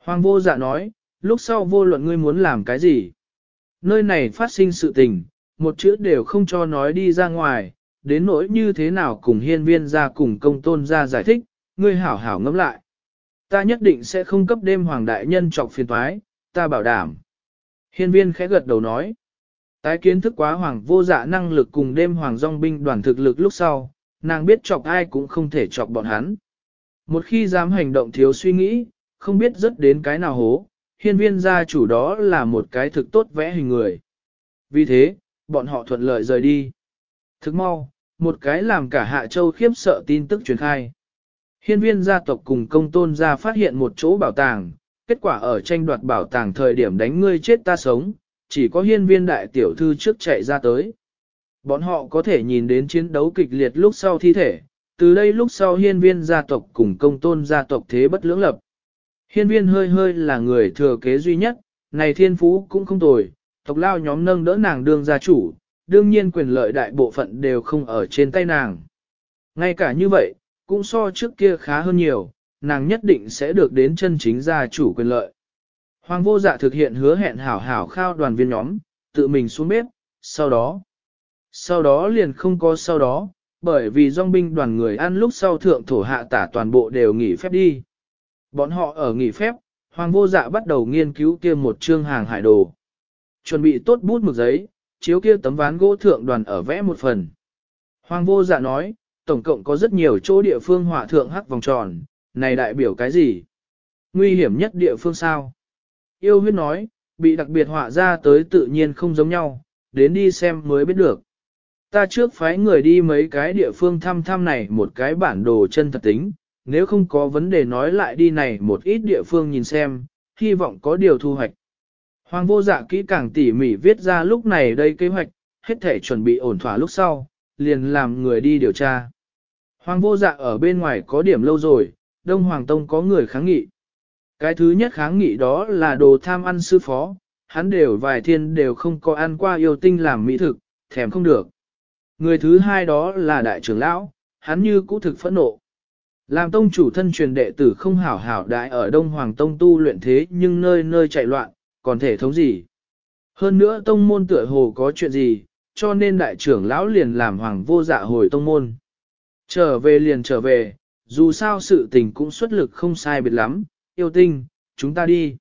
S1: Hoàng vô dạ nói, lúc sau vô luận ngươi muốn làm cái gì. Nơi này phát sinh sự tình, một chữ đều không cho nói đi ra ngoài, đến nỗi như thế nào cùng hiên viên ra cùng công tôn ra giải thích, ngươi hảo hảo ngẫm lại. Ta nhất định sẽ không cấp đêm hoàng đại nhân trọc phiền thoái, ta bảo đảm. Hiên viên khẽ gật đầu nói. Tái kiến thức quá hoàng vô dạ năng lực cùng đêm hoàng dòng binh đoàn thực lực lúc sau, nàng biết chọc ai cũng không thể chọc bọn hắn. Một khi dám hành động thiếu suy nghĩ, không biết rất đến cái nào hố, hiên viên gia chủ đó là một cái thực tốt vẽ hình người. Vì thế, bọn họ thuận lợi rời đi. Thức mau, một cái làm cả hạ châu khiếp sợ tin tức truyền khai. Hiên viên gia tộc cùng công tôn gia phát hiện một chỗ bảo tàng, kết quả ở tranh đoạt bảo tàng thời điểm đánh ngươi chết ta sống, chỉ có hiên viên đại tiểu thư trước chạy ra tới. Bọn họ có thể nhìn đến chiến đấu kịch liệt lúc sau thi thể, từ đây lúc sau hiên viên gia tộc cùng công tôn gia tộc thế bất lưỡng lập. Hiên viên hơi hơi là người thừa kế duy nhất, này thiên phú cũng không tồi, tộc lao nhóm nâng đỡ nàng đương gia chủ, đương nhiên quyền lợi đại bộ phận đều không ở trên tay nàng. Ngay cả như vậy, cũng so trước kia khá hơn nhiều, nàng nhất định sẽ được đến chân chính gia chủ quyền lợi. Hoàng vô dạ thực hiện hứa hẹn hảo hảo khao đoàn viên nhóm, tự mình xuống bếp, sau đó, sau đó liền không có sau đó, bởi vì dòng binh đoàn người ăn lúc sau thượng thổ hạ tả toàn bộ đều nghỉ phép đi. Bọn họ ở nghỉ phép, Hoàng vô dạ bắt đầu nghiên cứu kia một chương hàng hải đồ. Chuẩn bị tốt bút mực giấy, chiếu kia tấm ván gỗ thượng đoàn ở vẽ một phần. Hoàng vô dạ nói, tổng cộng có rất nhiều chỗ địa phương họa thượng hắc vòng tròn, này đại biểu cái gì? Nguy hiểm nhất địa phương sao? Yêu huyết nói, bị đặc biệt họa ra tới tự nhiên không giống nhau, đến đi xem mới biết được. Ta trước phái người đi mấy cái địa phương thăm thăm này một cái bản đồ chân thật tính, nếu không có vấn đề nói lại đi này một ít địa phương nhìn xem, hy vọng có điều thu hoạch. Hoàng vô dạ kỹ càng tỉ mỉ viết ra lúc này đây kế hoạch, hết thể chuẩn bị ổn thỏa lúc sau, liền làm người đi điều tra. Hoàng vô dạ ở bên ngoài có điểm lâu rồi, Đông Hoàng Tông có người kháng nghị. Cái thứ nhất kháng nghị đó là đồ tham ăn sư phó, hắn đều vài thiên đều không có ăn qua yêu tinh làm mỹ thực, thèm không được. Người thứ hai đó là đại trưởng lão, hắn như cũ thực phẫn nộ. Làm tông chủ thân truyền đệ tử không hảo hảo đại ở Đông Hoàng Tông tu luyện thế nhưng nơi nơi chạy loạn, còn thể thống gì. Hơn nữa tông môn tựa hồ có chuyện gì, cho nên đại trưởng lão liền làm hoàng vô dạ hồi tông môn. Trở về liền trở về, dù sao sự tình cũng xuất lực không sai biệt lắm, yêu tinh, chúng ta đi.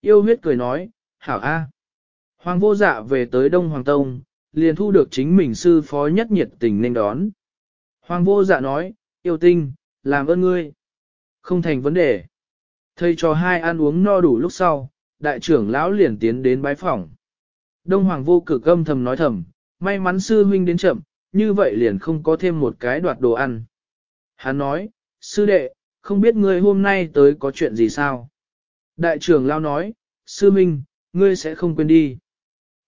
S1: Yêu huyết cười nói, hảo a. Hoàng vô dạ về tới Đông Hoàng Tông, liền thu được chính mình sư phó nhất nhiệt tình nên đón. Hoàng vô dạ nói, yêu tinh, làm ơn ngươi. Không thành vấn đề. Thầy cho hai ăn uống no đủ lúc sau, đại trưởng lão liền tiến đến bái phòng. Đông Hoàng vô cực âm thầm nói thầm, may mắn sư huynh đến chậm, như vậy liền không có thêm một cái đoạt đồ ăn. Hắn nói, sư đệ, không biết ngươi hôm nay tới có chuyện gì sao? Đại trưởng lao nói, sư minh, ngươi sẽ không quên đi.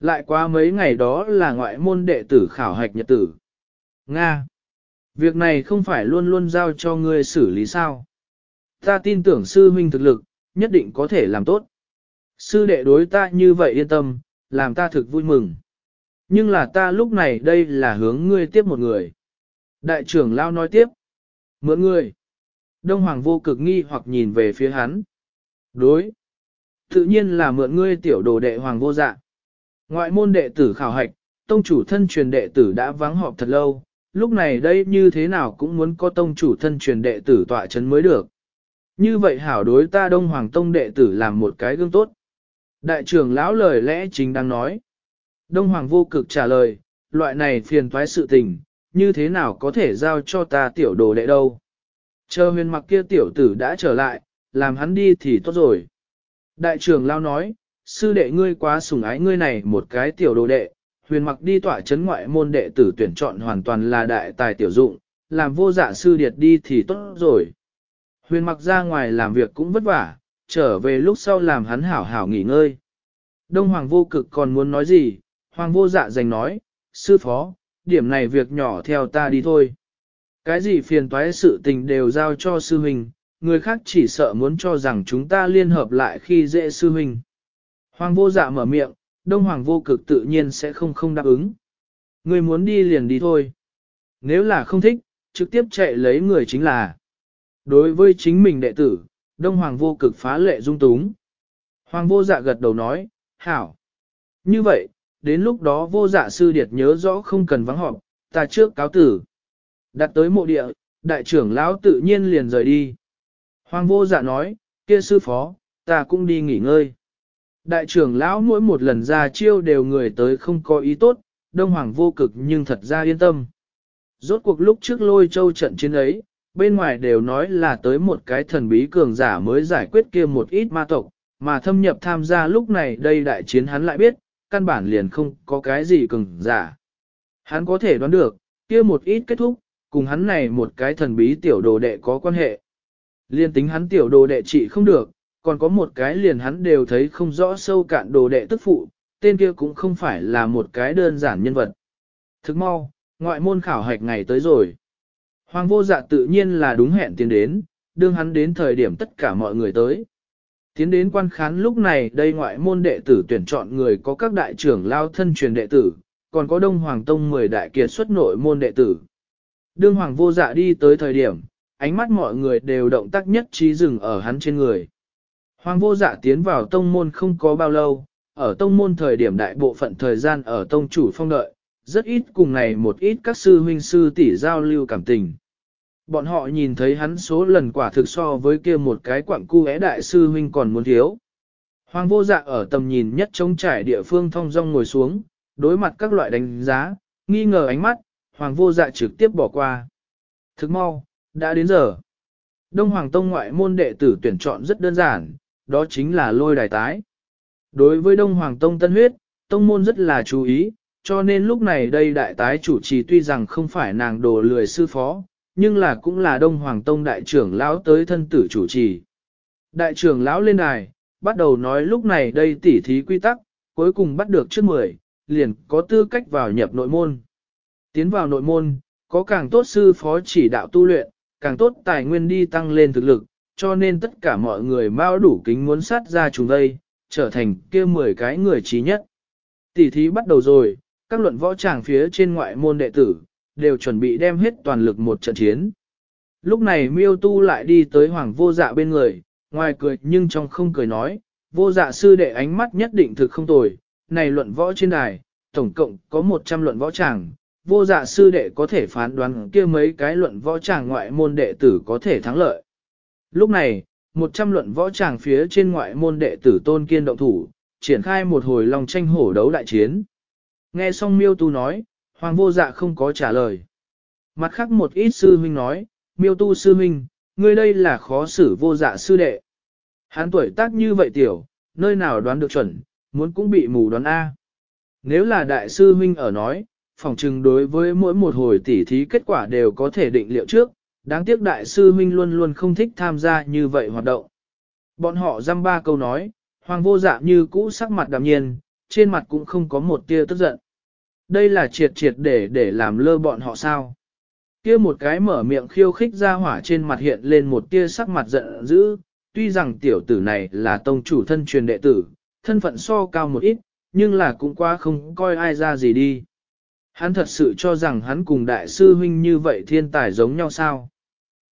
S1: Lại qua mấy ngày đó là ngoại môn đệ tử khảo hạch nhật tử. Nga. Việc này không phải luôn luôn giao cho ngươi xử lý sao. Ta tin tưởng sư huynh thực lực, nhất định có thể làm tốt. Sư đệ đối ta như vậy yên tâm, làm ta thực vui mừng. Nhưng là ta lúc này đây là hướng ngươi tiếp một người. Đại trưởng Lao nói tiếp. Mượn ngươi. Đông Hoàng vô cực nghi hoặc nhìn về phía hắn. Đối. Tự nhiên là mượn ngươi tiểu đồ đệ Hoàng vô dạ. Ngoại môn đệ tử khảo hạch, tông chủ thân truyền đệ tử đã vắng họp thật lâu, lúc này đây như thế nào cũng muốn có tông chủ thân truyền đệ tử tọa chấn mới được. Như vậy hảo đối ta đông hoàng tông đệ tử làm một cái gương tốt. Đại trưởng lão lời lẽ chính đang nói. Đông hoàng vô cực trả lời, loại này phiền toái sự tình, như thế nào có thể giao cho ta tiểu đồ đệ đâu. Chờ huyền mặc kia tiểu tử đã trở lại, làm hắn đi thì tốt rồi. Đại trưởng lao nói, sư đệ ngươi quá sủng ái ngươi này một cái tiểu đồ đệ, huyền mặc đi tỏa chấn ngoại môn đệ tử tuyển chọn hoàn toàn là đại tài tiểu dụng, làm vô dạ sư điệt đi thì tốt rồi. Huyền mặc ra ngoài làm việc cũng vất vả, trở về lúc sau làm hắn hảo hảo nghỉ ngơi. Đông Hoàng vô cực còn muốn nói gì, Hoàng vô dạ dành nói, sư phó, điểm này việc nhỏ theo ta đi thôi. Cái gì phiền toái sự tình đều giao cho sư huynh, người khác chỉ sợ muốn cho rằng chúng ta liên hợp lại khi dễ sư huynh. Hoàng vô dạ mở miệng, Đông Hoàng vô cực tự nhiên sẽ không không đáp ứng. Người muốn đi liền đi thôi. Nếu là không thích, trực tiếp chạy lấy người chính là. Đối với chính mình đệ tử, Đông Hoàng vô cực phá lệ dung túng. Hoàng vô dạ gật đầu nói, hảo. Như vậy, đến lúc đó vô dạ sư điệt nhớ rõ không cần vắng họp, ta trước cáo tử. Đặt tới mộ địa, đại trưởng lão tự nhiên liền rời đi. Hoàng vô dạ nói, kia sư phó, ta cũng đi nghỉ ngơi. Đại trưởng lão mỗi một lần ra chiêu đều người tới không có ý tốt, đông hoàng vô cực nhưng thật ra yên tâm. Rốt cuộc lúc trước lôi châu trận chiến ấy, bên ngoài đều nói là tới một cái thần bí cường giả mới giải quyết kia một ít ma tộc, mà thâm nhập tham gia lúc này đây đại chiến hắn lại biết, căn bản liền không có cái gì cường giả. Hắn có thể đoán được, kia một ít kết thúc, cùng hắn này một cái thần bí tiểu đồ đệ có quan hệ. Liên tính hắn tiểu đồ đệ trị không được, còn có một cái liền hắn đều thấy không rõ sâu cạn đồ đệ tức phụ, tên kia cũng không phải là một cái đơn giản nhân vật. Thức mau, ngoại môn khảo hạch ngày tới rồi. Hoàng vô dạ tự nhiên là đúng hẹn tiến đến, đương hắn đến thời điểm tất cả mọi người tới. Tiến đến quan khán lúc này đây ngoại môn đệ tử tuyển chọn người có các đại trưởng lao thân truyền đệ tử, còn có Đông Hoàng Tông 10 đại kiệt xuất nội môn đệ tử. Đương Hoàng vô dạ đi tới thời điểm, ánh mắt mọi người đều động tác nhất trí dừng ở hắn trên người. Hoàng vô dạ tiến vào tông môn không có bao lâu, ở tông môn thời điểm đại bộ phận thời gian ở tông chủ phong đợi, rất ít cùng này một ít các sư huynh sư tỷ giao lưu cảm tình. Bọn họ nhìn thấy hắn số lần quả thực so với kia một cái quặng cu đại sư huynh còn muốn thiếu. Hoàng vô dạ ở tầm nhìn nhất trống trải địa phương thong dong ngồi xuống, đối mặt các loại đánh giá, nghi ngờ ánh mắt, hoàng vô dạ trực tiếp bỏ qua. Thức mau, đã đến giờ. Đông Hoàng Tông ngoại môn đệ tử tuyển chọn rất đơn giản, đó chính là lôi đài tái. Đối với Đông Hoàng Tông Tân Huyết, Tông Môn rất là chú ý, cho nên lúc này đây đại tái chủ trì tuy rằng không phải nàng đồ lười sư phó, nhưng là cũng là Đông Hoàng Tông đại trưởng lão tới thân tử chủ trì. Đại trưởng lão lên đài, bắt đầu nói lúc này đây tỉ thí quy tắc, cuối cùng bắt được trước 10, liền có tư cách vào nhập nội môn. Tiến vào nội môn, có càng tốt sư phó chỉ đạo tu luyện, càng tốt tài nguyên đi tăng lên thực lực, cho nên tất cả mọi người mau đủ kính muốn sát ra chúng đây, trở thành kia 10 cái người trí nhất. Tỷ thí bắt đầu rồi, các luận võ tràng phía trên ngoại môn đệ tử, đều chuẩn bị đem hết toàn lực một trận chiến. Lúc này miêu tu lại đi tới hoàng vô dạ bên người, ngoài cười nhưng trong không cười nói, vô dạ sư đệ ánh mắt nhất định thực không tồi, này luận võ trên đài, tổng cộng có 100 luận võ tràng, vô dạ sư đệ có thể phán đoán kia mấy cái luận võ tràng ngoại môn đệ tử có thể thắng lợi. Lúc này, 100 luận võ tràng phía trên ngoại môn đệ tử tôn kiên động thủ, triển khai một hồi lòng tranh hổ đấu đại chiến. Nghe xong miêu tu nói, hoàng vô dạ không có trả lời. Mặt khác một ít sư huynh nói, miêu tu sư huynh, ngươi đây là khó xử vô dạ sư đệ. Hán tuổi tác như vậy tiểu, nơi nào đoán được chuẩn, muốn cũng bị mù đoán A. Nếu là đại sư huynh ở nói, phòng trừng đối với mỗi một hồi tỉ thí kết quả đều có thể định liệu trước, đáng tiếc đại sư huynh luôn luôn không thích tham gia như vậy hoạt động. Bọn họ dăm ba câu nói, hoàng vô dạ như cũ sắc mặt đạm nhiên, trên mặt cũng không có một tia tức giận. Đây là triệt triệt để để làm lơ bọn họ sao. Kia một cái mở miệng khiêu khích ra hỏa trên mặt hiện lên một tia sắc mặt giận dữ, tuy rằng tiểu tử này là tông chủ thân truyền đệ tử, thân phận so cao một ít, nhưng là cũng quá không coi ai ra gì đi. Hắn thật sự cho rằng hắn cùng đại sư huynh như vậy thiên tài giống nhau sao?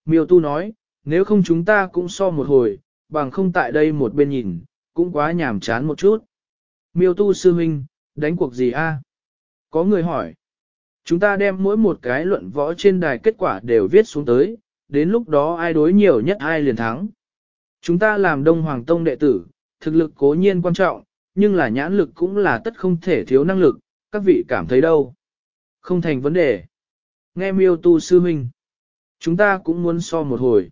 S1: Miêu tu nói, nếu không chúng ta cũng so một hồi, bằng không tại đây một bên nhìn, cũng quá nhàm chán một chút. Miêu tu sư huynh, đánh cuộc gì a? Có người hỏi. Chúng ta đem mỗi một cái luận võ trên đài kết quả đều viết xuống tới, đến lúc đó ai đối nhiều nhất ai liền thắng. Chúng ta làm Đông Hoàng Tông đệ tử, thực lực cố nhiên quan trọng, nhưng là nhãn lực cũng là tất không thể thiếu năng lực, các vị cảm thấy đâu. Không thành vấn đề. Nghe miêu tu sư huynh. Chúng ta cũng muốn so một hồi.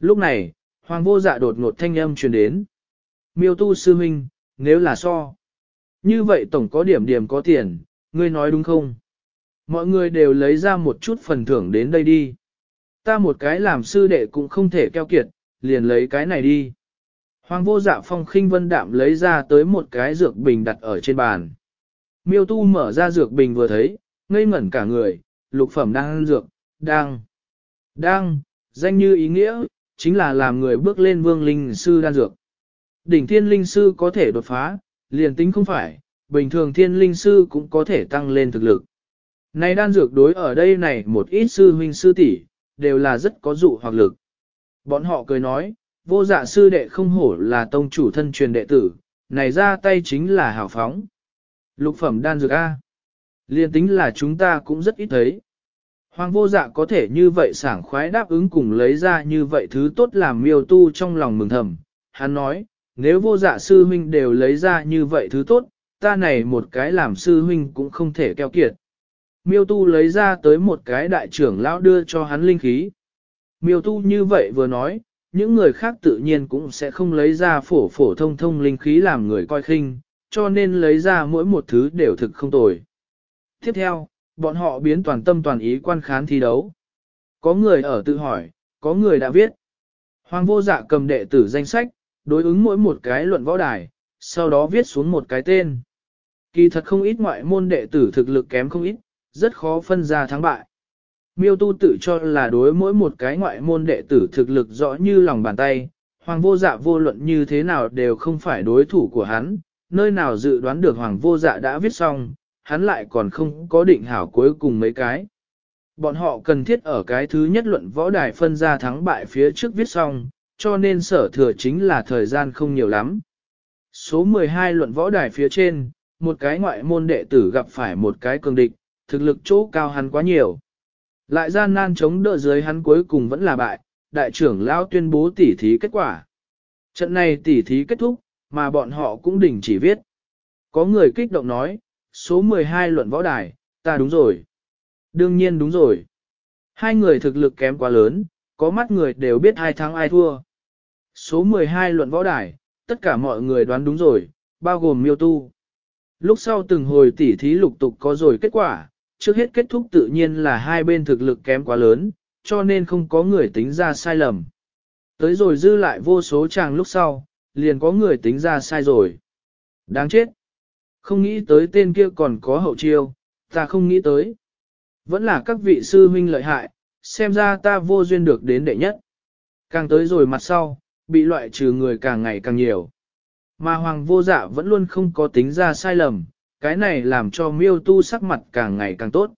S1: Lúc này, hoàng vô dạ đột ngột thanh âm truyền đến. Miêu tu sư huynh, nếu là so. Như vậy tổng có điểm điểm có tiền, ngươi nói đúng không? Mọi người đều lấy ra một chút phần thưởng đến đây đi. Ta một cái làm sư đệ cũng không thể keo kiệt, liền lấy cái này đi. Hoàng vô dạ phong khinh vân đạm lấy ra tới một cái dược bình đặt ở trên bàn. Miêu tu mở ra dược bình vừa thấy, ngây ngẩn cả người, lục phẩm đang ăn dược, đang, đang, danh như ý nghĩa, chính là làm người bước lên vương linh sư đan dược. Đỉnh thiên linh sư có thể đột phá, liền tính không phải, bình thường thiên linh sư cũng có thể tăng lên thực lực. Này đan dược đối ở đây này một ít sư huynh sư tỷ đều là rất có dụ hoặc lực. Bọn họ cười nói, vô dạ sư đệ không hổ là tông chủ thân truyền đệ tử, này ra tay chính là hào phóng. Lục phẩm đan dược A. Liên tính là chúng ta cũng rất ít thấy. Hoàng vô dạ có thể như vậy sảng khoái đáp ứng cùng lấy ra như vậy thứ tốt làm miêu tu trong lòng mừng thầm. Hắn nói, nếu vô dạ sư huynh đều lấy ra như vậy thứ tốt, ta này một cái làm sư huynh cũng không thể keo kiệt. Miêu tu lấy ra tới một cái đại trưởng lão đưa cho hắn linh khí. Miêu tu như vậy vừa nói, những người khác tự nhiên cũng sẽ không lấy ra phổ phổ thông thông linh khí làm người coi khinh, cho nên lấy ra mỗi một thứ đều thực không tồi. Tiếp theo, bọn họ biến toàn tâm toàn ý quan khán thi đấu. Có người ở tự hỏi, có người đã viết. Hoàng vô dạ cầm đệ tử danh sách, đối ứng mỗi một cái luận võ đài, sau đó viết xuống một cái tên. Kỳ thật không ít ngoại môn đệ tử thực lực kém không ít, rất khó phân ra thắng bại. Miêu tu tự cho là đối mỗi một cái ngoại môn đệ tử thực lực rõ như lòng bàn tay, hoàng vô dạ vô luận như thế nào đều không phải đối thủ của hắn, nơi nào dự đoán được hoàng vô dạ đã viết xong, hắn lại còn không có định hảo cuối cùng mấy cái. Bọn họ cần thiết ở cái thứ nhất luận võ đài phân ra thắng bại phía trước viết xong, cho nên sở thừa chính là thời gian không nhiều lắm. Số 12 luận võ đài phía trên, một cái ngoại môn đệ tử gặp phải một cái cường địch, thực lực chỗ cao hắn quá nhiều. Lại gian nan chống đỡ dưới hắn cuối cùng vẫn là bại, đại trưởng lão tuyên bố tỉ thí kết quả. Trận này tỉ thí kết thúc, mà bọn họ cũng đình chỉ viết. Có người kích động nói, số 12 luận võ đài, ta đúng rồi. Đương nhiên đúng rồi. Hai người thực lực kém quá lớn, có mắt người đều biết hai thắng ai thua. Số 12 luận võ đài, tất cả mọi người đoán đúng rồi, bao gồm miêu tu. Lúc sau từng hồi tỉ thí lục tục có rồi kết quả, trước hết kết thúc tự nhiên là hai bên thực lực kém quá lớn, cho nên không có người tính ra sai lầm. Tới rồi dư lại vô số chàng lúc sau, liền có người tính ra sai rồi. Đáng chết. Không nghĩ tới tên kia còn có hậu chiêu, ta không nghĩ tới. Vẫn là các vị sư huynh lợi hại, xem ra ta vô duyên được đến đệ nhất. Càng tới rồi mặt sau, bị loại trừ người càng ngày càng nhiều. Mà hoàng vô dạ vẫn luôn không có tính ra sai lầm, cái này làm cho miêu tu sắc mặt càng ngày càng tốt.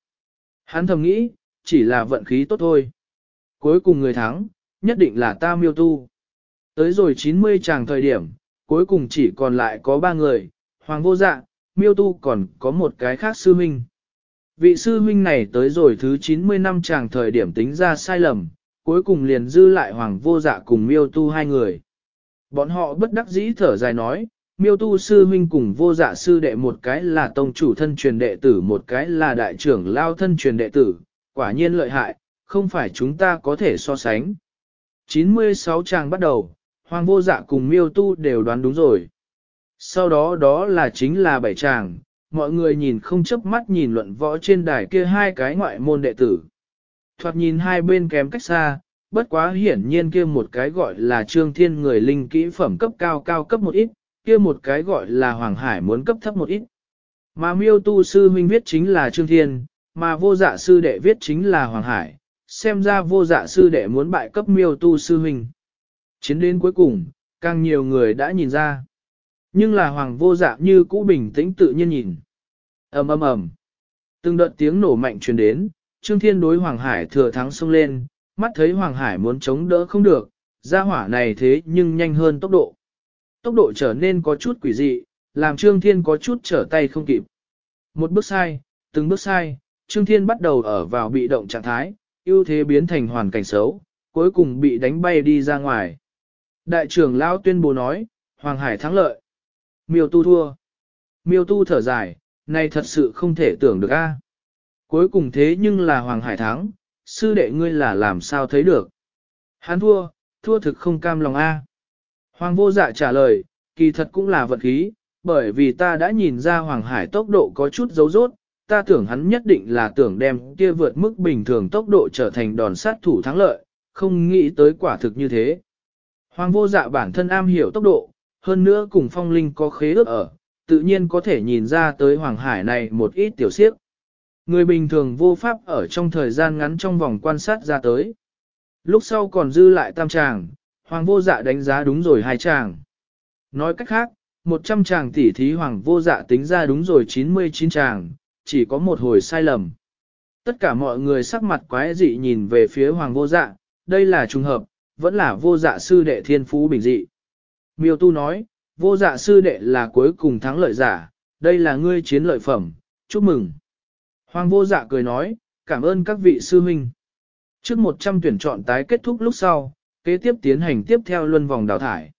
S1: Hắn thầm nghĩ, chỉ là vận khí tốt thôi. Cuối cùng người thắng, nhất định là ta miêu tu. Tới rồi 90 tràng thời điểm, cuối cùng chỉ còn lại có ba người, hoàng vô dạ, miêu tu còn có một cái khác sư huynh. Vị sư huynh này tới rồi thứ 90 năm chàng thời điểm tính ra sai lầm, cuối cùng liền dư lại hoàng vô dạ cùng miêu tu hai người. Bọn họ bất đắc dĩ thở dài nói, miêu tu sư huynh cùng vô dạ sư đệ một cái là tông chủ thân truyền đệ tử một cái là đại trưởng lao thân truyền đệ tử, quả nhiên lợi hại, không phải chúng ta có thể so sánh. 96 chàng bắt đầu, hoàng vô dạ cùng miêu tu đều đoán đúng rồi. Sau đó đó là chính là bảy chàng, mọi người nhìn không chớp mắt nhìn luận võ trên đài kia hai cái ngoại môn đệ tử. Thoạt nhìn hai bên kém cách xa, bất quá hiển nhiên kia một cái gọi là trương thiên người linh kỹ phẩm cấp cao cao cấp một ít, kia một cái gọi là hoàng hải muốn cấp thấp một ít. Mà miêu tu sư huynh viết chính là trương thiên, mà vô dạ sư đệ viết chính là hoàng hải, xem ra vô dạ sư đệ muốn bại cấp miêu tu sư huynh. Chiến đến cuối cùng, càng nhiều người đã nhìn ra. Nhưng là hoàng vô dạ như cũ bình tĩnh tự nhiên nhìn ầm ầm ầm. Từng đợt tiếng nổ mạnh truyền đến, Trương Thiên đối Hoàng Hải thừa thắng xông lên, mắt thấy Hoàng Hải muốn chống đỡ không được, ra hỏa này thế nhưng nhanh hơn tốc độ. Tốc độ trở nên có chút quỷ dị, làm Trương Thiên có chút trở tay không kịp. Một bước sai, từng bước sai, Trương Thiên bắt đầu ở vào bị động trạng thái, ưu thế biến thành hoàn cảnh xấu, cuối cùng bị đánh bay đi ra ngoài. Đại trưởng Lao tuyên bố nói, Hoàng Hải thắng lợi. Miêu tu thua. Miêu tu thở dài, này thật sự không thể tưởng được a. Cuối cùng thế nhưng là Hoàng Hải thắng, sư đệ ngươi là làm sao thấy được. Hắn thua, thua thực không cam lòng a. Hoàng vô dạ trả lời, kỳ thật cũng là vật khí, bởi vì ta đã nhìn ra Hoàng Hải tốc độ có chút dấu rốt, ta tưởng hắn nhất định là tưởng đem kia vượt mức bình thường tốc độ trở thành đòn sát thủ thắng lợi, không nghĩ tới quả thực như thế. Hoàng vô dạ bản thân am hiểu tốc độ, hơn nữa cùng phong linh có khế ước ở, tự nhiên có thể nhìn ra tới Hoàng Hải này một ít tiểu siếp. Người bình thường vô pháp ở trong thời gian ngắn trong vòng quan sát ra tới. Lúc sau còn dư lại tam tràng, Hoàng vô dạ đánh giá đúng rồi hai tràng. Nói cách khác, 100 tràng tỉ thí Hoàng vô dạ tính ra đúng rồi 99 tràng, chỉ có một hồi sai lầm. Tất cả mọi người sắc mặt quái dị nhìn về phía Hoàng vô dạ, đây là trùng hợp, vẫn là vô dạ sư đệ thiên phú bình dị. Miêu tu nói, vô dạ sư đệ là cuối cùng thắng lợi giả, đây là ngươi chiến lợi phẩm, chúc mừng. Hoàng vô dạ cười nói, cảm ơn các vị sư huynh. Trước 100 tuyển chọn tái kết thúc lúc sau, kế tiếp tiến hành tiếp theo luân vòng đào thải.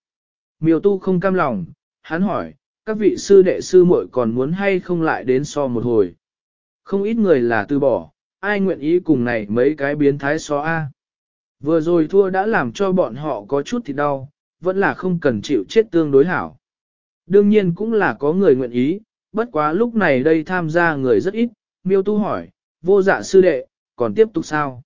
S1: Miêu tu không cam lòng, hắn hỏi, các vị sư đệ sư muội còn muốn hay không lại đến so một hồi. Không ít người là từ bỏ, ai nguyện ý cùng này mấy cái biến thái so A. Vừa rồi thua đã làm cho bọn họ có chút thì đau, vẫn là không cần chịu chết tương đối hảo. Đương nhiên cũng là có người nguyện ý, bất quá lúc này đây tham gia người rất ít, miêu tu hỏi, vô dạ sư đệ, còn tiếp tục sao?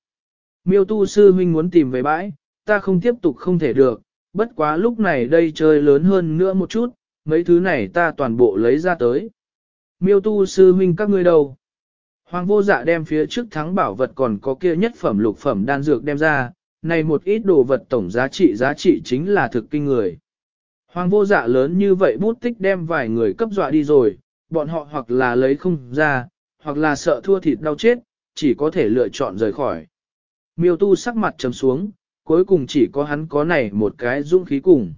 S1: Miêu tu sư huynh muốn tìm về bãi, ta không tiếp tục không thể được, bất quá lúc này đây chơi lớn hơn nữa một chút, mấy thứ này ta toàn bộ lấy ra tới. Miêu tu sư huynh các ngươi đâu? Hoàng vô dạ đem phía trước thắng bảo vật còn có kia nhất phẩm lục phẩm đan dược đem ra, này một ít đồ vật tổng giá trị giá trị chính là thực kinh người. Hoàng vô dạ lớn như vậy bút tích đem vài người cấp dọa đi rồi, bọn họ hoặc là lấy không ra, hoặc là sợ thua thịt đau chết, chỉ có thể lựa chọn rời khỏi. Miêu tu sắc mặt trầm xuống, cuối cùng chỉ có hắn có này một cái dũng khí cùng.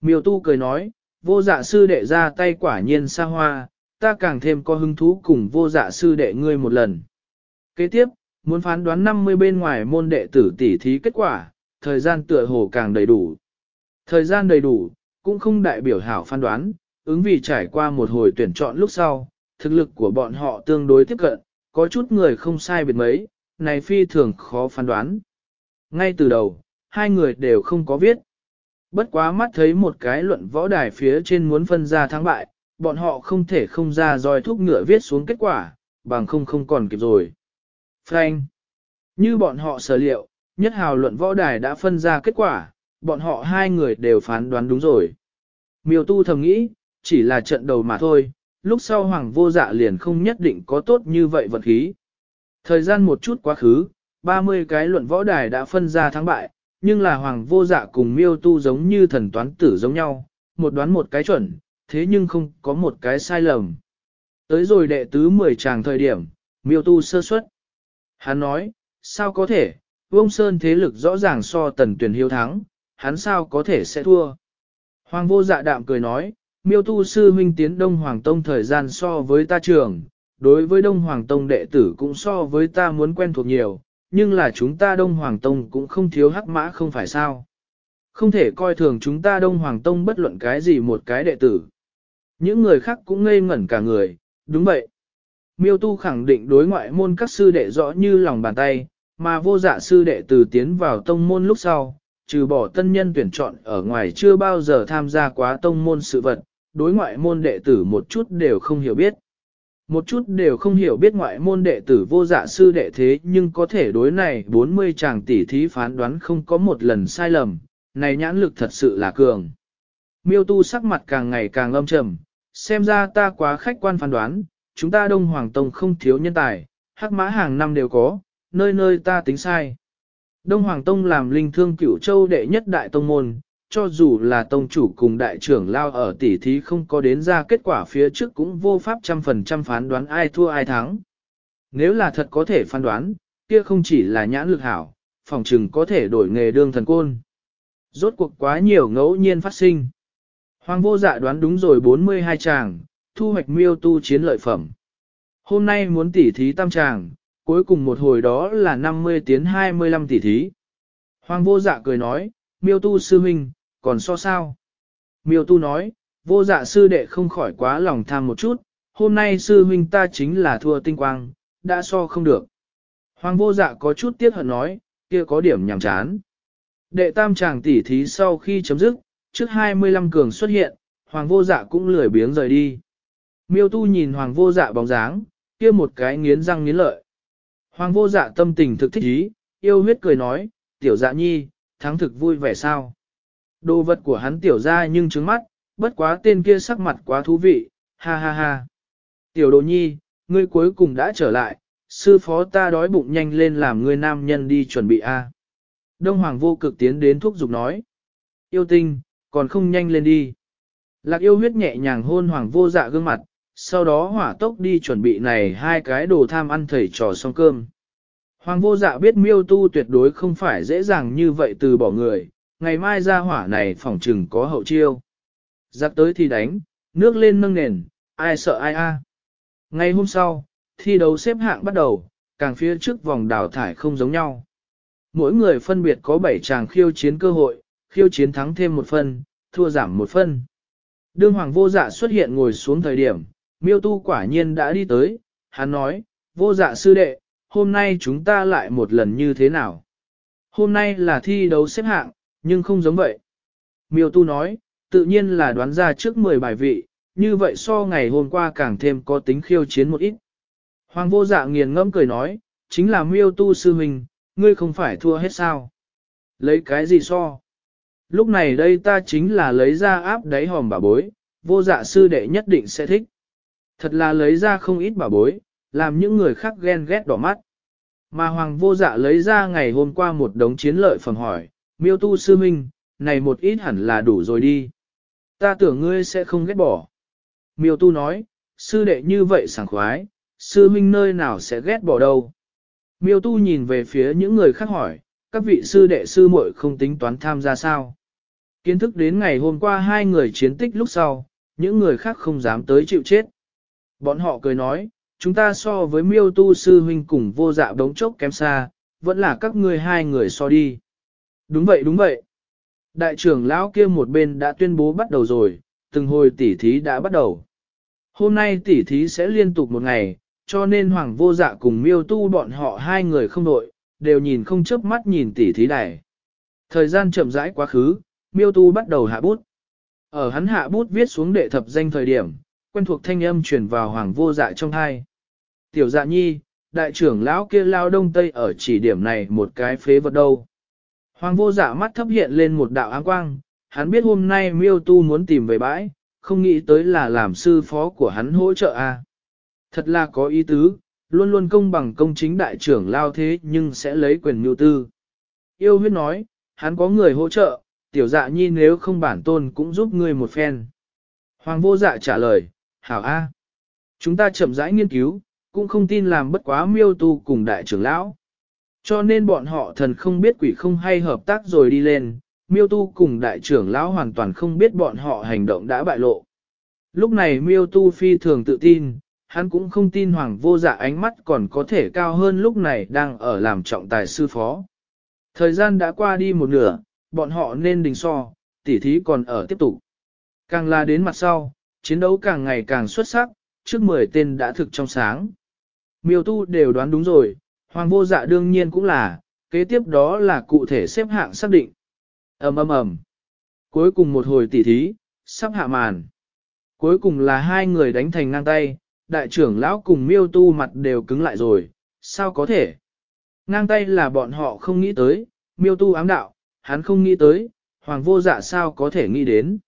S1: Miêu tu cười nói, vô dạ sư đệ ra tay quả nhiên xa hoa, ta càng thêm có hứng thú cùng vô dạ sư đệ ngươi một lần. Kế tiếp, muốn phán đoán 50 bên ngoài môn đệ tử tỉ thí kết quả, thời gian tựa hồ càng đầy đủ. Thời gian đầy đủ, cũng không đại biểu hảo phán đoán, ứng vì trải qua một hồi tuyển chọn lúc sau, thực lực của bọn họ tương đối tiếp cận, có chút người không sai biệt mấy, này phi thường khó phán đoán. Ngay từ đầu, hai người đều không có viết. Bất quá mắt thấy một cái luận võ đài phía trên muốn phân ra thắng bại, bọn họ không thể không ra roi thuốc ngựa viết xuống kết quả, bằng không không còn kịp rồi. Frank. Như bọn họ sở liệu, nhất hào luận võ đài đã phân ra kết quả, bọn họ hai người đều phán đoán đúng rồi. Miêu tu thầm nghĩ, chỉ là trận đầu mà thôi, lúc sau hoàng vô dạ liền không nhất định có tốt như vậy vật khí. Thời gian một chút quá khứ, 30 cái luận võ đài đã phân ra thắng bại, nhưng là hoàng vô dạ cùng miêu tu giống như thần toán tử giống nhau, một đoán một cái chuẩn, thế nhưng không có một cái sai lầm. Tới rồi đệ tứ 10 chàng thời điểm, miêu tu sơ suất. Hắn nói, sao có thể, vông sơn thế lực rõ ràng so tần tuyển hiếu thắng, hắn sao có thể sẽ thua. Hoàng vô dạ đạm cười nói, miêu tu sư huynh tiến Đông Hoàng Tông thời gian so với ta trường, đối với Đông Hoàng Tông đệ tử cũng so với ta muốn quen thuộc nhiều, nhưng là chúng ta Đông Hoàng Tông cũng không thiếu hắc mã không phải sao. Không thể coi thường chúng ta Đông Hoàng Tông bất luận cái gì một cái đệ tử. Những người khác cũng ngây ngẩn cả người, đúng vậy. Miêu tu khẳng định đối ngoại môn các sư đệ rõ như lòng bàn tay, mà vô dạ sư đệ từ tiến vào tông môn lúc sau, trừ bỏ tân nhân tuyển chọn ở ngoài chưa bao giờ tham gia quá tông môn sự vật, đối ngoại môn đệ tử một chút đều không hiểu biết. Một chút đều không hiểu biết ngoại môn đệ tử vô dạ sư đệ thế nhưng có thể đối này 40 chàng tỷ thí phán đoán không có một lần sai lầm, này nhãn lực thật sự là cường. Miêu tu sắc mặt càng ngày càng âm trầm, xem ra ta quá khách quan phán đoán, chúng ta Đông Hoàng Tông không thiếu nhân tài, hắc mã hàng năm đều có, nơi nơi ta tính sai. Đông Hoàng Tông làm linh thương cửu châu đệ nhất đại tông môn, cho dù là tông chủ cùng đại trưởng lao ở tỷ thí không có đến ra kết quả phía trước cũng vô pháp trăm phần trăm phán đoán ai thua ai thắng. Nếu là thật có thể phán đoán, kia không chỉ là nhãn lực hảo, phòng trừng có thể đổi nghề đương thần côn. Rốt cuộc quá nhiều ngẫu nhiên phát sinh. Hoàng vô dạ đoán đúng rồi 42 chàng, thu hoạch miêu tu chiến lợi phẩm. Hôm nay muốn tỉ thí tam tràng, cuối cùng một hồi đó là 50 tiến 25 tỉ thí. Hoàng vô dạ cười nói, miêu tu sư huynh, còn so sao? Miêu tu nói, vô dạ sư đệ không khỏi quá lòng tham một chút, hôm nay sư huynh ta chính là thua tinh quang, đã so không được. Hoàng vô dạ có chút tiếc hận nói, kia có điểm nhảm chán. Đệ tam chàng tỉ thí sau khi chấm dứt, trước 25 cường xuất hiện, hoàng vô dạ cũng lười biếng rời đi. Miêu tu nhìn hoàng vô dạ bóng dáng, kia một cái nghiến răng nghiến lợi. Hoàng vô dạ tâm tình thực thích ý, yêu huyết cười nói, tiểu dạ nhi, thắng thực vui vẻ sao. Đồ vật của hắn tiểu ra nhưng trứng mắt, bất quá tên kia sắc mặt quá thú vị, ha ha ha. Tiểu đồ nhi, ngươi cuối cùng đã trở lại, sư phó ta đói bụng nhanh lên làm ngươi nam nhân đi chuẩn bị a. Đông Hoàng vô cực tiến đến thuốc dục nói. Yêu tinh, còn không nhanh lên đi. Lạc yêu huyết nhẹ nhàng hôn Hoàng vô dạ gương mặt, sau đó hỏa tốc đi chuẩn bị này hai cái đồ tham ăn thầy trò xong cơm. Hoàng vô dạ biết miêu tu tuyệt đối không phải dễ dàng như vậy từ bỏ người, ngày mai ra hỏa này phỏng trừng có hậu chiêu. Giặc tới thì đánh, nước lên nâng nền, ai sợ ai a. Ngày hôm sau, thi đấu xếp hạng bắt đầu, càng phía trước vòng đào thải không giống nhau. Mỗi người phân biệt có 7 chàng khiêu chiến cơ hội, khiêu chiến thắng thêm một phân, thua giảm một phân. Đương Hoàng vô dạ xuất hiện ngồi xuống thời điểm, miêu tu quả nhiên đã đi tới, hắn nói, vô dạ sư đệ, hôm nay chúng ta lại một lần như thế nào? Hôm nay là thi đấu xếp hạng, nhưng không giống vậy. Miêu tu nói, tự nhiên là đoán ra trước 10 bài vị, như vậy so ngày hôm qua càng thêm có tính khiêu chiến một ít. Hoàng vô dạ nghiền ngẫm cười nói, chính là miêu tu sư mình, ngươi không phải thua hết sao? Lấy cái gì so? Lúc này đây ta chính là lấy ra áp đáy hòm bà bối, vô dạ sư đệ nhất định sẽ thích. Thật là lấy ra không ít bà bối, làm những người khác ghen ghét đỏ mắt. Mà hoàng vô dạ lấy ra ngày hôm qua một đống chiến lợi phẩm hỏi, miêu tu sư minh, này một ít hẳn là đủ rồi đi. Ta tưởng ngươi sẽ không ghét bỏ. Miêu tu nói, sư đệ như vậy sảng khoái, sư minh nơi nào sẽ ghét bỏ đâu. Miêu tu nhìn về phía những người khác hỏi, các vị sư đệ sư muội không tính toán tham gia sao. Kiến thức đến ngày hôm qua hai người chiến tích lúc sau, những người khác không dám tới chịu chết. Bọn họ cười nói, chúng ta so với miêu tu sư huynh cùng vô dạ đống chốc kém xa, vẫn là các ngươi hai người so đi. Đúng vậy đúng vậy. Đại trưởng lão kia một bên đã tuyên bố bắt đầu rồi, từng hồi tỉ thí đã bắt đầu. Hôm nay tỉ thí sẽ liên tục một ngày, cho nên hoàng vô dạ cùng miêu tu bọn họ hai người không đội, đều nhìn không chớp mắt nhìn tỉ thí đài. Thời gian chậm rãi quá khứ, miêu tu bắt đầu hạ bút. Ở hắn hạ bút viết xuống đệ thập danh thời điểm, quen thuộc thanh âm truyền vào hoàng vô dạ trong hai. Tiểu dạ nhi, đại trưởng lão kia lao đông tây ở chỉ điểm này một cái phế vật đâu. Hoàng vô dạ mắt thấp hiện lên một đạo áng quang, hắn biết hôm nay miêu tu muốn tìm về bãi, không nghĩ tới là làm sư phó của hắn hỗ trợ a. Thật là có ý tứ, luôn luôn công bằng công chính đại trưởng lao thế nhưng sẽ lấy quyền mưu tư. Yêu huyết nói, hắn có người hỗ trợ, tiểu dạ nhi nếu không bản tôn cũng giúp ngươi một phen. Hoàng vô dạ trả lời, hảo A. Chúng ta chậm rãi nghiên cứu, cũng không tin làm bất quá miêu tu cùng đại trưởng lão. Cho nên bọn họ thần không biết quỷ không hay hợp tác rồi đi lên, miêu tu cùng đại trưởng lão hoàn toàn không biết bọn họ hành động đã bại lộ. Lúc này miêu tu phi thường tự tin, hắn cũng không tin hoàng vô dạ ánh mắt còn có thể cao hơn lúc này đang ở làm trọng tài sư phó. Thời gian đã qua đi một nửa, bọn họ nên đình so, tỉ thí còn ở tiếp tục. Càng là đến mặt sau, chiến đấu càng ngày càng xuất sắc, trước 10 tên đã thực trong sáng. Miêu tu đều đoán đúng rồi, hoàng vô dạ đương nhiên cũng là, kế tiếp đó là cụ thể xếp hạng xác định. ầm ầm ầm. Cuối cùng một hồi tỉ thí, sắp hạ màn. Cuối cùng là hai người đánh thành ngang tay, đại trưởng lão cùng miêu tu mặt đều cứng lại rồi, sao có thể? Ngang tay là bọn họ không nghĩ tới, miêu tu ám đạo, hắn không nghĩ tới, hoàng vô dạ sao có thể nghĩ đến.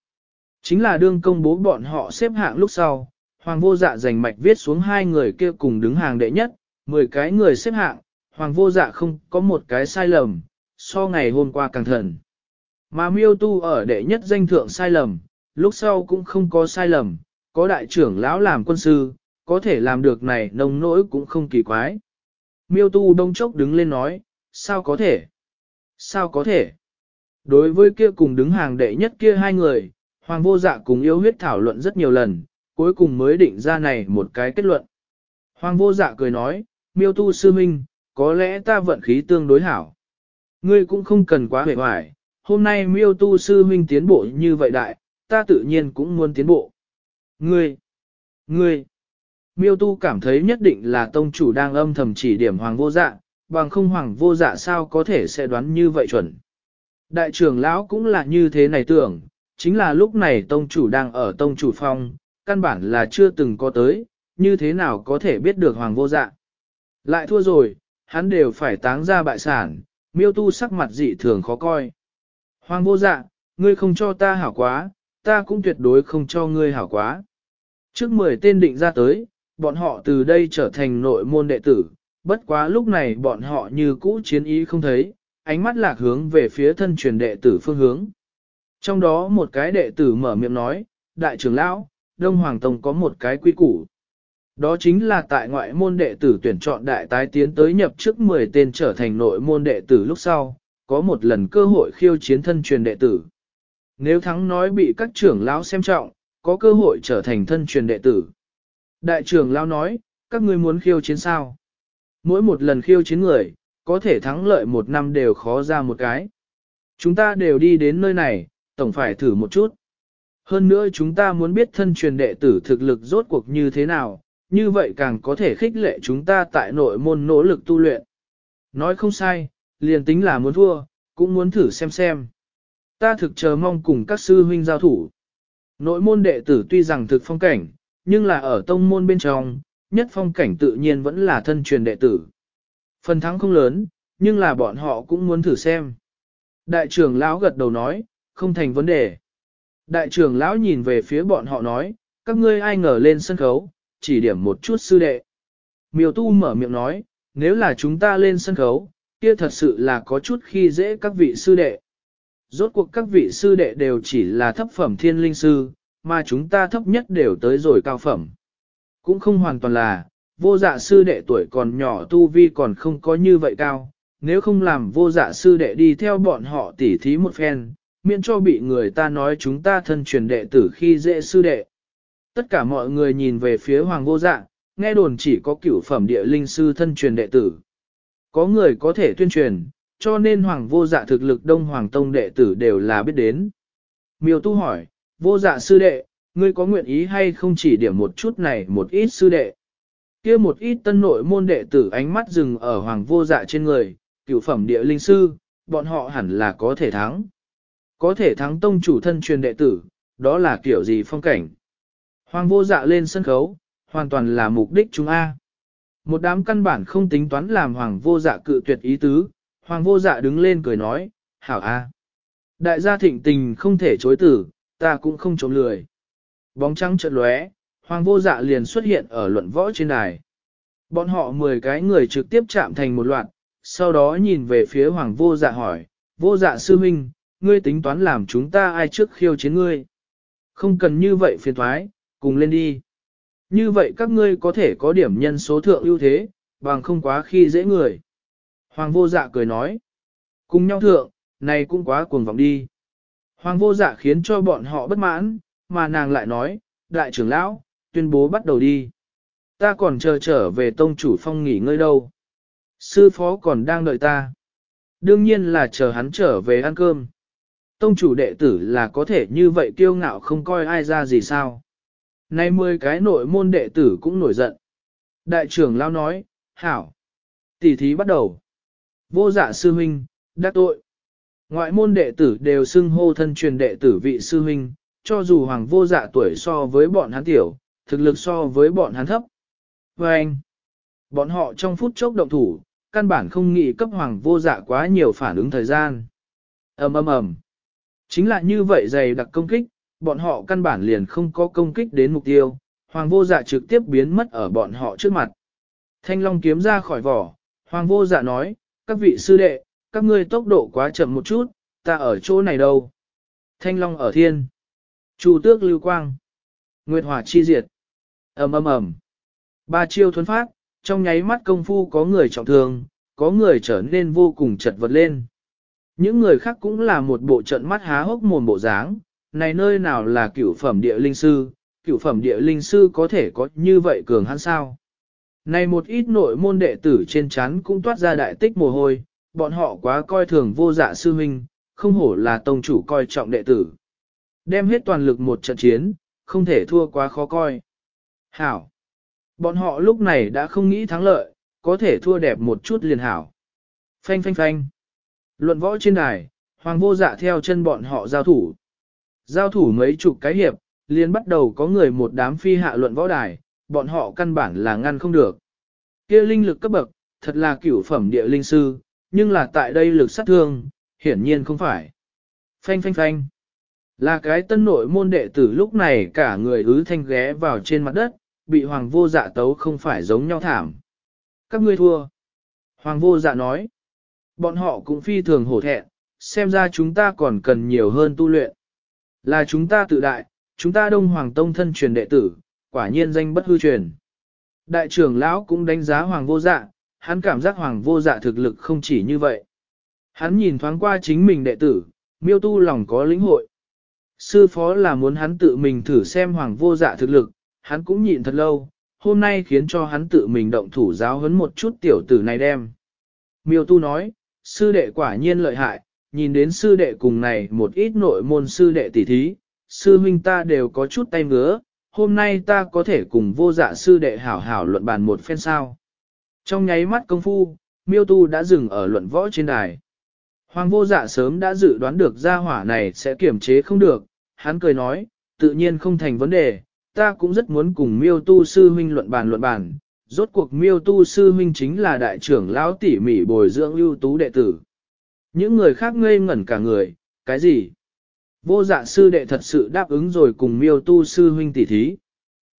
S1: Chính là đương công bố bọn họ xếp hạng lúc sau, hoàng vô dạ giành mạch viết xuống hai người kia cùng đứng hàng đệ nhất, 10 cái người xếp hạng, hoàng vô dạ không có một cái sai lầm, so ngày hôm qua càng thần. Mà miêu tu ở đệ nhất danh thượng sai lầm, lúc sau cũng không có sai lầm, có đại trưởng lão làm quân sư, có thể làm được này nông nỗi cũng không kỳ quái. Miêu tu đông chốc đứng lên nói, sao có thể? Sao có thể? Đối với kia cùng đứng hàng đệ nhất kia hai người, Hoàng vô dạ cùng yêu huyết thảo luận rất nhiều lần, cuối cùng mới định ra này một cái kết luận. Hoàng vô dạ cười nói, miêu tu sư minh, có lẽ ta vận khí tương đối hảo. Ngươi cũng không cần quá hề hoài, hôm nay miêu tu sư minh tiến bộ như vậy đại, ta tự nhiên cũng muốn tiến bộ. Ngươi, ngươi, miêu tu cảm thấy nhất định là tông chủ đang âm thầm chỉ điểm hoàng vô dạ, bằng không hoàng vô dạ sao có thể sẽ đoán như vậy chuẩn. Đại trưởng lão cũng là như thế này tưởng, chính là lúc này tông chủ đang ở tông chủ phong, căn bản là chưa từng có tới, như thế nào có thể biết được hoàng vô dạ. Lại thua rồi, hắn đều phải táng ra bại sản, miêu tu sắc mặt dị thường khó coi. Hoàng vô dạ, ngươi không cho ta hảo quá, ta cũng tuyệt đối không cho ngươi hảo quá. Trước 10 tên định ra tới, bọn họ từ đây trở thành nội môn đệ tử, bất quá lúc này bọn họ như cũ chiến ý không thấy, ánh mắt lạc hướng về phía thân truyền đệ tử phương hướng. Trong đó một cái đệ tử mở miệng nói, đại trưởng lão, Đông Hoàng Tông có một cái quy củ. Đó chính là tại ngoại môn đệ tử tuyển chọn đại tái tiến tới nhập trước 10 tên trở thành nội môn đệ tử lúc sau, có một lần cơ hội khiêu chiến thân truyền đệ tử. Nếu thắng nói bị các trưởng lão xem trọng, có cơ hội trở thành thân truyền đệ tử. Đại trưởng lão nói, các ngươi muốn khiêu chiến sao? Mỗi một lần khiêu chiến người, có thể thắng lợi một năm đều khó ra một cái. Chúng ta đều đi đến nơi này, tổng phải thử một chút. Hơn nữa chúng ta muốn biết thân truyền đệ tử thực lực rốt cuộc như thế nào, như vậy càng có thể khích lệ chúng ta tại nội môn nỗ lực tu luyện. Nói không sai, liền tính là muốn thua, cũng muốn thử xem xem. Ta thực chờ mong cùng các sư huynh giao thủ. Nội môn đệ tử tuy rằng thực phong cảnh, nhưng là ở tông môn bên trong, nhất phong cảnh tự nhiên vẫn là thân truyền đệ tử. Phần thắng không lớn, nhưng là bọn họ cũng muốn thử xem. Đại trưởng lão gật đầu nói, không thành vấn đề. Đại trưởng lão nhìn về phía bọn họ nói, các ngươi ai ngờ lên sân khấu, chỉ điểm một chút sư đệ. Miêu tu mở miệng nói, nếu là chúng ta lên sân khấu, kia thật sự là có chút khi dễ các vị sư đệ. Rốt cuộc các vị sư đệ đều chỉ là thấp phẩm thiên linh sư, mà chúng ta thấp nhất đều tới rồi cao phẩm. Cũng không hoàn toàn là, vô dạ sư đệ tuổi còn nhỏ tu vi còn không có như vậy cao, nếu không làm vô dạ sư đệ đi theo bọn họ tỉ thí một phen, miễn cho bị người ta nói chúng ta thân truyền đệ tử khi dễ sư đệ. Tất cả mọi người nhìn về phía hoàng vô dạng nghe đồn chỉ có cửu phẩm địa linh sư thân truyền đệ tử. Có người có thể tuyên truyền, cho nên hoàng vô dạ thực lực đông hoàng tông đệ tử đều là biết đến. Miêu tu hỏi, vô dạ sư đệ, ngươi có nguyện ý hay không chỉ điểm một chút này một ít sư đệ? kia một ít tân nội môn đệ tử ánh mắt dừng ở hoàng vô dạ trên người, cửu phẩm địa linh sư, bọn họ hẳn là có thể thắng. Có thể thắng tông chủ thân truyền đệ tử, đó là kiểu gì phong cảnh. Hoàng vô dạ lên sân khấu, hoàn toàn là mục đích chúng A. Một đám căn bản không tính toán làm hoàng vô dạ cự tuyệt ý tứ, hoàng vô dạ đứng lên cười nói, hảo A. Đại gia thịnh tình không thể chối tử, ta cũng không trộm lười. Bóng trắng chợt lóe, hoàng vô dạ liền xuất hiện ở luận võ trên đài. Bọn họ 10 cái người trực tiếp chạm thành một loạt, sau đó nhìn về phía hoàng vô dạ hỏi, vô dạ sư huynh, ngươi tính toán làm chúng ta ai trước khiêu chiến ngươi. Không cần như vậy phiền thoái, cùng lên đi. Như vậy các ngươi có thể có điểm nhân số thượng ưu thế, bằng không quá khi dễ người. Hoàng vô dạ cười nói, cùng nhau thượng, này cũng quá cuồng vọng đi. Hoàng vô dạ khiến cho bọn họ bất mãn, mà nàng lại nói, đại trưởng lão, tuyên bố bắt đầu đi. Ta còn chờ trở về tông chủ phong nghỉ ngơi đâu. Sư phó còn đang đợi ta. Đương nhiên là chờ hắn trở về ăn cơm. Tông chủ đệ tử là có thể như vậy kiêu ngạo không coi ai ra gì sao. Nay mười cái nội môn đệ tử cũng nổi giận. Đại trưởng lao nói, hảo. Tỷ thí bắt đầu. Vô dạ sư huynh, đắc tội. Ngoại môn đệ tử đều xưng hô thân truyền đệ tử vị sư huynh, cho dù hoàng vô dạ tuổi so với bọn hắn tiểu, thực lực so với bọn hắn thấp. Và anh, bọn họ trong phút chốc động thủ, căn bản không nghĩ cấp hoàng vô dạ quá nhiều phản ứng thời gian. ầm ầm ầm, Chính là như vậy dày đặc công kích, bọn họ căn bản liền không có công kích đến mục tiêu, hoàng vô dạ trực tiếp biến mất ở bọn họ trước mặt. Thanh long kiếm ra khỏi vỏ, hoàng vô dạ nói, các vị sư đệ, các ngươi tốc độ quá chậm một chút, ta ở chỗ này đâu. Thanh long ở thiên. Chu tước lưu quang. Nguyệt hỏa chi diệt. ầm ầm ầm. Ba chiêu thuấn phát, trong nháy mắt công phu có người trọng thương, có người trở nên vô cùng chật vật lên. Những người khác cũng là một bộ trận mắt há hốc mồm bộ dáng, này nơi nào là cửu phẩm địa linh sư, cửu phẩm địa linh sư có thể có như vậy cường hắn sao. Này một ít nội môn đệ tử trên chán cũng toát ra đại tích mồ hôi, bọn họ quá coi thường vô dạ sư huynh, không hổ là tông chủ coi trọng đệ tử. Đem hết toàn lực một trận chiến, không thể thua quá khó coi. Hảo! Bọn họ lúc này đã không nghĩ thắng lợi, có thể thua đẹp một chút liền hảo. Phanh phanh phanh! Luận võ trên đài, hoàng vô dạ theo chân bọn họ giao thủ. Giao thủ mấy chục cái hiệp, liền bắt đầu có người một đám phi hạ luận võ đài, bọn họ căn bản là ngăn không được. kia linh lực cấp bậc, thật là cửu phẩm địa linh sư, nhưng là tại đây lực sát thương, hiển nhiên không phải. Phanh phanh phanh. Là cái tân nội môn đệ tử lúc này cả người ứ thanh ghé vào trên mặt đất, bị hoàng vô dạ tấu không phải giống nhau thảm. Các ngươi thua. Hoàng vô dạ nói. Bọn họ cũng phi thường hổ thẹn, xem ra chúng ta còn cần nhiều hơn tu luyện. Là chúng ta tự đại, chúng ta đông hoàng tông thân truyền đệ tử, quả nhiên danh bất hư truyền. Đại trưởng lão cũng đánh giá hoàng vô dạ, hắn cảm giác hoàng vô dạ thực lực không chỉ như vậy. Hắn nhìn thoáng qua chính mình đệ tử, miêu tu lòng có lĩnh hội. Sư phó là muốn hắn tự mình thử xem hoàng vô dạ thực lực, hắn cũng nhịn thật lâu, hôm nay khiến cho hắn tự mình động thủ giáo huấn một chút tiểu tử này đem. Miêu tu nói, sư đệ quả nhiên lợi hại, nhìn đến sư đệ cùng này một ít nội môn sư đệ tỷ thí, sư huynh ta đều có chút tay ngứa, hôm nay ta có thể cùng vô dạ sư đệ hảo hảo luận bàn một phen sao. Trong nháy mắt công phu, miêu tu đã dừng ở luận võ trên đài. Hoàng vô dạ sớm đã dự đoán được gia hỏa này sẽ kiểm chế không được, hắn cười nói, tự nhiên không thành vấn đề, ta cũng rất muốn cùng miêu tu sư huynh luận bàn luận bàn. Rốt cuộc miêu tu sư huynh chính là đại trưởng lão tỉ mỉ bồi dưỡng ưu tú đệ tử. Những người khác ngây ngẩn cả người, cái gì? Vô dạ sư đệ thật sự đáp ứng rồi cùng miêu tu sư huynh tỉ thí.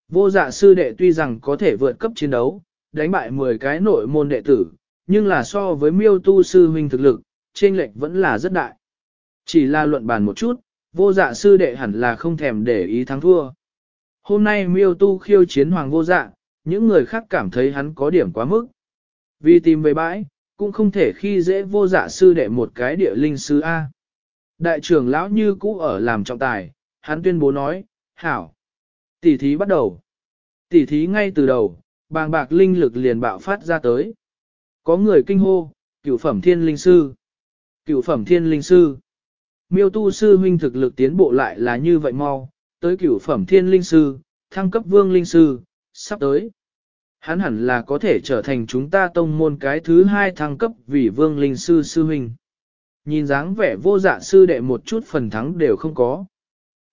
S1: Vô dạ sư đệ tuy rằng có thể vượt cấp chiến đấu, đánh bại 10 cái nội môn đệ tử, nhưng là so với miêu tu sư huynh thực lực, trên lệch vẫn là rất đại. Chỉ là luận bàn một chút, vô dạ sư đệ hẳn là không thèm để ý thắng thua. Hôm nay miêu tu khiêu chiến hoàng vô dạ, những người khác cảm thấy hắn có điểm quá mức. Vì tìm về bãi, cũng không thể khi dễ vô dạ sư đệ một cái địa linh sư A. Đại trưởng lão như cũ ở làm trọng tài, hắn tuyên bố nói, hảo. Tỷ thí bắt đầu. Tỷ thí ngay từ đầu, bàng bạc linh lực liền bạo phát ra tới. Có người kinh hô, cửu phẩm thiên linh sư. Cửu phẩm thiên linh sư. Miêu tu sư huynh thực lực tiến bộ lại là như vậy mau, tới cửu phẩm thiên linh sư, thăng cấp vương linh sư, sắp tới. Hắn hẳn là có thể trở thành chúng ta tông môn cái thứ hai thăng cấp vì vương linh sư sư huynh. Nhìn dáng vẻ vô dạ sư đệ một chút phần thắng đều không có.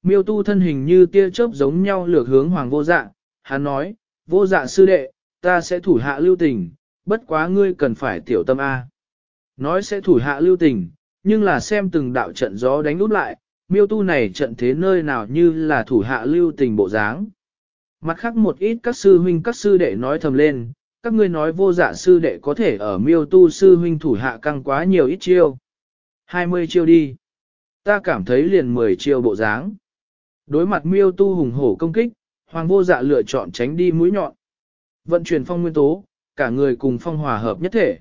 S1: Miêu tu thân hình như tia chớp giống nhau lược hướng hoàng vô dạ, hắn nói, vô dạ sư đệ, ta sẽ thủ hạ lưu tình, bất quá ngươi cần phải tiểu tâm A. Nói sẽ thủ hạ lưu tình, Nhưng là xem từng đạo trận gió đánh út lại, miêu tu này trận thế nơi nào như là thủ hạ lưu tình bộ dáng. Mặt khác một ít các sư huynh các sư đệ nói thầm lên, các ngươi nói vô dạ sư đệ có thể ở miêu tu sư huynh thủ hạ căng quá nhiều ít chiêu. 20 chiêu đi. Ta cảm thấy liền 10 chiêu bộ dáng. Đối mặt miêu tu hùng hổ công kích, hoàng vô dạ lựa chọn tránh đi mũi nhọn. Vận chuyển phong nguyên tố, cả người cùng phong hòa hợp nhất thể.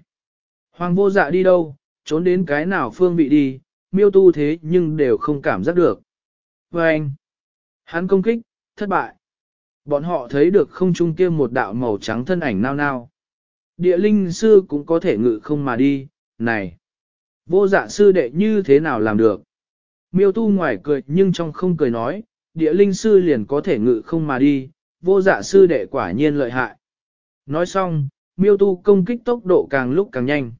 S1: Hoàng vô dạ đi đâu, trốn đến cái nào phương vị đi, miêu tu thế nhưng đều không cảm giác được. Và anh, hắn công kích, thất bại. Bọn họ thấy được không trung kia một đạo màu trắng thân ảnh nao nao. Địa linh sư cũng có thể ngự không mà đi, này. Vô dạ sư đệ như thế nào làm được? Miêu tu ngoài cười nhưng trong không cười nói, địa linh sư liền có thể ngự không mà đi, vô dạ sư đệ quả nhiên lợi hại. Nói xong, miêu tu công kích tốc độ càng lúc càng nhanh.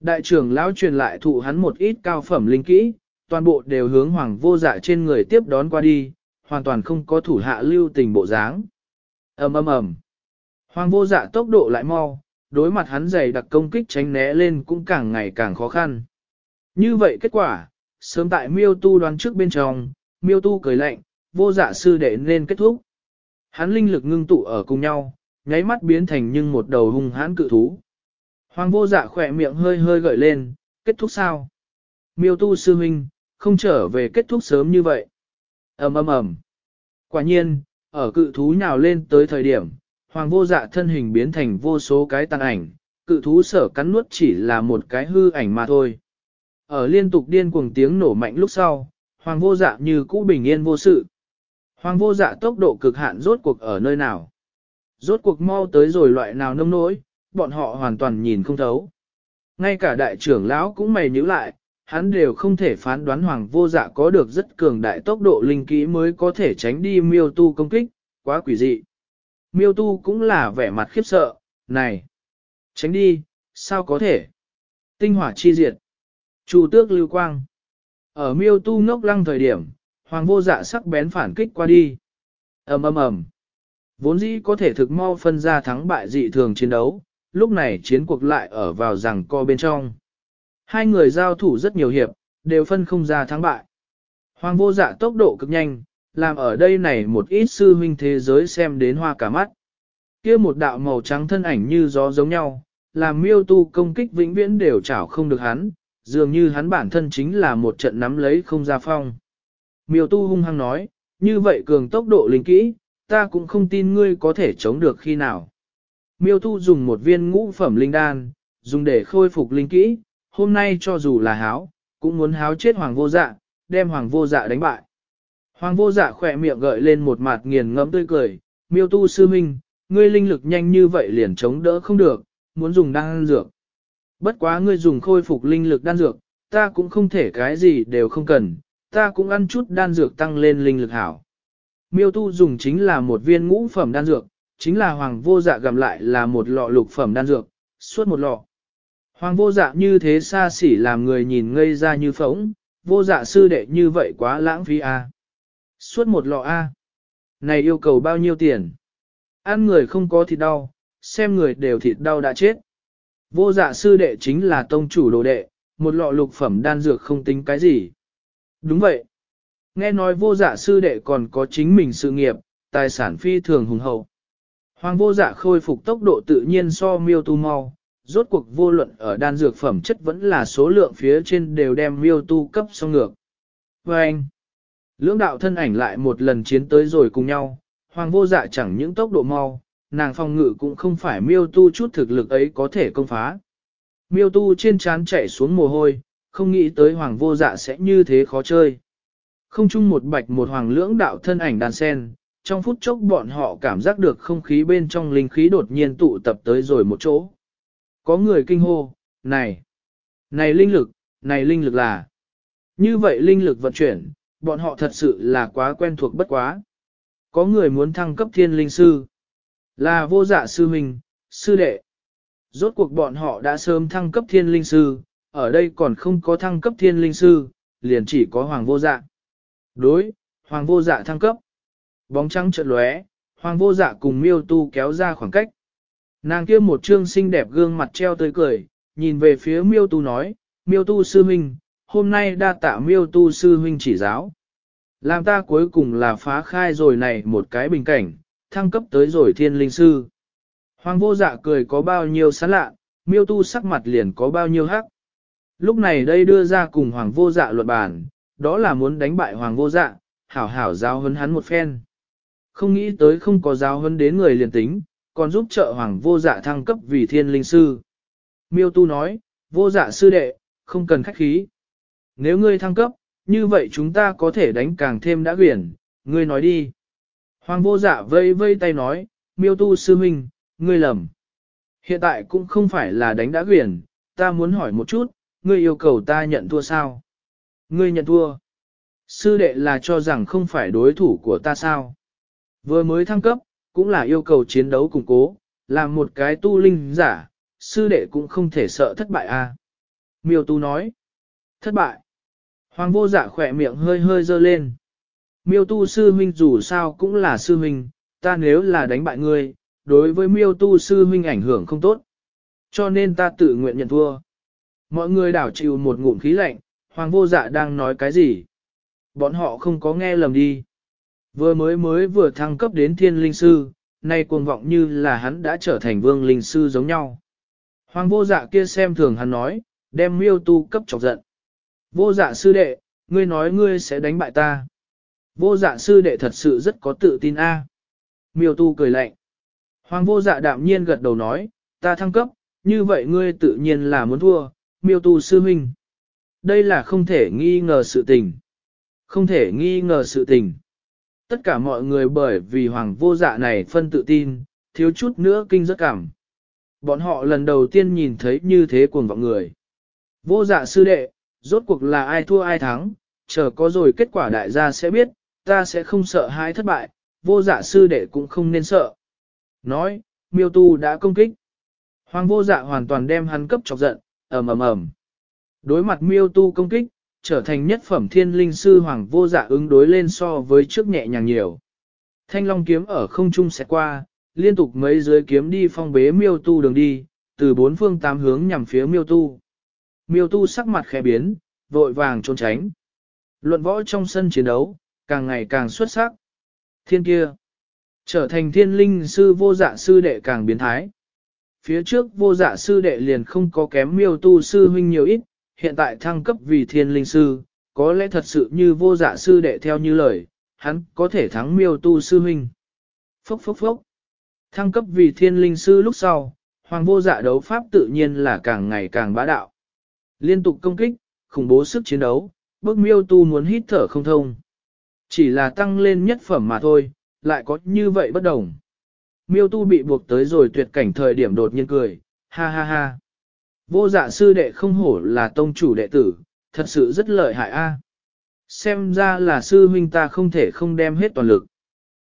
S1: Đại trưởng lão truyền lại thụ hắn một ít cao phẩm linh kỹ, toàn bộ đều hướng hoàng vô dạ trên người tiếp đón qua đi, hoàn toàn không có thủ hạ lưu tình bộ dáng. ầm ầm ầm, Hoàng vô dạ tốc độ lại mau, đối mặt hắn dày đặc công kích tránh né lên cũng càng ngày càng khó khăn. Như vậy kết quả, sớm tại miêu tu đoán trước bên trong, miêu tu cười lạnh, vô dạ sư đệ nên kết thúc. Hắn linh lực ngưng tụ ở cùng nhau, nháy mắt biến thành nhưng một đầu hung hãn cự thú. Hoàng vô dạ khỏe miệng hơi hơi gợi lên, kết thúc sao? Miêu tu sư huynh, không trở về kết thúc sớm như vậy ầm ầm ầm. Quả nhiên, ở cự thú nhào lên tới thời điểm, hoàng vô dạ thân hình biến thành vô số cái tàn ảnh, cự thú sở cắn nuốt chỉ là một cái hư ảnh mà thôi. Ở liên tục điên cuồng tiếng nổ mạnh lúc sau, hoàng vô dạ như cũ bình yên vô sự. Hoàng vô dạ tốc độ cực hạn rốt cuộc ở nơi nào? Rốt cuộc mau tới rồi loại nào nông nỗi, bọn họ hoàn toàn nhìn không thấu. Ngay cả đại trưởng lão cũng mày nhíu lại, hắn đều không thể phán đoán hoàng vô dạ có được rất cường đại tốc độ linh kỹ mới có thể tránh đi miêu tu công kích, quá quỷ dị. Miêu tu cũng là vẻ mặt khiếp sợ, này, tránh đi, sao có thể? Tinh hỏa chi diệt, chủ tước lưu quang. Ở miêu tu ngốc lăng thời điểm, hoàng vô dạ sắc bén phản kích qua đi. ầm ầm ầm, Vốn dĩ có thể thực mau phân ra thắng bại dị thường chiến đấu, lúc này chiến cuộc lại ở vào rằng co bên trong. Hai người giao thủ rất nhiều hiệp, đều phân không ra thắng bại. Hoàng vô dạ tốc độ cực nhanh, làm ở đây này một ít sư huynh thế giới xem đến hoa cả mắt. kia một đạo màu trắng thân ảnh như gió giống nhau, làm miêu tu công kích vĩnh viễn đều chảo không được hắn, dường như hắn bản thân chính là một trận nắm lấy không ra phong. Miêu tu hung hăng nói, như vậy cường tốc độ linh kỹ, ta cũng không tin ngươi có thể chống được khi nào. Miêu tu dùng một viên ngũ phẩm linh đan, dùng để khôi phục linh kỹ, hôm nay cho dù là háo, cũng muốn háo chết hoàng vô dạ, đem hoàng vô dạ đánh bại. Hoàng vô dạ khỏe miệng gợi lên một mặt nghiền ngẫm tươi cười, miêu tu sư minh, ngươi linh lực nhanh như vậy liền chống đỡ không được, muốn dùng đan dược. Bất quá ngươi dùng khôi phục linh lực đan dược, ta cũng không thể cái gì đều không cần, ta cũng ăn chút đan dược tăng lên linh lực hảo. Miêu tu dùng chính là một viên ngũ phẩm đan dược, chính là hoàng vô dạ gặm lại là một lọ lục phẩm đan dược, suốt một lọ. Hoàng vô dạ như thế xa xỉ làm người nhìn ngây ra như phóng, vô dạ sư đệ như vậy quá lãng phí a. À. Suốt một lọ a. Này yêu cầu bao nhiêu tiền? Ăn người không có thịt đau, xem người đều thịt đau đã chết. Vô dạ sư đệ chính là tông chủ đồ đệ, một lọ lục phẩm đan dược không tính cái gì. Đúng vậy. Nghe nói vô dạ sư đệ còn có chính mình sự nghiệp, tài sản phi thường hùng hậu. Hoàng vô dạ khôi phục tốc độ tự nhiên so miêu tu mau, rốt cuộc vô luận ở đan dược phẩm chất vẫn là số lượng phía trên đều đem miêu tu cấp xong ngược. Và anh, lưỡng đạo thân ảnh lại một lần chiến tới rồi cùng nhau, hoàng vô dạ chẳng những tốc độ mau, nàng phong ngự cũng không phải miêu tu chút thực lực ấy có thể công phá. Miêu tu trên trán chạy xuống mồ hôi, không nghĩ tới hoàng vô dạ sẽ như thế khó chơi. Không chung một bạch một hoàng lưỡng đạo thân ảnh đàn sen, trong phút chốc bọn họ cảm giác được không khí bên trong linh khí đột nhiên tụ tập tới rồi một chỗ. Có người kinh hô, này, này linh lực, này linh lực là. Như vậy linh lực vận chuyển, bọn họ thật sự là quá quen thuộc bất quá. Có người muốn thăng cấp thiên linh sư. Là vô dạ sư huynh, sư đệ. Rốt cuộc bọn họ đã sớm thăng cấp thiên linh sư, ở đây còn không có thăng cấp thiên linh sư, liền chỉ có hoàng vô dạ. Đối, hoàng vô dạ thăng cấp. Bóng trắng chợt lóe, hoàng vô dạ cùng miêu tu kéo ra khoảng cách. Nàng kia một trương xinh đẹp gương mặt treo tươi cười, nhìn về phía miêu tu nói, miêu tu sư huynh, hôm nay đa tạ miêu tu sư huynh chỉ giáo. Làm ta cuối cùng là phá khai rồi này một cái bình cảnh, thăng cấp tới rồi thiên linh sư. Hoàng vô dạ cười có bao nhiêu sán lạ, miêu tu sắc mặt liền có bao nhiêu hắc. Lúc này đây đưa ra cùng hoàng vô dạ luận bàn, đó là muốn đánh bại hoàng vô dạ, hảo hảo giáo hấn hắn một phen. Không nghĩ tới không có giáo hấn đến người liền tính, còn giúp trợ hoàng vô dạ thăng cấp vì thiên linh sư. Miêu tu nói, vô dạ sư đệ, không cần khách khí. Nếu ngươi thăng cấp, như vậy chúng ta có thể đánh càng thêm đã quyển, ngươi nói đi. Hoàng vô dạ vây vây tay nói, miêu tu sư minh, ngươi lầm. Hiện tại cũng không phải là đánh đã quyển, ta muốn hỏi một chút, ngươi yêu cầu ta nhận thua sao? Ngươi nhận thua. Sư đệ là cho rằng không phải đối thủ của ta sao? Vừa mới thăng cấp, cũng là yêu cầu chiến đấu củng cố, làm một cái tu linh giả, sư đệ cũng không thể sợ thất bại a. À? Miêu tu nói. Thất bại. Hoàng vô dạ khỏe miệng hơi hơi dơ lên. Miêu tu sư huynh dù sao cũng là sư huynh, ta nếu là đánh bại ngươi, đối với miêu tu sư huynh ảnh hưởng không tốt. Cho nên ta tự nguyện nhận thua. Mọi người đảo chịu một ngụm khí lạnh, hoàng vô dạ đang nói cái gì? Bọn họ không có nghe lầm đi. Vừa mới mới vừa thăng cấp đến thiên linh sư, nay cuồng vọng như là hắn đã trở thành vương linh sư giống nhau. Hoàng vô dạ kia xem thường hắn nói, đem miêu tu cấp chọc giận. Vô dạ sư đệ, ngươi nói ngươi sẽ đánh bại ta. Vô dạ sư đệ thật sự rất có tự tin a. Miêu tu cười lạnh. Hoàng vô dạ đạm nhiên gật đầu nói, ta thăng cấp, như vậy ngươi tự nhiên là muốn thua, miêu tu sư huynh. Đây là không thể nghi ngờ sự tình. Không thể nghi ngờ sự tình. Tất cả mọi người bởi vì hoàng vô dạ này phân tự tin, thiếu chút nữa kinh rất cảm. Bọn họ lần đầu tiên nhìn thấy như thế cuồng vọng người. Vô dạ sư đệ, rốt cuộc là ai thua ai thắng, chờ có rồi kết quả đại gia sẽ biết, ta sẽ không sợ hãi thất bại, vô dạ sư đệ cũng không nên sợ. Nói, miêu tu đã công kích. Hoàng vô dạ hoàn toàn đem hắn cấp chọc giận, ầm ầm ầm. Đối mặt miêu tu công kích, trở thành nhất phẩm thiên linh sư hoàng vô dạ ứng đối lên so với trước nhẹ nhàng nhiều. Thanh long kiếm ở không trung sẽ qua, liên tục mấy dưới kiếm đi phong bế miêu tu đường đi, từ bốn phương tám hướng nhằm phía miêu tu. Miêu tu sắc mặt khẽ biến, vội vàng trốn tránh. Luận võ trong sân chiến đấu, càng ngày càng xuất sắc. Thiên kia, trở thành thiên linh sư vô dạ sư đệ càng biến thái. Phía trước vô dạ sư đệ liền không có kém miêu tu sư huynh nhiều ít, hiện tại thăng cấp vì thiên linh sư, có lẽ thật sự như vô dạ sư đệ theo như lời, hắn có thể thắng miêu tu sư huynh. Phốc phốc phốc. Thăng cấp vì thiên linh sư lúc sau, hoàng vô dạ đấu pháp tự nhiên là càng ngày càng bá đạo. Liên tục công kích, khủng bố sức chiến đấu, bước miêu tu muốn hít thở không thông. Chỉ là tăng lên nhất phẩm mà thôi, lại có như vậy bất đồng. Miêu tu bị buộc tới rồi tuyệt cảnh thời điểm đột nhiên cười, ha ha ha. Vô dạ sư đệ không hổ là tông chủ đệ tử, thật sự rất lợi hại a. Xem ra là sư huynh ta không thể không đem hết toàn lực.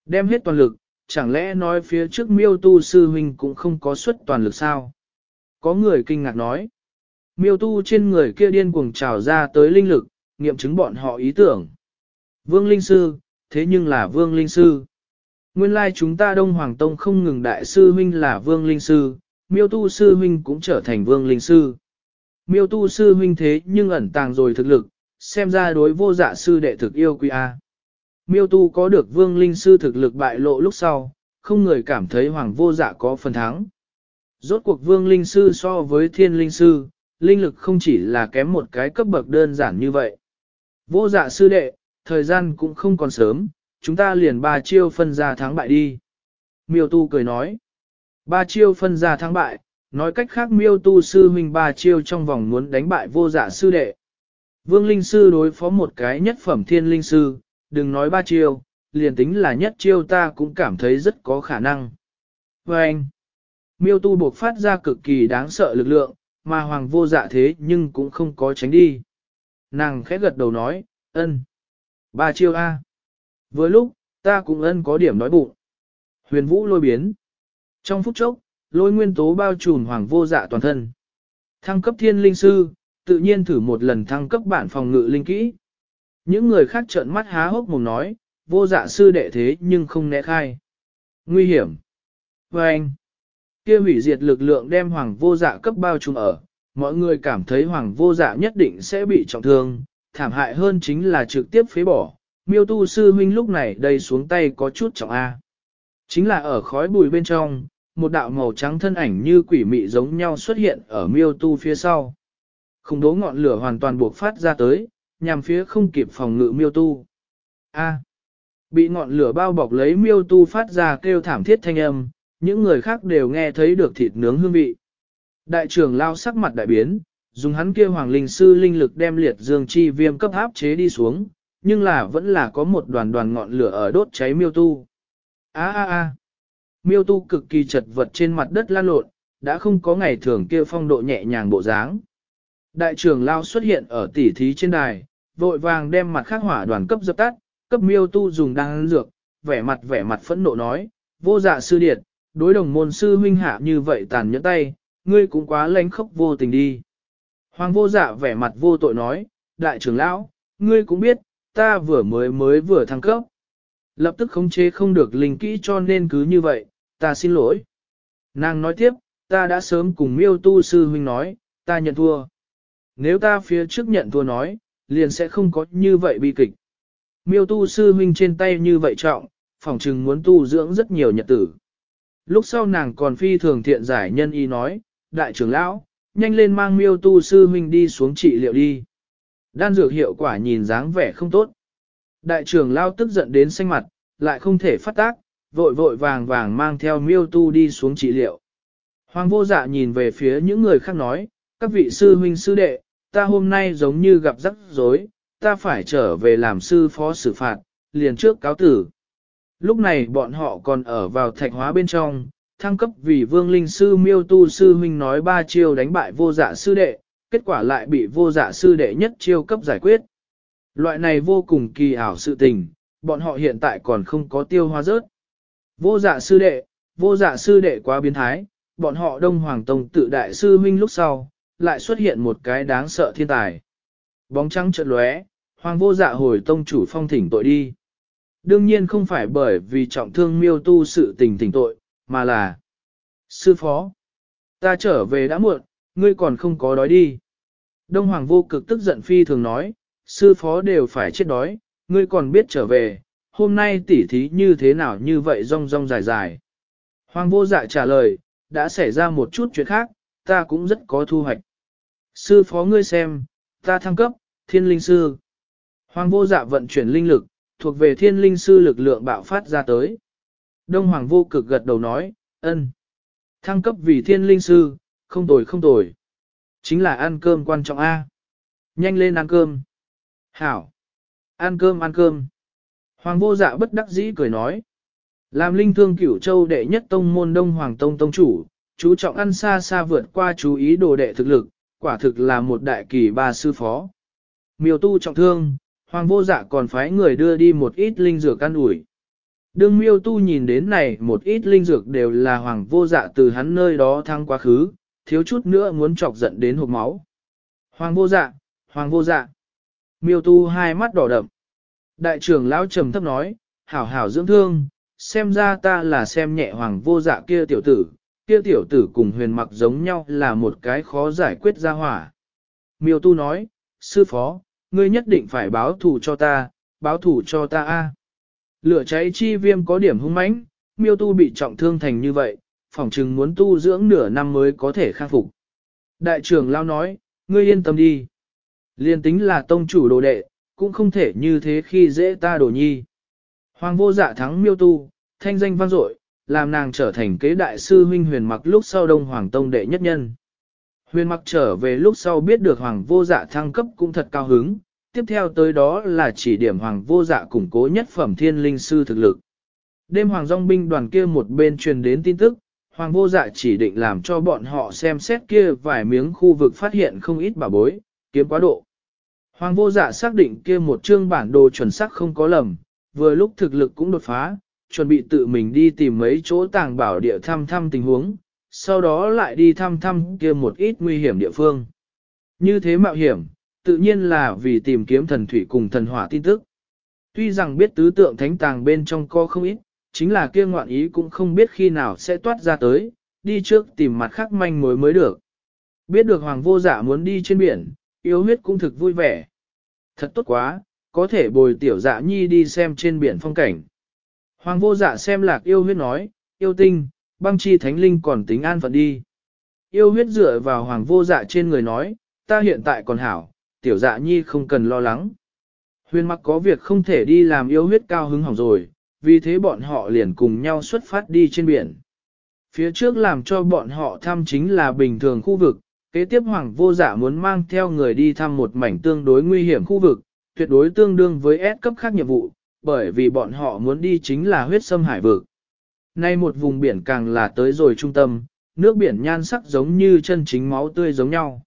S1: Đem hết toàn lực, chẳng lẽ nói phía trước miêu tu sư huynh cũng không có suất toàn lực sao? Có người kinh ngạc nói. Miêu tu trên người kia điên cuồng trào ra tới linh lực, nghiệm chứng bọn họ ý tưởng. Vương Linh Sư, thế nhưng là Vương Linh Sư. Nguyên lai chúng ta Đông Hoàng Tông không ngừng đại sư huynh là Vương Linh Sư, miêu tu sư huynh cũng trở thành Vương Linh Sư. Miêu tu sư huynh thế nhưng ẩn tàng rồi thực lực, xem ra đối vô dạ sư đệ thực yêu quý A. Miêu tu có được Vương Linh Sư thực lực bại lộ lúc sau, không người cảm thấy Hoàng vô dạ có phần thắng. Rốt cuộc Vương Linh Sư so với Thiên Linh Sư, linh lực không chỉ là kém một cái cấp bậc đơn giản như vậy. Vô dạ sư đệ, thời gian cũng không còn sớm, chúng ta liền ba chiêu phân ra thắng bại đi. Miêu tu cười nói. Ba chiêu phân ra thắng bại, nói cách khác miêu tu sư huynh ba chiêu trong vòng muốn đánh bại vô dạ sư đệ. Vương linh sư đối phó một cái nhất phẩm thiên linh sư, đừng nói ba chiêu, liền tính là nhất chiêu ta cũng cảm thấy rất có khả năng. Và anh, miêu tu buộc phát ra cực kỳ đáng sợ lực lượng, mà hoàng vô dạ thế nhưng cũng không có tránh đi. Nàng khẽ gật đầu nói, ân. Ba chiêu A. Vừa lúc, ta cũng ân có điểm nói bụng. Huyền vũ lôi biến. Trong phút chốc, lôi nguyên tố bao trùm hoàng vô dạ toàn thân. Thăng cấp thiên linh sư, tự nhiên thử một lần thăng cấp bản phòng ngự linh kỹ. Những người khác trợn mắt há hốc mồm nói, vô dạ sư đệ thế nhưng không né khai. Nguy hiểm. Và anh, kia hủy diệt lực lượng đem hoàng vô dạ cấp bao trùm ở, mọi người cảm thấy hoàng vô dạ nhất định sẽ bị trọng thương, thảm hại hơn chính là trực tiếp phế bỏ. Miêu tu sư huynh lúc này đây xuống tay có chút trọng A. Chính là ở khói bụi bên trong, một đạo màu trắng thân ảnh như quỷ mị giống nhau xuất hiện ở miêu tu phía sau. Không đố ngọn lửa hoàn toàn buộc phát ra tới, nhằm phía không kịp phòng ngự miêu tu. A. bị ngọn lửa bao bọc lấy miêu tu phát ra kêu thảm thiết thanh âm, những người khác đều nghe thấy được thịt nướng hương vị. Đại trưởng lao sắc mặt đại biến, dùng hắn kia hoàng linh sư linh lực đem liệt dương chi viêm cấp áp chế đi xuống, nhưng là vẫn là có một đoàn đoàn ngọn lửa ở đốt cháy miêu tu. A a a. Miêu tu cực kỳ chật vật trên mặt đất lan lộn, đã không có ngày thường kia phong độ nhẹ nhàng bộ dáng. Đại trưởng lao xuất hiện ở tỉ thí trên đài, vội vàng đem mặt khắc hỏa đoàn cấp dập tắt, cấp miêu tu dùng đan dược, vẻ mặt vẻ mặt phẫn nộ nói, vô dạ sư điệt, đối đồng môn sư huynh hạ như vậy tàn nhẫn tay, ngươi cũng quá lánh khốc vô tình đi. Hoàng vô dạ vẻ mặt vô tội nói, đại trưởng lão, ngươi cũng biết, ta vừa mới mới vừa thăng cấp. Lập tức khống chế không được linh kỹ cho nên cứ như vậy, ta xin lỗi. Nàng nói tiếp, ta đã sớm cùng miêu tu sư huynh nói, ta nhận thua. Nếu ta phía trước nhận thua nói, liền sẽ không có như vậy bi kịch. Miêu tu sư huynh trên tay như vậy trọng, phỏng chừng muốn tu dưỡng rất nhiều nhật tử. Lúc sau nàng còn phi thường thiện giải nhân y nói, đại trưởng lão, nhanh lên mang miêu tu sư huynh đi xuống trị liệu đi. Đan dược hiệu quả nhìn dáng vẻ không tốt. Đại trưởng lao tức giận đến xanh mặt, lại không thể phát tác, vội vội vàng vàng mang theo miêu tu đi xuống trị liệu. Hoàng vô dạ nhìn về phía những người khác nói, các vị sư huynh sư đệ, ta hôm nay giống như gặp rắc rối, ta phải trở về làm sư phó xử phạt, liền trước cáo tử. Lúc này bọn họ còn ở vào thạch hóa bên trong, thăng cấp vì vương linh sư miêu tu sư huynh nói ba chiêu đánh bại vô dạ sư đệ, kết quả lại bị vô dạ sư đệ nhất chiêu cấp giải quyết. Loại này vô cùng kỳ ảo sự tình, bọn họ hiện tại còn không có tiêu hóa rớt. Vô dạ sư đệ, vô dạ sư đệ quá biến thái, bọn họ đông hoàng tông tự đại sư huynh lúc sau, lại xuất hiện một cái đáng sợ thiên tài. Bóng trắng chợt lóe, hoàng vô dạ hồi tông chủ phong thỉnh tội đi. Đương nhiên không phải bởi vì trọng thương miêu tu sự tình thỉnh tội, mà là Sư phó, ta trở về đã muộn, ngươi còn không có đói đi. Đông Hoàng vô cực tức giận phi thường nói, sư phó đều phải chết đói, ngươi còn biết trở về, hôm nay tỉ thí như thế nào như vậy rong rong dài dài. Hoàng vô dạ trả lời, đã xảy ra một chút chuyện khác, ta cũng rất có thu hoạch. Sư phó ngươi xem, ta thăng cấp, thiên linh sư. Hoàng vô dạ vận chuyển linh lực, thuộc về thiên linh sư lực lượng bạo phát ra tới. Đông Hoàng vô cực gật đầu nói, ân. Thăng cấp vì thiên linh sư, không tồi không tồi. Chính là ăn cơm quan trọng A. Nhanh lên ăn cơm. Hảo. Ăn cơm ăn cơm. Hoàng vô dạ bất đắc dĩ cười nói. Làm linh thương cửu châu đệ nhất tông môn đông hoàng tông tông chủ, chú trọng ăn xa xa vượt qua chú ý đồ đệ thực lực, quả thực là một đại kỳ ba sư phó. Miêu tu trọng thương, hoàng vô dạ còn phái người đưa đi một ít linh dược ăn ủi. Đương miêu tu nhìn đến này một ít linh dược đều là hoàng vô dạ từ hắn nơi đó thăng quá khứ, thiếu chút nữa muốn chọc giận đến hộp máu. Hoàng vô dạ, hoàng vô dạ. Miêu tu hai mắt đỏ đậm. Đại trưởng lão trầm thấp nói, hảo hảo dưỡng thương, xem ra ta là xem nhẹ hoàng vô dạ kia tiểu tử, kia tiểu tử cùng huyền mặc giống nhau là một cái khó giải quyết ra hỏa. Miêu tu nói, sư phó, ngươi nhất định phải báo thù cho ta, báo thù cho ta a. Lửa cháy chi viêm có điểm hung mãnh, miêu tu bị trọng thương thành như vậy, phỏng chừng muốn tu dưỡng nửa năm mới có thể khắc phục. Đại trưởng lao nói, ngươi yên tâm đi. Liên tính là tông chủ đồ đệ, cũng không thể như thế khi dễ ta đồ nhi. Hoàng vô dạ thắng miêu tu, thanh danh vang dội, làm nàng trở thành kế đại sư huynh huyền mặc lúc sau đông hoàng tông đệ nhất nhân. Huyền mặc trở về lúc sau biết được hoàng vô dạ thăng cấp cũng thật cao hứng, tiếp theo tới đó là chỉ điểm hoàng vô dạ củng cố nhất phẩm thiên linh sư thực lực. Đêm hoàng dòng binh đoàn kia một bên truyền đến tin tức, hoàng vô dạ chỉ định làm cho bọn họ xem xét kia vài miếng khu vực phát hiện không ít bảo bối, kiếm quá độ. Hoàng vô dạ xác định kia một chương bản đồ chuẩn xác không có lầm, vừa lúc thực lực cũng đột phá, chuẩn bị tự mình đi tìm mấy chỗ tàng bảo địa thăm thăm tình huống, sau đó lại đi thăm thăm kia một ít nguy hiểm địa phương. Như thế mạo hiểm, tự nhiên là vì tìm kiếm thần thủy cùng thần hỏa tin tức. Tuy rằng biết tứ tượng thánh tàng bên trong co không ít, chính là kia ngoạn ý cũng không biết khi nào sẽ toát ra tới, đi trước tìm mặt khác manh mối mới được. Biết được hoàng vô dạ muốn đi trên biển, yêu huyết cũng thực vui vẻ. Thật tốt quá, có thể bồi tiểu dạ nhi đi xem trên biển phong cảnh. Hoàng vô dạ xem lạc yêu huyết nói, yêu tinh, băng chi thánh linh còn tính an phận đi. Yêu huyết dựa vào hoàng vô dạ trên người nói, ta hiện tại còn hảo, tiểu dạ nhi không cần lo lắng. Huyền mặc có việc không thể đi làm yêu huyết cao hứng hỏng rồi, vì thế bọn họ liền cùng nhau xuất phát đi trên biển. Phía trước làm cho bọn họ thăm chính là bình thường khu vực, kế tiếp hoàng vô dạ muốn mang theo người đi thăm một mảnh tương đối nguy hiểm khu vực, tuyệt đối tương đương với S cấp khác nhiệm vụ, bởi vì bọn họ muốn đi chính là huyết sâm hải vực. Nay một vùng biển càng là tới rồi trung tâm, nước biển nhan sắc giống như chân chính máu tươi giống nhau.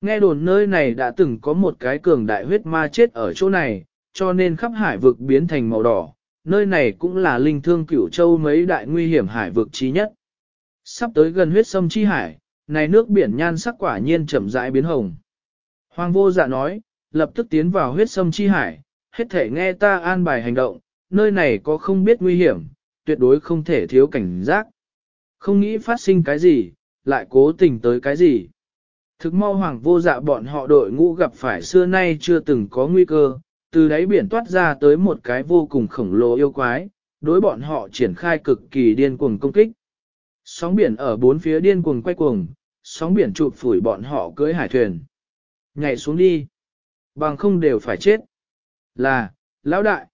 S1: Nghe đồn nơi này đã từng có một cái cường đại huyết ma chết ở chỗ này, cho nên khắp hải vực biến thành màu đỏ, nơi này cũng là linh thương cửu châu mấy đại nguy hiểm hải vực trí nhất. Sắp tới gần huyết sâm chi hải, này nước biển nhan sắc quả nhiên chậm rãi biến hồng. Hoàng vô dạ nói, lập tức tiến vào huyết sâm chi hải, hết thể nghe ta an bài hành động, nơi này có không biết nguy hiểm, tuyệt đối không thể thiếu cảnh giác. Không nghĩ phát sinh cái gì, lại cố tình tới cái gì. Thực mau hoàng vô dạ bọn họ đội ngũ gặp phải xưa nay chưa từng có nguy cơ, từ đáy biển toát ra tới một cái vô cùng khổng lồ yêu quái, đối bọn họ triển khai cực kỳ điên cuồng công kích. Sóng biển ở bốn phía điên cuồng quay cuồng, sóng biển chụp phủi bọn họ cưới hải thuyền. Nhảy xuống đi. Bằng không đều phải chết. Là, lão đại.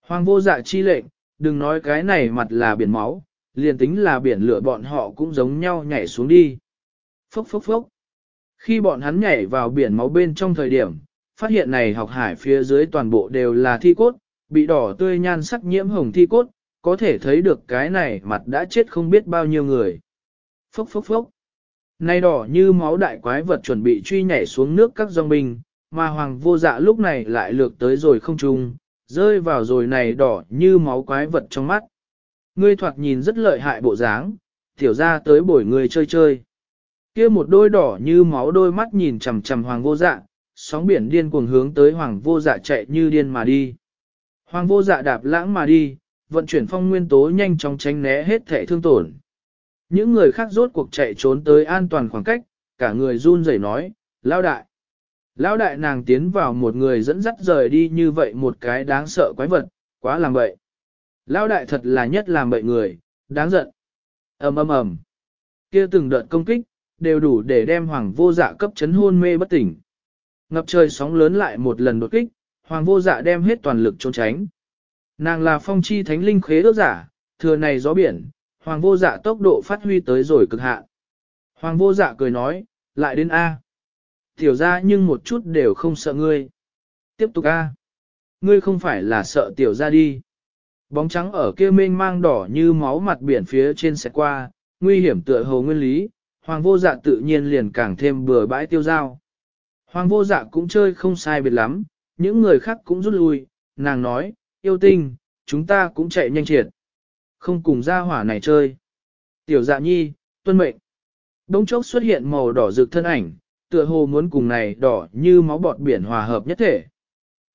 S1: Hoàng vô dạ chi lệnh, đừng nói cái này mặt là biển máu, liền tính là biển lửa bọn họ cũng giống nhau nhảy xuống đi. Phốc phốc phốc. Khi bọn hắn nhảy vào biển máu bên trong thời điểm, phát hiện này học hải phía dưới toàn bộ đều là thi cốt, bị đỏ tươi nhan sắc nhiễm hồng thi cốt, có thể thấy được cái này mặt đã chết không biết bao nhiêu người. Phốc phốc phốc. Nay đỏ như máu đại quái vật chuẩn bị truy nhảy xuống nước các dòng binh, mà hoàng vô dạ lúc này lại lược tới rồi không trung, rơi vào rồi này đỏ như máu quái vật trong mắt. Ngươi thoạt nhìn rất lợi hại bộ dáng, tiểu ra tới bổi người chơi chơi. kia một đôi đỏ như máu đôi mắt nhìn chằm chằm hoàng vô dạ, sóng biển điên cuồng hướng tới hoàng vô dạ chạy như điên mà đi. Hoàng vô dạ đạp lãng mà đi, vận chuyển phong nguyên tố nhanh chóng tránh né hết thể thương tổn. Những người khác rốt cuộc chạy trốn tới an toàn khoảng cách, cả người run rẩy nói, lao đại. Lão đại nàng tiến vào một người dẫn dắt rời đi như vậy một cái đáng sợ quái vật, quá làm bậy. Lão đại thật là nhất làm bậy người, đáng giận. ầm ầm ầm, kia từng đợt công kích, đều đủ để đem hoàng vô dạ cấp chấn hôn mê bất tỉnh. Ngập trời sóng lớn lại một lần đột kích, hoàng vô dạ đem hết toàn lực trốn tránh. Nàng là phong chi thánh linh khế ước giả, thừa này gió biển, hoàng vô dạ tốc độ phát huy tới rồi cực hạn. Hoàng vô dạ cười nói, lại đến A. Tiểu ra nhưng một chút đều không sợ ngươi. Tiếp tục A. Ngươi không phải là sợ tiểu ra đi. Bóng trắng ở kia mênh mang đỏ như máu mặt biển phía trên xe qua, nguy hiểm tựa hồ nguyên lý, hoàng vô dạ tự nhiên liền càng thêm bừa bãi tiêu dao. Hoàng vô dạ cũng chơi không sai biệt lắm, những người khác cũng rút lui, nàng nói, yêu tinh, chúng ta cũng chạy nhanh triệt. Không cùng ra hỏa này chơi. Tiểu dạ nhi, tuân mệnh. Đông chốc xuất hiện màu đỏ rực thân ảnh, tựa hồ muốn cùng này đỏ như máu bọt biển hòa hợp nhất thể.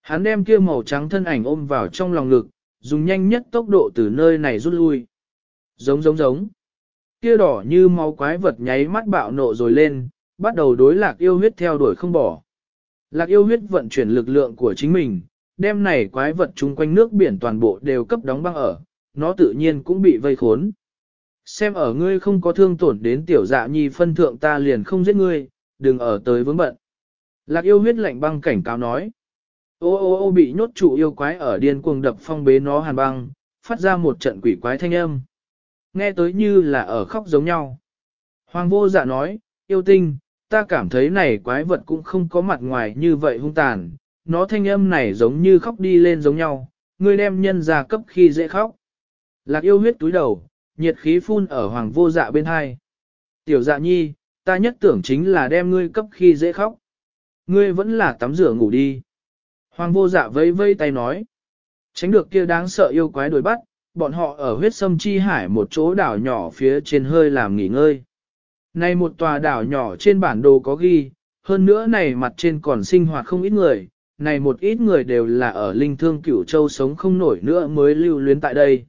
S1: Hắn đem kia màu trắng thân ảnh ôm vào trong lòng ngực, dùng nhanh nhất tốc độ từ nơi này rút lui. Giống giống giống. Kia đỏ như máu quái vật nháy mắt bạo nộ rồi lên, bắt đầu đối lạc yêu huyết theo đuổi không bỏ. Lạc yêu huyết vận chuyển lực lượng của chính mình, đem này quái vật chung quanh nước biển toàn bộ đều cấp đóng băng ở, nó tự nhiên cũng bị vây khốn. Xem ở ngươi không có thương tổn đến tiểu dạ nhi phân thượng ta liền không giết ngươi, đừng ở tới vướng bận. Lạc yêu huyết lạnh băng cảnh cáo nói. Ô ô ô bị nhốt trụ yêu quái ở điên cuồng đập phong bế nó hàn băng, phát ra một trận quỷ quái thanh âm. Nghe tới như là ở khóc giống nhau. Hoàng vô dạ nói, yêu tinh, ta cảm thấy này quái vật cũng không có mặt ngoài như vậy hung tàn, nó thanh âm này giống như khóc đi lên giống nhau, ngươi đem nhân ra cấp khi dễ khóc. Lạc yêu huyết túi đầu, nhiệt khí phun ở hoàng vô dạ bên hai. Tiểu dạ nhi, ta nhất tưởng chính là đem ngươi cấp khi dễ khóc. Ngươi vẫn là tắm rửa ngủ đi. Hoàng vô dạ vây vây tay nói. Tránh được kia đáng sợ yêu quái đuổi bắt, bọn họ ở huyết sâm chi hải một chỗ đảo nhỏ phía trên hơi làm nghỉ ngơi. Này một tòa đảo nhỏ trên bản đồ có ghi, hơn nữa này mặt trên còn sinh hoạt không ít người, này một ít người đều là ở linh thương cửu châu sống không nổi nữa mới lưu luyến tại đây.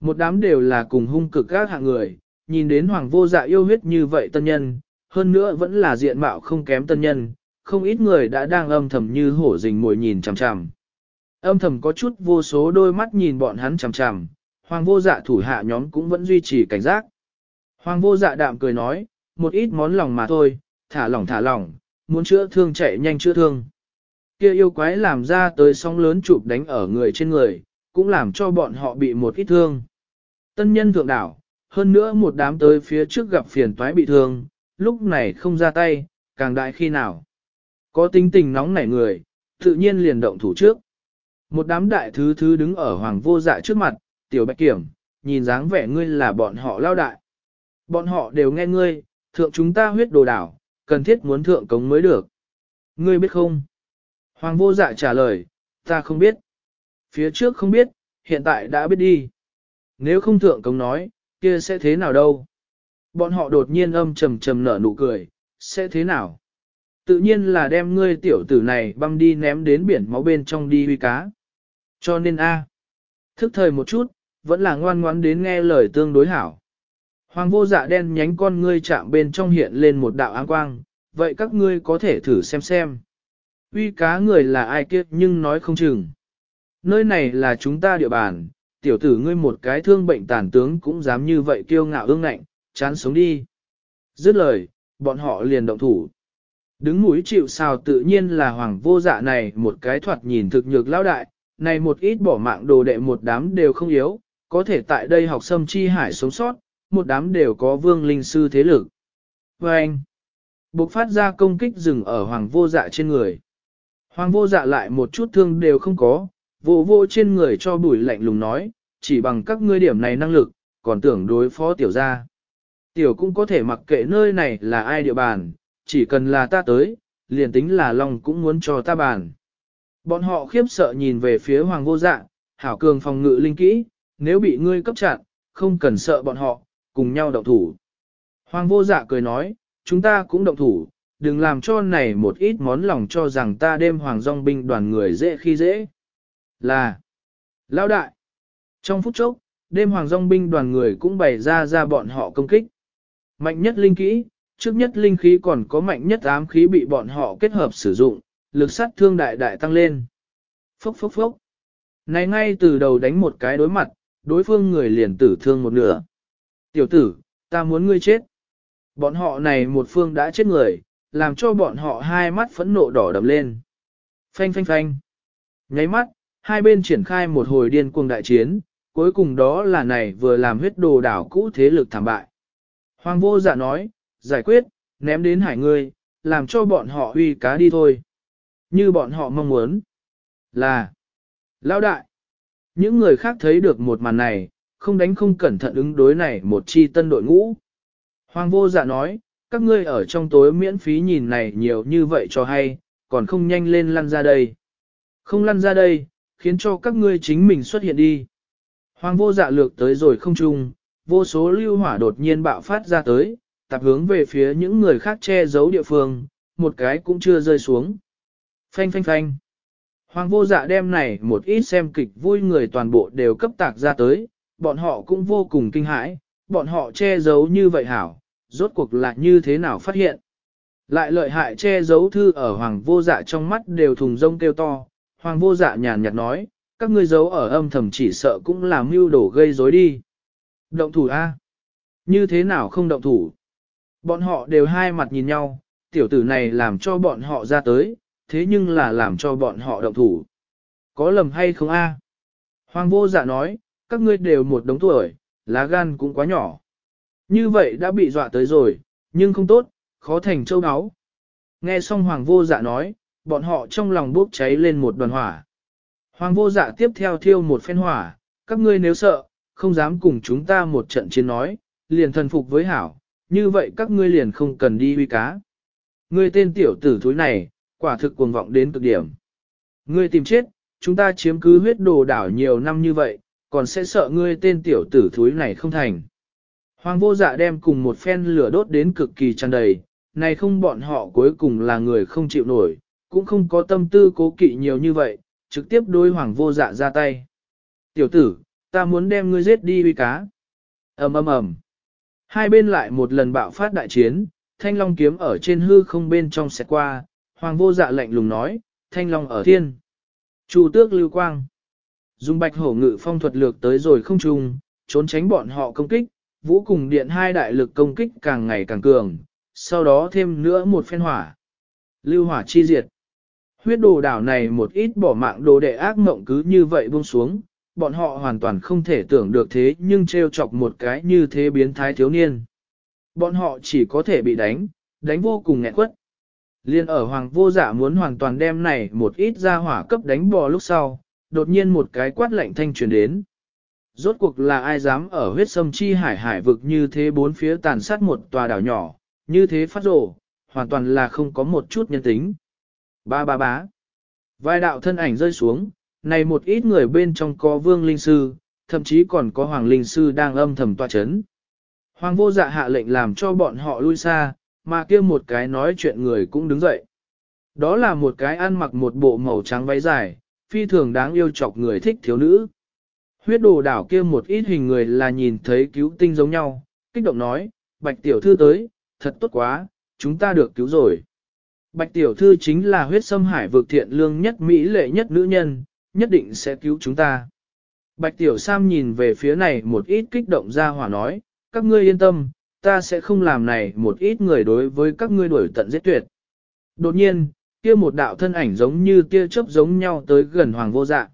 S1: Một đám đều là cùng hung cực các hạng người, nhìn đến hoàng vô dạ yêu huyết như vậy tân nhân, hơn nữa vẫn là diện mạo không kém tân nhân, không ít người đã đang âm thầm như hổ rình mồi nhìn chằm chằm. Âm thầm có chút vô số đôi mắt nhìn bọn hắn chằm chằm, hoàng vô dạ thủ hạ nhóm cũng vẫn duy trì cảnh giác. Hoàng vô dạ đạm cười nói, một ít món lòng mà thôi, thả lỏng thả lỏng, muốn chữa thương chạy nhanh chữa thương. Kia yêu quái làm ra tới sóng lớn chụp đánh ở người trên người, cũng làm cho bọn họ bị một ít thương. Tân nhân thượng đảo, hơn nữa một đám tới phía trước gặp phiền toái bị thương, lúc này không ra tay, càng đại khi nào. Có tính tình nóng nảy người, tự nhiên liền động thủ trước. Một đám đại thứ thứ đứng ở hoàng vô dạ trước mặt, tiểu bạch kiểm, nhìn dáng vẻ ngươi là bọn họ lao đại. Bọn họ đều nghe ngươi, thượng chúng ta huyết đồ đảo, cần thiết muốn thượng cống mới được. Ngươi biết không? Hoàng vô dạ trả lời, ta không biết. Phía trước không biết, hiện tại đã biết đi. Nếu không thượng công nói, kia sẽ thế nào đâu? Bọn họ đột nhiên âm trầm trầm nở nụ cười, sẽ thế nào? Tự nhiên là đem ngươi tiểu tử này băm đi ném đến biển máu bên trong đi huy cá. Cho nên a, thức thời một chút, vẫn là ngoan ngoãn đến nghe lời tương đối hảo. Hoàng vô dạ đen nhánh con ngươi chạm bên trong hiện lên một đạo áng quang, vậy các ngươi có thể thử xem xem. Uy cá người là ai kiếp nhưng nói không chừng. Nơi này là chúng ta địa bàn, tiểu tử ngươi một cái thương bệnh tàn tướng cũng dám như vậy kiêu ngạo ương ngạnh, chán sống đi. Dứt lời, bọn họ liền động thủ. Đứng mũi chịu sao tự nhiên là hoàng vô dạ này một cái thoạt nhìn thực nhược lão đại, này một ít bỏ mạng đồ đệ một đám đều không yếu, có thể tại đây học sâm chi hải sống sót, một đám đều có vương linh sư thế lực. Và anh, bộc phát ra công kích rừng ở hoàng vô dạ trên người. Hoàng vô dạ lại một chút thương đều không có, vô vô trên người cho bùi lạnh lùng nói, chỉ bằng các ngươi điểm này năng lực, còn tưởng đối phó tiểu gia. Tiểu cũng có thể mặc kệ nơi này là ai địa bàn, chỉ cần là ta tới, liền tính là lòng cũng muốn cho ta bàn. Bọn họ khiếp sợ nhìn về phía hoàng vô dạ, hảo cường phòng ngự linh kỹ, nếu bị ngươi cấp chặn, không cần sợ bọn họ, cùng nhau động thủ. Hoàng vô dạ cười nói, chúng ta cũng động thủ, đừng làm cho này một ít món lòng cho rằng ta đêm hoàng dòng binh đoàn người dễ khi dễ. Là, lão đại, trong phút chốc, đêm hoàng dòng binh đoàn người cũng bày ra ra bọn họ công kích. Mạnh nhất linh kỹ, trước nhất linh khí còn có mạnh nhất ám khí bị bọn họ kết hợp sử dụng, lực sát thương đại đại tăng lên. Phốc phốc phốc. Này ngay từ đầu đánh một cái đối mặt, đối phương người liền tử thương một nửa. Tiểu tử, ta muốn ngươi chết. Bọn họ này một phương đã chết người, làm cho bọn họ hai mắt phẫn nộ đỏ đậm lên. Phanh phanh phanh. Nháy mắt, hai bên triển khai một hồi điên cuồng đại chiến, cuối cùng đó là này vừa làm huyết đồ đảo cũ thế lực thảm bại. Hoàng vô dạ nói, giải quyết, ném đến hải ngươi, làm cho bọn họ uy cá đi thôi. Như bọn họ mong muốn. Là. Lão đại. Những người khác thấy được một màn này, không đánh không cẩn thận ứng đối này một chi tân đội ngũ. Hoàng vô dạ nói, các ngươi ở trong tối miễn phí nhìn này nhiều như vậy cho hay, còn không nhanh lên lăn ra đây. Không lăn ra đây, khiến cho các ngươi chính mình xuất hiện đi. Hoàng vô dạ lược tới rồi không chung, vô số lưu hỏa đột nhiên bạo phát ra tới, tập hướng về phía những người khác che giấu địa phương, một cái cũng chưa rơi xuống. Phanh phanh phanh. Hoàng vô dạ đem này một ít xem kịch vui người toàn bộ đều cấp tạc ra tới, bọn họ cũng vô cùng kinh hãi, bọn họ che giấu như vậy hảo, rốt cuộc là như thế nào phát hiện. Lại lợi hại che giấu thư ở hoàng vô dạ trong mắt đều thùng rông kêu to, hoàng vô dạ nhàn nhạt nói, các ngươi giấu ở âm thầm chỉ sợ cũng làm mưu đổ gây rối đi. Động thủ A. Như thế nào không động thủ? Bọn họ đều hai mặt nhìn nhau, tiểu tử này làm cho bọn họ ra tới, thế nhưng là làm cho bọn họ động thủ. Có lầm hay không A? Hoàng vô dạ nói, các ngươi đều một đống tuổi, lá gan cũng quá nhỏ. Như vậy đã bị dọa tới rồi, nhưng không tốt, khó thành châu áo. Nghe xong hoàng vô dạ nói, bọn họ trong lòng bốc cháy lên một đoàn hỏa. Hoàng vô dạ tiếp theo thiêu một phen hỏa, các ngươi nếu sợ, không dám cùng chúng ta một trận chiến nói, liền thần phục với hảo, như vậy các ngươi liền không cần đi uy cá. Ngươi tên tiểu tử thúi này, quả thực cuồng vọng đến cực điểm. Ngươi tìm chết, chúng ta chiếm cứ huyết đồ đảo nhiều năm như vậy, còn sẽ sợ ngươi tên tiểu tử thúi này không thành. Hoàng vô dạ đem cùng một phen lửa đốt đến cực kỳ tràn đầy, này không bọn họ cuối cùng là người không chịu nổi, cũng không có tâm tư cố kỵ nhiều như vậy, trực tiếp đối hoàng vô dạ ra tay. Tiểu tử, ta muốn đem ngươi giết đi uy cá. ầm ầm ầm. Hai bên lại một lần bạo phát đại chiến, thanh long kiếm ở trên hư không bên trong xẹt qua, hoàng vô dạ lạnh lùng nói, thanh long ở thiên. Chu tước lưu quang. Dùng bạch hổ ngự phong thuật lược tới rồi không trùng, trốn tránh bọn họ công kích, vũ cùng điện hai đại lực công kích càng ngày càng cường, sau đó thêm nữa một phen hỏa. Lưu hỏa chi diệt. Huyết đồ đảo này một ít bỏ mạng đồ đệ ác mộng cứ như vậy buông xuống, bọn họ hoàn toàn không thể tưởng được thế nhưng trêu chọc một cái như thế biến thái thiếu niên. Bọn họ chỉ có thể bị đánh, đánh vô cùng nghẹn quất. Liên ở hoàng vô dạ muốn hoàn toàn đem này một ít ra hỏa cấp đánh bò lúc sau, đột nhiên một cái quát lạnh thanh truyền đến. Rốt cuộc là ai dám ở huyết sâm chi hải hải vực như thế bốn phía tàn sát một tòa đảo nhỏ, như thế phát rổ, hoàn toàn là không có một chút nhân tính. Ba ba bá. Vài đạo thân ảnh rơi xuống, này một ít người bên trong có vương linh sư, thậm chí còn có hoàng linh sư đang âm thầm tòa chấn. Hoàng vô dạ hạ lệnh làm cho bọn họ lui xa, mà kia một cái nói chuyện người cũng đứng dậy. Đó là một cái ăn mặc một bộ màu trắng váy dài, phi thường đáng yêu chọc người thích thiếu nữ. Huyết đồ đảo kia một ít hình người là nhìn thấy cứu tinh giống nhau, kích động nói, bạch tiểu thư tới, thật tốt quá, chúng ta được cứu rồi. Bạch tiểu thư chính là huyết sâm hải vực thiện lương nhất mỹ lệ nhất nữ nhân, nhất định sẽ cứu chúng ta. Bạch tiểu Sam nhìn về phía này một ít kích động ra hỏa nói, các ngươi yên tâm, ta sẽ không làm này một ít người đối với các ngươi đuổi tận giết tuyệt. Đột nhiên, kia một đạo thân ảnh giống như tia chớp giống nhau tới gần hoàng vô dạ.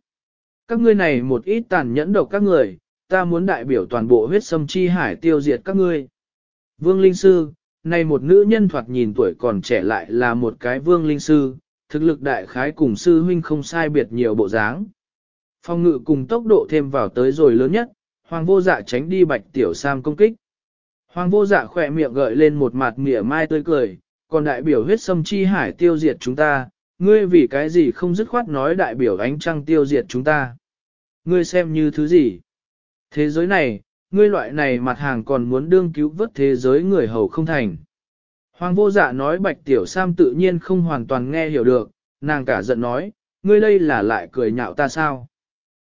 S1: Các ngươi này một ít tàn nhẫn độc các người, ta muốn đại biểu toàn bộ huyết sâm chi hải tiêu diệt các ngươi. Vương Linh Sư, này một nữ nhân thoạt nhìn tuổi còn trẻ lại là một cái vương linh sư, thực lực đại khái cùng sư huynh không sai biệt nhiều bộ dáng. Phong ngự cùng tốc độ thêm vào tới rồi lớn nhất, hoàng vô dạ tránh đi bạch tiểu sam công kích. Hoàng vô dạ khỏe miệng gợi lên một mặt mỉa mai tươi cười, còn đại biểu huyết sâm chi hải tiêu diệt chúng ta, ngươi vì cái gì không dứt khoát nói đại biểu ánh trăng tiêu diệt chúng ta. Ngươi xem như thứ gì? Thế giới này, ngươi loại này mặt hàng còn muốn đương cứu vớt thế giới người hầu không thành. Hoàng vô dạ nói bạch tiểu sam tự nhiên không hoàn toàn nghe hiểu được, nàng cả giận nói, ngươi đây là lại cười nhạo ta sao?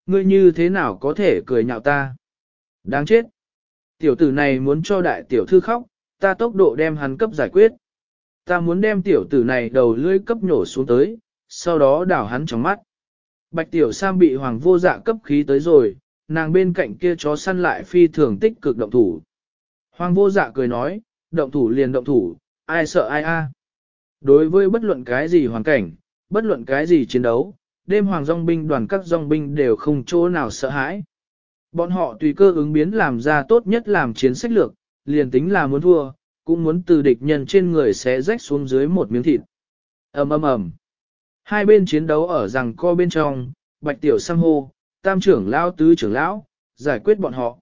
S1: Ngươi như thế nào có thể cười nhạo ta? Đáng chết! Tiểu tử này muốn cho đại tiểu thư khóc, ta tốc độ đem hắn cấp giải quyết. Ta muốn đem tiểu tử này đầu lưỡi cấp nhổ xuống tới, sau đó đảo hắn trong mắt. Bạch tiểu sam bị hoàng vô dạ cấp khí tới rồi, nàng bên cạnh kia chó săn lại phi thường tích cực động thủ. Hoàng vô dạ cười nói, động thủ liền động thủ, ai sợ ai a. Đối với bất luận cái gì hoàn cảnh, bất luận cái gì chiến đấu, đêm hoàng dòng binh đoàn các dòng binh đều không chỗ nào sợ hãi. Bọn họ tùy cơ ứng biến làm ra tốt nhất làm chiến sách lược, liền tính là muốn thua, cũng muốn từ địch nhân trên người xé rách xuống dưới một miếng thịt. ầm ầm ầm. Hai bên chiến đấu ở rằng co bên trong, bạch tiểu sang hô, tam trưởng lão tứ trưởng lão, giải quyết bọn họ.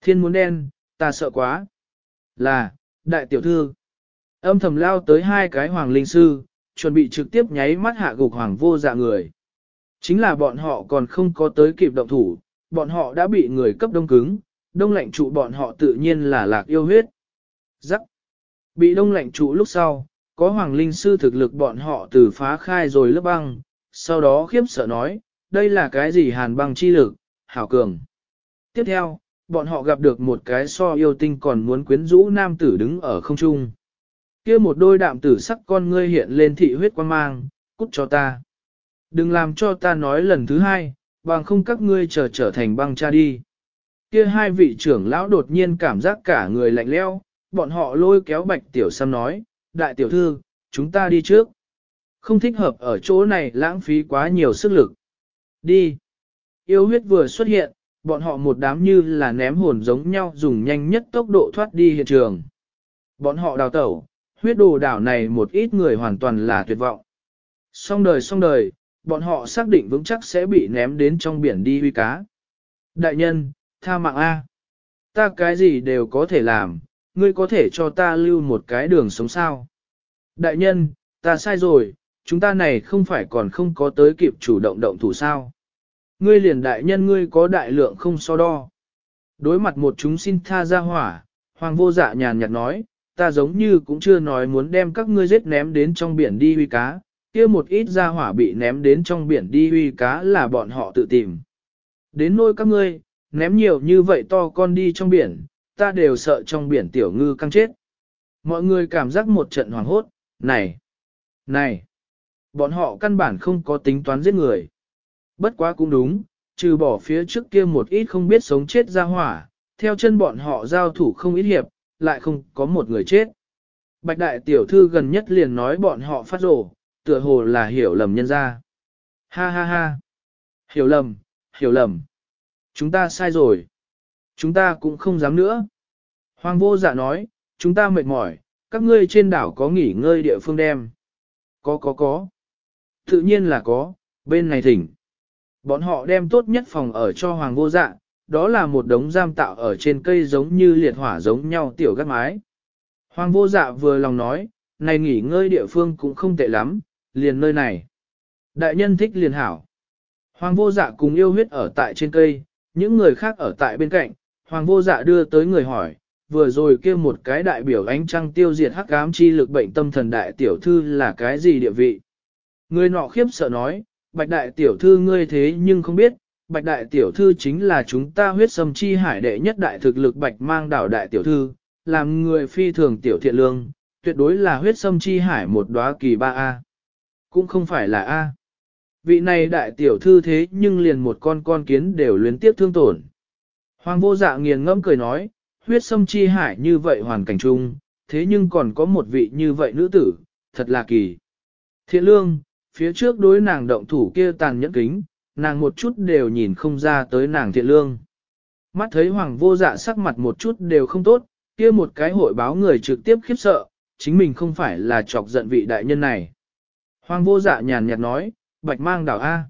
S1: Thiên muốn đen, ta sợ quá. Là, đại tiểu thư. Âm thầm lao tới hai cái hoàng linh sư, chuẩn bị trực tiếp nháy mắt hạ gục hoàng vô dạ người. Chính là bọn họ còn không có tới kịp động thủ, bọn họ đã bị người cấp đông cứng, đông lạnh trụ bọn họ tự nhiên là lạc yêu huyết. Rắc. Bị đông lạnh trụ lúc sau, có hoàng linh sư thực lực bọn họ từ phá khai rồi lớp băng, sau đó khiếp sợ nói, đây là cái gì hàn băng chi lực, hảo cường. Tiếp theo, bọn họ gặp được một cái so yêu tinh còn muốn quyến rũ nam tử đứng ở không trung. kia một đôi đạm tử sắc con ngươi hiện lên thị huyết quan mang, cút cho ta. Đừng làm cho ta nói lần thứ hai, bằng không các ngươi trở trở thành băng cha đi. Kia hai vị trưởng lão đột nhiên cảm giác cả người lạnh leo, bọn họ lôi kéo bạch tiểu sam nói, đại tiểu thư, chúng ta đi trước. Không thích hợp ở chỗ này lãng phí quá nhiều sức lực. Đi. Yêu huyết vừa xuất hiện, bọn họ một đám như là ném hồn giống nhau dùng nhanh nhất tốc độ thoát đi hiện trường. Bọn họ đào tẩu, huyết đồ đảo này một ít người hoàn toàn là tuyệt vọng. Xong đời xong đời, bọn họ xác định vững chắc sẽ bị ném đến trong biển đi huy cá. Đại nhân, tha mạng A. Ta cái gì đều có thể làm, ngươi có thể cho ta lưu một cái đường sống sao. Đại nhân, ta sai rồi, chúng ta này không phải còn không có tới kịp chủ động động thủ sao. Ngươi liền đại nhân ngươi có đại lượng không so đo. Đối mặt một chúng xin tha ra hỏa, hoàng vô dạ nhàn nhạt nói, ta giống như cũng chưa nói muốn đem các ngươi giết ném đến trong biển đi huy cá, kia một ít ra hỏa bị ném đến trong biển đi huy cá là bọn họ tự tìm. Đến nôi các ngươi, ném nhiều như vậy to con đi trong biển, ta đều sợ trong biển tiểu ngư căng chết. Mọi người cảm giác một trận hoảng hốt, này, này, bọn họ căn bản không có tính toán giết người. Bất quá cũng đúng, trừ bỏ phía trước kia một ít không biết sống chết ra hỏa, theo chân bọn họ giao thủ không ít hiệp, lại không có một người chết. Bạch đại tiểu thư gần nhất liền nói bọn họ phát rổ, tựa hồ là hiểu lầm nhân ra. Ha ha ha. Hiểu lầm, hiểu lầm. Chúng ta sai rồi. Chúng ta cũng không dám nữa. Hoàng vô dạ nói, chúng ta mệt mỏi, các ngươi trên đảo có nghỉ ngơi địa phương đem. Có có có. Tự nhiên là có, bên này thỉnh. Bọn họ đem tốt nhất phòng ở cho hoàng vô dạ, đó là một đống giam tạo ở trên cây giống như liệt hỏa giống nhau tiểu gác mái. Hoàng vô dạ vừa lòng nói, này nghỉ ngơi địa phương cũng không tệ lắm, liền nơi này. Đại nhân thích liền hảo. Hoàng vô dạ cùng yêu huyết ở tại trên cây, những người khác ở tại bên cạnh, hoàng vô dạ đưa tới người hỏi, vừa rồi kia một cái đại biểu ánh trăng tiêu diệt hắc ám chi lực bệnh tâm thần đại tiểu thư là cái gì địa vị. Người nọ khiếp sợ nói, bạch đại tiểu thư ngươi thế nhưng không biết, bạch đại tiểu thư chính là chúng ta huyết sâm chi hải đệ nhất đại thực lực bạch mang đảo đại tiểu thư, làm người phi thường tiểu thiện lương, tuyệt đối là huyết sâm chi hải một đóa kỳ ba A. Cũng không phải là A. Vị này đại tiểu thư thế nhưng liền một con con kiến đều luyến tiếp thương tổn. Hoàng vô dạ nghiền ngẫm cười nói, huyết sâm chi hải như vậy hoàn cảnh chung, thế nhưng còn có một vị như vậy nữ tử, thật là kỳ. Thiện lương, phía trước đối nàng động thủ kia tàn nhẫn kính, nàng một chút đều nhìn không ra tới nàng thiện lương. Mắt thấy hoàng vô dạ sắc mặt một chút đều không tốt, kia một cái hội báo người trực tiếp khiếp sợ, chính mình không phải là chọc giận vị đại nhân này. Hoàng vô dạ nhàn nhạt nói, bạch mang đảo A.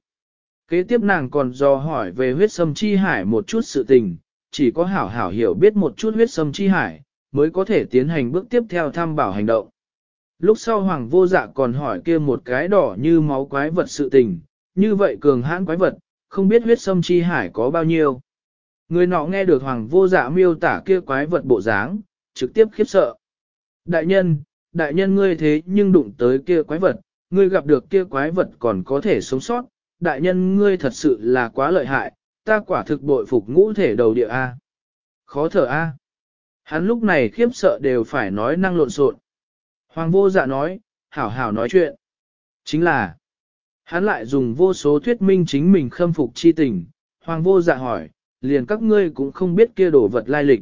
S1: Kế tiếp nàng còn do hỏi về huyết sâm chi hải một chút sự tình, chỉ có hảo hảo hiểu biết một chút huyết sâm chi hải, mới có thể tiến hành bước tiếp theo tham bảo hành động. Lúc sau hoàng vô dạ còn hỏi kia một cái đỏ như máu quái vật sự tình, như vậy cường hãn quái vật, không biết huyết sâm chi hải có bao nhiêu. Người nọ nghe được hoàng vô dạ miêu tả kia quái vật bộ dáng, trực tiếp khiếp sợ. Đại nhân, đại nhân ngươi thế nhưng đụng tới kia quái vật, ngươi gặp được kia quái vật còn có thể sống sót, đại nhân ngươi thật sự là quá lợi hại, ta quả thực bội phục ngũ thể đầu địa A. Khó thở A. Hắn lúc này khiếp sợ đều phải nói năng lộn xộn. Hoàng vô dạ nói, hảo hảo nói chuyện. Chính là, hắn lại dùng vô số thuyết minh chính mình khâm phục chi tình. Hoàng vô dạ hỏi, liền các ngươi cũng không biết kia đổ vật lai lịch.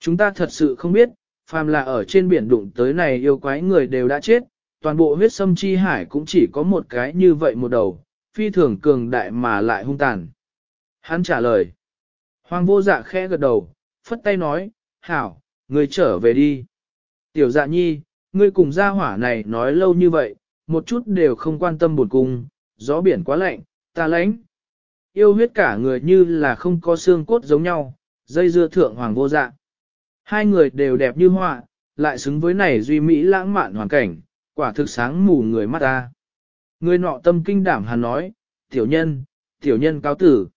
S1: Chúng ta thật sự không biết, phàm là ở trên biển đụng tới này yêu quái người đều đã chết, toàn bộ huyết sâm chi hải cũng chỉ có một cái như vậy một đầu, phi thường cường đại mà lại hung tàn. Hắn trả lời. Hoàng vô dạ khẽ gật đầu, phất tay nói, hảo, người trở về đi. Tiểu dạ nhi, ngươi cùng gia hỏa này nói lâu như vậy, một chút đều không quan tâm buồn cung, gió biển quá lạnh, ta lãnh. Yêu huyết cả người như là không có xương cốt giống nhau, dây dưa thượng hoàng vô dạ. Hai người đều đẹp như họa, lại xứng với này duy mỹ lãng mạn hoàn cảnh, quả thực sáng mù người mắt ta. Người nọ tâm kinh đảm hắn nói, tiểu nhân, tiểu nhân cáo tử.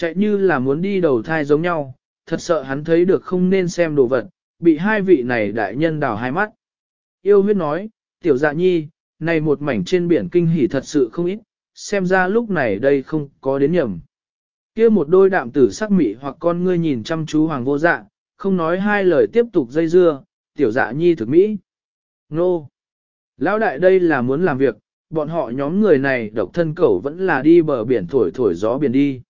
S1: Chạy như là muốn đi đầu thai giống nhau, thật sợ hắn thấy được không nên xem đồ vật, bị hai vị này đại nhân đào hai mắt. Yêu huyết nói, tiểu dạ nhi, này một mảnh trên biển kinh hỉ thật sự không ít, xem ra lúc này đây không có đến nhầm. kia một đôi đạm tử sắc mị hoặc con ngươi nhìn chăm chú hoàng vô dạ, không nói hai lời tiếp tục dây dưa, tiểu dạ nhi thực mỹ. Nô! Lão đại đây là muốn làm việc, bọn họ nhóm người này độc thân cẩu vẫn là đi bờ biển thổi thổi gió biển đi.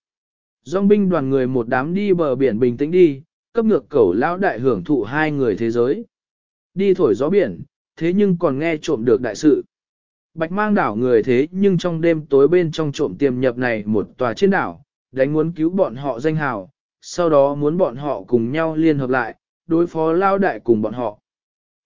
S1: Dòng binh đoàn người một đám đi bờ biển bình tĩnh đi, cấp ngược cẩu lão đại hưởng thụ hai người thế giới. Đi thổi gió biển, thế nhưng còn nghe trộm được đại sự. Bạch mang đảo người thế nhưng trong đêm tối bên trong trộm tiềm nhập này một tòa trên đảo, đánh muốn cứu bọn họ danh hào, sau đó muốn bọn họ cùng nhau liên hợp lại, đối phó lao đại cùng bọn họ.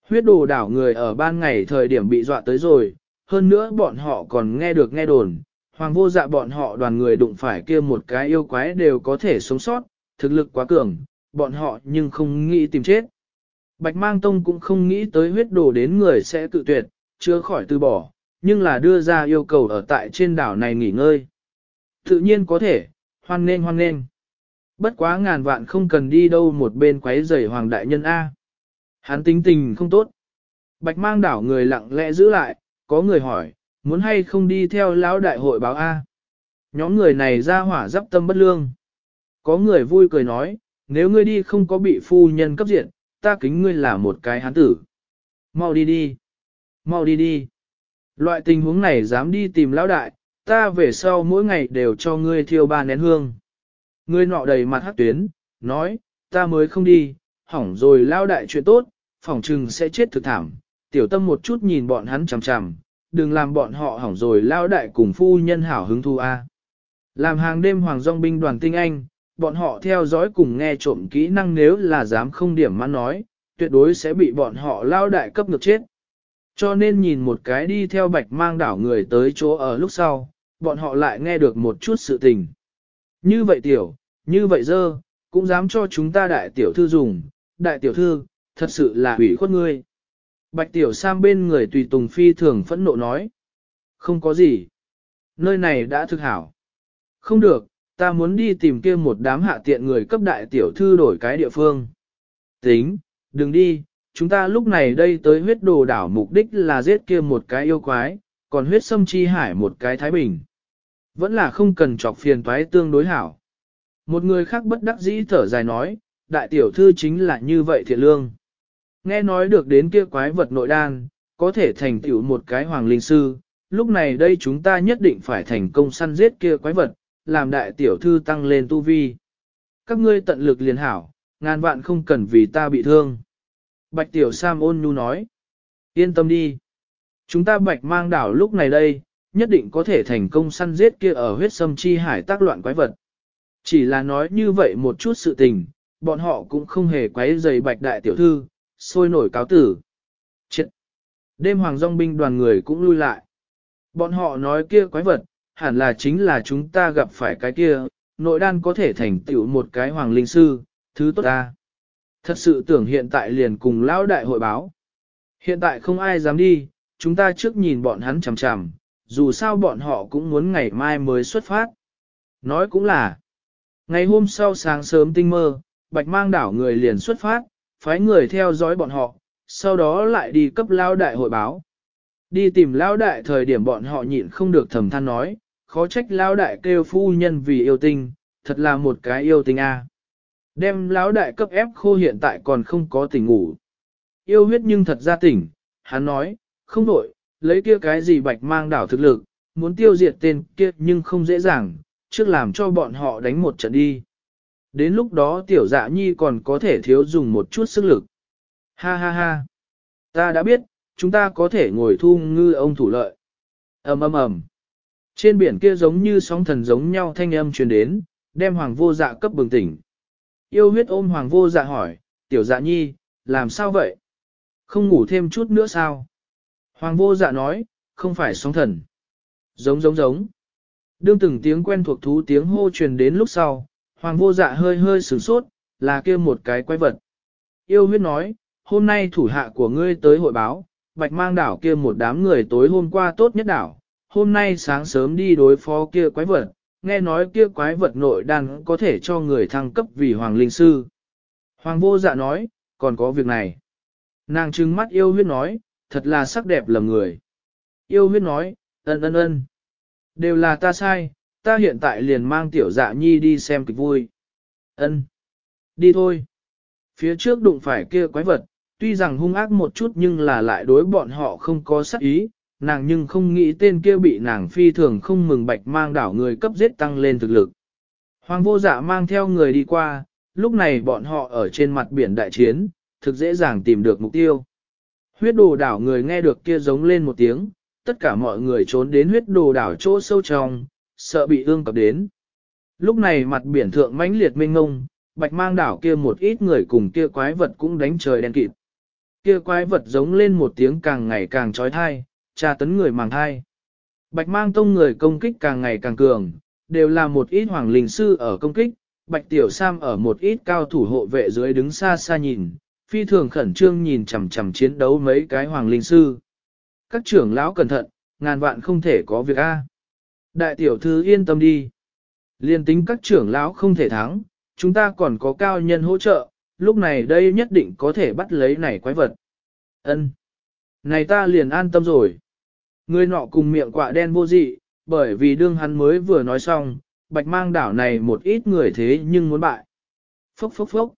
S1: Huyết đồ đảo người ở ban ngày thời điểm bị dọa tới rồi, hơn nữa bọn họ còn nghe được nghe đồn, hoàng vô dạ bọn họ đoàn người đụng phải kia một cái yêu quái đều có thể sống sót, thực lực quá cường, bọn họ nhưng không nghĩ tìm chết. Bạch mang tông cũng không nghĩ tới huyết đổ đến người sẽ tự tuyệt, chưa khỏi từ bỏ, nhưng là đưa ra yêu cầu ở tại trên đảo này nghỉ ngơi. Tự nhiên có thể, hoan nên hoan nên. Bất quá ngàn vạn không cần đi đâu một bên quấy rầy hoàng đại nhân A. Hắn tính tình không tốt. Bạch mang đảo người lặng lẽ giữ lại, có người hỏi, muốn hay không đi theo lão đại hội báo A. Nhóm người này ra hỏa giáp tâm bất lương. Có người vui cười nói, nếu ngươi đi không có bị phu nhân cấp diện, ta kính ngươi là một cái hán tử. Mau đi đi. Mau đi đi. Loại tình huống này dám đi tìm lão đại, ta về sau mỗi ngày đều cho ngươi thiêu ba nén hương. Ngươi nọ đầy mặt hát tuyến, nói, ta mới không đi, hỏng rồi lão đại chuyện tốt, phỏng trừng sẽ chết thực thảm. Tiểu tâm một chút nhìn bọn hắn chằm chằm, đừng làm bọn họ hỏng rồi lao đại cùng phu nhân hảo hứng thu a. Làm hàng đêm hoàng dòng binh đoàn tinh anh, bọn họ theo dõi cùng nghe trộm kỹ năng nếu là dám không điểm mà nói, tuyệt đối sẽ bị bọn họ lao đại cấp ngược chết. Cho nên nhìn một cái đi theo bạch mang đảo người tới chỗ ở lúc sau, bọn họ lại nghe được một chút sự tình. Như vậy tiểu, như vậy dơ, cũng dám cho chúng ta đại tiểu thư dùng, đại tiểu thư, thật sự là hủy khuất ngươi. Bạch tiểu sam bên người tùy tùng phi thường phẫn nộ nói. Không có gì. Nơi này đã thực hảo. Không được, ta muốn đi tìm kia một đám hạ tiện người cấp đại tiểu thư đổi cái địa phương. Tính, đừng đi, chúng ta lúc này đây tới huyết đồ đảo mục đích là giết kia một cái yêu quái, còn huyết sâm chi hải một cái thái bình. Vẫn là không cần chọc phiền toái tương đối hảo. Một người khác bất đắc dĩ thở dài nói, đại tiểu thư chính là như vậy thiện lương. Nghe nói được đến kia quái vật nội đan, có thể thành tựu một cái hoàng linh sư, lúc này đây chúng ta nhất định phải thành công săn giết kia quái vật, làm đại tiểu thư tăng lên tu vi. Các ngươi tận lực liền hảo, ngàn vạn không cần vì ta bị thương. Bạch tiểu Sam ôn nhu nói, yên tâm đi. Chúng ta bạch mang đảo lúc này đây, nhất định có thể thành công săn giết kia ở huyết sâm chi hải tác loạn quái vật. Chỉ là nói như vậy một chút sự tình, bọn họ cũng không hề quấy dày bạch đại tiểu thư, sôi nổi cáo tử. Chết! Đêm hoàng dòng binh đoàn người cũng lui lại. Bọn họ nói kia quái vật, hẳn là chính là chúng ta gặp phải cái kia, nội đan có thể thành tựu một cái hoàng linh sư, thứ tốt ta. Thật sự tưởng hiện tại liền cùng lão đại hội báo. Hiện tại không ai dám đi, chúng ta trước nhìn bọn hắn chằm chằm, dù sao bọn họ cũng muốn ngày mai mới xuất phát. Nói cũng là, ngày hôm sau sáng sớm tinh mơ, bạch mang đảo người liền xuất phát, phái người theo dõi bọn họ, sau đó lại đi cấp lao đại hội báo. Đi tìm lao đại thời điểm bọn họ nhịn không được thầm than nói, khó trách lao đại kêu phu nhân vì yêu tinh, thật là một cái yêu tinh a. Đem lão đại cấp ép khô hiện tại còn không có tỉnh ngủ. Yêu huyết nhưng thật ra tỉnh, hắn nói, không đổi, lấy kia cái gì bạch mang đảo thực lực, muốn tiêu diệt tên kia nhưng không dễ dàng, trước làm cho bọn họ đánh một trận đi. Đến lúc đó tiểu dạ nhi còn có thể thiếu dùng một chút sức lực. Ha ha ha. Ta đã biết, chúng ta có thể ngồi thu ngư ông thủ lợi. ầm ầm ầm. Trên biển kia giống như sóng thần giống nhau thanh âm truyền đến, đem hoàng vô dạ cấp bừng tỉnh. Yêu huyết ôm hoàng vô dạ hỏi, tiểu dạ nhi, làm sao vậy? Không ngủ thêm chút nữa sao? Hoàng vô dạ nói, không phải sóng thần. Giống giống giống. Đương từng tiếng quen thuộc thú tiếng hô truyền đến lúc sau, hoàng vô dạ hơi hơi sửng sốt, là kia một cái quái vật. Yêu huyết nói, hôm nay thủ hạ của ngươi tới hội báo, bạch mang đảo kia một đám người tối hôm qua tốt nhất đảo, hôm nay sáng sớm đi đối phó kia quái vật, nghe nói kia quái vật nội đan có thể cho người thăng cấp vì hoàng linh sư. Hoàng vô dạ nói, còn có việc này. Nàng trừng mắt yêu huyết nói, thật là sắc đẹp lầm người. Yêu huyết nói, ân ân ân. Đều là ta sai, ta hiện tại liền mang tiểu dạ nhi đi xem kịch vui. Ân, Đi thôi. Phía trước đụng phải kia quái vật, tuy rằng hung ác một chút nhưng là lại đối bọn họ không có sắc ý, nàng nhưng không nghĩ tên kia bị nàng phi thường không mừng bạch mang đảo người cấp giết tăng lên thực lực. Hoàng vô dạ mang theo người đi qua, lúc này bọn họ ở trên mặt biển đại chiến, thực dễ dàng tìm được mục tiêu. Huyết đồ đảo người nghe được kia giống lên một tiếng, tất cả mọi người trốn đến huyết đồ đảo chỗ sâu trong, sợ bị ương cập đến. Lúc này mặt biển thượng mãnh liệt mênh ngông, bạch mang đảo kia một ít người cùng kia quái vật cũng đánh trời đen kịt. Kia quái vật giống lên một tiếng càng ngày càng trói thai, tra tấn người màng thai. Bạch mang tông người công kích càng ngày càng cường, đều là một ít hoàng linh sư ở công kích, bạch tiểu sam ở một ít cao thủ hộ vệ dưới đứng xa xa nhìn, phi thường khẩn trương nhìn chằm chằm chiến đấu mấy cái hoàng linh sư. Các trưởng lão cẩn thận, ngàn vạn không thể có việc A. Đại tiểu thư yên tâm đi. Liên tính các trưởng lão không thể thắng, chúng ta còn có cao nhân hỗ trợ, lúc này đây nhất định có thể bắt lấy này quái vật. Ân, Này ta liền an tâm rồi. Người nọ cùng miệng quạ đen vô dị, bởi vì đương hắn mới vừa nói xong, bạch mang đảo này một ít người thế nhưng muốn bại. Phốc phốc phốc.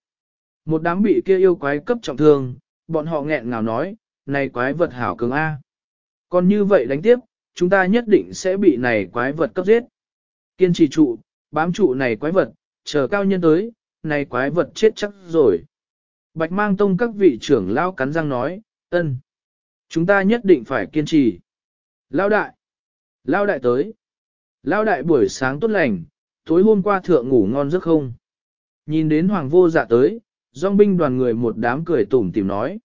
S1: Một đám bị kia yêu quái cấp trọng thương, bọn họ nghẹn ngào nói, này quái vật hảo cường A. Còn như vậy đánh tiếp, chúng ta nhất định sẽ bị này quái vật cấp giết. Kiên trì trụ, bám trụ này quái vật, chờ cao nhân tới, này quái vật chết chắc rồi. Bạch mang tông các vị trưởng lao cắn răng nói, ân, Chúng ta nhất định phải kiên trì. Lao đại. Lao đại tới. Lao đại buổi sáng tốt lành, tối hôm qua thượng ngủ ngon giấc không. Nhìn đến hoàng vô dạ tới, dòng binh đoàn người một đám cười tủm tìm nói.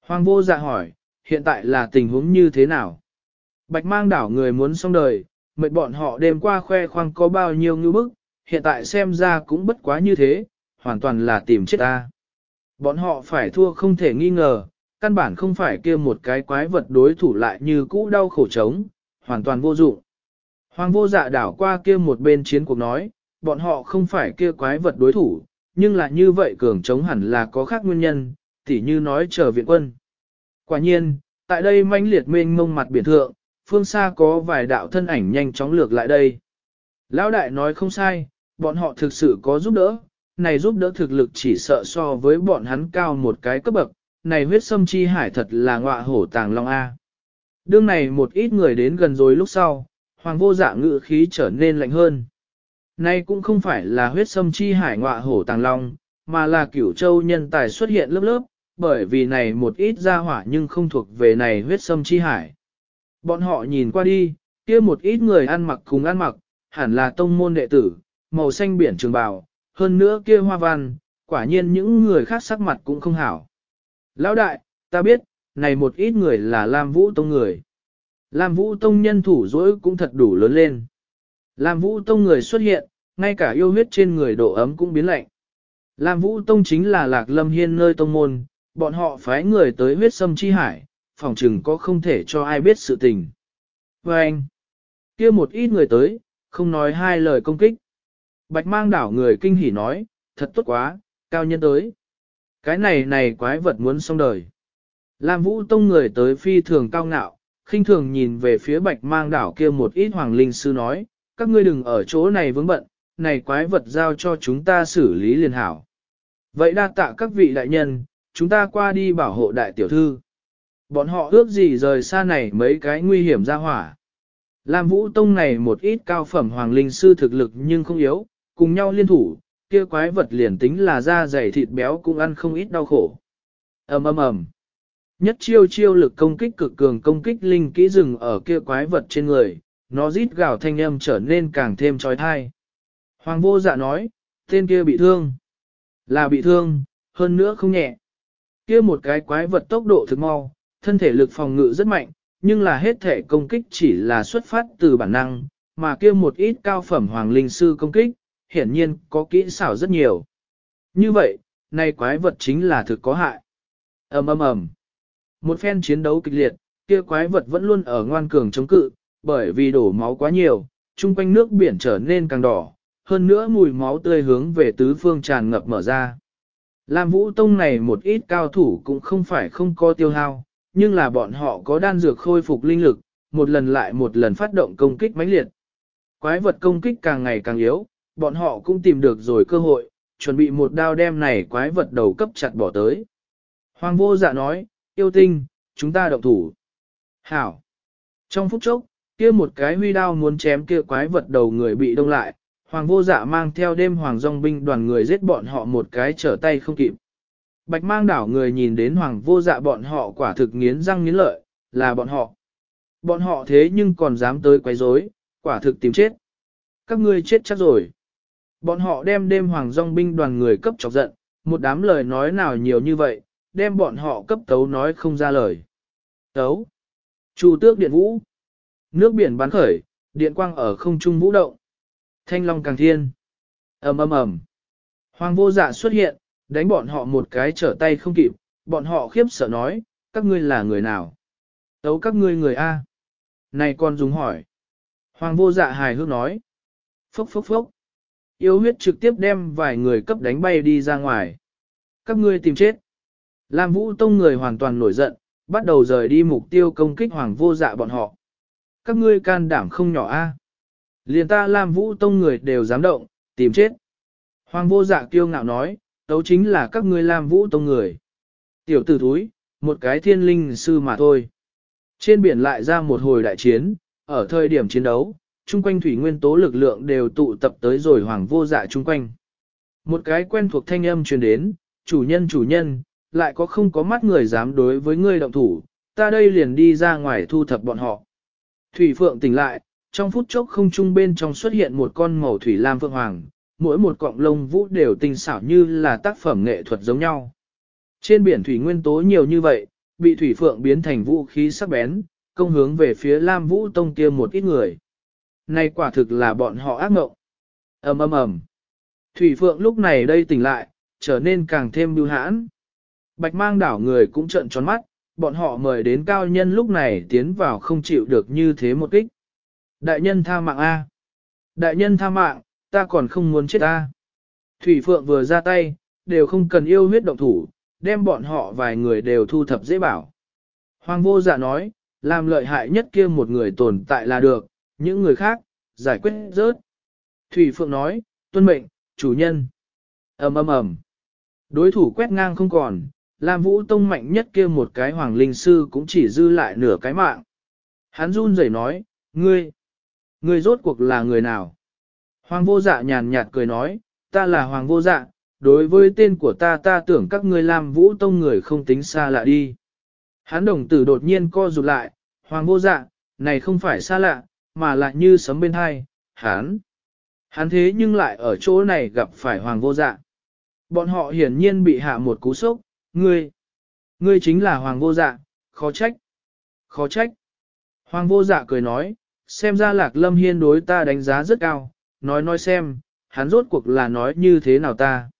S1: Hoàng vô dạ hỏi, hiện tại là tình huống như thế nào? Bạch mang đảo người muốn xong đời, mệt bọn họ đêm qua khoe khoang có bao nhiêu ngư bức, hiện tại xem ra cũng bất quá như thế, hoàn toàn là tìm chết ta. Bọn họ phải thua không thể nghi ngờ, căn bản không phải kia một cái quái vật đối thủ lại như cũ đau khổ trống, hoàn toàn vô dụng. Hoàng vô dạ đảo qua kia một bên chiến cuộc nói, bọn họ không phải kia quái vật đối thủ, nhưng là như vậy cường chống hẳn là có khác nguyên nhân, tỉ như nói chờ viện quân. Quả nhiên, tại đây manh liệt mênh mông mặt biển thượng, phương xa có vài đạo thân ảnh nhanh chóng lược lại đây. Lão đại nói không sai, bọn họ thực sự có giúp đỡ, này giúp đỡ thực lực chỉ sợ so với bọn hắn cao một cái cấp bậc, này huyết sâm chi hải thật là ngọa hổ tàng long A. Đương này một ít người đến gần rồi lúc sau, hoàng vô dạ ngự khí trở nên lạnh hơn. Nay cũng không phải là huyết sâm chi hải ngọa hổ tàng long, mà là cửu châu nhân tài xuất hiện lớp lớp, bởi vì này một ít ra hỏa nhưng không thuộc về này huyết sâm chi hải. Bọn họ nhìn qua đi, kia một ít người ăn mặc cùng ăn mặc, hẳn là tông môn đệ tử, màu xanh biển trường bào, hơn nữa kia hoa văn, quả nhiên những người khác sắc mặt cũng không hảo. Lão đại, ta biết, này một ít người là Lam Vũ Tông người. Lam Vũ Tông nhân thủ dỗi cũng thật đủ lớn lên. Lam Vũ Tông người xuất hiện, ngay cả yêu huyết trên người độ ấm cũng biến lạnh. Lam Vũ Tông chính là Lạc Lâm Hiên nơi tông môn, bọn họ phái người tới huyết sâm chi hải, phòng chừng có không thể cho ai biết sự tình. Và anh, kia một ít người tới, không nói hai lời công kích. Bạch mang đảo người kinh hỉ nói, thật tốt quá, cao nhân tới. Cái này này quái vật muốn xong đời. Lam Vũ Tông người tới phi thường cao ngạo, khinh thường nhìn về phía bạch mang đảo kia một ít hoàng linh sư nói, các ngươi đừng ở chỗ này vướng bận, này quái vật giao cho chúng ta xử lý liền hảo. Vậy đa tạ các vị đại nhân, chúng ta qua đi bảo hộ đại tiểu thư. Bọn họ ước gì rời xa này mấy cái nguy hiểm ra hỏa. Lam Vũ Tông này một ít cao phẩm hoàng linh sư thực lực nhưng không yếu, cùng nhau liên thủ, kia quái vật liền tính là da dày thịt béo cũng ăn không ít đau khổ. ầm ầm ầm. Nhất chiêu chiêu lực công kích cực cường công kích linh kỹ rừng ở kia quái vật trên người, nó rít gào thanh âm trở nên càng thêm trói thai. Hoàng vô dạ nói, tên kia bị thương. Là bị thương, hơn nữa không nhẹ. Kia một cái quái vật tốc độ thực mau, thân thể lực phòng ngự rất mạnh, nhưng là hết thể công kích chỉ là xuất phát từ bản năng, mà kia một ít cao phẩm hoàng linh sư công kích, hiển nhiên có kỹ xảo rất nhiều. Như vậy, nay quái vật chính là thực có hại. ầm ầm ầm. Một phen chiến đấu kịch liệt, kia quái vật vẫn luôn ở ngoan cường chống cự, bởi vì đổ máu quá nhiều, chung quanh nước biển trở nên càng đỏ, hơn nữa mùi máu tươi hướng về tứ phương tràn ngập mở ra. Lam Vũ Tông này một ít cao thủ cũng không phải không có tiêu hao, nhưng là bọn họ có đan dược khôi phục linh lực, một lần lại một lần phát động công kích mãnh liệt. Quái vật công kích càng ngày càng yếu, bọn họ cũng tìm được rồi cơ hội, chuẩn bị một đao đem này quái vật đầu cấp chặt bỏ tới. Hoàng vô dạ nói, yêu tinh, chúng ta động thủ. Hảo. Trong phút chốc, kia một cái huy đao muốn chém kia quái vật đầu người bị đông lại, hoàng vô dạ mang theo đêm hoàng dòng binh đoàn người giết bọn họ một cái trở tay không kịp. Bạch mang đảo người nhìn đến hoàng vô dạ bọn họ quả thực nghiến răng nghiến lợi, là bọn họ. Bọn họ thế nhưng còn dám tới quấy rối, quả thực tìm chết. Các ngươi chết chắc rồi. Bọn họ đem đêm hoàng dòng binh đoàn người cấp chọc giận, một đám lời nói nào nhiều như vậy, đem bọn họ cấp tấu nói không ra lời. Tấu. Chu tước điện vũ. Nước biển bắn khởi, điện quang ở không trung vũ động. Thanh long càng thiên. ầm ầm ầm. Hoàng vô dạ xuất hiện, đánh bọn họ một cái trở tay không kịp, bọn họ khiếp sợ nói, các ngươi là người nào? Tấu các ngươi người A. Này con dùng hỏi. Hoàng vô dạ hài hước nói. Phốc phốc phốc. Yêu huyết trực tiếp đem vài người cấp đánh bay đi ra ngoài. Các ngươi tìm chết. Lam Vũ Tông người hoàn toàn nổi giận, bắt đầu rời đi mục tiêu công kích Hoàng vô dạ bọn họ. Các ngươi can đảm không nhỏ a. Liền ta Lam Vũ Tông người đều dám động, tìm chết. Hoàng vô dạ kiêu ngạo nói, đấu chính là các ngươi Lam Vũ Tông người. Tiểu tử thúi, một cái thiên linh sư mà thôi. Trên biển lại ra một hồi đại chiến, ở thời điểm chiến đấu, chung quanh thủy nguyên tố lực lượng đều tụ tập tới rồi hoàng vô dạ chung quanh. Một cái quen thuộc thanh âm truyền đến, chủ nhân chủ nhân, lại có không có mắt người dám đối với ngươi động thủ, ta đây liền đi ra ngoài thu thập bọn họ. Thủy Phượng tỉnh lại, trong phút chốc không trung bên trong xuất hiện một con màu thủy lam phượng hoàng, mỗi một cọng lông vũ đều tinh xảo như là tác phẩm nghệ thuật giống nhau. Trên biển thủy nguyên tố nhiều như vậy, bị thủy phượng biến thành vũ khí sắc bén, công hướng về phía Lam Vũ Tông kia một ít người. Này quả thực là bọn họ ác mộng. ầm ầm ầm. Thủy phượng lúc này đây tỉnh lại, trở nên càng thêm bưu hãn. Bạch mang đảo người cũng trợn tròn mắt, bọn họ mời đến cao nhân lúc này tiến vào không chịu được như thế một kích. Đại nhân tha mạng A. Đại nhân tha mạng, ta còn không muốn chết ta. Thủy Phượng vừa ra tay, đều không cần yêu huyết động thủ, đem bọn họ vài người đều thu thập dễ bảo. Hoàng vô dạ nói, làm lợi hại nhất kia một người tồn tại là được, những người khác, giải quyết rớt. Thủy Phượng nói, tuân mệnh, chủ nhân. ầm ầm ầm. Đối thủ quét ngang không còn, Lam Vũ Tông mạnh nhất kia một cái hoàng linh sư cũng chỉ dư lại nửa cái mạng. Hắn run rẩy nói, ngươi, ngươi rốt cuộc là người nào? Hoàng vô dạ nhàn nhạt cười nói, ta là hoàng vô dạ, đối với tên của ta ta tưởng các ngươi làm Vũ Tông người không tính xa lạ đi. Hán đồng tử đột nhiên co rụt lại, hoàng vô dạ, này không phải xa lạ, mà lại như sấm bên hai, hán. Hán thế nhưng lại ở chỗ này gặp phải hoàng vô dạ. Bọn họ hiển nhiên bị hạ một cú sốc, ngươi, ngươi chính là hoàng vô dạ, khó trách, khó trách. Hoàng vô dạ cười nói, xem ra lạc lâm hiên đối ta đánh giá rất cao, nói nói xem, hắn rốt cuộc là nói như thế nào ta.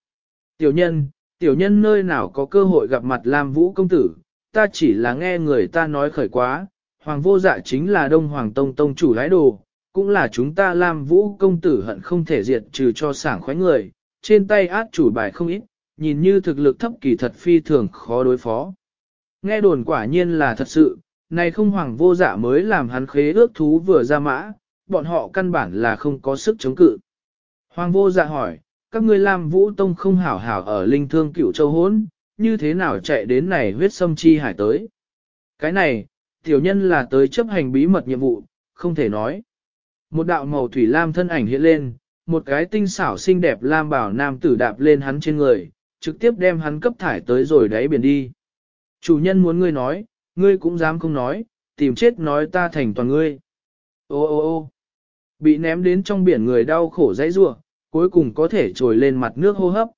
S1: Tiểu nhân, tiểu nhân nơi nào có cơ hội gặp mặt Lam Vũ công tử, ta chỉ là nghe người ta nói khởi quá, hoàng vô dạ chính là đông hoàng tông tông chủ lái đồ, cũng là chúng ta Lam Vũ công tử hận không thể diệt trừ cho sảng khoái người, trên tay át chủ bài không ít, nhìn như thực lực thấp kỳ thật phi thường khó đối phó. Nghe đồn quả nhiên là thật sự, này không hoàng vô dạ mới làm hắn khế ước thú vừa ra mã, bọn họ căn bản là không có sức chống cự. Hoàng vô dạ hỏi, các ngươi làm vũ tông không hảo hảo ở linh thương cửu châu hốn, như thế nào chạy đến này huyết sâm chi hải tới. Cái này, tiểu nhân là tới chấp hành bí mật nhiệm vụ, không thể nói. Một đạo màu thủy lam thân ảnh hiện lên, một cái tinh xảo xinh đẹp lam bảo nam tử đạp lên hắn trên người, trực tiếp đem hắn cấp thải tới rồi đáy biển đi. Chủ nhân muốn ngươi nói, ngươi cũng dám không nói, tìm chết nói ta thành toàn ngươi. Ô ô ô bị ném đến trong biển người đau khổ dãy rủa, cuối cùng có thể trồi lên mặt nước hô hấp.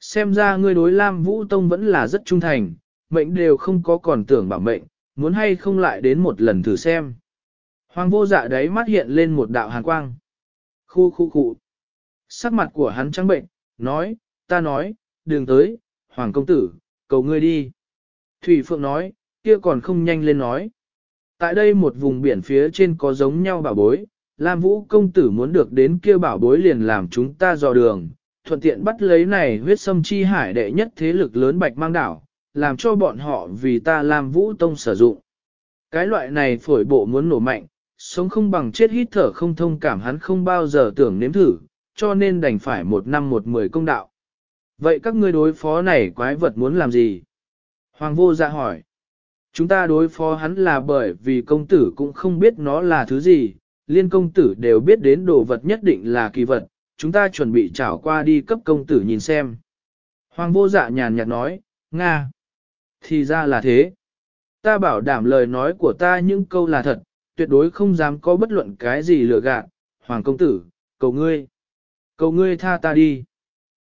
S1: Xem ra ngươi đối Lam Vũ Tông vẫn là rất trung thành, mệnh đều không có còn tưởng bảo mệnh, muốn hay không lại đến một lần thử xem. Hoàng vô dạ đấy mắt hiện lên một đạo hàn quang. Khu khu khu. Sắc mặt của hắn trắng bệnh, nói, ta nói, đường tới, Hoàng công tử, cầu ngươi đi. Thủy Phượng nói, kia còn không nhanh lên nói. Tại đây một vùng biển phía trên có giống nhau bảo bối, Lam Vũ công tử muốn được đến kia bảo bối liền làm chúng ta dò đường, thuận tiện bắt lấy này huyết sâm chi hải đệ nhất thế lực lớn bạch mang đảo, làm cho bọn họ vì ta Lam Vũ tông sử dụng. Cái loại này phổi bộ muốn nổ mạnh, sống không bằng chết hít thở không thông cảm hắn không bao giờ tưởng nếm thử, cho nên đành phải một năm một mười công đạo. Vậy các ngươi đối phó này quái vật muốn làm gì? Hoàng vô dạ hỏi. Chúng ta đối phó hắn là bởi vì công tử cũng không biết nó là thứ gì, liên công tử đều biết đến đồ vật nhất định là kỳ vật, chúng ta chuẩn bị trảo qua đi cấp công tử nhìn xem. Hoàng vô dạ nhàn nhạt nói, Nga. Thì ra là thế. Ta bảo đảm lời nói của ta những câu là thật, tuyệt đối không dám có bất luận cái gì lừa gạt. Hoàng công tử, cầu ngươi. Cầu ngươi tha ta đi.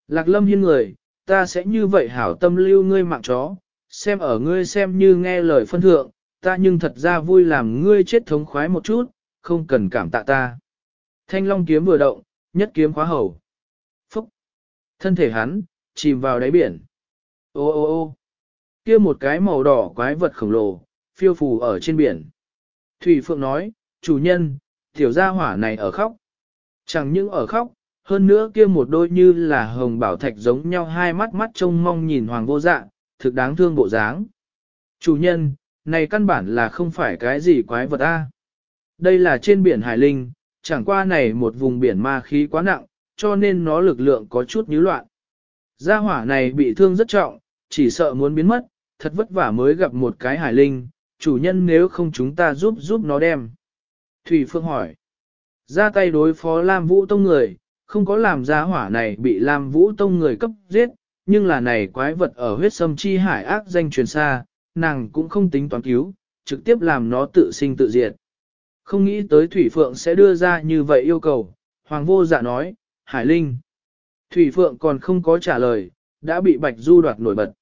S1: Lạc lâm hiên người, ta sẽ như vậy hảo tâm lưu ngươi mạng chó, xem ở ngươi xem như nghe lời phân thượng, ta nhưng thật ra vui làm ngươi chết thống khoái một chút, không cần cảm tạ ta. Thanh long kiếm vừa động, nhất kiếm khóa hầu. Phúc! Thân thể hắn, chìm vào đáy biển. Ô ô ô! kia một cái màu đỏ quái vật khổng lồ, phiêu phù ở trên biển. Thủy Phượng nói, chủ nhân, tiểu gia hỏa này ở khóc. Chẳng những ở khóc, hơn nữa kia một đôi như là hồng bảo thạch giống nhau hai mắt mắt trông mong nhìn hoàng vô dạ, thực đáng thương bộ dáng. Chủ nhân, này căn bản là không phải cái gì quái vật a. Đây là trên biển Hải Linh, chẳng qua này một vùng biển ma khí quá nặng, cho nên nó lực lượng có chút nhíu loạn. Gia hỏa này bị thương rất trọng, chỉ sợ muốn biến mất, thật vất vả mới gặp một cái hải linh, chủ nhân nếu không chúng ta giúp giúp nó đem. Thủy phương hỏi, ra tay đối phó Lam Vũ Tông người, không có làm gia hỏa này bị Lam Vũ Tông người cấp giết, nhưng là này quái vật ở huyết sâm chi hải ác danh truyền xa, nàng cũng không tính toán cứu, trực tiếp làm nó tự sinh tự diệt. Không nghĩ tới Thủy Phượng sẽ đưa ra như vậy yêu cầu, Hoàng vô dạ nói, Hải Linh. Thủy Phượng còn không có trả lời, đã bị Bạch Du đoạt nổi bật.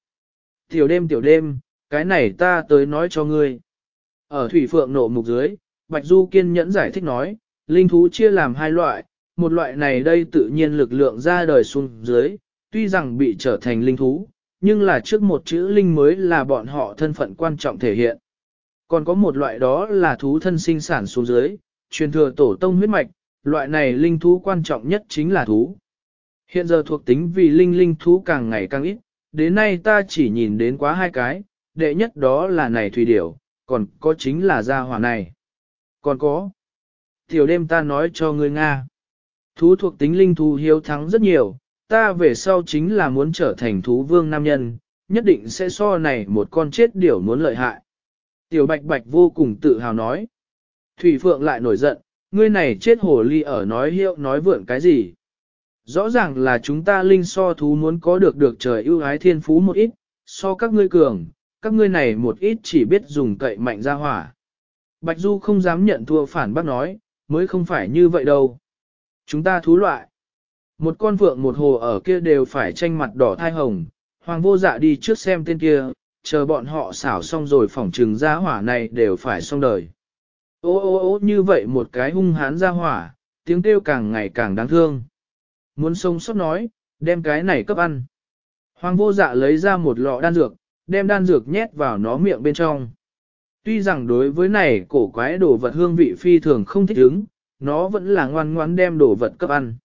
S1: Tiểu đêm tiểu đêm, cái này ta tới nói cho ngươi. Ở Thủy Phượng nộ mục dưới, Bạch Du kiên nhẫn giải thích nói, linh thú chia làm hai loại, một loại này đây tự nhiên lực lượng ra đời xuống dưới, tuy rằng bị trở thành linh thú, nhưng là trước một chữ linh mới là bọn họ thân phận quan trọng thể hiện. Còn có một loại đó là thú thân sinh sản xuống dưới, truyền thừa tổ tông huyết mạch, loại này linh thú quan trọng nhất chính là thú. Hiện giờ thuộc tính vì linh linh thú càng ngày càng ít, đến nay ta chỉ nhìn đến quá hai cái, đệ nhất đó là này thủy điểu, còn có chính là gia hỏa này. Còn có, tiểu đêm ta nói cho ngươi Nga, thú thuộc tính linh thú hiếu thắng rất nhiều, ta về sau chính là muốn trở thành thú vương nam nhân, nhất định sẽ so này một con chết điểu muốn lợi hại. Tiểu bạch bạch vô cùng tự hào nói. Thủy Phượng lại nổi giận, ngươi này chết hồ ly ở nói hiệu nói vượn cái gì. Rõ ràng là chúng ta linh so thú muốn có được được trời ưu ái thiên phú một ít, so các ngươi cường, các ngươi này một ít chỉ biết dùng cậy mạnh ra hỏa. Bạch Du không dám nhận thua phản bác nói, mới không phải như vậy đâu. Chúng ta thú loại. Một con vượng một hồ ở kia đều phải tranh mặt đỏ thai hồng, hoàng vô dạ đi trước xem tên kia, chờ bọn họ xảo xong rồi phỏng trừng ra hỏa này đều phải xong đời. Ô ô ô như vậy một cái hung hán ra hỏa, tiếng kêu càng ngày càng đáng thương. Muốn sông sót nói, đem cái này cấp ăn. Hoàng vô dạ lấy ra một lọ đan dược, đem đan dược nhét vào nó miệng bên trong. Tuy rằng đối với này cổ quái đồ vật hương vị phi thường không thích ứng, nó vẫn là ngoan ngoãn đem đồ vật cấp ăn.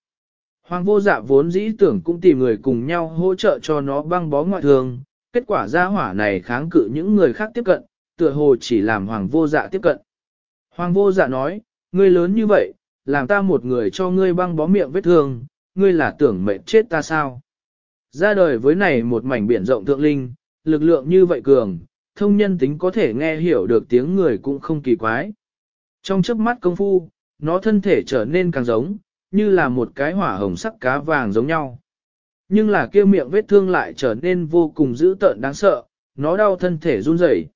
S1: Hoàng vô dạ vốn dĩ tưởng cũng tìm người cùng nhau hỗ trợ cho nó băng bó ngoại thường kết quả gia hỏa này kháng cự những người khác tiếp cận, tựa hồ chỉ làm hoàng vô dạ tiếp cận. Hoàng vô dạ nói, ngươi lớn như vậy, làm ta một người cho ngươi băng bó miệng vết thương, ngươi là tưởng mệnh chết ta sao? Ra đời với này một mảnh biển rộng thượng linh, lực lượng như vậy cường, thông nhân tính có thể nghe hiểu được tiếng người cũng không kỳ quái. Trong chớp mắt công phu, nó thân thể trở nên càng giống, như là một cái hỏa hồng sắc cá vàng giống nhau. Nhưng là kia miệng vết thương lại trở nên vô cùng dữ tợn đáng sợ, nó đau thân thể run rẩy.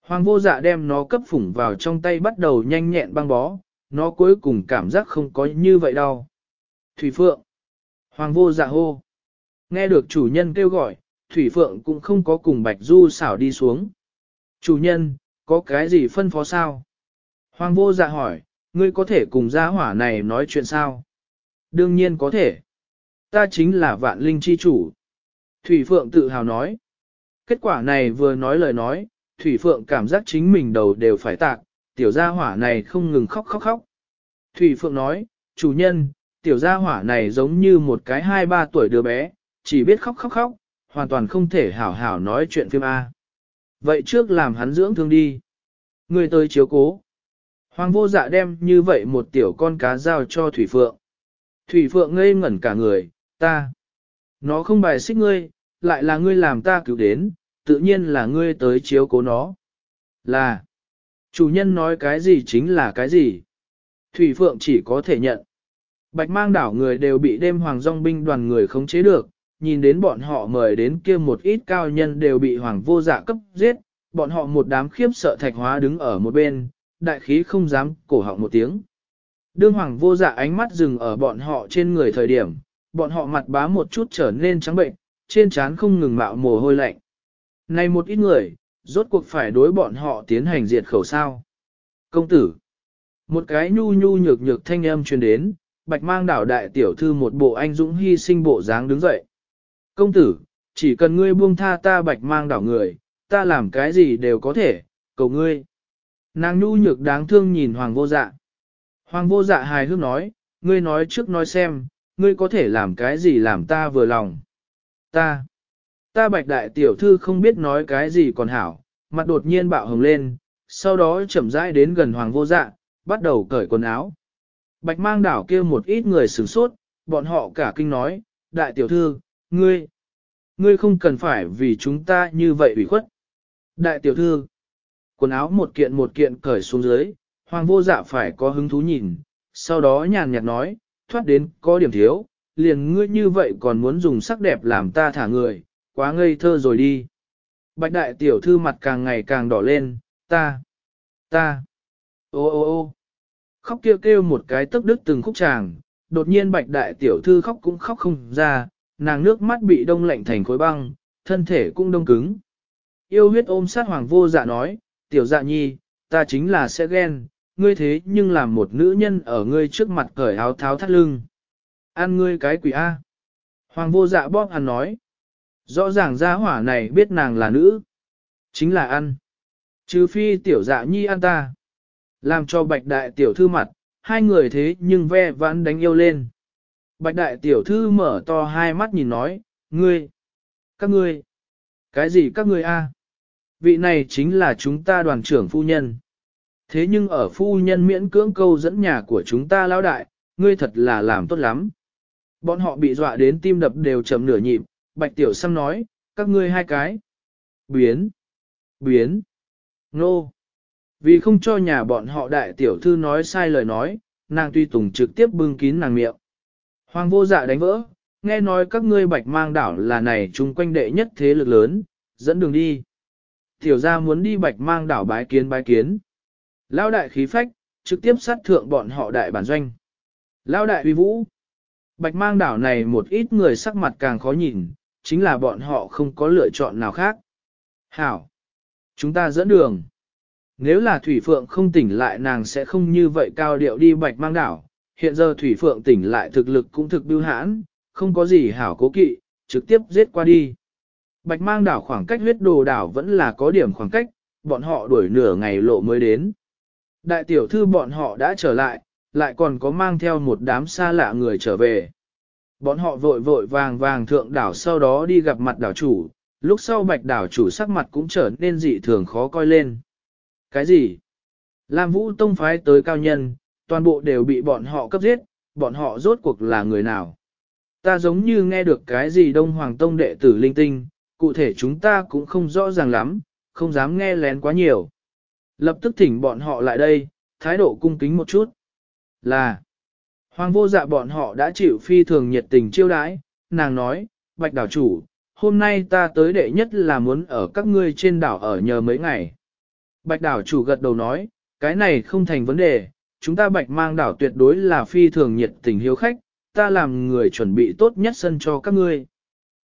S1: Hoàng vô dạ đem nó cấp phủng vào trong tay bắt đầu nhanh nhẹn băng bó, nó cuối cùng cảm giác không có như vậy đâu. Thủy Phượng. Hoàng vô dạ hô. Nghe được chủ nhân kêu gọi, Thủy Phượng cũng không có cùng Bạch Du xảo đi xuống. Chủ nhân, có cái gì phân phó sao? Hoàng vô dạ hỏi, ngươi có thể cùng gia hỏa này nói chuyện sao? Đương nhiên có thể. Ta chính là vạn linh chi chủ. Thủy Phượng tự hào nói. Kết quả này vừa nói lời nói, Thủy Phượng cảm giác chính mình đầu đều phải tạc, tiểu gia hỏa này không ngừng khóc khóc khóc. Thủy Phượng nói, chủ nhân, tiểu gia hỏa này giống như một cái hai ba tuổi đứa bé, chỉ biết khóc khóc khóc, hoàn toàn không thể hảo hảo nói chuyện phim A. Vậy trước làm hắn dưỡng thương đi. Người tới chiếu cố. Hoàng vô dạ đem như vậy một tiểu con cá giao cho Thủy Phượng. Thủy Phượng ngây ngẩn cả người, ta. Nó không bài xích ngươi, lại là ngươi làm ta cứu đến, tự nhiên là ngươi tới chiếu cố nó. Là, chủ nhân nói cái gì chính là cái gì. Thủy Phượng chỉ có thể nhận. Bạch mang đảo người đều bị đêm hoàng dòng binh đoàn người khống chế được, nhìn đến bọn họ mời đến kia một ít cao nhân đều bị hoàng vô dạ cấp giết, bọn họ một đám khiếp sợ thạch hóa đứng ở một bên, đại khí không dám cổ họng một tiếng. Đương hoàng vô dạ ánh mắt dừng ở bọn họ trên người thời điểm, bọn họ mặt bá một chút trở nên trắng bệnh, trên trán không ngừng mạo mồ hôi lạnh. Này một ít người, rốt cuộc phải đối bọn họ tiến hành diệt khẩu sao. Công tử, một cái nhu nhu nhược nhược thanh âm truyền đến, bạch mang đảo đại tiểu thư một bộ anh dũng hy sinh bộ dáng đứng dậy. Công tử, chỉ cần ngươi buông tha ta bạch mang đảo người, ta làm cái gì đều có thể, cầu ngươi. Nàng nhu nhược đáng thương nhìn hoàng vô dạ. Hoàng vô dạ hài hước nói, ngươi nói trước nói xem, ngươi có thể làm cái gì làm ta vừa lòng. Ta, ta bạch đại tiểu thư không biết nói cái gì còn hảo, mặt đột nhiên bạo hồng lên, sau đó chậm rãi đến gần hoàng vô dạ, bắt đầu cởi quần áo. Bạch mang đảo kia một ít người sửng sốt, bọn họ cả kinh nói, đại tiểu thư, ngươi, ngươi không cần phải vì chúng ta như vậy ủy khuất. Đại tiểu thư, quần áo một kiện một kiện cởi xuống dưới, hoàng vô dạ phải có hứng thú nhìn, sau đó nhàn nhạt nói, thoát đến có điểm thiếu, liền ngươi như vậy còn muốn dùng sắc đẹp làm ta thả người, quá ngây thơ rồi đi. Bạch đại tiểu thư mặt càng ngày càng đỏ lên, ta, ta, ô ô ô, khóc kêu kêu một cái tức đức từng khúc tràng, đột nhiên bạch đại tiểu thư khóc cũng khóc không ra, nàng nước mắt bị đông lạnh thành khối băng, thân thể cũng đông cứng. Yêu huyết ôm sát hoàng vô dạ nói, tiểu dạ nhi, ta chính là sẽ ghen, ngươi thế nhưng làm một nữ nhân ở ngươi trước mặt cởi áo tháo thắt lưng. Ăn ngươi cái quỷ A. Hoàng vô dạ bóp ăn nói. Rõ ràng gia hỏa này biết nàng là nữ. Chính là ăn. Trừ phi tiểu dạ nhi ăn ta. Làm cho bạch đại tiểu thư mặt, hai người thế nhưng ve vãn đánh yêu lên. Bạch đại tiểu thư mở to hai mắt nhìn nói, ngươi, các ngươi, cái gì các ngươi a? Vị này chính là chúng ta đoàn trưởng phu nhân. Thế nhưng ở phu nhân miễn cưỡng câu dẫn nhà của chúng ta lão đại, ngươi thật là làm tốt lắm. Bọn họ bị dọa đến tim đập đều chậm nửa nhịp, bạch tiểu xăm nói, các ngươi hai cái. Biến, biến, nô. Vì không cho nhà bọn họ đại tiểu thư nói sai lời nói, nàng tuy tùng trực tiếp bưng kín nàng miệng. Hoàng vô dạ đánh vỡ, nghe nói các ngươi bạch mang đảo là này chung quanh đệ nhất thế lực lớn, dẫn đường đi. Tiểu ra muốn đi bạch mang đảo bái kiến bái kiến. Lao đại khí phách, trực tiếp sát thượng bọn họ đại bản doanh. Lao đại uy vũ. Bạch mang đảo này một ít người sắc mặt càng khó nhìn, chính là bọn họ không có lựa chọn nào khác. Hảo! Chúng ta dẫn đường. Nếu là Thủy Phượng không tỉnh lại nàng sẽ không như vậy cao điệu đi bạch mang đảo. Hiện giờ Thủy Phượng tỉnh lại thực lực cũng thực biêu hãn, không có gì hảo cố kỵ, trực tiếp giết qua đi. Bạch mang đảo khoảng cách huyết đồ đảo vẫn là có điểm khoảng cách, bọn họ đuổi nửa ngày lộ mới đến. Đại tiểu thư bọn họ đã trở lại, lại còn có mang theo một đám xa lạ người trở về. Bọn họ vội vội vàng vàng thượng đảo sau đó đi gặp mặt đảo chủ, lúc sau bạch đảo chủ sắc mặt cũng trở nên dị thường khó coi lên. Cái gì? Lam Vũ Tông phái tới cao nhân, toàn bộ đều bị bọn họ cấp giết, bọn họ rốt cuộc là người nào? Ta giống như nghe được cái gì Đông Hoàng Tông đệ tử linh tinh, cụ thể chúng ta cũng không rõ ràng lắm, không dám nghe lén quá nhiều. Lập tức thỉnh bọn họ lại đây, thái độ cung kính một chút. Là, Hoàng vô dạ bọn họ đã chịu phi thường nhiệt tình chiêu đãi, nàng nói, bạch đảo chủ, hôm nay ta tới đệ nhất là muốn ở các ngươi trên đảo ở nhờ mấy ngày. Bạch đảo chủ gật đầu nói, cái này không thành vấn đề, chúng ta bạch mang đảo tuyệt đối là phi thường nhiệt tình hiếu khách, ta làm người chuẩn bị tốt nhất sân cho các ngươi.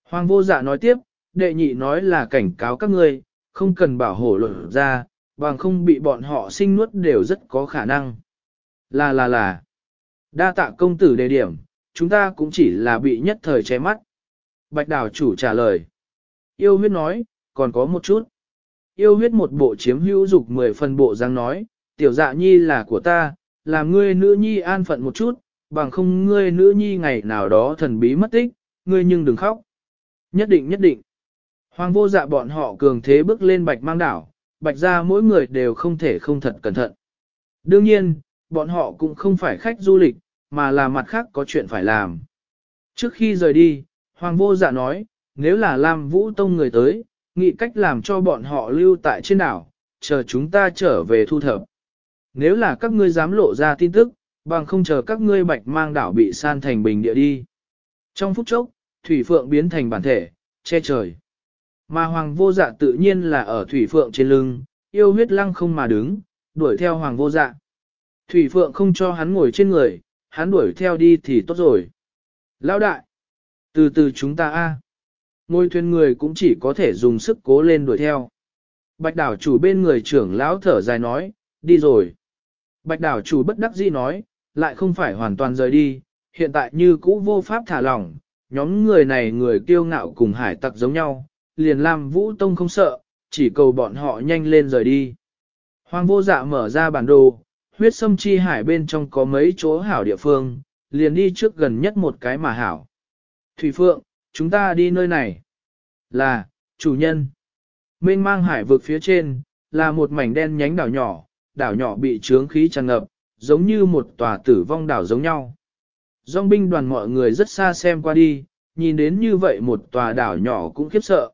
S1: Hoàng vô dạ nói tiếp, đệ nhị nói là cảnh cáo các ngươi, không cần bảo hộ luận ra, bằng không bị bọn họ sinh nuốt đều rất có khả năng. Là là là, đa tạ công tử đề điểm, chúng ta cũng chỉ là bị nhất thời che mắt. Bạch đảo chủ trả lời. Yêu huyết nói, còn có một chút. Yêu huyết một bộ chiếm hữu dục mười phần bộ dáng nói, tiểu dạ nhi là của ta, làm ngươi nữ nhi an phận một chút, bằng không ngươi nữ nhi ngày nào đó thần bí mất tích, ngươi nhưng đừng khóc. Nhất định nhất định. Hoàng vô dạ bọn họ cường thế bước lên bạch mang đảo, bạch ra mỗi người đều không thể không thật cẩn thận. Đương nhiên, bọn họ cũng không phải khách du lịch, mà là mặt khác có chuyện phải làm. Trước khi rời đi, Hoàng vô dạ nói, nếu là Lam Vũ Tông người tới, nghĩ cách làm cho bọn họ lưu tại trên đảo, chờ chúng ta trở về thu thập. Nếu là các ngươi dám lộ ra tin tức, bằng không chờ các ngươi bạch mang đảo bị san thành bình địa đi. Trong phút chốc, Thủy Phượng biến thành bản thể, che trời. Mà Hoàng vô dạ tự nhiên là ở Thủy Phượng trên lưng, yêu huyết lăng không mà đứng, đuổi theo Hoàng vô dạ. Thủy Phượng không cho hắn ngồi trên người, hắn đuổi theo đi thì tốt rồi. Lão đại, từ từ chúng ta a à. Ngôi thuyền người cũng chỉ có thể dùng sức cố lên đuổi theo. Bạch đảo chủ bên người trưởng lão thở dài nói, đi rồi. Bạch đảo chủ bất đắc dĩ nói, lại không phải hoàn toàn rời đi, hiện tại như cũ vô pháp thả lỏng, nhóm người này người kiêu ngạo cùng hải tặc giống nhau, liền làm vũ tông không sợ, chỉ cầu bọn họ nhanh lên rời đi. Hoàng vô dạ mở ra bản đồ, huyết sâm chi hải bên trong có mấy chỗ hảo địa phương, liền đi trước gần nhất một cái mà hảo. Thủy Phượng, chúng ta đi nơi này. Là, chủ nhân. Mênh mang hải vực phía trên, là một mảnh đen nhánh đảo nhỏ, đảo nhỏ bị trướng khí tràn ngập, giống như một tòa tử vong đảo giống nhau. Dòng binh đoàn mọi người rất xa xem qua đi, nhìn đến như vậy một tòa đảo nhỏ cũng khiếp sợ.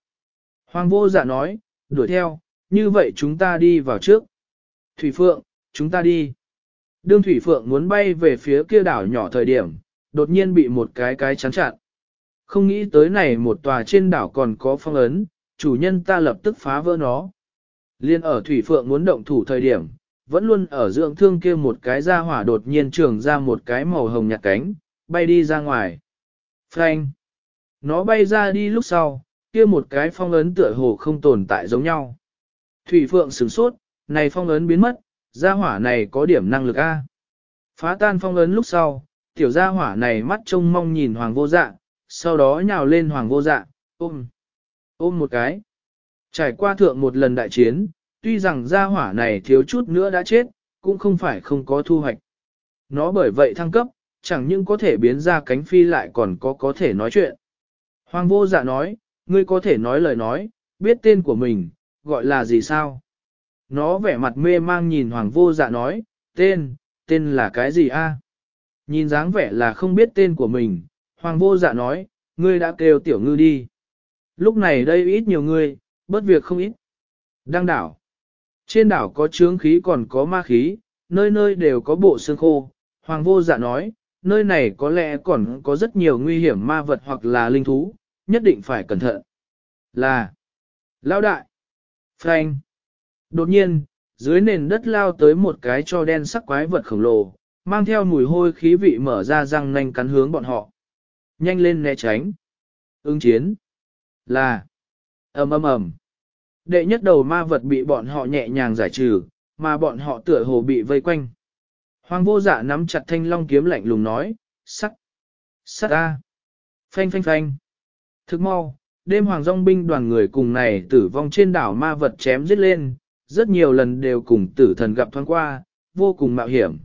S1: Hoàng vô dạ nói, đuổi theo, như vậy chúng ta đi vào trước. Thủy Phượng, chúng ta đi. Đương Thủy Phượng muốn bay về phía kia đảo nhỏ thời điểm, đột nhiên bị một cái cái chắn chặn. Không nghĩ tới này một tòa trên đảo còn có phong ấn, chủ nhân ta lập tức phá vỡ nó. Liên ở Thủy Phượng muốn động thủ thời điểm, vẫn luôn ở dưỡng thương kia một cái ra hỏa đột nhiên trường ra một cái màu hồng nhạt cánh, bay đi ra ngoài. Frank! Nó bay ra đi lúc sau, kia một cái phong ấn tựa hồ không tồn tại giống nhau. Thủy Phượng sửng sốt, này phong ấn biến mất, gia hỏa này có điểm năng lực A. Phá tan phong ấn lúc sau, tiểu gia hỏa này mắt trông mong nhìn hoàng vô dạ, sau đó nhào lên hoàng vô dạ, ôm, ôm một cái. Trải qua thượng một lần đại chiến, tuy rằng gia hỏa này thiếu chút nữa đã chết, cũng không phải không có thu hoạch. Nó bởi vậy thăng cấp, chẳng những có thể biến ra cánh phi lại còn có có thể nói chuyện. Hoàng vô dạ nói, ngươi có thể nói lời nói, biết tên của mình, gọi là gì sao? Nó vẻ mặt mê mang nhìn hoàng vô dạ nói, tên, tên là cái gì a? Nhìn dáng vẻ là không biết tên của mình, hoàng vô dạ nói, ngươi đã kêu tiểu ngư đi. Lúc này đây ít nhiều ngươi, bớt việc không ít. Đăng đảo. Trên đảo có trướng khí còn có ma khí, nơi nơi đều có bộ xương khô. Hoàng vô dạ nói, nơi này có lẽ còn có rất nhiều nguy hiểm ma vật hoặc là linh thú, nhất định phải cẩn thận. Là, lao đại, Frank. Đột nhiên, dưới nền đất lao tới một cái cho đen sắc quái vật khổng lồ, mang theo mùi hôi khí vị mở ra răng nanh cắn hướng bọn họ. Nhanh lên né tránh. Ứng chiến. Là. ầm ầm ầm. Đệ nhất đầu ma vật bị bọn họ nhẹ nhàng giải trừ, mà bọn họ tựa hồ bị vây quanh. Hoàng vô dạ nắm chặt thanh long kiếm lạnh lùng nói, sắc sắc a, phanh phanh phanh. Thức mau, đêm hoàng dòng binh đoàn người cùng này tử vong trên đảo ma vật chém giết lên, rất nhiều lần đều cùng tử thần gặp thoáng qua, vô cùng mạo hiểm.